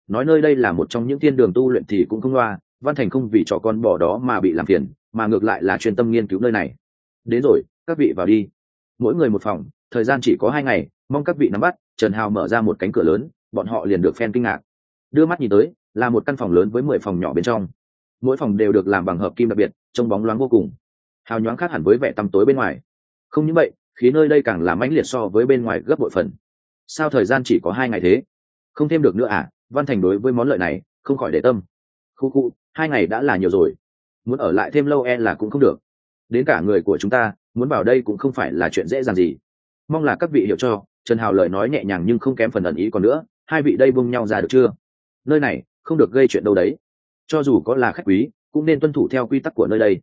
Nói nơi đây là một trong những thiên đường tu luyện thì cũng không loa, văn thành không vì trò con bò đó mà bị làm phiền, mà ngược lại là chuyên tâm nghiên cứu nơi này. Đến rồi, các vị vào đi. Mỗi người một phòng, thời gian chỉ có hai ngày, mong các vị nắm bắt, trần hào mở ra một cánh cửa lớn, bọn họ liền được phen kinh ngạc. Đưa mắt nhìn tới, là một căn phòng lớn với mười phòng nhỏ bên trong. Mỗi phòng đều được làm bằng hợp kim đặc biệt, trông bóng loáng vô cùng. Hào nhoáng khác hẳn với vẻ tăm tối bên ngoài. Không những vậy, khí nơi đây càng làm mãnh liệt so với bên ngoài gấp bội phần sao thời gian chỉ có hai ngày thế? Không thêm được nữa à? Văn thành đối với món lợi này không khỏi để tâm. Khu khu, hai ngày đã là nhiều rồi. Muốn ở lại thêm lâu e là cũng không được. Đến cả người của chúng ta, muốn vào đây cũng không phải là chuyện dễ dàng gì. Mong là các vị hiểu cho, trần hào lời nói nhẹ nhàng nhưng không kém phần ẩn ý còn nữa, hai vị đây bung nhau ra được chưa? Nơi này, không được gây chuyện đâu đấy. Cho dù có là khách quý, cũng nên tuân thủ theo quy tắc của nơi đây.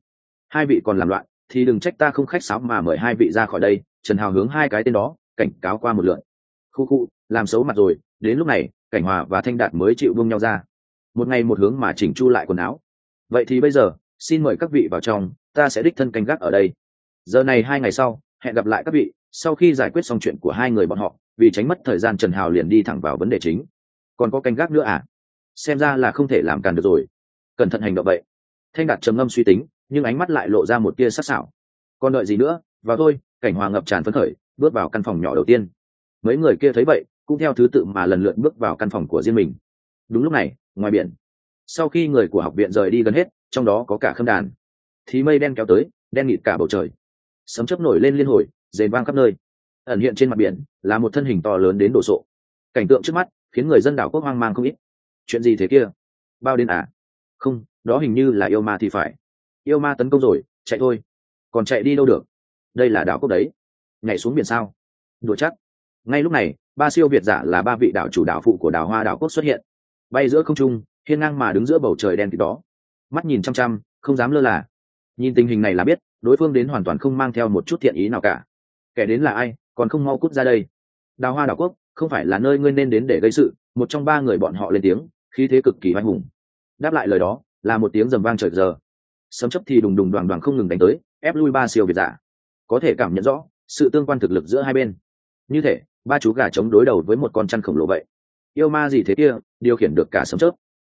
Hai vị còn làm loạn, thì đừng trách ta không khách sáo mà mời hai vị ra khỏi đây, trần hào hướng hai cái tên đó, cảnh cáo qua một lượn khu khu, làm xấu mặt rồi, đến lúc này, cảnh hòa và thanh đạt mới chịu buông nhau ra. Một ngày một hướng mà chỉnh chu lại quần áo. Vậy thì bây giờ, xin mời các vị vào trong, ta sẽ đích thân canh gác ở đây. Giờ này hai ngày sau, hẹn gặp lại các vị, sau khi giải quyết xong chuyện của hai người bọn họ, vì tránh mất thời gian trần hào liền đi thẳng vào vấn đề chính. Còn có canh gác nữa à? Xem ra là không thể làm càn được rồi. Cẩn thận hành động vậy. Thanh đạt trầm ngâm suy tính, nhưng ánh mắt lại lộ ra một tia sắc sảo. Còn đợi gì nữa? Và thôi, cảnh hòa ngập tràn phấn khởi, bước vào căn phòng nhỏ đầu tiên mấy người kia thấy vậy, cũng theo thứ tự mà lần lượt bước vào căn phòng của riêng mình. Đúng lúc này, ngoài biển, sau khi người của học viện rời đi gần hết, trong đó có cả khâm đàn. Thì mây đen kéo tới, đen nghịt cả bầu trời. Sấm chấp nổi lên liên hồi, rền vang khắp nơi. Ẩn hiện trên mặt biển, là một thân hình to lớn đến đồ sộ. Cảnh tượng trước mắt, khiến người dân đảo quốc hoang mang không ít. Chuyện gì thế kia? Bao đến à? Không, đó hình như là yêu ma thì phải. Yêu ma tấn công rồi, chạy thôi. Còn chạy đi đâu được? Đây là đảo quốc đấy. Nhảy xuống biển sao? Đùa chắc ngay lúc này, ba siêu việt giả là ba vị đảo chủ đảo phụ của đảo hoa đảo quốc xuất hiện. Bay giữa không trung, hiên ngang mà đứng giữa bầu trời đen kịt đó. Mắt nhìn chăm chăm, không dám lơ là. Nhìn tình hình này là biết, đối phương đến hoàn toàn không mang theo một chút thiện ý nào cả. Kẻ đến là ai, còn không mau cút ra đây. Đào hoa đảo quốc, không phải là nơi ngươi nên đến để gây sự, một trong ba người bọn họ lên tiếng, khí thế cực kỳ oanh hùng. Đáp lại lời đó, là một tiếng rầm vang trời giờ. Sấm chấp thì đùng đùng đoàn đoàn không ngừng đánh tới, ép lui ba siêu việt giả. Có thể cảm nhận rõ, sự tương quan thực lực giữa hai bên. Như thể ba chú gà chống đối đầu với một con chăn khổng lồ vậy. Yêu ma gì thế kia, điều khiển được cả sấm chớp.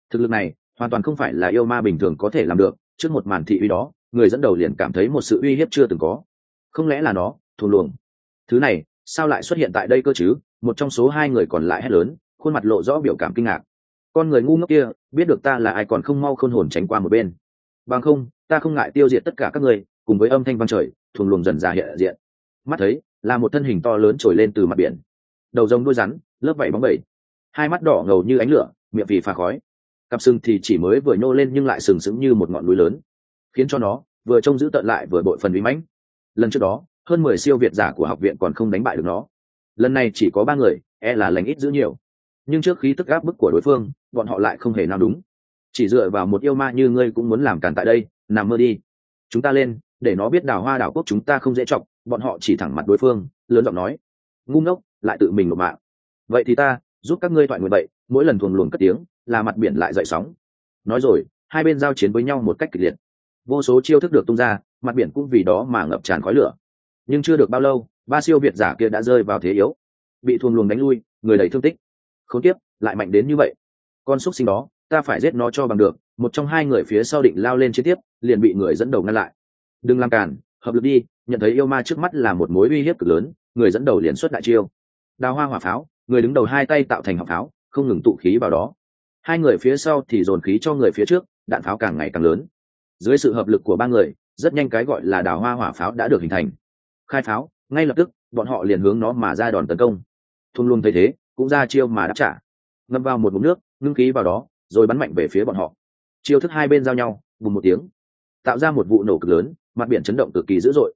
Thực lực này, hoàn toàn không phải là yêu ma bình thường có thể làm được, trước một màn thị uy đó, người dẫn đầu liền cảm thấy một sự uy hiếp chưa từng có. Không lẽ là nó, thù luồng? Thứ này, sao lại xuất hiện tại đây cơ chứ? Một trong số hai người còn lại hét lớn, khuôn mặt lộ rõ biểu cảm kinh ngạc. Con người ngu ngốc kia, biết được ta là ai còn không mau khôn hồn tránh qua một bên. Bằng không, ta không ngại tiêu diệt tất cả các người, cùng với âm thanh vang trời thùng luồng dần ra hiện diện. Mắt thấy là một thân hình to lớn trồi lên từ mặt biển. Đầu rồng đuôi rắn, lớp vảy bóng bẩy. Hai mắt đỏ ngầu như ánh lửa, miệng vì phà khói. Cặp sừng thì chỉ mới vừa nhô lên nhưng lại sừng sững như một ngọn núi lớn. Khiến cho nó vừa trông giữ tận lại vừa bội phần uy mãnh. Lần trước đó, hơn mười siêu việt giả của học viện còn không đánh bại được nó. Lần này chỉ có ba người e là lành ít giữ nhiều. Nhưng trước khi tức gáp bức của đối phương, bọn họ lại không hề nào đúng. Chỉ dựa vào một yêu ma như ngươi cũng muốn làm càn tại đây, nằm mơ đi. Chúng ta lên, để nó biết đào hoa đảo quốc chúng ta không dễ chọc bọn họ chỉ thẳng mặt đối phương, lớn giọng nói, ngu ngốc, lại tự mình nộp mạng. Vậy thì ta giúp các ngươi thoại nguyện vậy, mỗi lần thuồng luồng cất tiếng, là mặt biển lại dậy sóng. Nói rồi, hai bên giao chiến với nhau một cách kịch liệt. Vô số chiêu thức được tung ra, mặt biển cũng vì đó mà ngập tràn khói lửa. Nhưng chưa được bao lâu, ba siêu việt giả kia đã rơi vào thế yếu. Bị thuồng luồng đánh lui, người đầy thương tích. Không tiếp lại mạnh đến như vậy. Con xúc sinh đó, ta phải giết nó cho bằng được. Một trong hai người phía sau định lao lên chiến tiếp, liền bị người dẫn đầu ngăn lại. Đừng làm cản hợp lực đi nhận thấy yêu ma trước mắt là một mối uy hiếp cực lớn, người dẫn đầu liền xuất đại chiêu. Đào hoa hỏa pháo, người đứng đầu hai tay tạo thành họng pháo, không ngừng tụ khí vào đó. Hai người phía sau thì dồn khí cho người phía trước, đạn pháo càng ngày càng lớn. Dưới sự hợp lực của ba người, rất nhanh cái gọi là đào hoa hỏa pháo đã được hình thành. Khai pháo, ngay lập tức, bọn họ liền hướng nó mà ra đòn tấn công. Thung luôn thấy thế, cũng ra chiêu mà đáp trả. Ngâm vào một mụn nước, ngưng khí vào đó, rồi bắn mạnh về phía bọn họ. Chiêu thức hai bên giao nhau, bùng một tiếng. Tạo ra một vụ nổ cực lớn, mặt biển chấn động cực kỳ dữ dội.